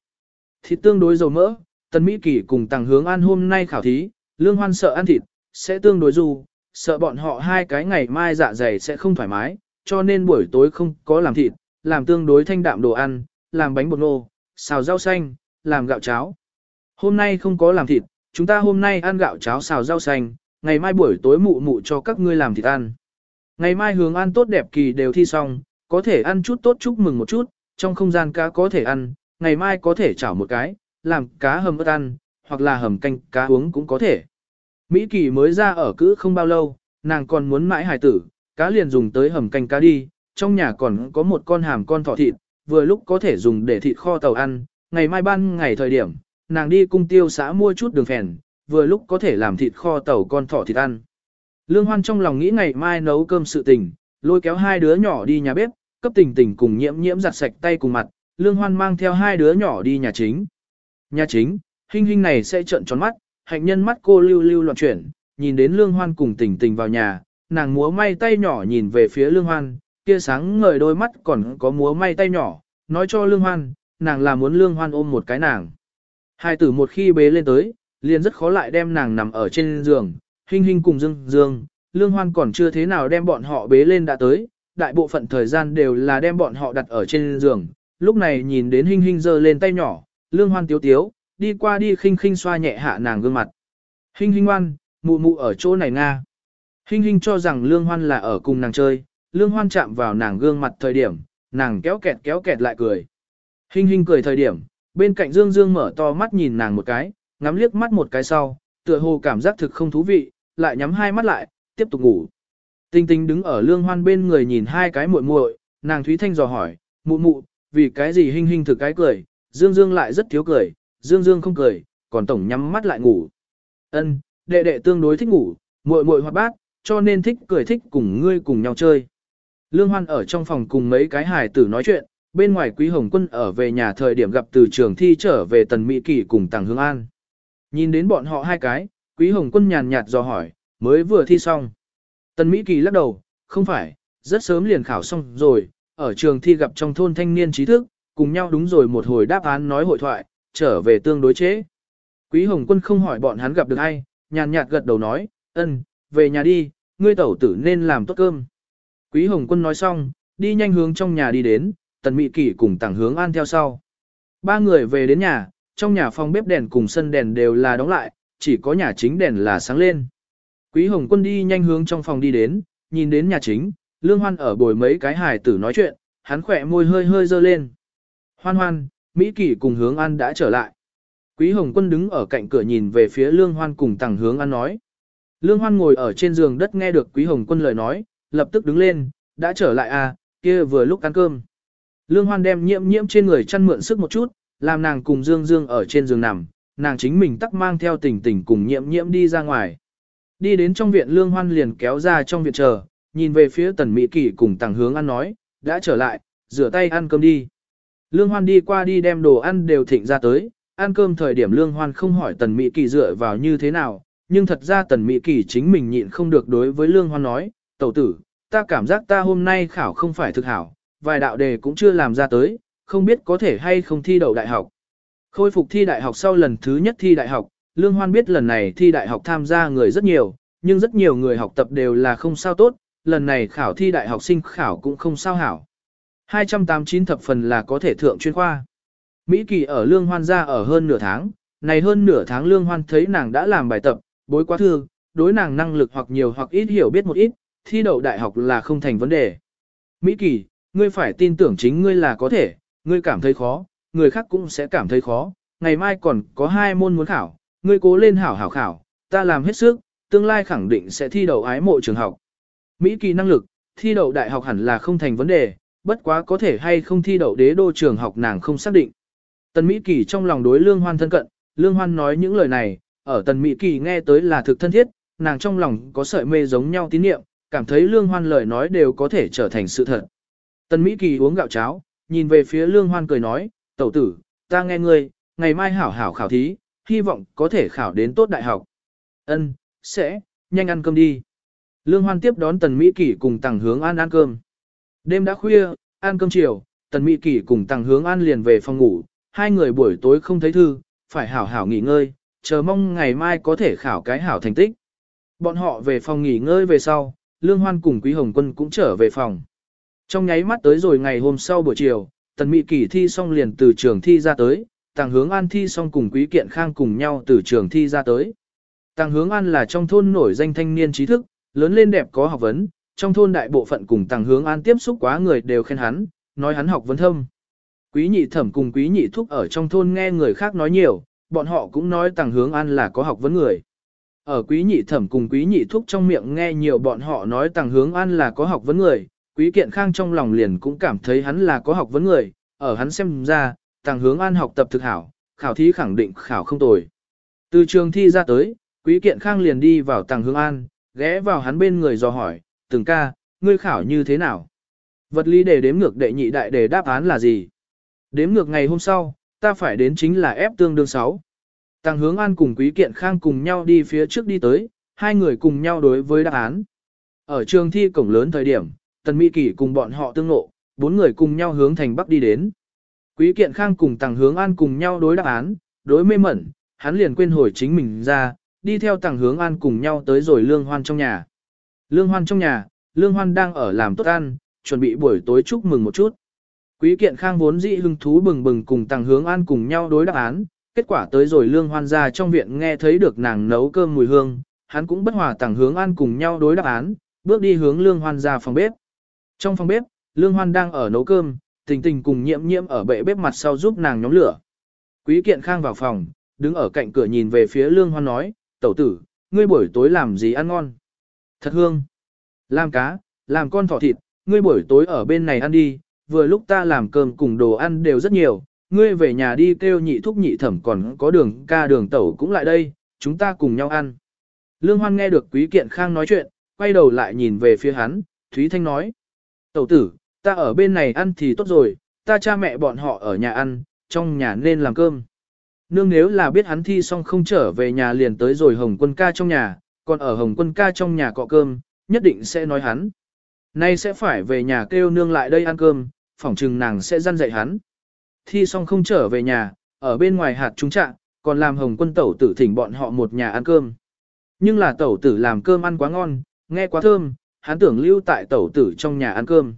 Thịt tương đối dầu mỡ, Tần Mỹ Kỳ cùng Tàng Hướng An hôm nay khảo thí, Lương Hoan sợ ăn thịt, sẽ tương đối dù, sợ bọn họ hai cái ngày mai dạ dày sẽ không thoải mái, cho nên buổi tối không có làm thịt, làm tương đối thanh đạm đồ ăn, làm bánh bột ngô, xào rau xanh, làm gạo cháo. Hôm nay không có làm thịt, chúng ta hôm nay ăn gạo cháo xào rau xanh, ngày mai buổi tối mụ mụ cho các ngươi làm thịt ăn. Ngày mai hướng ăn tốt đẹp kỳ đều thi xong, có thể ăn chút tốt chúc mừng một chút, trong không gian cá có thể ăn, ngày mai có thể chảo một cái, làm cá hầm ớt ăn, hoặc là hầm canh cá uống cũng có thể. Mỹ Kỳ mới ra ở cữ không bao lâu, nàng còn muốn mãi hài tử, cá liền dùng tới hầm canh cá đi, trong nhà còn có một con hàm con thỏ thịt, vừa lúc có thể dùng để thịt kho tàu ăn, ngày mai ban ngày thời điểm, nàng đi cung tiêu xã mua chút đường phèn, vừa lúc có thể làm thịt kho tàu con thỏ thịt ăn. Lương Hoan trong lòng nghĩ ngày mai nấu cơm sự tình, lôi kéo hai đứa nhỏ đi nhà bếp, cấp tình tình cùng nhiễm nhiễm giặt sạch tay cùng mặt, Lương Hoan mang theo hai đứa nhỏ đi nhà chính. Nhà chính, hình hình này sẽ trợn tròn mắt, hạnh nhân mắt cô lưu lưu loạn chuyển, nhìn đến Lương Hoan cùng tình tình vào nhà, nàng múa may tay nhỏ nhìn về phía Lương Hoan, kia sáng ngời đôi mắt còn có múa may tay nhỏ, nói cho Lương Hoan, nàng là muốn Lương Hoan ôm một cái nàng. Hai tử một khi bế lên tới, liền rất khó lại đem nàng nằm ở trên giường, hình hình cùng dương dương, Lương Hoan còn chưa thế nào đem bọn họ bế lên đã tới, đại bộ phận thời gian đều là đem bọn họ đặt ở trên giường, lúc này nhìn đến hình hình giơ lên tay nhỏ, Lương Hoan tiếu tiếu, đi qua đi khinh khinh xoa nhẹ hạ nàng gương mặt. Hình hình ngoan, mụ mụ ở chỗ này nga. Hình hình cho rằng Lương Hoan là ở cùng nàng chơi, Lương Hoan chạm vào nàng gương mặt thời điểm, nàng kéo kẹt kéo kẹt lại cười. Hình hình cười thời điểm, bên cạnh Dương Dương mở to mắt nhìn nàng một cái, ngắm liếc mắt một cái sau, tựa hồ cảm giác thực không thú vị, lại nhắm hai mắt lại, tiếp tục ngủ. Tinh tinh đứng ở lương hoan bên người nhìn hai cái muội muội, nàng Thúy Thanh dò hỏi, mụ mụ, vì cái gì hình hình thực cái cười, Dương Dương lại rất thiếu cười, Dương Dương không cười, còn tổng nhắm mắt lại ngủ. Ân, đệ đệ tương đối thích ngủ, muội muội hoạt bát, cho nên thích cười thích cùng ngươi cùng nhau chơi. Lương Hoan ở trong phòng cùng mấy cái hài tử nói chuyện, bên ngoài Quý Hồng Quân ở về nhà thời điểm gặp từ trường thi trở về Tần Mỹ Kỳ cùng Tàng Hương An. Nhìn đến bọn họ hai cái, Quý Hồng Quân nhàn nhạt dò hỏi, mới vừa thi xong. Tần Mỹ Kỳ lắc đầu, không phải, rất sớm liền khảo xong rồi, ở trường thi gặp trong thôn thanh niên trí thức, cùng nhau đúng rồi một hồi đáp án nói hội thoại, trở về tương đối chế. Quý Hồng Quân không hỏi bọn hắn gặp được ai, nhàn nhạt gật đầu nói, ân, về nhà đi, ngươi tẩu tử nên làm tốt cơm. Quý Hồng Quân nói xong, đi nhanh hướng trong nhà đi đến, Tần Mỹ kỷ cùng tảng hướng an theo sau. Ba người về đến nhà, trong nhà phòng bếp đèn cùng sân đèn đều là đóng lại, chỉ có nhà chính đèn là sáng lên. Quý Hồng Quân đi nhanh hướng trong phòng đi đến, nhìn đến nhà chính, Lương Hoan ở bồi mấy cái hài tử nói chuyện, hắn khỏe môi hơi hơi dơ lên. Hoan hoan, Mỹ Kỳ cùng hướng an đã trở lại. Quý Hồng Quân đứng ở cạnh cửa nhìn về phía Lương Hoan cùng tàng hướng an nói. Lương Hoan ngồi ở trên giường đất nghe được Quý Hồng Quân lời nói, lập tức đứng lên, đã trở lại à, kia vừa lúc ăn cơm. Lương Hoan đem nhiễm nhiễm trên người chăn mượn sức một chút, làm nàng cùng Dương Dương ở trên giường nằm, nàng chính mình tắc mang theo tình tình cùng nhiễm nhiễm đi ra ngoài. Đi đến trong viện Lương Hoan liền kéo ra trong viện chờ, nhìn về phía Tần Mỹ Kỳ cùng tàng hướng ăn nói, đã trở lại, rửa tay ăn cơm đi. Lương Hoan đi qua đi đem đồ ăn đều thịnh ra tới, ăn cơm thời điểm Lương Hoan không hỏi Tần Mỹ Kỳ dựa vào như thế nào, nhưng thật ra Tần Mỹ Kỳ chính mình nhịn không được đối với Lương Hoan nói, tẩu tử, ta cảm giác ta hôm nay khảo không phải thực hảo, vài đạo đề cũng chưa làm ra tới, không biết có thể hay không thi đậu đại học. Khôi phục thi đại học sau lần thứ nhất thi đại học, Lương Hoan biết lần này thi đại học tham gia người rất nhiều, nhưng rất nhiều người học tập đều là không sao tốt, lần này khảo thi đại học sinh khảo cũng không sao hảo. 289 thập phần là có thể thượng chuyên khoa. Mỹ Kỳ ở Lương Hoan ra ở hơn nửa tháng, này hơn nửa tháng Lương Hoan thấy nàng đã làm bài tập, bối quá thư, đối nàng năng lực hoặc nhiều hoặc ít hiểu biết một ít, thi đậu đại học là không thành vấn đề. Mỹ Kỳ, ngươi phải tin tưởng chính ngươi là có thể, ngươi cảm thấy khó, người khác cũng sẽ cảm thấy khó, ngày mai còn có hai môn muốn khảo, ngươi cố lên hảo hảo khảo, ta làm hết sức, tương lai khẳng định sẽ thi đậu ái mộ trường học. Mỹ kỳ năng lực, thi đậu đại học hẳn là không thành vấn đề, bất quá có thể hay không thi đậu đế đô trường học nàng không xác định. Tần Mỹ Kỳ trong lòng đối Lương Hoan thân cận, Lương Hoan nói những lời này, ở Tần Mỹ Kỳ nghe tới là thực thân thiết, nàng trong lòng có sợi mê giống nhau tín niệm, cảm thấy Lương Hoan lời nói đều có thể trở thành sự thật. Tần Mỹ Kỳ uống gạo cháo, nhìn về phía Lương Hoan cười nói, tẩu tử, ta nghe ngươi, ngày mai hảo hảo khảo thí, hy vọng có thể khảo đến tốt đại học. Ân, sẽ, nhanh ăn cơm đi. Lương Hoan tiếp đón Tần Mỹ Kỷ cùng Tằng Hướng An ăn cơm. Đêm đã khuya, ăn cơm chiều, Tần Mỹ Kỷ cùng Tằng Hướng An liền về phòng ngủ, hai người buổi tối không thấy thư, phải hảo hảo nghỉ ngơi, chờ mong ngày mai có thể khảo cái hảo thành tích. Bọn họ về phòng nghỉ ngơi về sau, Lương Hoan cùng Quý Hồng Quân cũng trở về phòng. Trong nháy mắt tới rồi ngày hôm sau buổi chiều, Tần Mỹ Kỷ thi xong liền từ trường thi ra tới, Tàng Hướng An thi xong cùng Quý Kiện Khang cùng nhau từ trường thi ra tới. Tàng Hướng An là trong thôn nổi danh thanh niên trí thức, lớn lên đẹp có học vấn, trong thôn đại bộ phận cùng Tàng Hướng An tiếp xúc quá người đều khen hắn, nói hắn học vấn thâm. Quý nhị thẩm cùng quý nhị thúc ở trong thôn nghe người khác nói nhiều, bọn họ cũng nói Tàng Hướng An là có học vấn người. Ở quý nhị thẩm cùng quý nhị thúc trong miệng nghe nhiều bọn họ nói Tàng Hướng An là có học vấn người, quý kiện khang trong lòng liền cũng cảm thấy hắn là có học vấn người, ở hắn xem ra, Tàng Hướng An học tập thực hảo, khảo thí khẳng định khảo không tồi. Từ trường thi ra tới, quý kiện khang liền đi vào Tàng Hướng An, ghé vào hắn bên người dò hỏi, từng ca, ngươi khảo như thế nào? Vật lý đề đếm ngược đệ nhị đại đề đáp án là gì? Đếm ngược ngày hôm sau, ta phải đến chính là ép tương đương 6. Tăng hướng an cùng quý kiện khang cùng nhau đi phía trước đi tới, hai người cùng nhau đối với đáp án. Ở trường thi cổng lớn thời điểm, Tần Mỹ Kỳ cùng bọn họ tương ngộ, bốn người cùng nhau hướng thành Bắc đi đến. Quý kiện khang cùng Tăng hướng an cùng nhau đối đáp án, đối mê mẩn, hắn liền quên hồi chính mình ra, đi theo Tàng hướng an cùng nhau tới rồi lương hoan trong nhà. Lương hoan trong nhà, lương hoan đang ở làm tốt ăn, chuẩn bị buổi tối chúc mừng một chút. Quý kiện khang vốn dị hưng thú bừng bừng cùng Tàng hướng an cùng nhau đối đáp án, kết quả tới rồi lương hoan ra trong viện nghe thấy được nàng nấu cơm mùi hương, hắn cũng bất hòa Tàng hướng an cùng nhau đối đáp án, bước đi hướng lương hoan ra phòng bếp. Trong phòng bếp, lương hoan đang ở nấu cơm, tình tình cùng nhiễm nhiễm ở bệ bếp mặt sau giúp nàng nhóm lửa. Quý kiện khang vào phòng, đứng ở cạnh cửa nhìn về phía lương hoan nói, tẩu tử, ngươi buổi tối làm gì ăn ngon? Thật hương. Làm cá, làm con thỏ thịt, ngươi buổi tối ở bên này ăn đi, vừa lúc ta làm cơm cùng đồ ăn đều rất nhiều, ngươi về nhà đi kêu nhị thúc nhị thẩm còn có đường ca đường tẩu cũng lại đây, chúng ta cùng nhau ăn. Lương Hoan nghe được Quý Kiện Khang nói chuyện, quay đầu lại nhìn về phía hắn, Thúy Thanh nói. Tẩu tử, ta ở bên này ăn thì tốt rồi, ta cha mẹ bọn họ ở nhà ăn, trong nhà nên làm cơm. Nương nếu là biết hắn thi xong không trở về nhà liền tới rồi Hồng Quân ca trong nhà, còn ở Hồng Quân ca trong nhà cọ cơm, nhất định sẽ nói hắn. Nay sẽ phải về nhà kêu nương lại đây ăn cơm, phỏng chừng nàng sẽ dăn dạy hắn. Thi xong không trở về nhà, ở bên ngoài hạt trung trạng, còn làm Hồng Quân tẩu tử thỉnh bọn họ một nhà ăn cơm. Nhưng là tẩu tử làm cơm ăn quá ngon, nghe quá thơm, hắn tưởng lưu tại tẩu tử trong nhà ăn cơm.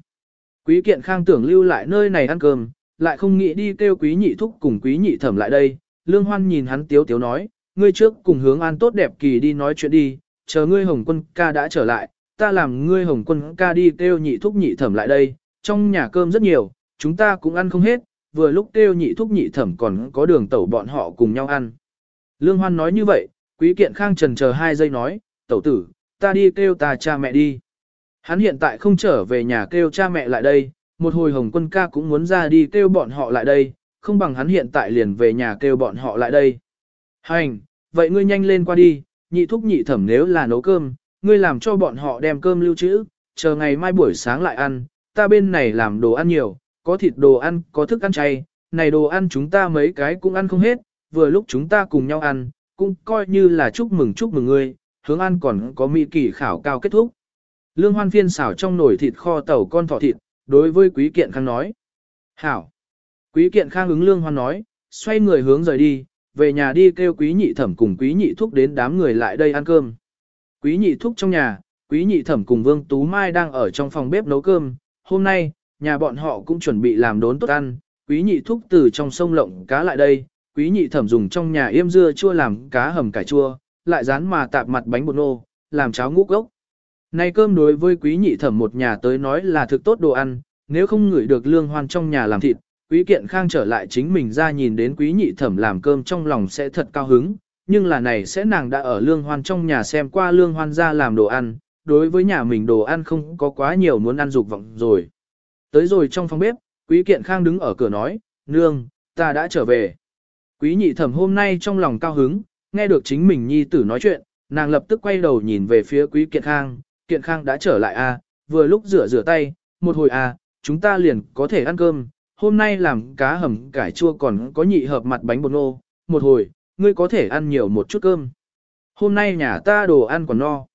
Quý kiện khang tưởng lưu lại nơi này ăn cơm, lại không nghĩ đi kêu quý nhị thúc cùng quý nhị thẩm lại đây. Lương Hoan nhìn hắn tiếu tiếu nói, ngươi trước cùng hướng an tốt đẹp kỳ đi nói chuyện đi, chờ ngươi hồng quân ca đã trở lại, ta làm ngươi hồng quân ca đi kêu nhị thúc nhị thẩm lại đây, trong nhà cơm rất nhiều, chúng ta cũng ăn không hết, vừa lúc kêu nhị thúc nhị thẩm còn có đường tẩu bọn họ cùng nhau ăn. Lương Hoan nói như vậy, quý kiện khang trần chờ hai giây nói, tẩu tử, ta đi kêu ta cha mẹ đi. Hắn hiện tại không trở về nhà kêu cha mẹ lại đây, một hồi hồng quân ca cũng muốn ra đi kêu bọn họ lại đây, không bằng hắn hiện tại liền về nhà kêu bọn họ lại đây. Hành, vậy ngươi nhanh lên qua đi, nhị thúc nhị thẩm nếu là nấu cơm, ngươi làm cho bọn họ đem cơm lưu trữ, chờ ngày mai buổi sáng lại ăn, ta bên này làm đồ ăn nhiều, có thịt đồ ăn, có thức ăn chay, này đồ ăn chúng ta mấy cái cũng ăn không hết, vừa lúc chúng ta cùng nhau ăn, cũng coi như là chúc mừng chúc mừng ngươi, hướng ăn còn có mỹ kỳ khảo cao kết thúc. Lương hoan phiên xảo trong nồi thịt kho tàu con thỏ thịt, đối với quý kiện khang nói. Hảo. Quý kiện khang ứng lương hoan nói, xoay người hướng rời đi, về nhà đi kêu quý nhị thẩm cùng quý nhị thúc đến đám người lại đây ăn cơm. Quý nhị thúc trong nhà, quý nhị thẩm cùng Vương Tú Mai đang ở trong phòng bếp nấu cơm, hôm nay, nhà bọn họ cũng chuẩn bị làm đốn tốt ăn, quý nhị thúc từ trong sông lộng cá lại đây, quý nhị thẩm dùng trong nhà yêm dưa chua làm cá hầm cải chua, lại rán mà tạp mặt bánh bột nô, làm cháo ngũ gốc. Này cơm đối với quý nhị thẩm một nhà tới nói là thực tốt đồ ăn, nếu không ngửi được lương hoan trong nhà làm thịt, quý kiện khang trở lại chính mình ra nhìn đến quý nhị thẩm làm cơm trong lòng sẽ thật cao hứng, nhưng là này sẽ nàng đã ở lương hoan trong nhà xem qua lương hoan ra làm đồ ăn, đối với nhà mình đồ ăn không có quá nhiều muốn ăn dục vọng rồi. Tới rồi trong phòng bếp, quý kiện khang đứng ở cửa nói, nương, ta đã trở về. Quý nhị thẩm hôm nay trong lòng cao hứng, nghe được chính mình nhi tử nói chuyện, nàng lập tức quay đầu nhìn về phía quý kiện khang, kiện khang đã trở lại a, à, vừa lúc rửa rửa tay, một hồi a, à, chúng ta liền có thể ăn cơm, hôm nay làm cá hầm cải chua còn có nhị hợp mặt bánh bột nô, một hồi, ngươi có thể ăn nhiều một chút cơm. Hôm nay nhà ta đồ ăn còn no.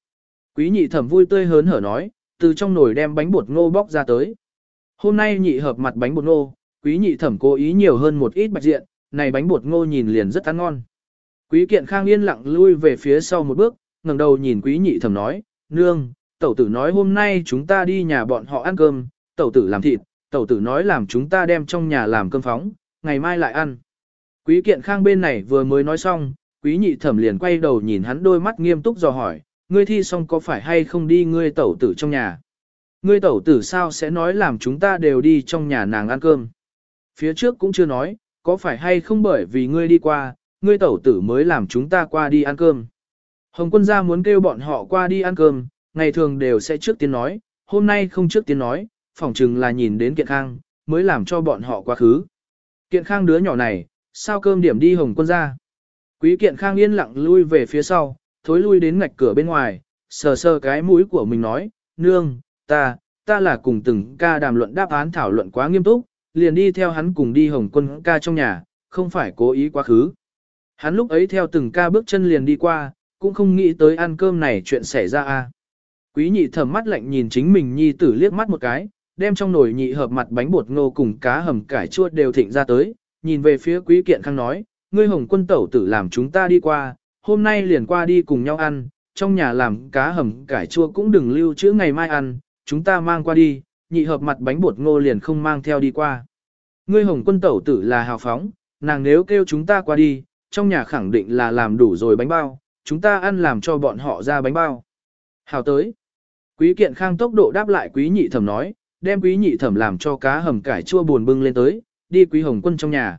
Quý nhị thẩm vui tươi hớn hở nói, từ trong nồi đem bánh bột ngô bóc ra tới. Hôm nay nhị hợp mặt bánh bột ngô, quý nhị thẩm cố ý nhiều hơn một ít bạch diện, này bánh bột ngô nhìn liền rất ăn ngon. Quý kiện khang yên lặng lui về phía sau một bước, ngẩng đầu nhìn quý nhị thẩm nói, nương, tẩu tử nói hôm nay chúng ta đi nhà bọn họ ăn cơm, tẩu tử làm thịt, tẩu tử nói làm chúng ta đem trong nhà làm cơm phóng, ngày mai lại ăn. Quý kiện khang bên này vừa mới nói xong, quý nhị thẩm liền quay đầu nhìn hắn đôi mắt nghiêm túc dò hỏi, ngươi thi xong có phải hay không đi ngươi tẩu tử trong nhà? Ngươi tẩu tử sao sẽ nói làm chúng ta đều đi trong nhà nàng ăn cơm? Phía trước cũng chưa nói, có phải hay không bởi vì ngươi đi qua, ngươi tẩu tử mới làm chúng ta qua đi ăn cơm. Hồng quân gia muốn kêu bọn họ qua đi ăn cơm, ngày thường đều sẽ trước tiên nói, hôm nay không trước tiên nói, phỏng chừng là nhìn đến kiện khang, mới làm cho bọn họ quá khứ. Kiện khang đứa nhỏ này, sao cơm điểm đi hồng quân ra? Quý kiện khang yên lặng lui về phía sau, thối lui đến ngạch cửa bên ngoài, sờ sờ cái mũi của mình nói, nương, ta, ta là cùng từng ca đàm luận đáp án thảo luận quá nghiêm túc, liền đi theo hắn cùng đi hồng quân ca trong nhà, không phải cố ý quá khứ. Hắn lúc ấy theo từng ca bước chân liền đi qua, cũng không nghĩ tới ăn cơm này chuyện xảy ra a. Quý nhị thầm mắt lạnh nhìn chính mình nhi tử liếc mắt một cái, đem trong nồi nhị hợp mặt bánh bột ngô cùng cá hầm cải chua đều thịnh ra tới, nhìn về phía quý kiện khang nói, ngươi hồng quân tẩu tử làm chúng ta đi qua, hôm nay liền qua đi cùng nhau ăn, trong nhà làm cá hầm cải chua cũng đừng lưu trữ ngày mai ăn, chúng ta mang qua đi, nhị hợp mặt bánh bột ngô liền không mang theo đi qua. Ngươi hồng quân tẩu tử là hào phóng, nàng nếu kêu chúng ta qua đi, trong nhà khẳng định là làm đủ rồi bánh bao, chúng ta ăn làm cho bọn họ ra bánh bao. Hào tới. Quý kiện khang tốc độ đáp lại quý nhị thẩm nói, đem quý nhị thẩm làm cho cá hầm cải chua buồn bưng lên tới, đi quý hồng quân trong nhà.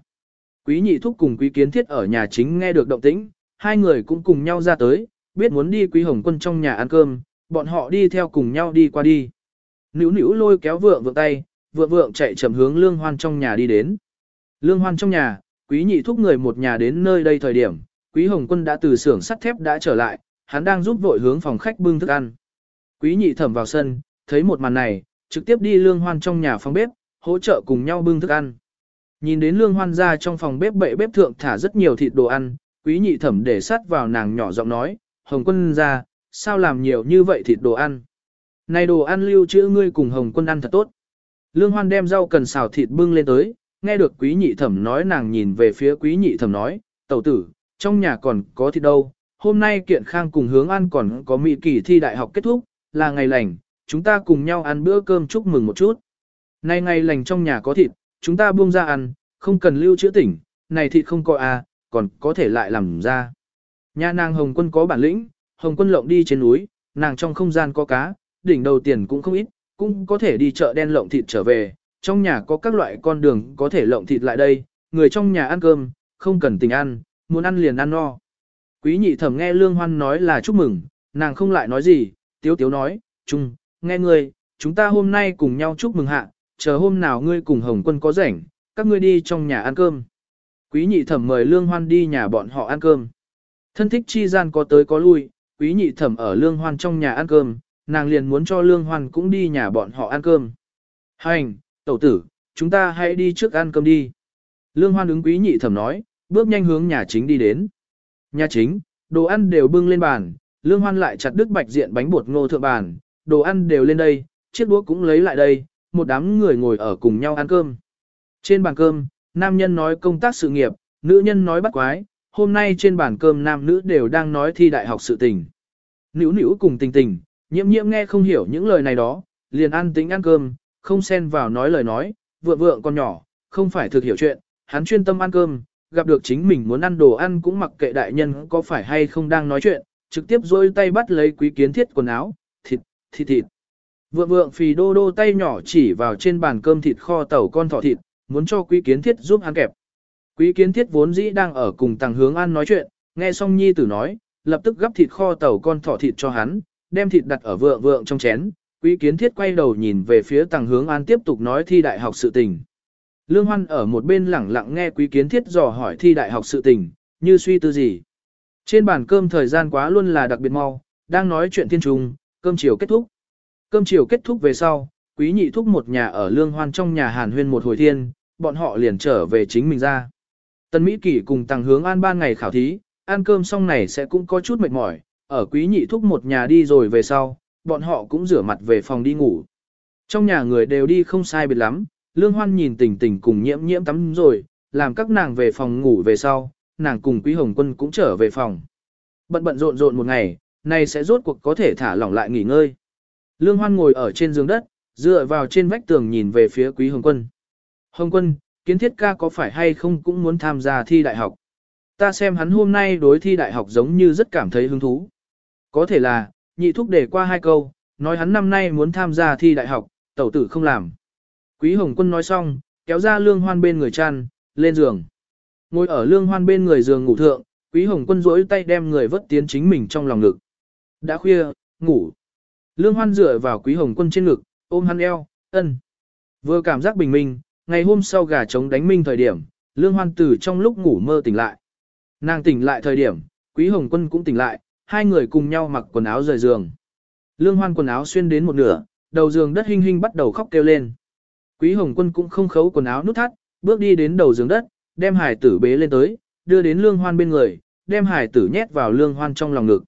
Quý nhị thúc cùng quý kiến thiết ở nhà chính nghe được động tĩnh, hai người cũng cùng nhau ra tới, biết muốn đi quý hồng quân trong nhà ăn cơm, bọn họ đi theo cùng nhau đi qua đi. Nữu nữu lôi kéo vượng vượng tay, vượng vượng chạy chậm hướng lương hoan trong nhà đi đến. Lương hoan trong nhà, quý nhị thúc người một nhà đến nơi đây thời điểm, quý hồng quân đã từ xưởng sắt thép đã trở lại, hắn đang giúp vội hướng phòng khách bưng thức ăn. Quý nhị thẩm vào sân, thấy một màn này, trực tiếp đi lương hoan trong nhà phòng bếp, hỗ trợ cùng nhau bưng thức ăn. Nhìn đến lương hoan ra trong phòng bếp bậy bếp thượng thả rất nhiều thịt đồ ăn, quý nhị thẩm để sát vào nàng nhỏ giọng nói, hồng quân ra, sao làm nhiều như vậy thịt đồ ăn. Này đồ ăn lưu trữ ngươi cùng hồng quân ăn thật tốt. Lương hoan đem rau cần xào thịt bưng lên tới, nghe được quý nhị thẩm nói nàng nhìn về phía quý nhị thẩm nói, tẩu tử, trong nhà còn có thịt đâu, hôm nay kiện khang cùng hướng ăn còn có mỹ kỳ thi đại học kết thúc, là ngày lành, chúng ta cùng nhau ăn bữa cơm chúc mừng một chút. Nay ngày lành trong nhà có thịt, chúng ta buông ra ăn, không cần lưu trữ tỉnh, này thịt không có à, còn có thể lại làm ra. Nhà nàng Hồng Quân có bản lĩnh, Hồng Quân lộng đi trên núi, nàng trong không gian có cá, đỉnh đầu tiền cũng không ít, cũng có thể đi chợ đen lộng thịt trở về, trong nhà có các loại con đường có thể lộng thịt lại đây, người trong nhà ăn cơm, không cần tình ăn, muốn ăn liền ăn no. Quý nhị thẩm nghe Lương Hoan nói là chúc mừng, nàng không lại nói gì, tiếu tiếu nói, chung, nghe ngươi, chúng ta hôm nay cùng nhau chúc mừng hạ, chờ hôm nào ngươi cùng Hồng Quân có rảnh, các ngươi đi trong nhà ăn cơm. Quý nhị thẩm mời Lương Hoan đi nhà bọn họ ăn cơm. Thân thích chi gian có tới có lui, quý nhị thẩm ở Lương Hoan trong nhà ăn cơm, nàng liền muốn cho Lương Hoan cũng đi nhà bọn họ ăn cơm. Hành, tẩu tử, chúng ta hãy đi trước ăn cơm đi. Lương Hoan ứng quý nhị thẩm nói, bước nhanh hướng nhà chính đi đến. Nhà chính, đồ ăn đều bưng lên bàn, Lương Hoan lại chặt đứt bạch diện bánh bột ngô thượng bàn, đồ ăn đều lên đây, chiếc đũa cũng lấy lại đây, một đám người ngồi ở cùng nhau ăn cơm. Trên bàn cơm, nam nhân nói công tác sự nghiệp, nữ nhân nói bắt quái, hôm nay trên bàn cơm nam nữ đều đang nói thi đại học sự tình. Nữu nữu cùng tình tình, nhiễm nhiễm nghe không hiểu những lời này đó, liền ăn tính ăn cơm, không xen vào nói lời nói, vượng vượng con nhỏ, không phải thực hiểu chuyện, hắn chuyên tâm ăn cơm, gặp được chính mình muốn ăn đồ ăn cũng mặc kệ đại nhân có phải hay không đang nói chuyện, trực tiếp dôi tay bắt lấy quý kiến thiết quần áo, thịt, thịt. Vượng vượng phì đô đô tay nhỏ chỉ vào trên bàn cơm thịt kho tàu con thỏ thịt, muốn cho quý kiến thiết giúp ăn kẹp. Quý kiến thiết vốn dĩ đang ở cùng tàng hướng ăn nói chuyện, nghe xong nhi tử nói, lập tức gấp thịt kho tàu con thỏ thịt cho hắn, đem thịt đặt ở vượng vượng trong chén. Quý kiến thiết quay đầu nhìn về phía tàng hướng an tiếp tục nói thi đại học sự tình. Lương Hoan ở một bên lẳng lặng nghe quý kiến thiết dò hỏi thi đại học sự tình, như suy tư gì. Trên bàn cơm thời gian quá luôn là đặc biệt mau, đang nói chuyện thiên trùng, cơm chiều kết thúc. Cơm chiều kết thúc về sau, quý nhị thúc một nhà ở lương hoan trong nhà hàn huyên một hồi thiên, bọn họ liền trở về chính mình ra. Tân Mỹ Kỷ cùng tăng hướng an ban ngày khảo thí, ăn cơm xong này sẽ cũng có chút mệt mỏi, ở quý nhị thúc một nhà đi rồi về sau, bọn họ cũng rửa mặt về phòng đi ngủ. Trong nhà người đều đi không sai biệt lắm, lương hoan nhìn tình tình cùng nhiễm nhiễm tắm rồi, làm các nàng về phòng ngủ về sau, nàng cùng quý hồng quân cũng trở về phòng. Bận bận rộn rộn một ngày, này sẽ rốt cuộc có thể thả lỏng lại nghỉ ngơi. Lương Hoan ngồi ở trên giường đất, dựa vào trên vách tường nhìn về phía Quý Hồng Quân. Hồng Quân, kiến thiết ca có phải hay không cũng muốn tham gia thi đại học. Ta xem hắn hôm nay đối thi đại học giống như rất cảm thấy hứng thú. Có thể là, nhị thúc để qua hai câu, nói hắn năm nay muốn tham gia thi đại học, tẩu tử không làm. Quý Hồng Quân nói xong, kéo ra Lương Hoan bên người chăn, lên giường. Ngồi ở Lương Hoan bên người giường ngủ thượng, Quý Hồng Quân duỗi tay đem người vớt tiến chính mình trong lòng ngực. Đã khuya, ngủ. Lương Hoan dựa vào Quý Hồng Quân trên ngực, ôm hắn eo, ân. Vừa cảm giác bình minh, ngày hôm sau gà trống đánh minh thời điểm, Lương Hoan từ trong lúc ngủ mơ tỉnh lại. Nàng tỉnh lại thời điểm, Quý Hồng Quân cũng tỉnh lại, hai người cùng nhau mặc quần áo rời giường. Lương Hoan quần áo xuyên đến một nửa, đầu giường đất hinh hinh bắt đầu khóc kêu lên. Quý Hồng Quân cũng không khấu quần áo nút thắt, bước đi đến đầu giường đất, đem hải tử bế lên tới, đưa đến Lương Hoan bên người, đem hải tử nhét vào Lương Hoan trong lòng ngực.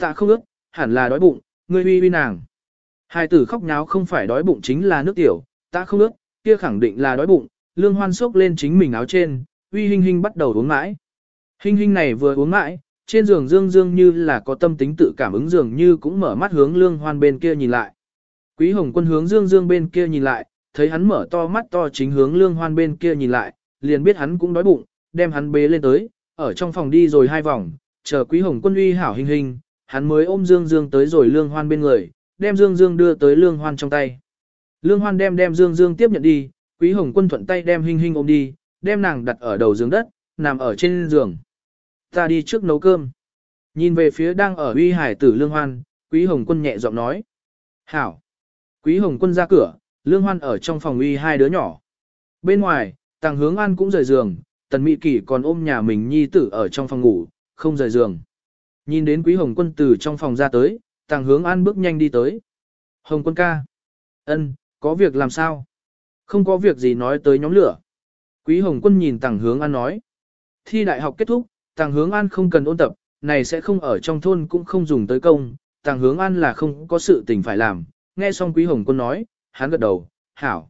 Tạ không ước, hẳn là đói bụng, ngươi uy uy nàng. Hai tử khóc nháo không phải đói bụng chính là nước tiểu, ta không ước, kia khẳng định là đói bụng, lương hoan sốc lên chính mình áo trên, uy hình hình bắt đầu uống mãi. Hình hình này vừa uống mãi, trên giường dương dương như là có tâm tính tự cảm ứng dường như cũng mở mắt hướng lương hoan bên kia nhìn lại. Quý hồng quân hướng dương dương bên kia nhìn lại, thấy hắn mở to mắt to chính hướng lương hoan bên kia nhìn lại, liền biết hắn cũng đói bụng, đem hắn bế lên tới, ở trong phòng đi rồi hai vòng, chờ quý hồng quân uy hảo hình hình, hắn mới ôm Dương Dương tới rồi Lương Hoan bên người, đem Dương Dương đưa tới Lương Hoan trong tay. Lương Hoan đem đem Dương Dương tiếp nhận đi, Quý Hồng Quân thuận tay đem Hinh Hinh ôm đi, đem nàng đặt ở đầu giường đất, nằm ở trên giường. Ta đi trước nấu cơm. Nhìn về phía đang ở uy hải tử Lương Hoan, Quý Hồng Quân nhẹ giọng nói. Hảo. Quý Hồng Quân ra cửa, Lương Hoan ở trong phòng uy hai đứa nhỏ. Bên ngoài, Tàng Hướng An cũng rời giường, Tần Mỹ Kỳ còn ôm nhà mình nhi tử ở trong phòng ngủ, không rời giường. Nhìn đến quý hồng quân từ trong phòng ra tới, tàng hướng an bước nhanh đi tới. Hồng quân ca. ân, có việc làm sao? Không có việc gì nói tới nhóm lửa. Quý hồng quân nhìn tàng hướng an nói. Thi đại học kết thúc, tàng hướng an không cần ôn tập, này sẽ không ở trong thôn cũng không dùng tới công, tàng hướng an là không có sự tình phải làm. Nghe xong quý hồng quân nói, hắn gật đầu, hảo.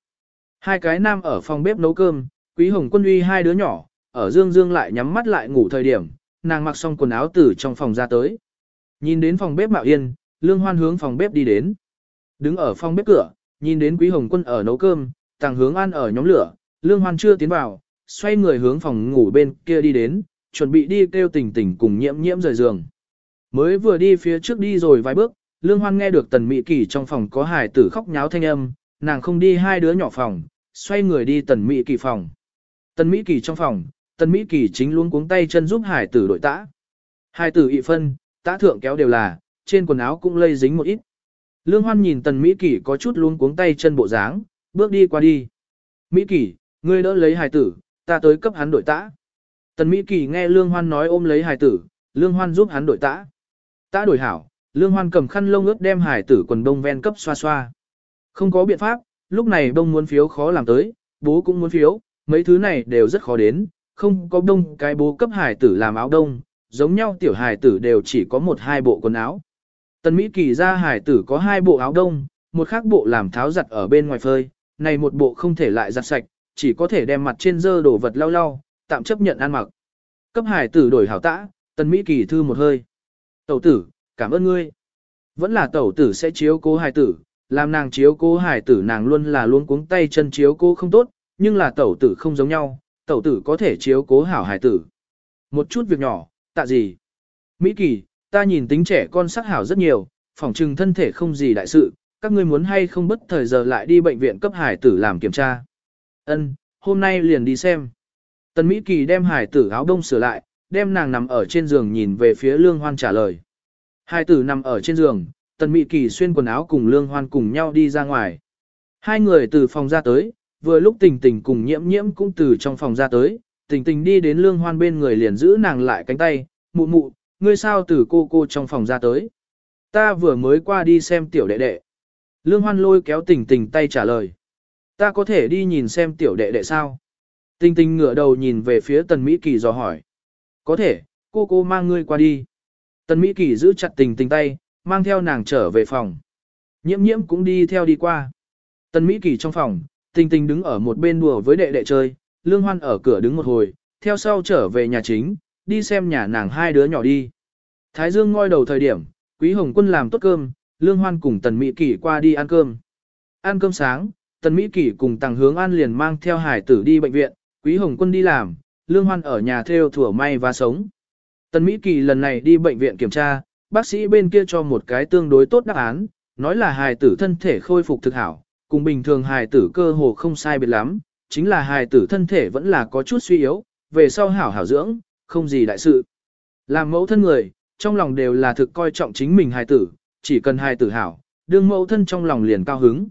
Hai cái nam ở phòng bếp nấu cơm, quý hồng quân uy hai đứa nhỏ, ở dương dương lại nhắm mắt lại ngủ thời điểm, nàng mặc xong quần áo từ trong phòng ra tới. Nhìn đến phòng bếp Mạo Yên, Lương Hoan hướng phòng bếp đi đến. Đứng ở phòng bếp cửa, nhìn đến Quý Hồng Quân ở nấu cơm, Tàng Hướng An ở nhóm lửa, Lương Hoan chưa tiến vào, xoay người hướng phòng ngủ bên kia đi đến, chuẩn bị đi kêu tỉnh tỉnh cùng nhiễm nhiễm rời giường. Mới vừa đi phía trước đi rồi vài bước, Lương Hoan nghe được Tần Mỹ Kỳ trong phòng có hài tử khóc nháo thanh âm, nàng không đi hai đứa nhỏ phòng, xoay người đi Tần Mỹ Kỳ phòng. Tần Mỹ Kỳ trong phòng, Tần Mỹ Kỳ chính luôn cuống tay chân giúp hải tử đội tã. Hải tử ị phân, tã thượng kéo đều là, trên quần áo cũng lây dính một ít. Lương Hoan nhìn Tần Mỹ Kỳ có chút luôn cuống tay chân bộ dáng, bước đi qua đi. Mỹ Kỳ, ngươi đỡ lấy hải tử, ta tới cấp hắn đội tã. Tần Mỹ Kỳ nghe Lương Hoan nói ôm lấy hải tử, Lương Hoan giúp hắn đội tã. Tã đổi hảo, Lương Hoan cầm khăn lông ướt đem hải tử quần đông ven cấp xoa xoa. Không có biện pháp, lúc này đông muốn phiếu khó làm tới, bố cũng muốn phiếu, mấy thứ này đều rất khó đến, không có đông cái bố cấp hải tử làm áo đông, giống nhau tiểu hải tử đều chỉ có một hai bộ quần áo. Tần Mỹ Kỳ ra hải tử có hai bộ áo đông, một khác bộ làm tháo giặt ở bên ngoài phơi, này một bộ không thể lại giặt sạch, chỉ có thể đem mặt trên dơ đổ vật lau lau, tạm chấp nhận ăn mặc. Cấp hải tử đổi hảo tã, Tần Mỹ Kỳ thư một hơi. Tẩu tử, cảm ơn ngươi. Vẫn là tẩu tử sẽ chiếu cố hải tử, làm nàng chiếu cố hải tử nàng luôn là luôn cuống tay chân chiếu cố không tốt, nhưng là tẩu tử không giống nhau, tẩu tử có thể chiếu cố hảo hải tử. Một chút việc nhỏ, tạ gì? Mỹ Kỳ, ta nhìn tính trẻ con sắc hảo rất nhiều, phỏng trừng thân thể không gì đại sự, các ngươi muốn hay không bất thời giờ lại đi bệnh viện cấp hải tử làm kiểm tra. Ân, hôm nay liền đi xem. Tần Mỹ Kỳ đem hải tử áo đông sửa lại, đem nàng nằm ở trên giường nhìn về phía Lương Hoan trả lời. Hải tử nằm ở trên giường, Tần Mỹ Kỳ xuyên quần áo cùng Lương Hoan cùng nhau đi ra ngoài. Hai người từ phòng ra tới, vừa lúc tình tình cùng nhiễm nhiễm cũng từ trong phòng ra tới, tình tình đi đến Lương Hoan bên người liền giữ nàng lại cánh tay, mụ mụ, ngươi sao từ cô cô trong phòng ra tới. Ta vừa mới qua đi xem tiểu đệ đệ. Lương Hoan lôi kéo tình tình tay trả lời. Ta có thể đi nhìn xem tiểu đệ đệ sao? Tình tình ngửa đầu nhìn về phía Tần Mỹ Kỳ dò hỏi. Có thể, cô cô mang ngươi qua đi. Tần Mỹ Kỳ giữ chặt tình tình tay, mang theo nàng trở về phòng. Nhiễm nhiễm cũng đi theo đi qua. Tần Mỹ Kỳ trong phòng, tình tình đứng ở một bên đùa với đệ đệ chơi, Lương Hoan ở cửa đứng một hồi, theo sau trở về nhà chính, đi xem nhà nàng hai đứa nhỏ đi. Thái Dương ngoi đầu thời điểm, Quý Hồng Quân làm tốt cơm, Lương Hoan cùng Tần Mỹ Kỳ qua đi ăn cơm. Ăn cơm sáng, Tần Mỹ Kỳ cùng Tàng Hướng An liền mang theo hải tử đi bệnh viện, Quý Hồng Quân đi làm, Lương Hoan ở nhà theo thủa may và sống. Tần Mỹ Kỳ lần này đi bệnh viện kiểm tra, bác sĩ bên kia cho một cái tương đối tốt đáp án, nói là hài tử thân thể khôi phục thực hảo, cùng bình thường hài tử cơ hồ không sai biệt lắm, chính là hài tử thân thể vẫn là có chút suy yếu, về sau hảo hảo dưỡng, không gì đại sự. Làm mẫu thân người, trong lòng đều là thực coi trọng chính mình hài tử, chỉ cần hài tử hảo, đương mẫu thân trong lòng liền cao hứng.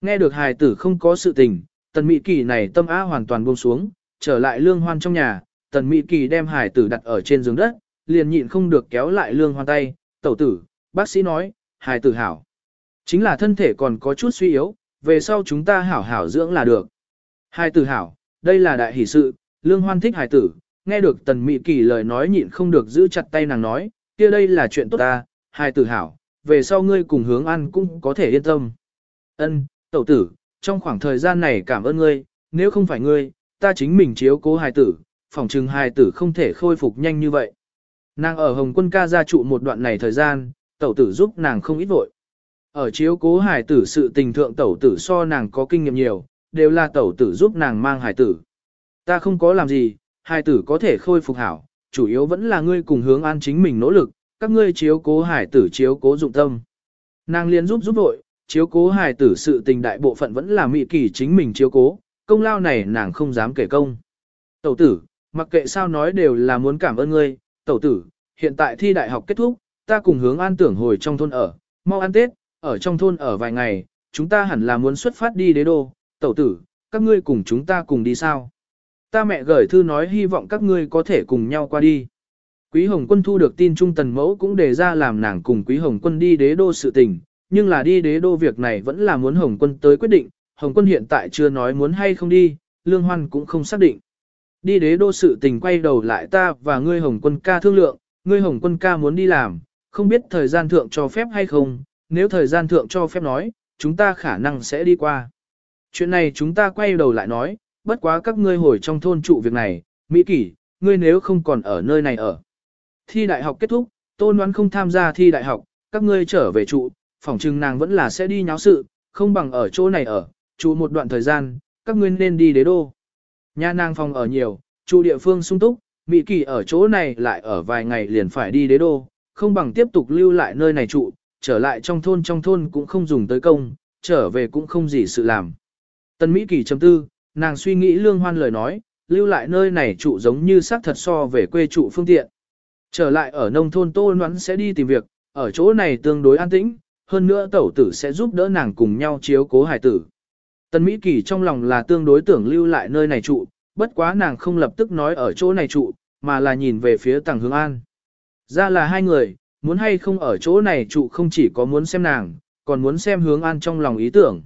Nghe được hài tử không có sự tình, tần mỹ kỳ này tâm á hoàn toàn buông xuống, trở lại lương hoan trong nhà, tần mỹ kỳ đem hài tử đặt ở trên giường đất, liền nhịn không được kéo lại lương hoan tay, tẩu tử, bác sĩ nói, hài tử hảo. Chính là thân thể còn có chút suy yếu, về sau chúng ta hảo hảo dưỡng là được. Hai tử hảo, đây là đại hỷ sự, lương hoan thích hài tử, nghe được tần mị kỳ lời nói nhịn không được giữ chặt tay nàng nói, kia đây là chuyện tốt ta, hài tử hảo, về sau ngươi cùng hướng ăn cũng có thể yên tâm. Ân, tẩu tử, trong khoảng thời gian này cảm ơn ngươi, nếu không phải ngươi, ta chính mình chiếu cố hài tử, phòng trừng hài tử không thể khôi phục nhanh như vậy. Nàng ở Hồng Quân ca gia trụ một đoạn này thời gian, tẩu tử giúp nàng không ít vội. Ở chiếu cố hải tử sự tình thượng tẩu tử so nàng có kinh nghiệm nhiều, đều là tẩu tử giúp nàng mang hải tử. Ta không có làm gì, hải tử có thể khôi phục hảo, chủ yếu vẫn là ngươi cùng hướng an chính mình nỗ lực, các ngươi chiếu cố hải tử chiếu cố dụng tâm. Nàng liên giúp giúp đội chiếu cố hài tử sự tình đại bộ phận vẫn là mỹ kỳ chính mình chiếu cố, công lao này nàng không dám kể công. Tẩu tử, mặc kệ sao nói đều là muốn cảm ơn ngươi, tẩu tử, hiện tại thi đại học kết thúc, ta cùng hướng an tưởng hồi trong thôn ở, mau ăn Tết, ở trong thôn ở vài ngày, chúng ta hẳn là muốn xuất phát đi đế đô, tẩu tử, các ngươi cùng chúng ta cùng đi sao? Ta mẹ gửi thư nói hy vọng các ngươi có thể cùng nhau qua đi. Quý Hồng Quân thu được tin Trung Tần Mẫu cũng đề ra làm nàng cùng Quý Hồng Quân đi đế đô sự tình, nhưng là đi đế đô việc này vẫn là muốn Hồng Quân tới quyết định, Hồng Quân hiện tại chưa nói muốn hay không đi, Lương Hoan cũng không xác định. Đi đế đô sự tình quay đầu lại ta và ngươi Hồng Quân ca thương lượng, ngươi Hồng Quân ca muốn đi làm, không biết thời gian thượng cho phép hay không, nếu thời gian thượng cho phép nói, chúng ta khả năng sẽ đi qua. Chuyện này chúng ta quay đầu lại nói, bất quá các ngươi hồi trong thôn trụ việc này, Mỹ kỷ, ngươi nếu không còn ở nơi này ở. Thi đại học kết thúc, tôn đoán không tham gia thi đại học, các ngươi trở về trụ, phỏng chừng nàng vẫn là sẽ đi nháo sự, không bằng ở chỗ này ở, trụ một đoạn thời gian, các ngươi nên đi đế đô. Nhà nàng phòng ở nhiều, trụ địa phương sung túc, Mỹ kỳ ở chỗ này lại ở vài ngày liền phải đi đế đô, không bằng tiếp tục lưu lại nơi này trụ, trở lại trong thôn trong thôn cũng không dùng tới công, trở về cũng không gì sự làm. Tân Mỹ kỳ chấm tư, nàng suy nghĩ lương hoan lời nói, lưu lại nơi này trụ giống như xác thật so về quê trụ phương tiện. Trở lại ở nông thôn Tô Ngoãn sẽ đi tìm việc, ở chỗ này tương đối an tĩnh, hơn nữa tẩu tử sẽ giúp đỡ nàng cùng nhau chiếu cố hải tử. Tân Mỹ Kỳ trong lòng là tương đối tưởng lưu lại nơi này trụ, bất quá nàng không lập tức nói ở chỗ này trụ, mà là nhìn về phía tàng hướng an. Ra là hai người, muốn hay không ở chỗ này trụ không chỉ có muốn xem nàng, còn muốn xem hướng an trong lòng ý tưởng.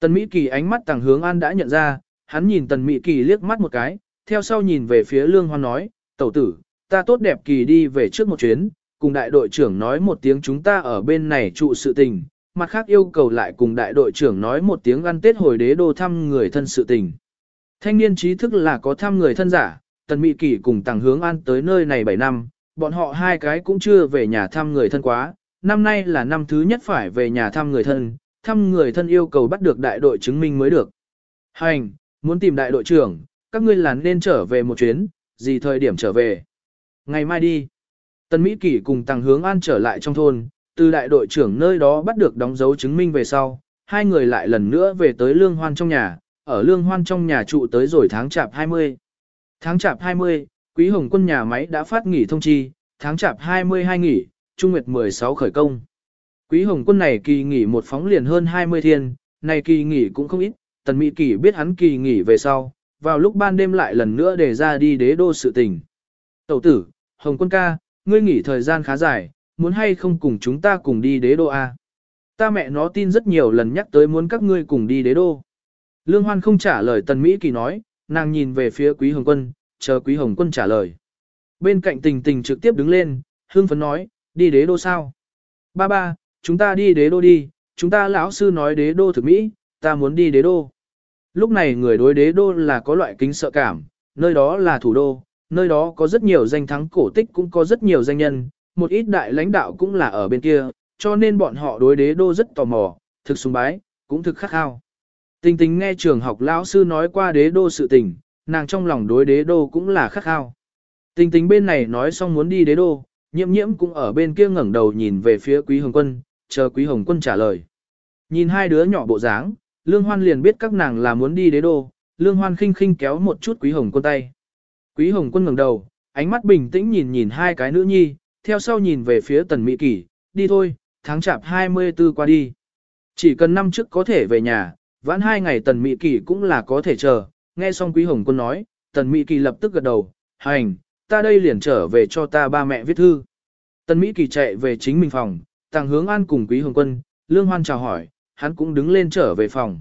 Tần Mỹ Kỳ ánh mắt tàng hướng an đã nhận ra, hắn nhìn Tần Mỹ Kỳ liếc mắt một cái, theo sau nhìn về phía Lương Hoan nói, tẩu tử, ta tốt đẹp kỳ đi về trước một chuyến, cùng đại đội trưởng nói một tiếng chúng ta ở bên này trụ sự tình, mặt khác yêu cầu lại cùng đại đội trưởng nói một tiếng ăn tết hồi đế đô thăm người thân sự tình. Thanh niên trí thức là có thăm người thân giả, Tần Mỹ Kỳ cùng Tàng Hướng An tới nơi này 7 năm, bọn họ hai cái cũng chưa về nhà thăm người thân quá, năm nay là năm thứ nhất phải về nhà thăm người thân, thăm người thân yêu cầu bắt được đại đội chứng minh mới được. Hành, muốn tìm đại đội trưởng, các ngươi là nên trở về một chuyến, gì thời điểm trở về. Ngày mai đi. Tần Mỹ Kỳ cùng tăng Hướng An trở lại trong thôn, từ đại đội trưởng nơi đó bắt được đóng dấu chứng minh về sau, hai người lại lần nữa về tới lương hoan trong nhà, ở lương hoan trong nhà trụ tới rồi tháng chạp 20. Tháng chạp 20, Quý Hồng quân nhà máy đã phát nghỉ thông chi, tháng chạp 22 nghỉ, Trung Nguyệt 16 khởi công. Quý Hồng quân này kỳ nghỉ một phóng liền hơn 20 thiên, này kỳ nghỉ cũng không ít, tần mỹ kỳ biết hắn kỳ nghỉ về sau, vào lúc ban đêm lại lần nữa để ra đi đế đô sự tình. Tẩu tử, Hồng quân ca, ngươi nghỉ thời gian khá dài, muốn hay không cùng chúng ta cùng đi đế đô A. Ta mẹ nó tin rất nhiều lần nhắc tới muốn các ngươi cùng đi đế đô. Lương Hoan không trả lời tần Mỹ kỳ nói, nàng nhìn về phía quý Hồng quân, chờ quý Hồng quân trả lời. Bên cạnh tình tình trực tiếp đứng lên, hương phấn nói, đi đế đô sao? Ba ba, chúng ta đi đế đô đi, chúng ta lão sư nói đế đô thực Mỹ, ta muốn đi đế đô. Lúc này người đối đế đô là có loại kính sợ cảm, nơi đó là thủ đô, nơi đó có rất nhiều danh thắng cổ tích cũng có rất nhiều danh nhân, một ít đại lãnh đạo cũng là ở bên kia, cho nên bọn họ đối đế đô rất tò mò, thực sùng bái, cũng thực khắc khao. Tình tình nghe trường học lão sư nói qua đế đô sự tình, nàng trong lòng đối đế đô cũng là khắc khao. Tình tình bên này nói xong muốn đi đế đô, nhiễm nhiễm cũng ở bên kia ngẩng đầu nhìn về phía quý hồng quân, chờ quý hồng quân trả lời. Nhìn hai đứa nhỏ bộ dáng, lương hoan liền biết các nàng là muốn đi đế đô, lương hoan khinh khinh kéo một chút quý hồng quân tay. Quý hồng quân ngẩng đầu, ánh mắt bình tĩnh nhìn nhìn hai cái nữ nhi, theo sau nhìn về phía tần mỹ kỷ, đi thôi, tháng chạp 24 qua đi. Chỉ cần năm trước có thể về nhà, vãn hai ngày tần mỹ kỷ cũng là có thể chờ, nghe xong quý hồng quân nói, tần mỹ kỳ lập tức gật đầu, hành, ta đây liền trở về cho ta ba mẹ viết thư. Tần Mỹ Kỳ chạy về chính mình phòng, Tàng Hướng An cùng Quý Hồng Quân, Lương Hoan chào hỏi, hắn cũng đứng lên trở về phòng.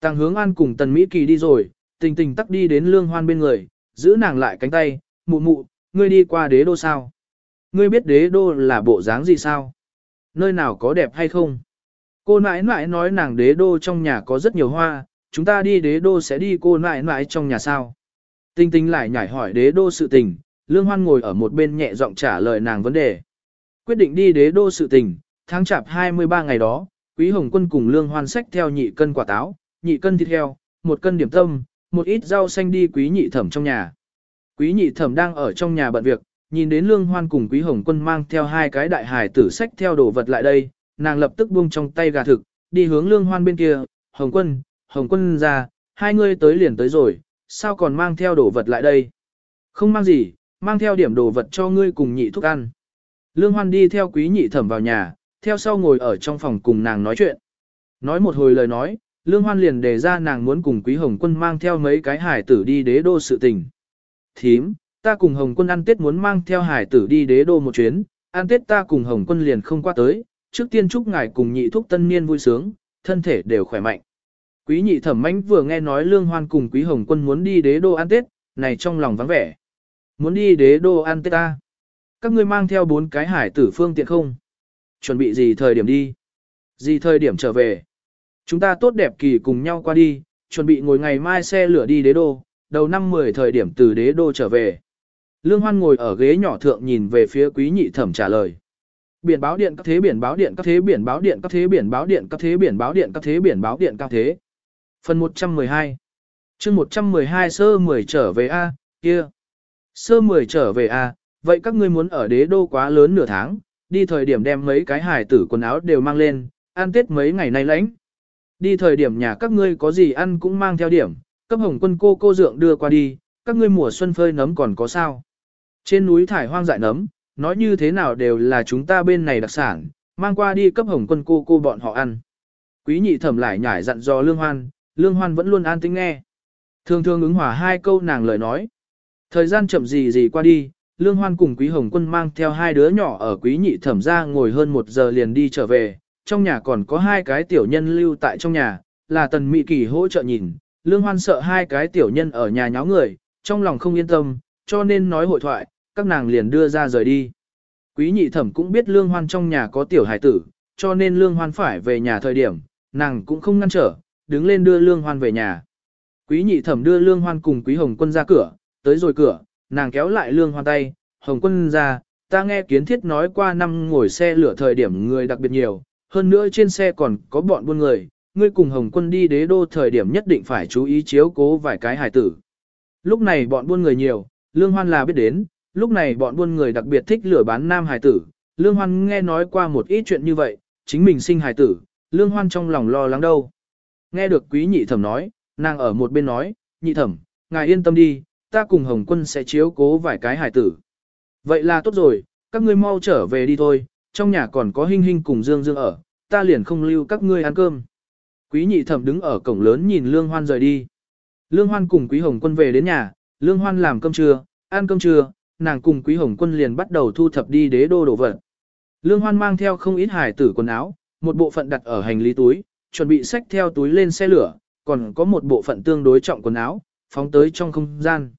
Tàng Hướng An cùng Tần Mỹ Kỳ đi rồi, tình tình tắc đi đến Lương Hoan bên người, giữ nàng lại cánh tay, mụ mụ, ngươi đi qua đế đô sao? Ngươi biết đế đô là bộ dáng gì sao? Nơi nào có đẹp hay không? Cô nãi nãi nói nàng đế đô trong nhà có rất nhiều hoa, chúng ta đi đế đô sẽ đi cô nãi nãi trong nhà sao? Tinh tinh lại nhảy hỏi đế đô sự tình, Lương Hoan ngồi ở một bên nhẹ giọng trả lời nàng vấn đề. Quyết định đi đế đô sự tình, tháng chạp 23 ngày đó, Quý Hồng Quân cùng Lương Hoan sách theo nhị cân quả táo, nhị cân thịt heo, một cân điểm tâm, một ít rau xanh đi Quý Nhị Thẩm trong nhà. Quý Nhị Thẩm đang ở trong nhà bận việc, nhìn đến Lương Hoan cùng Quý Hồng Quân mang theo hai cái đại hải tử sách theo đồ vật lại đây, nàng lập tức buông trong tay gà thực, đi hướng Lương Hoan bên kia, Hồng Quân, Hồng Quân ra, hai ngươi tới liền tới rồi, sao còn mang theo đồ vật lại đây? Không mang gì, mang theo điểm đồ vật cho ngươi cùng nhị thúc ăn. Lương Hoan đi theo quý nhị thẩm vào nhà, theo sau ngồi ở trong phòng cùng nàng nói chuyện. Nói một hồi lời nói, Lương Hoan liền đề ra nàng muốn cùng quý hồng quân mang theo mấy cái hải tử đi đế đô sự tình. Thím, ta cùng hồng quân ăn tết muốn mang theo hải tử đi đế đô một chuyến, ăn tết ta cùng hồng quân liền không qua tới, trước tiên chúc ngài cùng nhị thúc tân niên vui sướng, thân thể đều khỏe mạnh. Quý nhị thẩm mãnh vừa nghe nói Lương Hoan cùng quý hồng quân muốn đi đế đô ăn tết, này trong lòng vắng vẻ. Muốn đi đế đô ăn tết ta. Các ngươi mang theo bốn cái hải tử phương tiện không? Chuẩn bị gì thời điểm đi? Gì thời điểm trở về? Chúng ta tốt đẹp kỳ cùng nhau qua đi, chuẩn bị ngồi ngày mai xe lửa đi đế đô, đầu năm 10 thời điểm từ đế đô trở về. Lương Hoan ngồi ở ghế nhỏ thượng nhìn về phía quý nhị thẩm trả lời. Biển báo điện các thế biển báo điện các thế biển báo điện các thế biển báo điện các thế biển báo điện các thế biển báo điện các thế. Phần 112 chương 112 sơ 10 trở về A, kia. Sơ 10 trở về à, vậy các ngươi muốn ở đế đô quá lớn nửa tháng, đi thời điểm đem mấy cái hài tử quần áo đều mang lên, ăn tết mấy ngày nay lãnh. Đi thời điểm nhà các ngươi có gì ăn cũng mang theo điểm, cấp hồng quân cô cô dượng đưa qua đi, các ngươi mùa xuân phơi nấm còn có sao. Trên núi thải hoang dại nấm, nói như thế nào đều là chúng ta bên này đặc sản, mang qua đi cấp hồng quân cô cô bọn họ ăn. Quý nhị thẩm lại nhải dặn dò lương hoan, lương hoan vẫn luôn an tĩnh nghe. Thường thường ứng hòa hai câu nàng lời nói. Thời gian chậm gì gì qua đi, Lương Hoan cùng Quý Hồng Quân mang theo hai đứa nhỏ ở Quý Nhị Thẩm ra ngồi hơn một giờ liền đi trở về, trong nhà còn có hai cái tiểu nhân lưu tại trong nhà, là Tần Mỹ Kỳ hỗ trợ nhìn, Lương Hoan sợ hai cái tiểu nhân ở nhà nháo người, trong lòng không yên tâm, cho nên nói hội thoại, các nàng liền đưa ra rời đi. Quý Nhị Thẩm cũng biết Lương Hoan trong nhà có tiểu hải tử, cho nên Lương Hoan phải về nhà thời điểm, nàng cũng không ngăn trở, đứng lên đưa Lương Hoan về nhà. Quý Nhị Thẩm đưa Lương Hoan cùng Quý Hồng Quân ra cửa, tới rồi cửa, nàng kéo lại lương hoan tay, hồng quân ra, ta nghe kiến thiết nói qua năm ngồi xe lửa thời điểm người đặc biệt nhiều, hơn nữa trên xe còn có bọn buôn người, ngươi cùng hồng quân đi đế đô thời điểm nhất định phải chú ý chiếu cố vài cái hài tử. Lúc này bọn buôn người nhiều, lương hoan là biết đến, lúc này bọn buôn người đặc biệt thích lửa bán nam hài tử, Lương Hoan nghe nói qua một ít chuyện như vậy, chính mình sinh hài tử, Lương Hoan trong lòng lo lắng đâu. Nghe được quý nhị thẩm nói, nàng ở một bên nói, nhị thẩm, ngài yên tâm đi, ta cùng Hồng Quân sẽ chiếu cố vài cái hài tử. Vậy là tốt rồi, các ngươi mau trở về đi thôi, trong nhà còn có Hinh Hinh cùng Dương Dương ở, ta liền không lưu các ngươi ăn cơm. Quý nhị thẩm đứng ở cổng lớn nhìn Lương Hoan rời đi. Lương Hoan cùng Quý Hồng Quân về đến nhà, Lương Hoan làm cơm trưa, ăn cơm trưa, nàng cùng Quý Hồng Quân liền bắt đầu thu thập đi đế đô đồ vật. Lương Hoan mang theo không ít hài tử quần áo, một bộ phận đặt ở hành lý túi, chuẩn bị xách theo túi lên xe lửa, còn có một bộ phận tương đối trọng quần áo, phóng tới trong không gian.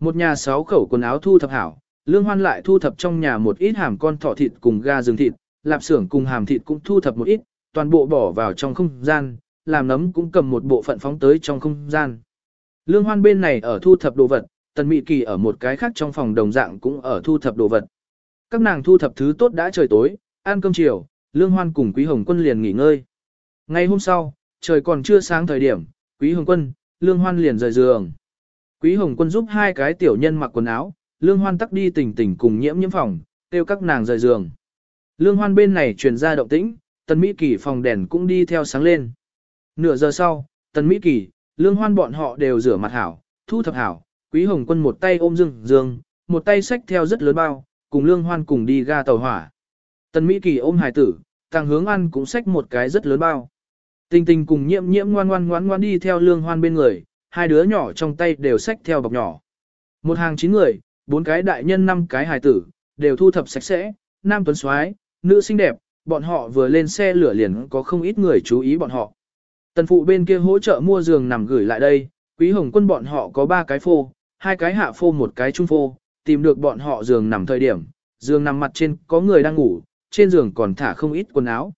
Một nhà sáu khẩu quần áo thu thập hảo, Lương Hoan lại thu thập trong nhà một ít hàm con thỏ thịt cùng ga rừng thịt, lạp xưởng cùng hàm thịt cũng thu thập một ít, toàn bộ bỏ vào trong không gian, làm nấm cũng cầm một bộ phận phóng tới trong không gian. Lương Hoan bên này ở thu thập đồ vật, Tần Mị Kỳ ở một cái khác trong phòng đồng dạng cũng ở thu thập đồ vật. Các nàng thu thập thứ tốt đã trời tối, ăn cơm chiều, Lương Hoan cùng Quý Hồng Quân liền nghỉ ngơi. Ngay hôm sau, trời còn chưa sáng thời điểm, Quý Hồng Quân, Lương Hoan liền rời giường. Quý Hồng Quân giúp hai cái tiểu nhân mặc quần áo, Lương Hoan tắc đi tỉnh tỉnh cùng nhiễm nhiễm phòng, kêu các nàng rời giường. Lương Hoan bên này truyền ra động tĩnh, Tần Mỹ Kỳ phòng đèn cũng đi theo sáng lên. Nửa giờ sau, Tần Mỹ Kỳ, Lương Hoan bọn họ đều rửa mặt hảo, thu thập hảo, Quý Hồng Quân một tay ôm Dương Dương, một tay xách theo rất lớn bao, cùng Lương Hoan cùng đi ga tàu hỏa. Tần Mỹ Kỳ ôm hài tử, Tàng Hướng An cũng xách một cái rất lớn bao. Tình tình cùng nhiễm nhiễm ngoan ngoan ngoan ngoan đi theo Lương Hoan bên người, hai đứa nhỏ trong tay đều xách theo bọc nhỏ. Một hàng chín người, bốn cái đại nhân năm cái hài tử, đều thu thập sạch sẽ, nam tuấn soái, nữ xinh đẹp, bọn họ vừa lên xe lửa liền có không ít người chú ý bọn họ. Tần phụ bên kia hỗ trợ mua giường nằm gửi lại đây, quý hồng quân bọn họ có ba cái phô, hai cái hạ phô một cái trung phô, tìm được bọn họ giường nằm thời điểm, giường nằm mặt trên có người đang ngủ, trên giường còn thả không ít quần áo.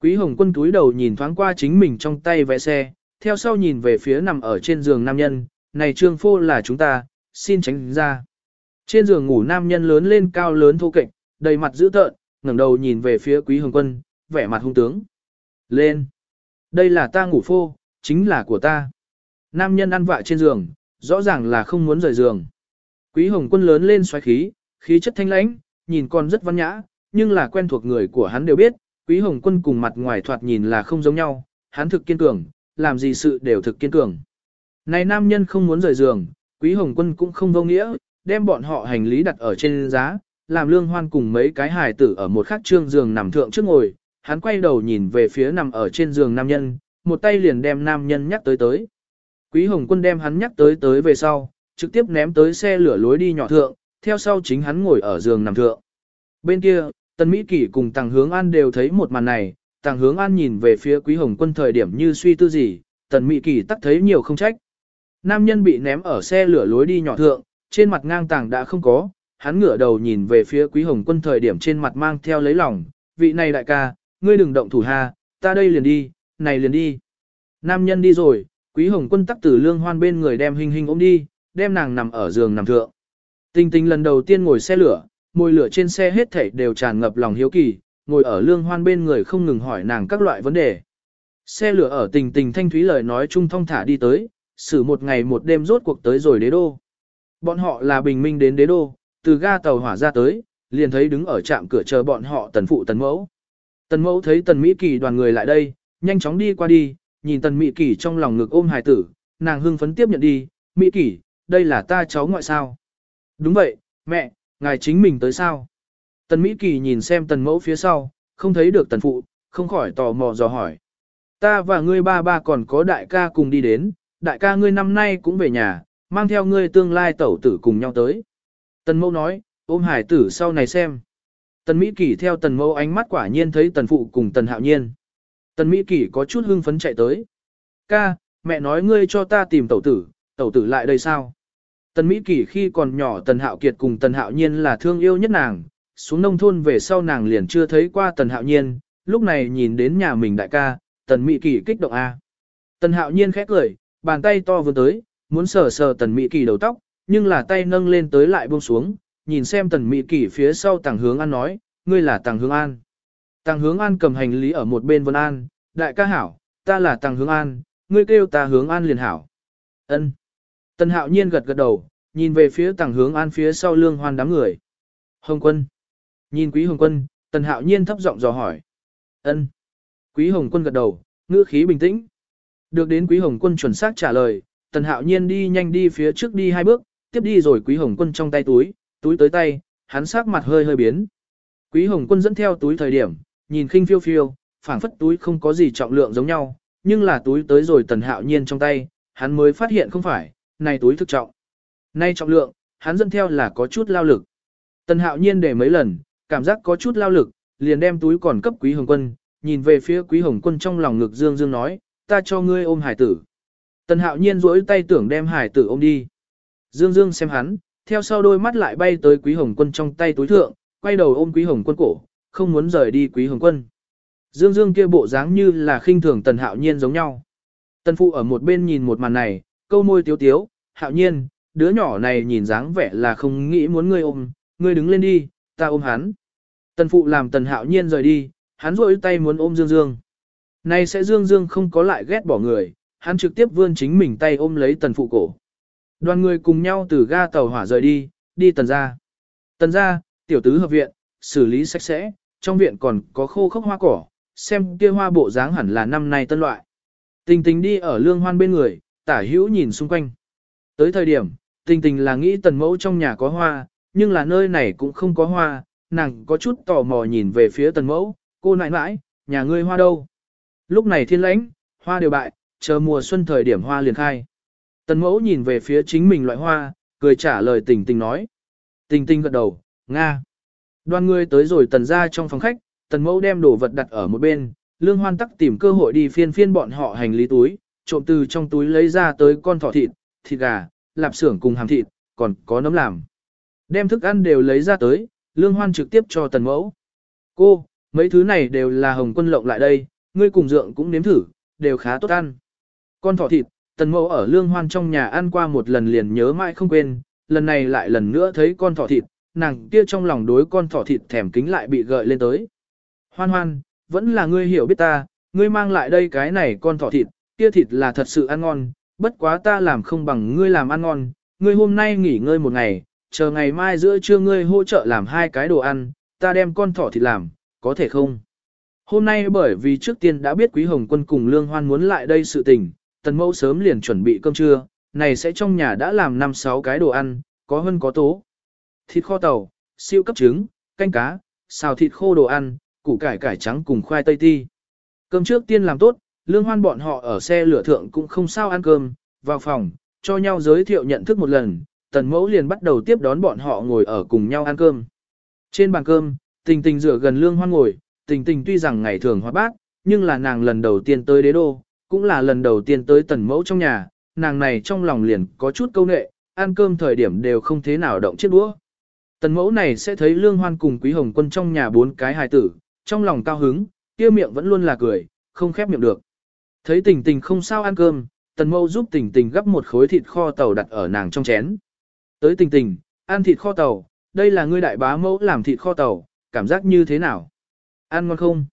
Quý hồng quân túi đầu nhìn thoáng qua chính mình trong tay vẽ xe, theo sau nhìn về phía nằm ở trên giường nam nhân, này trương phô là chúng ta, xin tránh ra. Trên giường ngủ nam nhân lớn lên cao lớn thô kệch, đầy mặt dữ tợn, ngẩng đầu nhìn về phía quý hồng quân, vẻ mặt hung tướng. Lên! Đây là ta ngủ phô, chính là của ta. Nam nhân ăn vạ trên giường, rõ ràng là không muốn rời giường. Quý hồng quân lớn lên xoáy khí, khí chất thanh lãnh, nhìn còn rất văn nhã, nhưng là quen thuộc người của hắn đều biết, quý hồng quân cùng mặt ngoài thoạt nhìn là không giống nhau, hắn thực kiên cường, làm gì sự đều thực kiên cường. Này nam nhân không muốn rời giường, quý hồng quân cũng không vô nghĩa, đem bọn họ hành lý đặt ở trên giá, làm lương hoan cùng mấy cái hài tử ở một khắc trương giường nằm thượng trước ngồi, hắn quay đầu nhìn về phía nằm ở trên giường nam nhân, một tay liền đem nam nhân nhắc tới tới. Quý Hồng Quân đem hắn nhắc tới tới về sau, trực tiếp ném tới xe lửa lối đi nhỏ thượng, theo sau chính hắn ngồi ở giường nằm thượng. Bên kia, Tần Mỹ Kỳ cùng Tàng Hướng An đều thấy một màn này, Tàng Hướng An nhìn về phía Quý Hồng Quân thời điểm như suy tư gì, Tần Mỹ Kỳ tắc thấy nhiều không trách. Nam nhân bị ném ở xe lửa lối đi nhỏ thượng, trên mặt ngang tàng đã không có, hắn ngửa đầu nhìn về phía Quý Hồng Quân thời điểm trên mặt mang theo lấy lòng, vị này đại ca, ngươi đừng động thủ ha, ta đây liền đi, này liền đi. Nam nhân đi rồi, Quý Hồng Quân tắc tử lương hoan bên người đem hình hình ôm đi, đem nàng nằm ở giường nằm thượng. Tình tình lần đầu tiên ngồi xe lửa, môi lửa trên xe hết thảy đều tràn ngập lòng hiếu kỳ, ngồi ở lương hoan bên người không ngừng hỏi nàng các loại vấn đề. Xe lửa ở tình tình thanh thúy lời nói chung thong thả đi tới, xử một ngày một đêm rốt cuộc tới rồi đế đô. Bọn họ là bình minh đến đế đô, từ ga tàu hỏa ra tới, liền thấy đứng ở trạm cửa chờ bọn họ tần phụ tần mẫu. Tần mẫu thấy tần Mỹ Kỳ đoàn người lại đây, nhanh chóng đi qua đi, nhìn tần Mỹ Kỳ trong lòng ngực ôm hài tử, nàng hưng phấn tiếp nhận đi, Mỹ Kỳ, đây là ta cháu ngoại sao. Đúng vậy, mẹ, ngài chính mình tới sao. Tần Mỹ Kỳ nhìn xem tần mẫu phía sau, không thấy được tần phụ, không khỏi tò mò dò hỏi. Ta và ngươi ba ba còn có đại ca cùng đi đến, đại ca ngươi năm nay cũng về nhà, mang theo ngươi tương lai tẩu tử cùng nhau tới. Tần mẫu nói, ôm hải tử sau này xem. Tần Mỹ Kỳ theo tần mẫu ánh mắt quả nhiên thấy tần phụ cùng tần hạo nhiên. Tần Mỹ Kỳ có chút hưng phấn chạy tới. Ca, mẹ nói ngươi cho ta tìm tẩu tử, tẩu tử lại đây sao? Tần Mỹ Kỳ khi còn nhỏ tần hạo kiệt cùng tần hạo nhiên là thương yêu nhất nàng, xuống nông thôn về sau nàng liền chưa thấy qua tần hạo nhiên, lúc này nhìn đến nhà mình đại ca, tần Mỹ Kỳ kích động A. Tần hạo nhiên khẽ cười, bàn tay to vừa tới, muốn sờ sờ tần Mỹ Kỳ đầu tóc, nhưng là tay nâng lên tới lại buông xuống, nhìn xem tần mỹ Kỳ phía sau tàng hướng an nói, ngươi là tàng hướng an. Tàng hướng an cầm hành lý ở một bên vân an, đại ca hảo, ta là tàng hướng an, ngươi kêu ta hướng an liền hảo. ân Tần hạo nhiên gật gật đầu, nhìn về phía tàng hướng an phía sau lương hoan đám người. Hồng quân. Nhìn quý hồng quân, Tần hạo nhiên thấp giọng dò hỏi. ân Quý Hồng Quân gật đầu, ngữ khí bình tĩnh. Được đến Quý Hồng Quân chuẩn xác trả lời, Tần Hạo Nhiên đi nhanh đi phía trước đi hai bước, tiếp đi rồi Quý Hồng Quân trong tay túi, túi tới tay, hắn sắc mặt hơi hơi biến. Quý Hồng Quân dẫn theo túi thời điểm, nhìn khinh phiêu phiêu, phảng phất túi không có gì trọng lượng giống nhau, nhưng là túi tới rồi Tần Hạo Nhiên trong tay, hắn mới phát hiện không phải, này túi thực trọng. Nay trọng lượng, hắn dẫn theo là có chút lao lực. Tần Hạo Nhiên để mấy lần, cảm giác có chút lao lực, liền đem túi còn cấp Quý Hồng Quân, nhìn về phía Quý Hồng Quân trong lòng ngực Dương Dương nói, ta cho ngươi ôm hải tử. Tần Hạo Nhiên duỗi tay tưởng đem hải tử ôm đi. Dương Dương xem hắn, theo sau đôi mắt lại bay tới Quý Hồng Quân trong tay túi thượng, quay đầu ôm Quý Hồng Quân cổ, không muốn rời đi Quý Hồng Quân. Dương Dương kia bộ dáng như là khinh thường Tần Hạo Nhiên giống nhau. Tần Phụ ở một bên nhìn một màn này, câu môi tiếu tiếu, Hạo Nhiên, đứa nhỏ này nhìn dáng vẻ là không nghĩ muốn ngươi ôm, ngươi đứng lên đi, ta ôm hắn. Tần Phụ làm Tần Hạo Nhiên rời đi, hắn rỗi tay muốn ôm Dương Dương. Này sẽ Dương Dương không có lại ghét bỏ người, hắn trực tiếp vươn chính mình tay ôm lấy Tần Phụ cổ. Đoàn người cùng nhau từ ga tàu hỏa rời đi, đi Tần ra. Tần ra, tiểu tứ hợp viện, xử lý sạch sẽ, trong viện còn có khô khốc hoa cỏ, xem kia hoa bộ dáng hẳn là năm nay tân loại. Tình tình đi ở lương hoan bên người, tả hữu nhìn xung quanh. Tới thời điểm, tình tình là nghĩ tần mẫu trong nhà có hoa, nhưng là nơi này cũng không có hoa, nàng có chút tò mò nhìn về phía tần mẫu, cô nãi nãi, nhà ngươi hoa đâu? Lúc này thiên lãnh, hoa đều bại, chờ mùa xuân thời điểm hoa liền khai. Tần mẫu nhìn về phía chính mình loại hoa, cười trả lời tình tình nói. Tình tình gật đầu, Nga. Đoàn người tới rồi tần ra trong phòng khách, tần mẫu đem đồ vật đặt ở một bên, lương hoan tắc tìm cơ hội đi phiên phiên bọn họ hành lý túi, trộm từ trong túi lấy ra tới con thỏ thịt, thịt gà, lạp xưởng cùng hàm thịt, còn có nấm làm. Đem thức ăn đều lấy ra tới, lương hoan trực tiếp cho tần mẫu. Cô, mấy thứ này đều là hồng quân lộng lại đây, ngươi cùng dượng cũng nếm thử, đều khá tốt ăn. Con thỏ thịt, tần mẫu ở lương hoan trong nhà ăn qua một lần liền nhớ mãi không quên, lần này lại lần nữa thấy con thỏ thịt, nàng kia trong lòng đối con thỏ thịt thèm kính lại bị gợi lên tới. Hoan hoan, vẫn là ngươi hiểu biết ta, ngươi mang lại đây cái này con thỏ thịt, kia thịt là thật sự ăn ngon, bất quá ta làm không bằng ngươi làm ăn ngon, ngươi hôm nay nghỉ ngơi một ngày, chờ ngày mai giữa trưa ngươi hỗ trợ làm hai cái đồ ăn, ta đem con thỏ thịt làm, có thể không? Hôm nay bởi vì trước tiên đã biết Quý Hồng Quân cùng Lương Hoan muốn lại đây sự tình, Tần Mẫu sớm liền chuẩn bị cơm trưa, này sẽ trong nhà đã làm 5-6 cái đồ ăn, có hơn có tố. Thịt kho tàu, siêu cấp trứng, canh cá, xào thịt khô đồ ăn, củ cải cải trắng cùng khoai tây ti. Cơm trước tiên làm tốt, Lương Hoan bọn họ ở xe lửa thượng cũng không sao ăn cơm, vào phòng, cho nhau giới thiệu nhận thức một lần, Tần Mẫu liền bắt đầu tiếp đón bọn họ ngồi ở cùng nhau ăn cơm. Trên bàn cơm, tình tình rửa gần Lương Hoan ngồi, tình tình tuy rằng ngày thường hóa bác, nhưng là nàng lần đầu tiên tới đế đô, cũng là lần đầu tiên tới tần mẫu trong nhà, nàng này trong lòng liền có chút câu nệ, ăn cơm thời điểm đều không thế nào động chiếc đũa. Tần mẫu này sẽ thấy lương hoan cùng quý hồng quân trong nhà bốn cái hài tử, trong lòng cao hứng, kia miệng vẫn luôn là cười, không khép miệng được. Thấy tình tình không sao ăn cơm, tần mẫu giúp tình tình gấp một khối thịt kho tàu đặt ở nàng trong chén. Tới tình tình, ăn thịt kho tàu, đây là ngươi đại bá mẫu làm thịt kho tàu, cảm giác như thế nào? Ăn ngon không?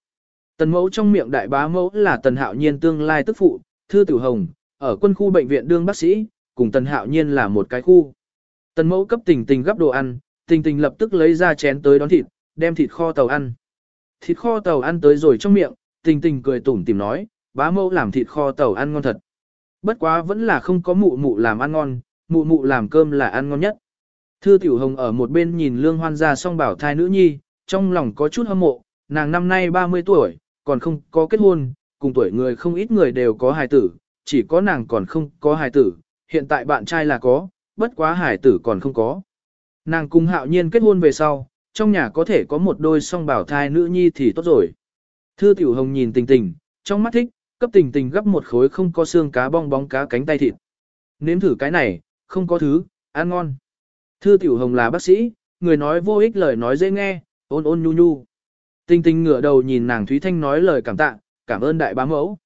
Tần mẫu trong miệng đại bá mẫu là tần hạo nhiên tương lai tức phụ, thư tử hồng, ở quân khu bệnh viện đương bác sĩ, cùng tần hạo nhiên là một cái khu. Tần mẫu cấp tình tình gấp đồ ăn, tình tình lập tức lấy ra chén tới đón thịt, đem thịt kho tàu ăn. Thịt kho tàu ăn tới rồi trong miệng, tình tình cười tủm tìm nói, bá mẫu làm thịt kho tàu ăn ngon thật. Bất quá vẫn là không có mụ mụ làm ăn ngon, mụ mụ làm cơm là ăn ngon nhất. Thư tiểu hồng ở một bên nhìn lương hoan ra song bảo thai nữ nhi, trong lòng có chút hâm mộ, nàng năm nay 30 tuổi, còn không có kết hôn, cùng tuổi người không ít người đều có hài tử, chỉ có nàng còn không có hài tử, hiện tại bạn trai là có, bất quá hài tử còn không có. Nàng cùng hạo nhiên kết hôn về sau, trong nhà có thể có một đôi song bảo thai nữ nhi thì tốt rồi. Thư Tiểu Hồng nhìn tình tình, trong mắt thích, cấp tình tình gấp một khối không có xương cá bong bóng cá cánh tay thịt. Nếm thử cái này, không có thứ, ăn ngon. Thư Tiểu Hồng là bác sĩ, người nói vô ích lời nói dễ nghe, ôn ôn nhu nhu. tình tình ngửa đầu nhìn nàng Thúy Thanh nói lời cảm tạ, cảm ơn đại bá mẫu.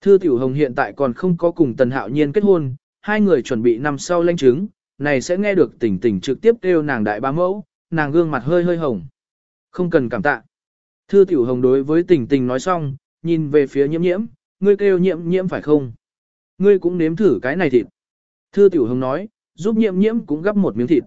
Thư Tiểu Hồng hiện tại còn không có cùng Tần Hạo Nhiên kết hôn, hai người chuẩn bị năm sau lanh chứng, này sẽ nghe được tình tình trực tiếp kêu nàng đại bá mẫu, nàng gương mặt hơi hơi hồng. Không cần cảm tạ. Thư Tiểu Hồng đối với tình tình nói xong, nhìn về phía nhiễm nhiễm, ngươi kêu nhiễm nhiễm phải không? Ngươi cũng nếm thử cái này thịt. Thư Tiểu Hồng nói, giúp nhiễm nhiễm cũng gắp một miếng thịt.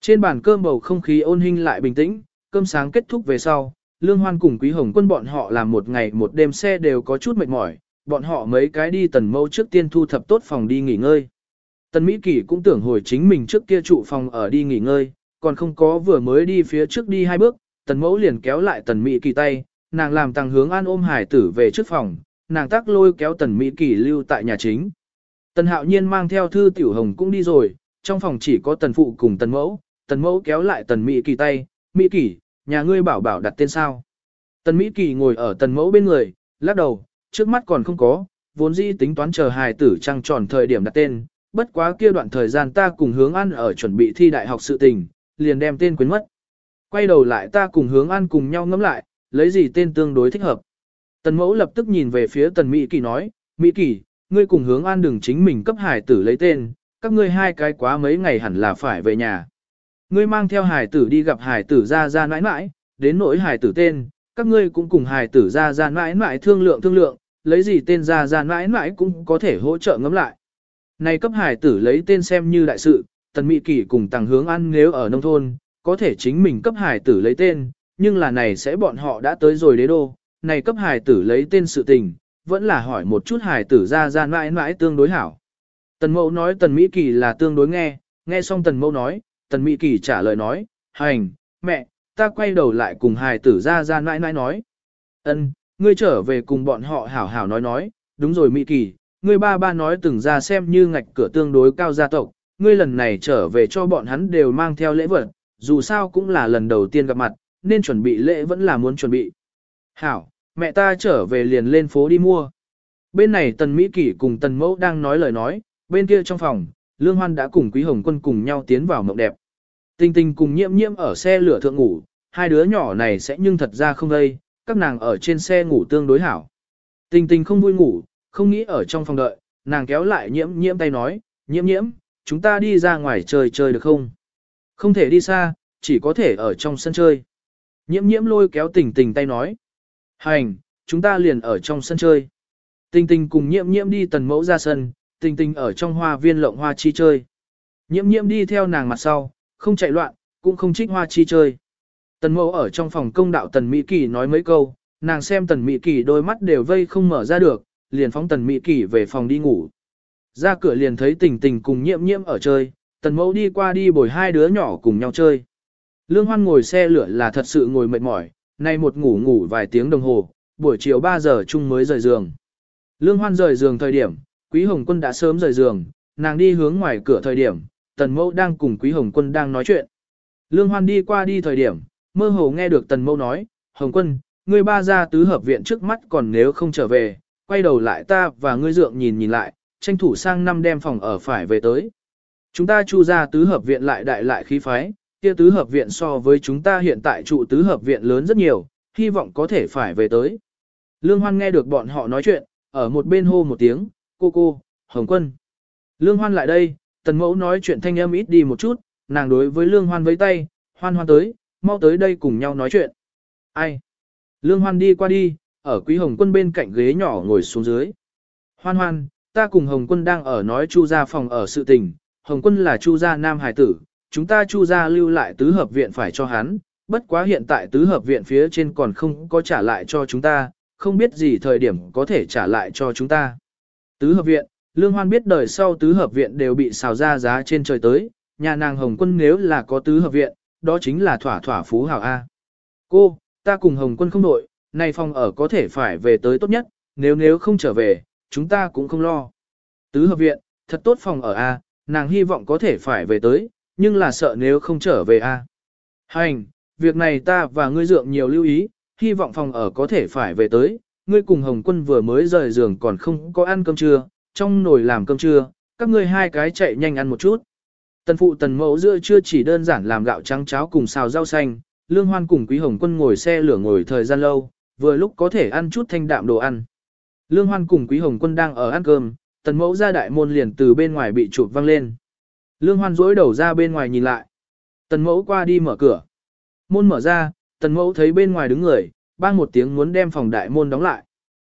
Trên bàn cơm bầu không khí ôn hình lại bình tĩnh, cơm sáng kết thúc về sau, Lương Hoan cùng Quý Hồng Quân bọn họ làm một ngày một đêm xe đều có chút mệt mỏi, bọn họ mấy cái đi tần mâu trước tiên thu thập tốt phòng đi nghỉ ngơi. Tần Mỹ Kỳ cũng tưởng hồi chính mình trước kia trụ phòng ở đi nghỉ ngơi, còn không có vừa mới đi phía trước đi hai bước, tần mẫu liền kéo lại tần Mỹ Kỳ tay, nàng làm tăng hướng an ôm hải tử về trước phòng, nàng tác lôi kéo tần Mỹ Kỳ lưu tại nhà chính. Tần Hạo Nhiên mang theo thư tiểu hồng cũng đi rồi, trong phòng chỉ có tần phụ cùng tần mẫu, tần mẫu kéo lại tần Mỹ Kỳ tay, Mỹ Kỳ, nhà ngươi bảo bảo đặt tên sao. Tần Mỹ Kỳ ngồi ở tần mẫu bên người, lắc đầu, trước mắt còn không có, vốn dĩ tính toán chờ hài tử trăng tròn thời điểm đặt tên, bất quá kia đoạn thời gian ta cùng hướng ăn ở chuẩn bị thi đại học sự tình, liền đem tên quên mất. Quay đầu lại ta cùng hướng ăn cùng nhau ngẫm lại, lấy gì tên tương đối thích hợp. Tần mẫu lập tức nhìn về phía tần Mỹ Kỳ nói, Mỹ Kỳ, ngươi cùng hướng an đừng chính mình cấp hải tử lấy tên, các ngươi hai cái quá mấy ngày hẳn là phải về nhà. Ngươi mang theo hải tử đi gặp hải tử ra ra nãi nãi, đến nỗi hải tử tên, các ngươi cũng cùng hải tử ra ra nãi nãi thương lượng thương lượng, lấy gì tên ra ra nãi nãi cũng có thể hỗ trợ ngấm lại. Này cấp hải tử lấy tên xem như đại sự, tần mỹ Kỳ cùng tàng hướng ăn nếu ở nông thôn, có thể chính mình cấp hải tử lấy tên, nhưng là này sẽ bọn họ đã tới rồi đế đô, này cấp hài tử lấy tên sự tình, vẫn là hỏi một chút hài tử ra ra mãi mãi tương đối hảo. Tần mẫu nói tần Mỹ Kỳ là tương đối nghe, nghe xong tần mẫu nói, tần Mỹ Kỳ trả lời nói, hành, mẹ, ta quay đầu lại cùng hài tử ra ra mãi mãi nói. ân ngươi trở về cùng bọn họ hảo hảo nói nói, đúng rồi Mỹ Kỳ, ngươi ba ba nói từng ra xem như ngạch cửa tương đối cao gia tộc, ngươi lần này trở về cho bọn hắn đều mang theo lễ vật, dù sao cũng là lần đầu tiên gặp mặt, nên chuẩn bị lễ vẫn là muốn chuẩn bị. Hảo, mẹ ta trở về liền lên phố đi mua. Bên này Tần Mỹ Kỷ cùng Tần Mẫu đang nói lời nói, bên kia trong phòng, Lương Hoan đã cùng Quý Hồng Quân cùng nhau tiến vào mộng đẹp. Tinh tinh cùng nhiễm nhiễm ở xe lửa thượng ngủ, hai đứa nhỏ này sẽ nhưng thật ra không đây, các nàng ở trên xe ngủ tương đối hảo. Tinh tinh không vui ngủ, không nghĩ ở trong phòng đợi, nàng kéo lại nhiễm nhiễm tay nói, nhiễm nhiễm, chúng ta đi ra ngoài chơi chơi được không? Không thể đi xa, chỉ có thể ở trong sân chơi. Nhiễm nhiễm lôi kéo tình tình tay nói. Hành, chúng ta liền ở trong sân chơi. Tình tình cùng nhiễm nhiễm đi tần mẫu ra sân, tình tình ở trong hoa viên lộng hoa chi chơi. Nhiễm nhiễm đi theo nàng mặt sau, không chạy loạn, cũng không trích hoa chi chơi. Tần mẫu ở trong phòng công đạo tần Mỹ Kỳ nói mấy câu, nàng xem tần Mỹ Kỳ đôi mắt đều vây không mở ra được, liền phóng tần Mỹ Kỳ về phòng đi ngủ. Ra cửa liền thấy tình tình cùng nhiễm nhiễm ở chơi, tần mẫu đi qua đi bồi hai đứa nhỏ cùng nhau chơi. Lương Hoan ngồi xe lửa là thật sự ngồi mệt mỏi, nay một ngủ ngủ vài tiếng đồng hồ, buổi chiều 3 giờ chung mới rời giường. Lương Hoan rời giường thời điểm, Quý Hồng Quân đã sớm rời giường, nàng đi hướng ngoài cửa thời điểm, Tần Mẫu đang cùng Quý Hồng Quân đang nói chuyện. Lương Hoan đi qua đi thời điểm, mơ hồ nghe được Tần Mẫu nói, Hồng Quân, ngươi ba ra tứ hợp viện trước mắt còn nếu không trở về, quay đầu lại ta và ngươi dượng nhìn nhìn lại, tranh thủ sang năm đem phòng ở phải về tới. Chúng ta chu ra tứ hợp viện lại đại lại khí phái, kia tứ hợp viện so với chúng ta hiện tại trụ tứ hợp viện lớn rất nhiều, hy vọng có thể phải về tới. Lương Hoan nghe được bọn họ nói chuyện, ở một bên hô một tiếng, cô cô, Hồng Quân. Lương Hoan lại đây, tần mẫu nói chuyện thanh âm ít đi một chút, nàng đối với Lương Hoan với tay, Hoan Hoan tới, mau tới đây cùng nhau nói chuyện. Ai? Lương Hoan đi qua đi, ở Quý Hồng Quân bên cạnh ghế nhỏ ngồi xuống dưới. Hoan Hoan, ta cùng Hồng Quân đang ở nói Chu gia phòng ở sự tình, Hồng Quân là Chu gia nam hải tử, chúng ta chu ra lưu lại tứ hợp viện phải cho hắn, bất quá hiện tại tứ hợp viện phía trên còn không có trả lại cho chúng ta, không biết gì thời điểm có thể trả lại cho chúng ta. Tứ hợp viện, Lương Hoan biết đời sau tứ hợp viện đều bị xào ra giá trên trời tới, nhà nàng Hồng Quân nếu là có tứ hợp viện, đó chính là thỏa thỏa phú hào A. Cô, ta cùng Hồng Quân không đội, nay phòng ở có thể phải về tới tốt nhất, nếu nếu không trở về, chúng ta cũng không lo. Tứ hợp viện, thật tốt phòng ở A, nàng hy vọng có thể phải về tới, nhưng là sợ nếu không trở về a. Hành, việc này ta và ngươi dượng nhiều lưu ý, hy vọng phòng ở có thể phải về tới, ngươi cùng Hồng Quân vừa mới rời giường còn không có ăn cơm trưa, trong nồi làm cơm trưa, các ngươi hai cái chạy nhanh ăn một chút. Tần phụ tần mẫu giữa chưa chỉ đơn giản làm gạo trắng cháo cùng xào rau xanh, Lương Hoan cùng Quý Hồng Quân ngồi xe lửa ngồi thời gian lâu, vừa lúc có thể ăn chút thanh đạm đồ ăn. Lương Hoan cùng Quý Hồng Quân đang ở ăn cơm, tần mẫu ra đại môn liền từ bên ngoài bị chụp văng lên. Lương Hoan rỗi đầu ra bên ngoài nhìn lại. Tần mẫu qua đi mở cửa. Môn mở ra, tần mẫu thấy bên ngoài đứng người, bang một tiếng muốn đem phòng đại môn đóng lại.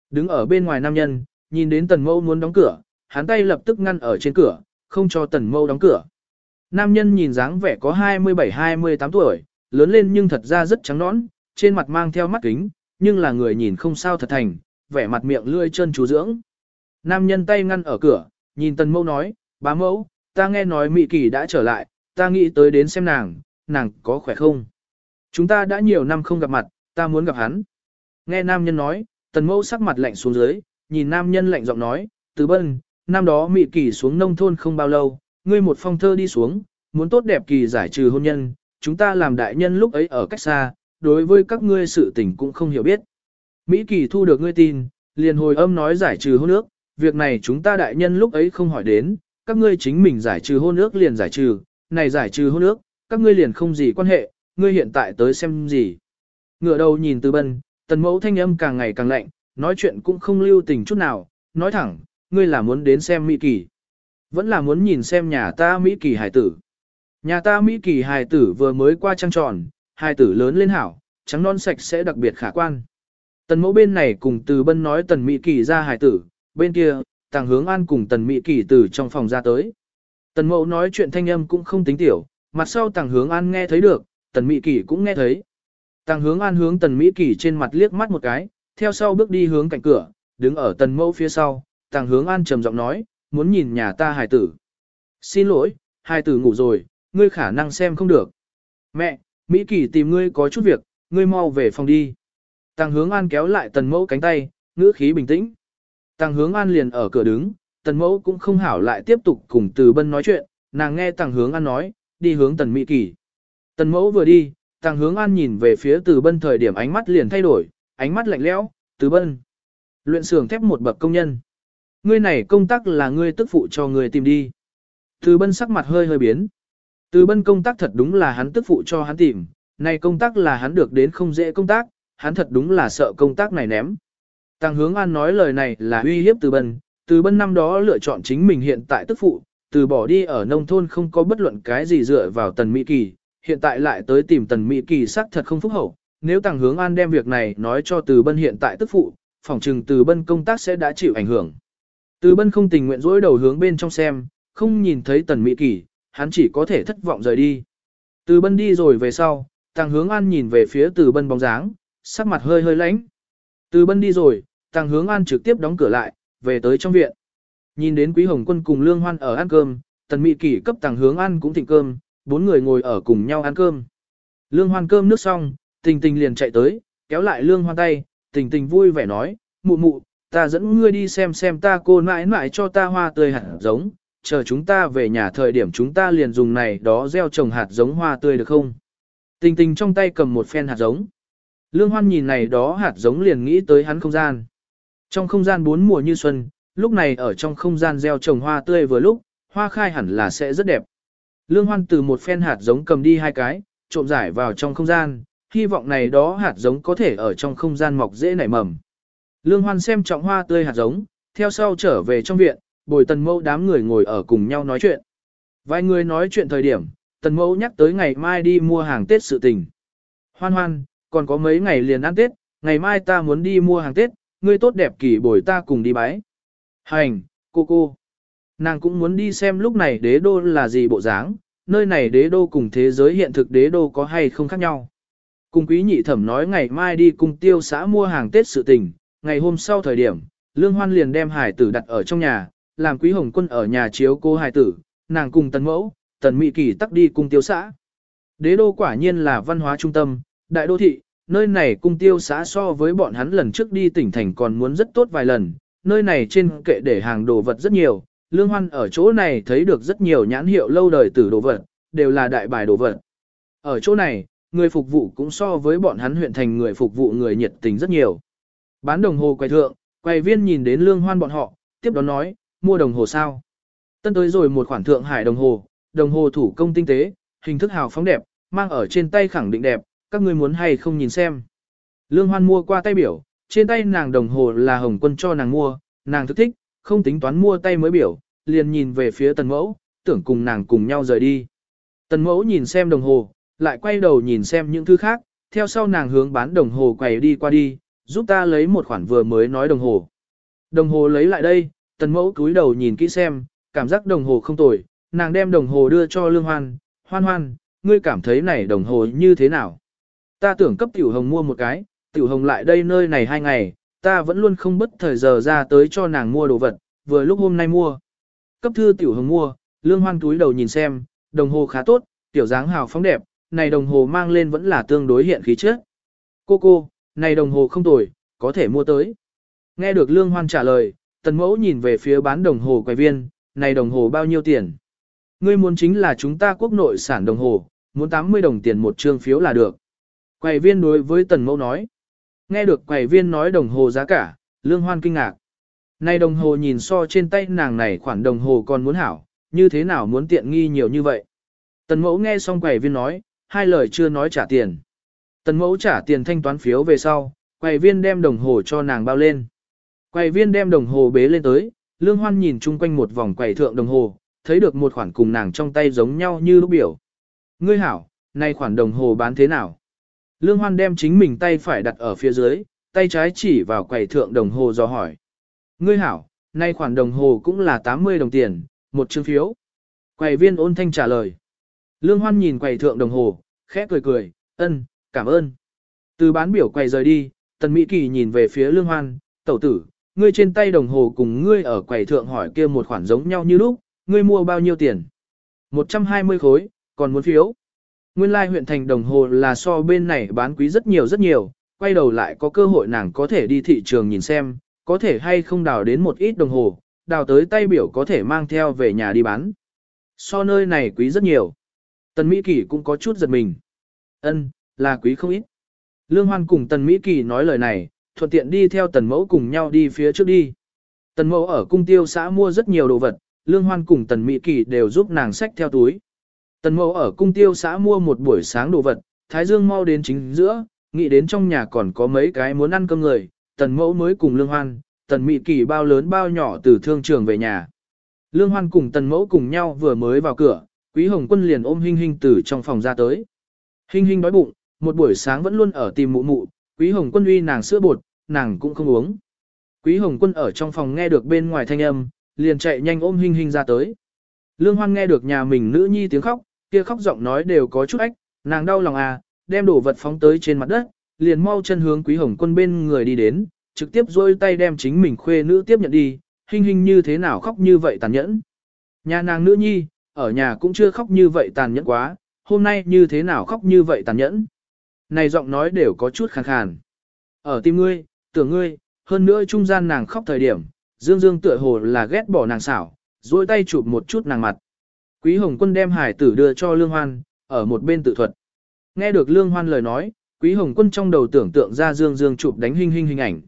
Đứng ở bên ngoài nam nhân, nhìn đến tần mẫu muốn đóng cửa, hắn tay lập tức ngăn ở trên cửa, không cho tần mẫu đóng cửa. Nam nhân nhìn dáng vẻ có 27-28 tuổi, lớn lên nhưng thật ra rất trắng nõn, trên mặt mang theo mắt kính, nhưng là người nhìn không sao thật thành, vẻ mặt miệng lươi chân chú dưỡng. Nam nhân tay ngăn ở cửa, nhìn tần mẫu nói, bá mẫu, ta nghe nói Mỹ Kỳ đã trở lại, ta nghĩ tới đến xem nàng, nàng có khỏe không? Chúng ta đã nhiều năm không gặp mặt, ta muốn gặp hắn. Nghe nam nhân nói, tần mẫu sắc mặt lạnh xuống dưới, nhìn nam nhân lạnh giọng nói, từ bân, năm đó Mỹ Kỳ xuống nông thôn không bao lâu, ngươi một phong thơ đi xuống, muốn tốt đẹp kỳ giải trừ hôn nhân, chúng ta làm đại nhân lúc ấy ở cách xa, đối với các ngươi sự tình cũng không hiểu biết. Mỹ Kỳ thu được ngươi tin, liền hồi âm nói giải trừ hôn ước, việc này chúng ta đại nhân lúc ấy không hỏi đến, các ngươi chính mình giải trừ hôn ước liền giải trừ, này giải trừ hôn ước, các ngươi liền không gì quan hệ, ngươi hiện tại tới xem gì. Ngựa đầu nhìn từ bân, tần mẫu thanh âm càng ngày càng lạnh, nói chuyện cũng không lưu tình chút nào, nói thẳng, ngươi là muốn đến xem Mỹ Kỳ. Vẫn là muốn nhìn xem nhà ta Mỹ Kỳ hài tử. Nhà ta Mỹ Kỳ hài tử vừa mới qua trăng tròn, hài tử lớn lên hảo, trắng non sạch sẽ đặc biệt khả quan. Tần mẫu bên này cùng từ bân nói tần Mỹ Kỳ ra hài tử, bên kia, tàng hướng an cùng tần Mỹ Kỳ từ trong phòng ra tới. Tần mẫu nói chuyện thanh âm cũng không tính tiểu, mặt sau tàng hướng an nghe thấy được, tần Mỹ Kỳ cũng nghe thấy. Tàng hướng an hướng tần Mỹ Kỳ trên mặt liếc mắt một cái, theo sau bước đi hướng cạnh cửa, đứng ở tần mẫu phía sau, tàng hướng an trầm giọng nói, muốn nhìn nhà ta hài tử. Xin lỗi, hài tử ngủ rồi, ngươi khả năng xem không được. Mẹ, Mỹ Kỳ tìm ngươi có chút việc, ngươi mau về phòng đi. Tàng hướng an kéo lại tần mẫu cánh tay, ngữ khí bình tĩnh. Tàng hướng an liền ở cửa đứng, tần mẫu cũng không hảo lại tiếp tục cùng từ bân nói chuyện, nàng nghe tàng hướng an nói, đi hướng tần Mỹ Kỳ. Tần mẫu vừa đi, tàng hướng an nhìn về phía từ bân thời điểm ánh mắt liền thay đổi, ánh mắt lạnh lẽo, từ bân. Luyện xưởng thép một bậc công nhân. Ngươi này công tác là ngươi tức phụ cho ngươi tìm đi. Từ bân sắc mặt hơi hơi biến. Từ bân công tác thật đúng là hắn tức phụ cho hắn tìm, này công tác là hắn được đến không dễ công tác, hắn thật đúng là sợ công tác này ném. Tàng hướng an nói lời này là uy hiếp từ bân, từ bân năm đó lựa chọn chính mình hiện tại tức phụ, từ bỏ đi ở nông thôn không có bất luận cái gì dựa vào tần Mỹ Kỳ, hiện tại lại tới tìm tần Mỹ Kỳ xác thật không phúc hậu. Nếu tàng hướng an đem việc này nói cho từ bân hiện tại tức phụ, phỏng trừng từ bân công tác sẽ đã chịu ảnh hưởng. Từ bân không tình nguyện dối đầu hướng bên trong xem, không nhìn thấy tần Mỹ Kỳ, hắn chỉ có thể thất vọng rời đi. Từ bân đi rồi về sau, tàng hướng an nhìn về phía từ bân bóng dáng, sắc mặt hơi hơi lánh. Từ bân đi rồi, tăng hướng an trực tiếp đóng cửa lại, về tới trong viện. Nhìn đến quý hồng quân cùng lương hoan ở ăn cơm, tần Mỹ Kỳ cấp tăng hướng an cũng thịnh cơm, bốn người ngồi ở cùng nhau ăn cơm. Lương hoan cơm nước xong, tình tình liền chạy tới, kéo lại lương hoan tay, tình tình vui vẻ nói, mụ mụ, ta dẫn ngươi đi xem xem ta cô mãi mãi cho ta hoa tươi hạt giống, chờ chúng ta về nhà thời điểm chúng ta liền dùng này đó gieo trồng hạt giống hoa tươi được không? Tình tình trong tay cầm một phen hạt giống. Lương Hoan nhìn này đó hạt giống liền nghĩ tới hắn không gian. Trong không gian bốn mùa như xuân, lúc này ở trong không gian gieo trồng hoa tươi vừa lúc, hoa khai hẳn là sẽ rất đẹp. Lương Hoan từ một phen hạt giống cầm đi hai cái, trộm giải vào trong không gian, hy vọng này đó hạt giống có thể ở trong không gian mọc dễ nảy mầm. Lương Hoan xem trọng hoa tươi hạt giống, theo sau trở về trong viện, bồi tần mẫu đám người ngồi ở cùng nhau nói chuyện. Vài người nói chuyện thời điểm, tần mẫu nhắc tới ngày mai đi mua hàng Tết sự tình. Hoan hoan, còn có mấy ngày liền ăn Tết, ngày mai ta muốn đi mua hàng Tết, ngươi tốt đẹp kỳ bồi ta cùng đi bái. Hành, cô cô. Nàng cũng muốn đi xem lúc này đế đô là gì bộ dáng, nơi này đế đô cùng thế giới hiện thực đế đô có hay không khác nhau. Cùng quý nhị thẩm nói ngày mai đi cùng tiêu xã mua hàng Tết sự tình, ngày hôm sau thời điểm, Lương Hoan liền đem hải tử đặt ở trong nhà, làm quý hồng quân ở nhà chiếu cô hải tử, nàng cùng tần mẫu, tần mỹ kỳ tắc đi cùng tiêu xã. Đế đô quả nhiên là văn hóa trung tâm, đại đô thị, nơi này cung tiêu xã so với bọn hắn lần trước đi tỉnh thành còn muốn rất tốt vài lần, nơi này trên kệ để hàng đồ vật rất nhiều, lương hoan ở chỗ này thấy được rất nhiều nhãn hiệu lâu đời từ đồ vật, đều là đại bài đồ vật. Ở chỗ này, người phục vụ cũng so với bọn hắn huyện thành người phục vụ người nhiệt tình rất nhiều. Bán đồng hồ quầy thượng, quầy viên nhìn đến lương hoan bọn họ, tiếp đó nói, mua đồng hồ sao. Tân tới rồi một khoản thượng hải đồng hồ, đồng hồ thủ công tinh tế, hình thức hào phóng đẹp, mang ở trên tay khẳng định đẹp, các ngươi muốn hay không nhìn xem. Lương Hoan mua qua tay biểu, trên tay nàng đồng hồ là Hồng Quân cho nàng mua, nàng thức thích, không tính toán mua tay mới biểu, liền nhìn về phía tần mẫu, tưởng cùng nàng cùng nhau rời đi. Tần mẫu nhìn xem đồng hồ, lại quay đầu nhìn xem những thứ khác, theo sau nàng hướng bán đồng hồ quầy đi qua đi, giúp ta lấy một khoản vừa mới nói đồng hồ. Đồng hồ lấy lại đây, tần mẫu cúi đầu nhìn kỹ xem, cảm giác đồng hồ không tồi, nàng đem đồng hồ đưa cho Lương Hoan, hoan hoan, ngươi cảm thấy này đồng hồ như thế nào? Ta tưởng cấp tiểu hồng mua một cái, tiểu hồng lại đây nơi này hai ngày, ta vẫn luôn không bất thời giờ ra tới cho nàng mua đồ vật, vừa lúc hôm nay mua. Cấp thư tiểu hồng mua, lương hoan túi đầu nhìn xem, đồng hồ khá tốt, tiểu dáng hào phóng đẹp, này đồng hồ mang lên vẫn là tương đối hiện khí chất. Cô cô, này đồng hồ không tồi, có thể mua tới. Nghe được lương hoan trả lời, tần mẫu nhìn về phía bán đồng hồ quầy viên, này đồng hồ bao nhiêu tiền? Ngươi muốn chính là chúng ta quốc nội sản đồng hồ, muốn 80 đồng tiền một trương phiếu là được. Quầy viên đối với tần mẫu nói. Nghe được quầy viên nói đồng hồ giá cả, lương hoan kinh ngạc. Này đồng hồ nhìn so trên tay nàng này khoản đồng hồ còn muốn hảo, như thế nào muốn tiện nghi nhiều như vậy. Tần mẫu nghe xong quầy viên nói, hai lời chưa nói trả tiền. Tần mẫu trả tiền thanh toán phiếu về sau, quầy viên đem đồng hồ cho nàng bao lên. Quầy viên đem đồng hồ bế lên tới, lương hoan nhìn chung quanh một vòng quầy thượng đồng hồ, thấy được một khoản cùng nàng trong tay giống nhau như lúc biểu. Ngươi hảo, nay khoản đồng hồ bán thế nào? Lương hoan đem chính mình tay phải đặt ở phía dưới, tay trái chỉ vào quầy thượng đồng hồ do hỏi. Ngươi hảo, nay khoản đồng hồ cũng là 80 đồng tiền, một chương phiếu. Quầy viên ôn thanh trả lời. Lương hoan nhìn quầy thượng đồng hồ, khẽ cười cười, ân, cảm ơn. Từ bán biểu quầy rời đi, tần Mỹ Kỳ nhìn về phía lương hoan, tẩu tử, ngươi trên tay đồng hồ cùng ngươi ở quầy thượng hỏi kia một khoản giống nhau như lúc, ngươi mua bao nhiêu tiền? 120 khối, còn muốn phiếu. Nguyên lai huyện thành đồng hồ là so bên này bán quý rất nhiều rất nhiều, quay đầu lại có cơ hội nàng có thể đi thị trường nhìn xem, có thể hay không đào đến một ít đồng hồ, đào tới tay biểu có thể mang theo về nhà đi bán. So nơi này quý rất nhiều. Tần Mỹ Kỳ cũng có chút giật mình. Ân, là quý không ít. Lương Hoan cùng Tần Mỹ Kỳ nói lời này, thuận tiện đi theo Tần Mẫu cùng nhau đi phía trước đi. Tần Mẫu ở cung tiêu xã mua rất nhiều đồ vật, Lương Hoan cùng Tần Mỹ Kỳ đều giúp nàng xách theo túi. Tần Mẫu ở cung tiêu xã mua một buổi sáng đồ vật, Thái Dương mau đến chính giữa, nghĩ đến trong nhà còn có mấy cái muốn ăn cơm người, Tần Mẫu mới cùng Lương Hoan, Tần Mị Kỳ bao lớn bao nhỏ từ thương trường về nhà. Lương Hoan cùng Tần Mẫu cùng nhau vừa mới vào cửa, Quý Hồng Quân liền ôm Hinh Hinh từ trong phòng ra tới. Hinh Hinh đói bụng, một buổi sáng vẫn luôn ở tìm mụ mụ, Quý Hồng Quân uy nàng sữa bột, nàng cũng không uống. Quý Hồng Quân ở trong phòng nghe được bên ngoài thanh âm, liền chạy nhanh ôm Hinh Hinh ra tới. Lương Hoan nghe được nhà mình nữ nhi tiếng khóc, kia khóc giọng nói đều có chút ách, nàng đau lòng à, đem đồ vật phóng tới trên mặt đất, liền mau chân hướng Quý Hồng Quân bên người đi đến, trực tiếp dôi tay đem chính mình khuê nữ tiếp nhận đi, hình hình như thế nào khóc như vậy tàn nhẫn. Nhà nàng nữ nhi, ở nhà cũng chưa khóc như vậy tàn nhẫn quá, hôm nay như thế nào khóc như vậy tàn nhẫn. Này giọng nói đều có chút khàn khàn. Ở tim ngươi, tưởng ngươi, hơn nữa trung gian nàng khóc thời điểm, Dương Dương tựa hồ là ghét bỏ nàng xảo, duỗi tay chụp một chút nàng mặt. Quý Hồng Quân đem hải tử đưa cho Lương Hoan, ở một bên tự thuật. Nghe được Lương Hoan lời nói, Quý Hồng Quân trong đầu tưởng tượng ra Dương Dương chụp đánh hình hình hình ảnh.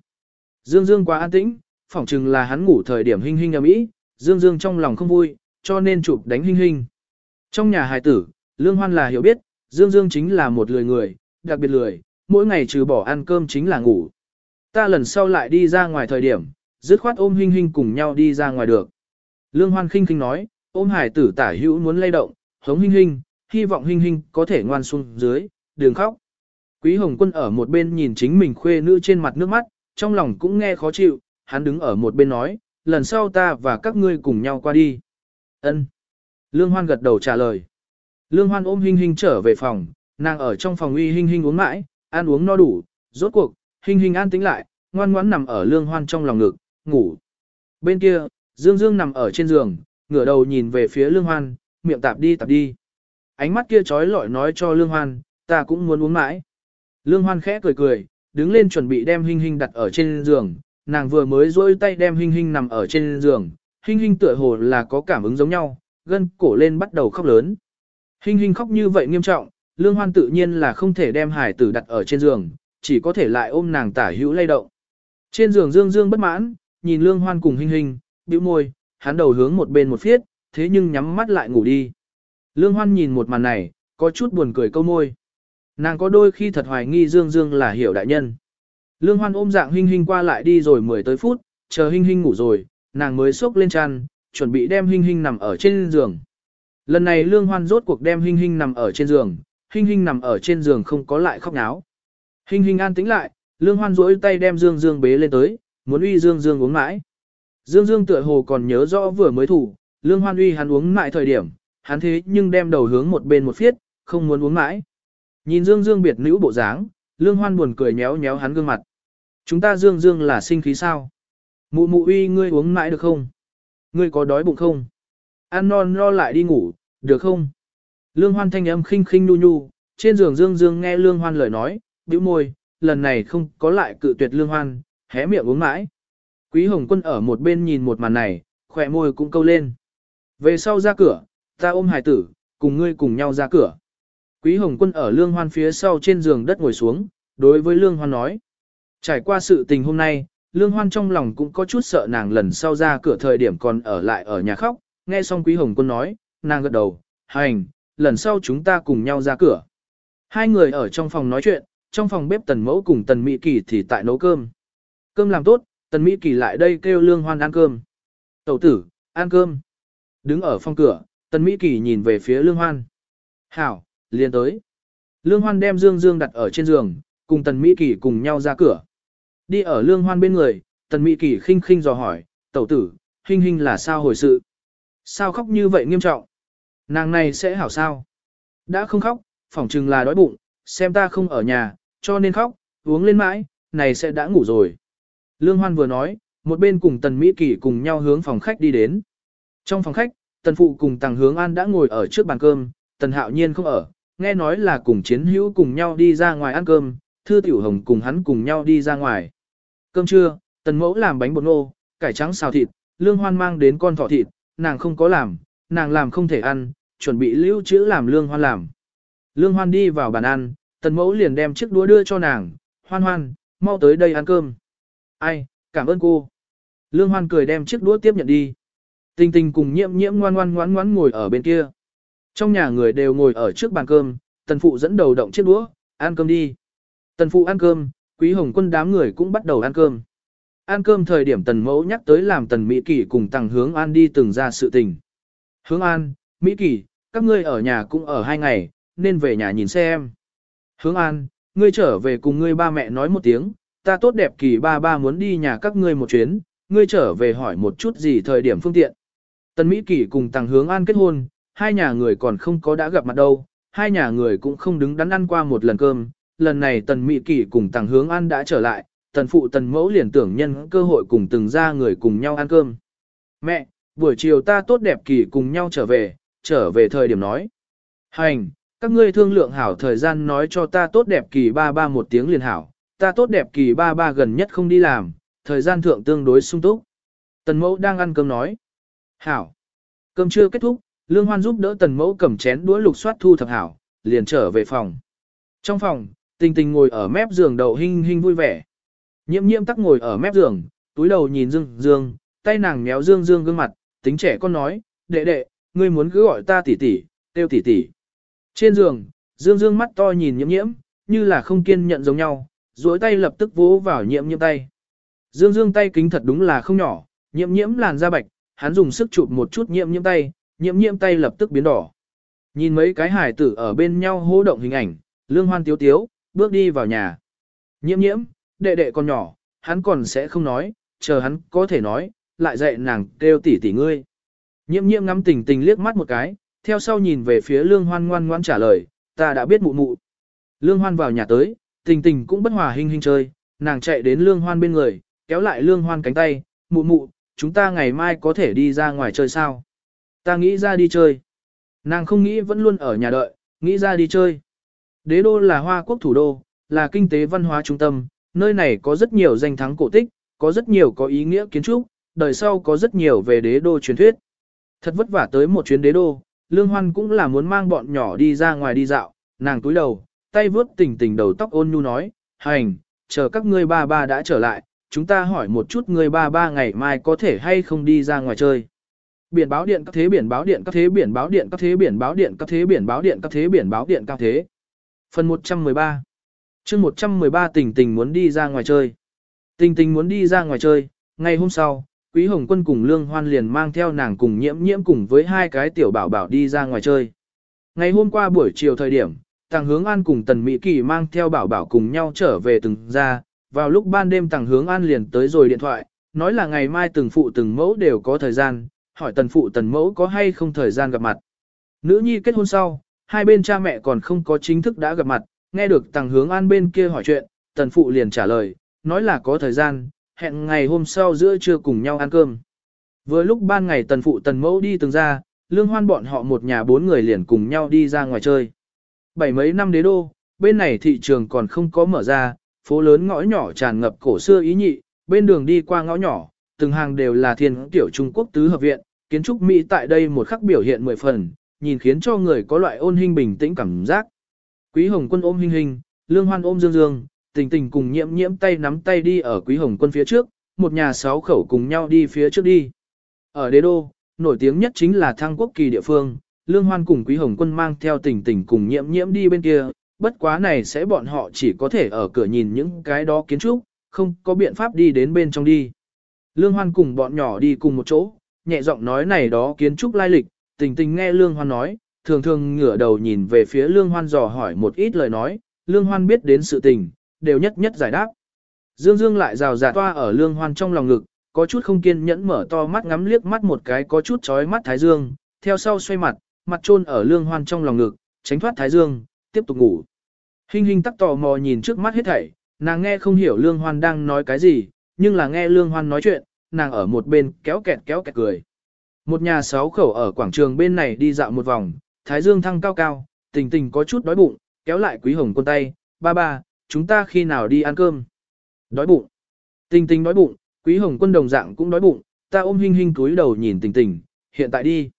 Dương Dương quá an tĩnh, phỏng chừng là hắn ngủ thời điểm hình hình ầm ĩ, Dương Dương trong lòng không vui, cho nên chụp đánh hình hình. Trong nhà hài tử, Lương Hoan là hiểu biết, Dương Dương chính là một lười người, đặc biệt lười, mỗi ngày trừ bỏ ăn cơm chính là ngủ. Ta lần sau lại đi ra ngoài thời điểm, dứt khoát ôm Hinh Hinh cùng nhau đi ra ngoài được. Lương Hoan khinh khinh nói, ôm hải tử tả hữu muốn lay động, hống Hinh Hinh, hy vọng Hinh Hinh có thể ngoan xuống dưới, đừng khóc. Quý Hồng Quân ở một bên nhìn chính mình khuê nữ trên mặt nước mắt, trong lòng cũng nghe khó chịu, hắn đứng ở một bên nói, lần sau ta và các ngươi cùng nhau qua đi. Ân. Lương Hoan gật đầu trả lời. Lương Hoan ôm Hinh Hinh trở về phòng, nàng ở trong phòng uy Hinh Hinh uống mãi, ăn uống no đủ, rốt cuộc, Hinh Hinh an tĩnh lại, ngoan ngoãn nằm ở Lương Hoan trong lòng ngực, ngủ. Bên kia, Dương Dương nằm ở trên giường, ngửa đầu nhìn về phía Lương Hoan, miệng tạp đi tạp đi. Ánh mắt kia trói lọi nói cho Lương Hoan, ta cũng muốn uống mãi. Lương Hoan khẽ cười cười, đứng lên chuẩn bị đem Hinh Hinh đặt ở trên giường, nàng vừa mới duỗi tay đem Hinh Hinh nằm ở trên giường, Hinh Hinh tựa hồ là có cảm ứng giống nhau, gân cổ lên bắt đầu khóc lớn. Hinh Hinh khóc như vậy nghiêm trọng, Lương Hoan tự nhiên là không thể đem hải tử đặt ở trên giường, chỉ có thể lại ôm nàng tả hữu lay động. Trên giường Dương Dương bất mãn, nhìn Lương Hoan cùng Hinh Hinh, bĩu môi, hắn đầu hướng một bên một phiết, thế nhưng nhắm mắt lại ngủ đi. Lương Hoan nhìn một màn này, có chút buồn cười câu môi. Nàng có đôi khi thật hoài nghi Dương Dương là hiểu đại nhân. Lương Hoan ôm dạng Hinh Hinh qua lại đi rồi 10 tới phút, chờ Hinh Hinh ngủ rồi, nàng mới xốc lên chăn, chuẩn bị đem Hinh Hinh nằm ở trên giường. Lần này Lương Hoan rốt cuộc đem Hinh Hinh nằm ở trên giường, Hinh Hinh nằm ở trên giường không có lại khóc náo. Hinh Hinh an tĩnh lại, Lương Hoan duỗi tay đem Dương Dương bế lên tới, muốn uy Dương Dương uống mãi. Dương Dương tựa hồ còn nhớ rõ vừa mới thủ, Lương Hoan uy hắn uống mãi thời điểm, hắn thế nhưng đem đầu hướng một bên một phiết, không muốn uống mãi. Nhìn Dương Dương biệt nữ bộ dáng, Lương Hoan buồn cười nhéo nhéo hắn gương mặt. Chúng ta Dương Dương là sinh khí sao? Mụ mụ uy ngươi uống mãi được không? Ngươi có đói bụng không? Ăn non lo lại đi ngủ, được không? Lương Hoan thanh âm khinh khinh nu nhu, trên giường Dương Dương nghe Lương Hoan lời nói, bĩu môi, lần này không có lại cự tuyệt Lương Hoan, hé miệng uống mãi. Quý Hồng Quân ở một bên nhìn một màn này, khỏe môi cũng câu lên. Về sau ra cửa, ta ôm Hải tử, cùng ngươi cùng nhau ra cửa. Quý Hồng Quân ở Lương Hoan phía sau trên giường đất ngồi xuống, đối với Lương Hoan nói. Trải qua sự tình hôm nay, Lương Hoan trong lòng cũng có chút sợ nàng lần sau ra cửa thời điểm còn ở lại ở nhà khóc, nghe xong Quý Hồng Quân nói, nàng gật đầu, hành, lần sau chúng ta cùng nhau ra cửa. Hai người ở trong phòng nói chuyện, trong phòng bếp Tần Mẫu cùng Tần Mỹ Kỳ thì tại nấu cơm. Cơm làm tốt, Tần Mỹ Kỳ lại đây kêu Lương Hoan ăn cơm. Tẩu tử, ăn cơm. Đứng ở phòng cửa, Tần Mỹ Kỳ nhìn về phía Lương Hoan. Hảo, liền tới. Lương Hoan đem Dương Dương đặt ở trên giường, cùng Tần Mỹ Kỳ cùng nhau ra cửa. Đi ở Lương Hoan bên người, Tần Mỹ Kỳ khinh khinh dò hỏi, tẩu tử, hình hình là sao hồi sự? Sao khóc như vậy nghiêm trọng? Nàng này sẽ hảo sao? Đã không khóc, phỏng chừng là đói bụng, xem ta không ở nhà, cho nên khóc, uống lên mãi, này sẽ đã ngủ rồi. Lương Hoan vừa nói, một bên cùng Tần Mỹ Kỳ cùng nhau hướng phòng khách đi đến. Trong phòng khách, Tần Phụ cùng Tàng Hướng An đã ngồi ở trước bàn cơm, Tần Hạo Nhiên không ở, nghe nói là cùng chiến hữu cùng nhau đi ra ngoài ăn cơm, Thư Tiểu Hồng cùng hắn cùng nhau đi ra ngoài. Cơm trưa, Tần Mẫu làm bánh bột ngô, cải trắng xào thịt, Lương Hoan mang đến con thỏ thịt, nàng không có làm, nàng làm không thể ăn, chuẩn bị lưu trữ làm Lương Hoan làm. Lương Hoan đi vào bàn ăn, Tần Mẫu liền đem chiếc đũa đưa cho nàng, Hoan Hoan, mau tới đây ăn cơm. Ai, cảm ơn cô. Lương Hoan cười đem chiếc đũa tiếp nhận đi. Tình tình cùng nhiễm nhiễm ngoan ngoan ngoan ngoan ngồi ở bên kia. Trong nhà người đều ngồi ở trước bàn cơm, tần phụ dẫn đầu động chiếc đũa, ăn cơm đi. Tần phụ ăn cơm, quý hồng quân đám người cũng bắt đầu ăn cơm. Ăn cơm thời điểm tần mẫu nhắc tới làm tần Mỹ Kỳ cùng tàng hướng an đi từng ra sự tình. Hướng an, Mỹ Kỳ, các ngươi ở nhà cũng ở hai ngày, nên về nhà nhìn xem. Hướng an, ngươi trở về cùng ngươi ba mẹ nói một tiếng, ta tốt đẹp kỳ ba ba muốn đi nhà các ngươi một chuyến, ngươi trở về hỏi một chút gì thời điểm phương tiện. Tần Mỹ Kỳ cùng Tàng Hướng An kết hôn, hai nhà người còn không có đã gặp mặt đâu, hai nhà người cũng không đứng đắn ăn qua một lần cơm, lần này Tần Mỹ Kỳ cùng Tàng Hướng An đã trở lại, Tần Phụ Tần Mẫu liền tưởng nhân cơ hội cùng từng gia người cùng nhau ăn cơm. Mẹ, buổi chiều ta tốt đẹp kỳ cùng nhau trở về, trở về thời điểm nói. Hành, các ngươi thương lượng hảo thời gian nói cho ta tốt đẹp kỳ ba ba một tiếng liền hảo, ta tốt đẹp kỳ ba ba gần nhất không đi làm, thời gian thượng tương đối sung túc. Tần mẫu đang ăn cơm nói. Hảo. Cơm chưa kết thúc, Lương Hoan giúp đỡ tần mẫu cầm chén đũa lục soát thu thập hảo, liền trở về phòng. Trong phòng, tình tình ngồi ở mép giường đầu hinh hinh vui vẻ. Nhiễm nhiễm tắc ngồi ở mép giường, túi đầu nhìn Dương Dương, tay nàng méo Dương Dương gương mặt, tính trẻ con nói, đệ đệ, ngươi muốn cứ gọi ta tỷ tỷ, tiêu tỷ tỷ. Trên giường, Dương Dương mắt to nhìn nhiễm nhiễm, như là không kiên nhận giống nhau, duỗi tay lập tức vỗ vào nhiễm nhiễm tay. Dương Dương tay kính thật đúng là không nhỏ, nhiễm nhiễm làn da bạch, hắn dùng sức chụp một chút nhiễm nhiễm tay, nhiễm nhiễm tay lập tức biến đỏ. Nhìn mấy cái hải tử ở bên nhau hô động hình ảnh, lương hoan tiếu tiếu, bước đi vào nhà. Nhiễm nhiễm, đệ đệ còn nhỏ, hắn còn sẽ không nói, chờ hắn có thể nói, lại dạy nàng kêu tỷ tỷ ngươi. Nhiễm nhiễm ngắm tình tình liếc mắt một cái, theo sau nhìn về phía lương hoan ngoan ngoan trả lời, ta đã biết mụ mụ. Lương hoan vào nhà tới, tình tình cũng bất hòa hình hình chơi, nàng chạy đến lương hoan bên người, kéo lại lương hoan cánh tay, mụ mụ, chúng ta ngày mai có thể đi ra ngoài chơi sao? Ta nghĩ ra đi chơi. Nàng không nghĩ vẫn luôn ở nhà đợi, nghĩ ra đi chơi. Đế đô là hoa quốc thủ đô, là kinh tế văn hóa trung tâm, nơi này có rất nhiều danh thắng cổ tích, có rất nhiều có ý nghĩa kiến trúc, đời sau có rất nhiều về đế đô truyền thuyết. Thật vất vả tới một chuyến đế đô, Lương Hoan cũng là muốn mang bọn nhỏ đi ra ngoài đi dạo, nàng túi đầu, tay vướt tỉnh tỉnh đầu tóc ôn nhu nói, hành, chờ các ngươi ba ba đã trở lại, chúng ta hỏi một chút người ba ba ngày mai có thể hay không đi ra ngoài chơi. Biển báo điện các thế biển báo điện các thế biển báo điện các thế biển báo điện các thế biển báo điện các thế biển báo điện các thế. Phần 113 chương 113 tình tình muốn đi ra ngoài chơi. Tình tình muốn đi ra ngoài chơi, ngày hôm sau, Quý Hồng Quân cùng Lương Hoan liền mang theo nàng cùng nhiễm nhiễm cùng với hai cái tiểu bảo bảo đi ra ngoài chơi. Ngày hôm qua buổi chiều thời điểm, Tàng Hướng An cùng Tần Mỹ Kỳ mang theo bảo bảo cùng nhau trở về từng ra, vào lúc ban đêm Tàng Hướng An liền tới rồi điện thoại, nói là ngày mai từng phụ từng mẫu đều có thời gian, hỏi tần phụ tần mẫu có hay không thời gian gặp mặt. Nữ nhi kết hôn sau, hai bên cha mẹ còn không có chính thức đã gặp mặt, nghe được tàng hướng an bên kia hỏi chuyện, tần phụ liền trả lời, nói là có thời gian, hẹn ngày hôm sau giữa trưa cùng nhau ăn cơm. Vừa lúc ban ngày tần phụ tần mẫu đi từng ra, lương hoan bọn họ một nhà bốn người liền cùng nhau đi ra ngoài chơi. Bảy mấy năm đế đô, bên này thị trường còn không có mở ra, phố lớn ngõ nhỏ tràn ngập cổ xưa ý nhị, bên đường đi qua ngõ nhỏ, từng hàng đều là thiên tiểu Trung Quốc tứ hợp viện, kiến trúc Mỹ tại đây một khắc biểu hiện mười phần, nhìn khiến cho người có loại ôn hình bình tĩnh cảm giác. Quý Hồng Quân ôm hình hình, Lương Hoan ôm Dương Dương, tình tình cùng nhiễm nhiễm tay nắm tay đi ở Quý Hồng Quân phía trước, một nhà sáu khẩu cùng nhau đi phía trước đi. Ở đế đô, nổi tiếng nhất chính là thăng quốc kỳ địa phương, Lương Hoan cùng Quý Hồng Quân mang theo tình tình cùng nhiễm nhiễm đi bên kia, bất quá này sẽ bọn họ chỉ có thể ở cửa nhìn những cái đó kiến trúc, không có biện pháp đi đến bên trong đi. Lương Hoan cùng bọn nhỏ đi cùng một chỗ, nhẹ giọng nói này đó kiến trúc lai lịch, tình tình nghe Lương Hoan nói, thường thường ngửa đầu nhìn về phía Lương Hoan dò hỏi một ít lời nói, Lương Hoan biết đến sự tình, đều nhất nhất giải đáp. Dương Dương lại rào rạt toa ở Lương Hoan trong lòng ngực, có chút không kiên nhẫn mở to mắt ngắm liếc mắt một cái có chút chói mắt Thái Dương, theo sau xoay mặt, mặt trôn ở Lương Hoan trong lòng ngực, tránh thoát Thái Dương, tiếp tục ngủ. Hình hình tắc tò mò nhìn trước mắt hết thảy, nàng nghe không hiểu Lương Hoan đang nói cái gì, nhưng là nghe Lương Hoan nói chuyện, nàng ở một bên kéo kẹt kéo kẹt cười. Một nhà sáu khẩu ở quảng trường bên này đi dạo một vòng, Thái Dương thăng cao cao, tình tình có chút đói bụng, kéo lại Quý Hồng quân tay, ba ba, chúng ta khi nào đi ăn cơm? Đói bụng. Tình tình đói bụng, Quý Hồng quân đồng dạng cũng đói bụng, ta ôm hình hình cúi đầu nhìn tình tình, hiện tại đi.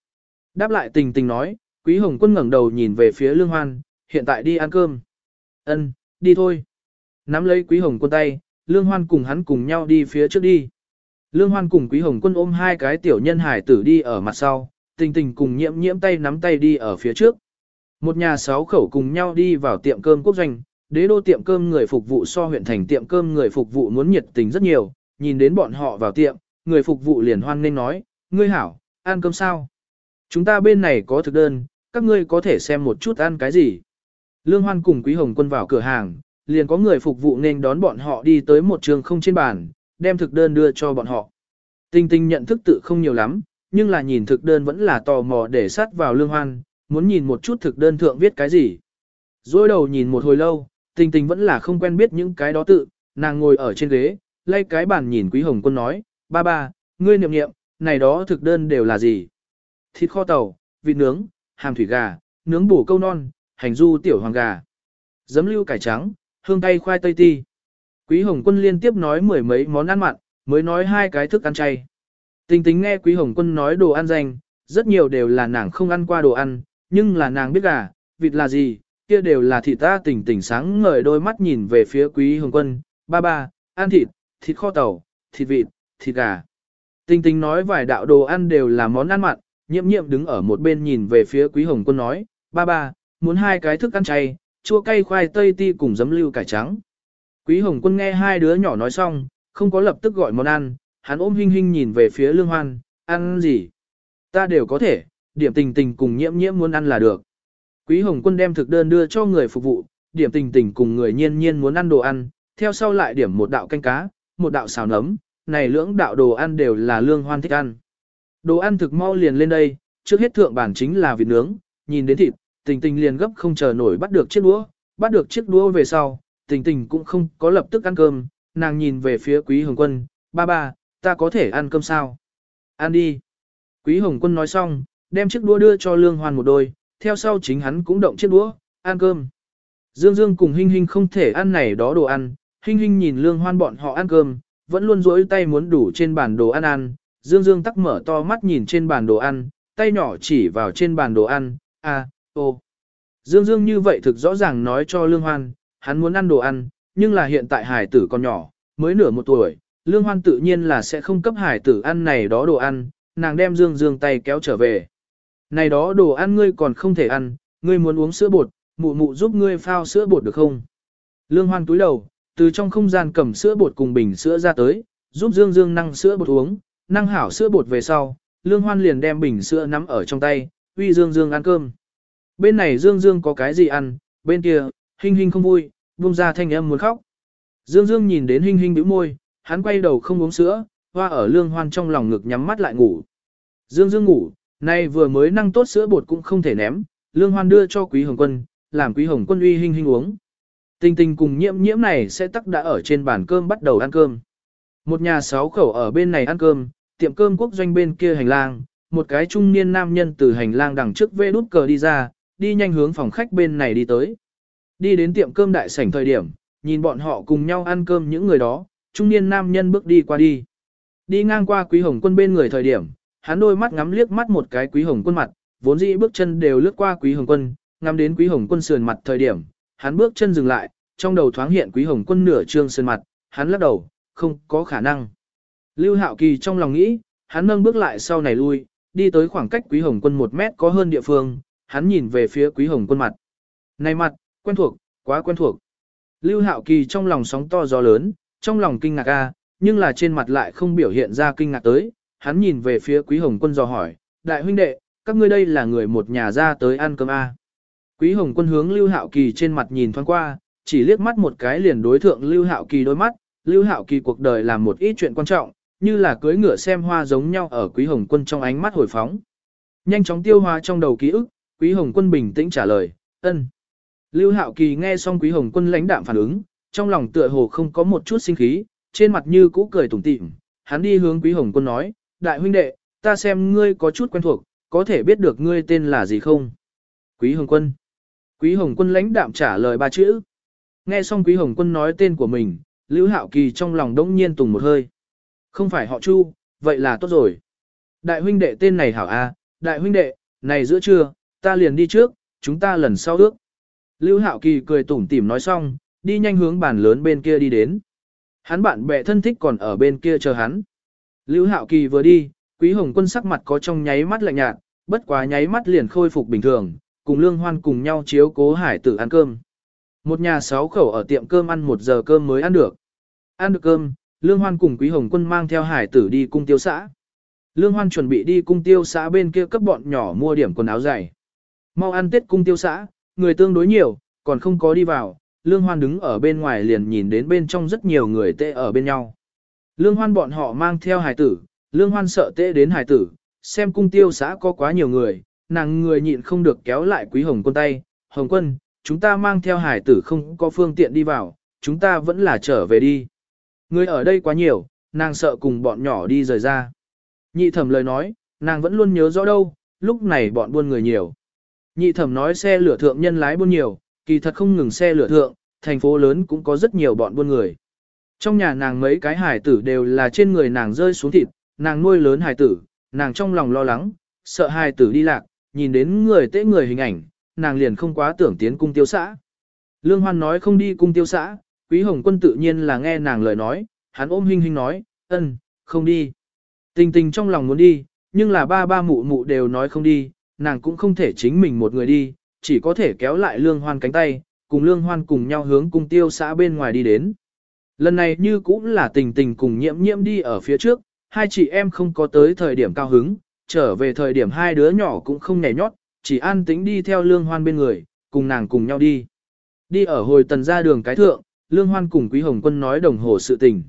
Đáp lại tình tình nói, Quý Hồng quân ngẩng đầu nhìn về phía Lương Hoan, hiện tại đi ăn cơm. Ân, đi thôi. Nắm lấy Quý Hồng quân tay, Lương Hoan cùng hắn cùng nhau đi phía trước đi. Lương Hoan cùng Quý Hồng quân ôm hai cái tiểu nhân hải tử đi ở mặt sau, tình tình cùng nhiễm nhiễm tay nắm tay đi ở phía trước. Một nhà sáu khẩu cùng nhau đi vào tiệm cơm quốc doanh, đế đô tiệm cơm người phục vụ so huyện thành tiệm cơm người phục vụ muốn nhiệt tình rất nhiều, nhìn đến bọn họ vào tiệm, người phục vụ liền hoan nên nói, ngươi hảo, ăn cơm sao? Chúng ta bên này có thực đơn, các ngươi có thể xem một chút ăn cái gì. Lương Hoan cùng Quý Hồng Quân vào cửa hàng, liền có người phục vụ nên đón bọn họ đi tới một trường không trên bàn, đem thực đơn đưa cho bọn họ. Tinh tinh nhận thức tự không nhiều lắm, nhưng là nhìn thực đơn vẫn là tò mò để sát vào Lương Hoan, muốn nhìn một chút thực đơn thượng viết cái gì. Rồi đầu nhìn một hồi lâu, tinh tinh vẫn là không quen biết những cái đó tự, nàng ngồi ở trên ghế, lay cái bàn nhìn Quý Hồng Quân nói, ba ba, ngươi niệm niệm, này đó thực đơn đều là gì? Thịt kho tàu, vịt nướng, hàm thủy gà, nướng bổ câu non, hành du tiểu hoàng gà, giấm lưu cải trắng, hương cay khoai tây ti. Quý Hồng Quân liên tiếp nói mười mấy món ăn mặn, mới nói hai cái thức ăn chay. Tình tính nghe Quý Hồng Quân nói đồ ăn danh, rất nhiều đều là nàng không ăn qua đồ ăn, nhưng là nàng biết gà, vịt là gì, kia đều là thịt ta tỉnh tỉnh sáng ngời đôi mắt nhìn về phía Quý Hồng Quân, ba ba, ăn thịt, thịt kho tàu, thịt vịt, thịt gà. Tình tình nói vài đạo đồ ăn đều là món ăn mặn, nhiệm nhiệm đứng ở một bên nhìn về phía Quý Hồng Quân nói, ba ba, muốn hai cái thức ăn chay, chua cay khoai tây ti cùng giấm lưu cải trắng. Quý Hồng Quân nghe hai đứa nhỏ nói xong, không có lập tức gọi món ăn, hắn ôm hinh hinh nhìn về phía Lương Hoan, ăn gì? Ta đều có thể, điểm tình tình cùng nhiễm nhiễm muốn ăn là được. Quý Hồng Quân đem thực đơn đưa cho người phục vụ, điểm tình tình cùng người nhiên nhiên muốn ăn đồ ăn, theo sau lại điểm một đạo canh cá, một đạo xào nấm, này lưỡng đạo đồ ăn đều là Lương Hoan thích ăn. Đồ ăn thực mau liền lên đây, trước hết thượng bản chính là vịt nướng, nhìn đến thịt, tình tình liền gấp không chờ nổi bắt được chiếc đũa, bắt được chiếc đũa về sau, tình tình cũng không có lập tức ăn cơm, nàng nhìn về phía quý hồng quân, ba ba, ta có thể ăn cơm sao? Ăn đi. Quý hồng quân nói xong, đem chiếc đũa đưa cho lương hoan một đôi, theo sau chính hắn cũng động chiếc đũa, ăn cơm. Dương Dương cùng Hinh Hinh không thể ăn này đó đồ ăn, Hinh Hinh nhìn lương hoan bọn họ ăn cơm, vẫn luôn rỗi tay muốn đủ trên bản đồ ăn ăn, Dương Dương tắc mở to mắt nhìn trên bàn đồ ăn, tay nhỏ chỉ vào trên bàn đồ ăn, à, ô. Dương Dương như vậy thực rõ ràng nói cho Lương Hoan, hắn muốn ăn đồ ăn, nhưng là hiện tại hải tử còn nhỏ, mới nửa một tuổi, Lương Hoan tự nhiên là sẽ không cấp hải tử ăn này đó đồ ăn, nàng đem Dương Dương tay kéo trở về. Này đó đồ ăn ngươi còn không thể ăn, ngươi muốn uống sữa bột, mụ mụ giúp ngươi phao sữa bột được không? Lương Hoan túi đầu, từ trong không gian cầm sữa bột cùng bình sữa ra tới, giúp Dương Dương năng sữa bột uống, năng hảo sữa bột về sau, Lương Hoan liền đem bình sữa nắm ở trong tay, uy Dương Dương ăn cơm. Bên này Dương Dương có cái gì ăn, bên kia, Hinh Hinh không vui, buông ra thanh âm muốn khóc. Dương Dương nhìn đến Hinh Hinh bĩu môi, hắn quay đầu không uống sữa, hoa ở Lương Hoan trong lòng ngực nhắm mắt lại ngủ. Dương Dương ngủ, nay vừa mới năng tốt sữa bột cũng không thể ném, Lương Hoan đưa cho Quý Hồng Quân, làm Quý Hồng Quân uy Hinh Hinh uống. Tình tình cùng nhiễm nhiễm này sẽ tắc đã ở trên bàn cơm bắt đầu ăn cơm. Một nhà sáu khẩu ở bên này ăn cơm, tiệm cơm quốc doanh bên kia hành lang, một cái trung niên nam nhân từ hành lang đằng trước vê đút cờ đi ra, đi nhanh hướng phòng khách bên này đi tới. Đi đến tiệm cơm đại sảnh thời điểm, nhìn bọn họ cùng nhau ăn cơm những người đó, trung niên nam nhân bước đi qua đi. Đi ngang qua quý hồng quân bên người thời điểm, hắn đôi mắt ngắm liếc mắt một cái quý hồng quân mặt, vốn dĩ bước chân đều lướt qua quý hồng quân, ngắm đến quý hồng quân sườn mặt thời điểm, hắn bước chân dừng lại, trong đầu thoáng hiện quý hồng quân nửa trương sườn mặt, hắn lắc đầu, không có khả năng. Lưu Hạo Kỳ trong lòng nghĩ, hắn nâng bước lại sau này lui, đi tới khoảng cách quý hồng quân một mét có hơn địa phương, hắn nhìn về phía quý hồng quân mặt. Này mặt, quen thuộc, quá quen thuộc. Lưu Hạo Kỳ trong lòng sóng to gió lớn, trong lòng kinh ngạc a, nhưng là trên mặt lại không biểu hiện ra kinh ngạc tới, hắn nhìn về phía Quý Hồng Quân dò hỏi, đại huynh đệ, các ngươi đây là người một nhà ra tới ăn cơm a. Quý Hồng Quân hướng Lưu Hạo Kỳ trên mặt nhìn thoáng qua, chỉ liếc mắt một cái liền đối thượng Lưu Hạo Kỳ đôi mắt, Lưu Hạo Kỳ cuộc đời làm một ít chuyện quan trọng, như là cưới ngựa xem hoa giống nhau ở Quý Hồng Quân trong ánh mắt hồi phóng. Nhanh chóng tiêu hóa trong đầu ký ức, Quý Hồng Quân bình tĩnh trả lời, ân. Lưu Hạo Kỳ nghe xong Quý Hồng Quân lãnh đạm phản ứng, trong lòng tựa hồ không có một chút sinh khí, trên mặt như cũ cười tủm tỉm, hắn đi hướng Quý Hồng Quân nói, đại huynh đệ, ta xem ngươi có chút quen thuộc, có thể biết được ngươi tên là gì không? Quý Hồng Quân. Quý Hồng Quân lãnh đạm trả lời ba chữ. Nghe xong Quý Hồng Quân nói tên của mình, Lưu Hạo Kỳ trong lòng đống nhiên tùng một hơi. Không phải họ Chu, vậy là tốt rồi. Đại huynh đệ tên này hảo a, đại huynh đệ, này giữa trưa, ta liền đi trước, chúng ta lần sau ước. Lưu Hạo Kỳ cười tủm tỉm nói xong, đi nhanh hướng bàn lớn bên kia đi đến. Hắn bạn bè thân thích còn ở bên kia chờ hắn. Lưu Hạo Kỳ vừa đi, Quý Hồng Quân sắc mặt có trong nháy mắt lạnh nhạt, bất quá nháy mắt liền khôi phục bình thường, cùng Lương Hoan cùng nhau chiếu cố hải tử ăn cơm. Một nhà sáu khẩu ở tiệm cơm ăn một giờ cơm mới ăn được. Ăn được cơm, Lương Hoan cùng Quý Hồng Quân mang theo hải tử đi cung tiêu xã. Lương Hoan chuẩn bị đi cung tiêu xã bên kia cấp bọn nhỏ mua điểm quần áo dày. Mau ăn tết cung tiêu xã, người tương đối nhiều, còn không có đi vào, Lương Hoan đứng ở bên ngoài liền nhìn đến bên trong rất nhiều người tệ ở bên nhau. Lương Hoan bọn họ mang theo hải tử, Lương Hoan sợ tệ đến hải tử, xem cung tiêu xã có quá nhiều người, nàng người nhịn không được kéo lại Quý Hồng Quân tay, Hồng Quân, chúng ta mang theo hải tử không có phương tiện đi vào, chúng ta vẫn là trở về đi. Người ở đây quá nhiều, nàng sợ cùng bọn nhỏ đi rời ra. Nhị thẩm lời nói, nàng vẫn luôn nhớ rõ đâu, lúc này bọn buôn người nhiều. Nhị thẩm nói xe lửa thượng nhân lái buôn nhiều, kỳ thật không ngừng xe lửa thượng, thành phố lớn cũng có rất nhiều bọn buôn người. Trong nhà nàng mấy cái hải tử đều là trên người nàng rơi xuống thịt, nàng nuôi lớn hải tử, nàng trong lòng lo lắng, sợ hải tử đi lạc, nhìn đến người tế người hình ảnh, nàng liền không quá tưởng tiến cung tiêu xã. Lương Hoan nói không đi cung tiêu xã, Quý Hồng Quân tự nhiên là nghe nàng lời nói, hắn ôm Hinh Hinh nói, ân, không đi. Tình tình trong lòng muốn đi, nhưng là ba ba mụ mụ đều nói không đi, nàng cũng không thể chính mình một người đi, chỉ có thể kéo lại lương hoan cánh tay, cùng lương hoan cùng nhau hướng cung tiêu xã bên ngoài đi đến. Lần này như cũng là tình tình cùng nhiễm nhiễm đi ở phía trước, hai chị em không có tới thời điểm cao hứng, trở về thời điểm hai đứa nhỏ cũng không nhảy nhót, chỉ an tĩnh đi theo lương hoan bên người, cùng nàng cùng nhau đi. Đi ở hồi tần ra đường cái thượng, lương hoan cùng quý hồng quân nói đồng hồ sự tình.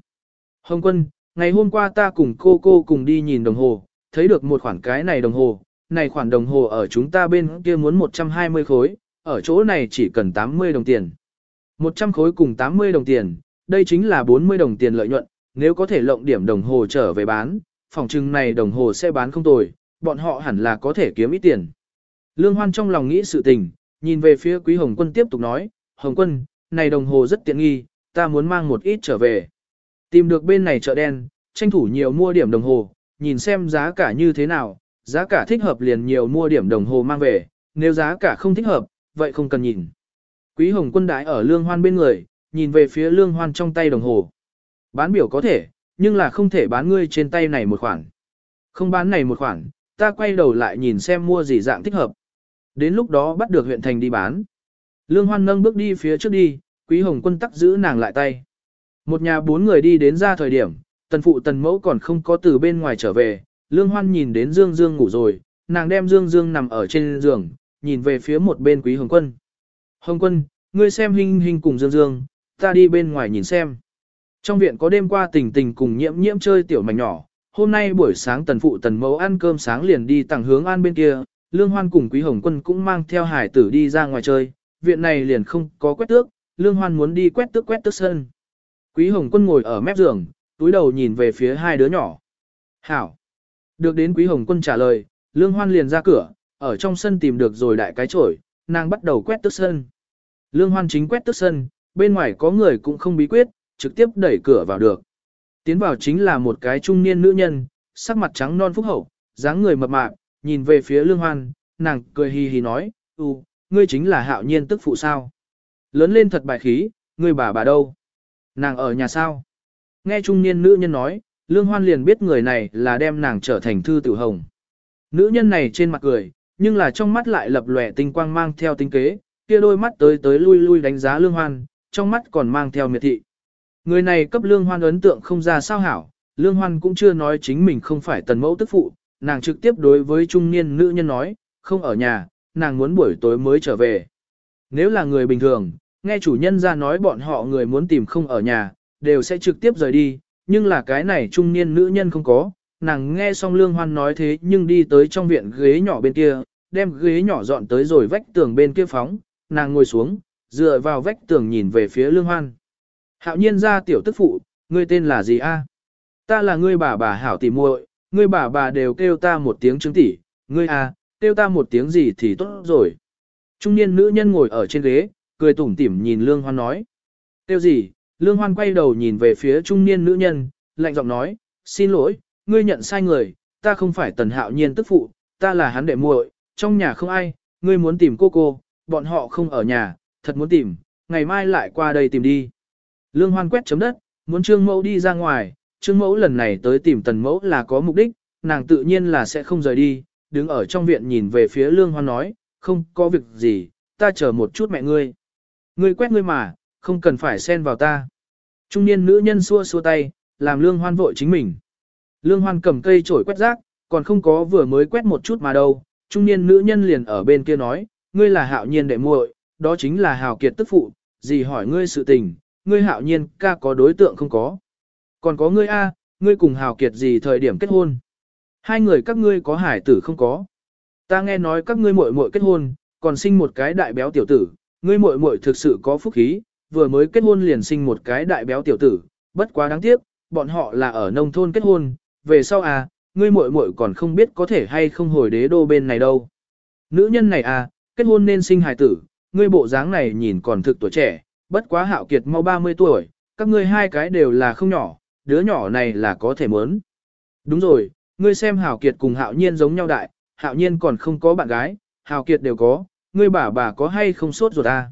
Hồng quân, ngày hôm qua ta cùng cô cô cùng đi nhìn đồng hồ, thấy được một khoản cái này đồng hồ, này khoản đồng hồ ở chúng ta bên kia muốn 120 khối, ở chỗ này chỉ cần 80 đồng tiền. 100 khối cùng 80 đồng tiền, đây chính là 40 đồng tiền lợi nhuận, nếu có thể lộng điểm đồng hồ trở về bán, phòng trưng này đồng hồ sẽ bán không tồi, bọn họ hẳn là có thể kiếm ít tiền. Lương Hoan trong lòng nghĩ sự tình, nhìn về phía Quý Hồng Quân tiếp tục nói, Hồng Quân, này đồng hồ rất tiện nghi, ta muốn mang một ít trở về. Tìm được bên này chợ đen, tranh thủ nhiều mua điểm đồng hồ, nhìn xem giá cả như thế nào, giá cả thích hợp liền nhiều mua điểm đồng hồ mang về, nếu giá cả không thích hợp, vậy không cần nhìn. Quý Hồng Quân đại ở Lương Hoan bên người, nhìn về phía Lương Hoan trong tay đồng hồ. Bán biểu có thể, nhưng là không thể bán ngươi trên tay này một khoản. Không bán này một khoản, ta quay đầu lại nhìn xem mua gì dạng thích hợp. Đến lúc đó bắt được huyện thành đi bán. Lương Hoan nâng bước đi phía trước đi, Quý Hồng Quân tắc giữ nàng lại tay. Một nhà bốn người đi đến ra thời điểm, tần phụ tần mẫu còn không có từ bên ngoài trở về, Lương Hoan nhìn đến Dương Dương ngủ rồi, nàng đem Dương Dương nằm ở trên giường, nhìn về phía một bên Quý Hồng Quân. Hồng Quân, ngươi xem hình hình cùng Dương Dương, ta đi bên ngoài nhìn xem. Trong viện có đêm qua tình tình cùng nhiễm nhiễm chơi tiểu mảnh nhỏ, hôm nay buổi sáng tần phụ tần mẫu ăn cơm sáng liền đi tặng hướng an bên kia, Lương Hoan cùng Quý Hồng Quân cũng mang theo hải tử đi ra ngoài chơi, viện này liền không có quét tước, Lương Hoan muốn đi quét tước quét tước sân. Quý Hồng Quân ngồi ở mép giường, túi đầu nhìn về phía hai đứa nhỏ. Hảo. Được đến Quý Hồng Quân trả lời, Lương Hoan liền ra cửa, ở trong sân tìm được rồi đại cái chổi, nàng bắt đầu quét tước sân. Lương Hoan chính quét tước sân, bên ngoài có người cũng không bí quyết, trực tiếp đẩy cửa vào được. Tiến vào chính là một cái trung niên nữ nhân, sắc mặt trắng non phúc hậu, dáng người mập mạp, nhìn về phía Lương Hoan, nàng cười hì hì nói, "Ừ, ngươi chính là Hạo Nhiên tức phụ sao?" Lớn lên thật bài khí, ngươi bà bà đâu? Nàng ở nhà sao? Nghe trung niên nữ nhân nói, Lương Hoan liền biết người này là đem nàng trở thành thư tử hồng. Nữ nhân này trên mặt cười, nhưng là trong mắt lại lập lòe tinh quang mang theo tinh kế, kia đôi mắt tới tới lui lui đánh giá Lương Hoan, trong mắt còn mang theo miệt thị. Người này cấp Lương Hoan ấn tượng không ra sao hảo, Lương Hoan cũng chưa nói chính mình không phải tần mẫu tức phụ, nàng trực tiếp đối với trung niên nữ nhân nói, không ở nhà, nàng muốn buổi tối mới trở về. Nếu là người bình thường, nghe chủ nhân ra nói bọn họ người muốn tìm không ở nhà, đều sẽ trực tiếp rời đi, nhưng là cái này trung niên nữ nhân không có, nàng nghe xong Lương Hoan nói thế nhưng đi tới trong viện ghế nhỏ bên kia, đem ghế nhỏ dọn tới rồi vách tường bên kia phóng, nàng ngồi xuống, dựa vào vách tường nhìn về phía Lương Hoan. Hạo nhiên ra tiểu tức phụ, ngươi tên là gì a? Ta là ngươi bà bà hảo tỷ muội, ngươi bà bà đều kêu ta một tiếng chứng tỷ, ngươi a, kêu ta một tiếng gì thì tốt rồi. Trung niên nữ nhân ngồi ở trên ghế, cười tủm tỉm nhìn Lương Hoan nói. Kêu gì? Lương Hoan quay đầu nhìn về phía trung niên nữ nhân, lạnh giọng nói, xin lỗi, ngươi nhận sai người, ta không phải tần hạo nhiên tức phụ, ta là hắn đệ muội, trong nhà không ai, ngươi muốn tìm cô cô, bọn họ không ở nhà, thật muốn tìm, ngày mai lại qua đây tìm đi. Lương Hoan quét chấm đất, muốn Trương Mẫu đi ra ngoài, Trương Mẫu lần này tới tìm Tần Mẫu là có mục đích, nàng tự nhiên là sẽ không rời đi, đứng ở trong viện nhìn về phía Lương Hoan nói, không có việc gì, ta chờ một chút mẹ ngươi. Ngươi quét ngươi mà, không cần phải xen vào ta. Trung niên nữ nhân xua xua tay, làm Lương Hoan vội chính mình. Lương Hoan cầm cây chổi quét rác, còn không có vừa mới quét một chút mà đâu. Trung niên nữ nhân liền ở bên kia nói, ngươi là hạo nhiên đệ muội, đó chính là hào kiệt tức phụ, gì hỏi ngươi sự tình, ngươi hạo nhiên ca có đối tượng không có. Còn có ngươi A, ngươi cùng hào kiệt gì thời điểm kết hôn. Hai người các ngươi có hải tử không có. Ta nghe nói các ngươi muội muội kết hôn, còn sinh một cái đại béo tiểu tử, ngươi muội muội thực sự có phúc khí, vừa mới kết hôn liền sinh một cái đại béo tiểu tử, bất quá đáng tiếc, bọn họ là ở nông thôn kết hôn, về sau à, ngươi muội muội còn không biết có thể hay không hồi đế đô bên này đâu. Nữ nhân này à, kết hôn nên sinh hài tử, ngươi bộ dáng này nhìn còn thực tuổi trẻ, bất quá hạo kiệt mau 30 tuổi, các ngươi hai cái đều là không nhỏ, đứa nhỏ này là có thể mớn. Đúng rồi, ngươi xem Hảo kiệt cùng hạo nhiên giống nhau đại, hạo nhiên còn không có bạn gái, Hảo kiệt đều có, ngươi bà bà có hay không sốt ruột à?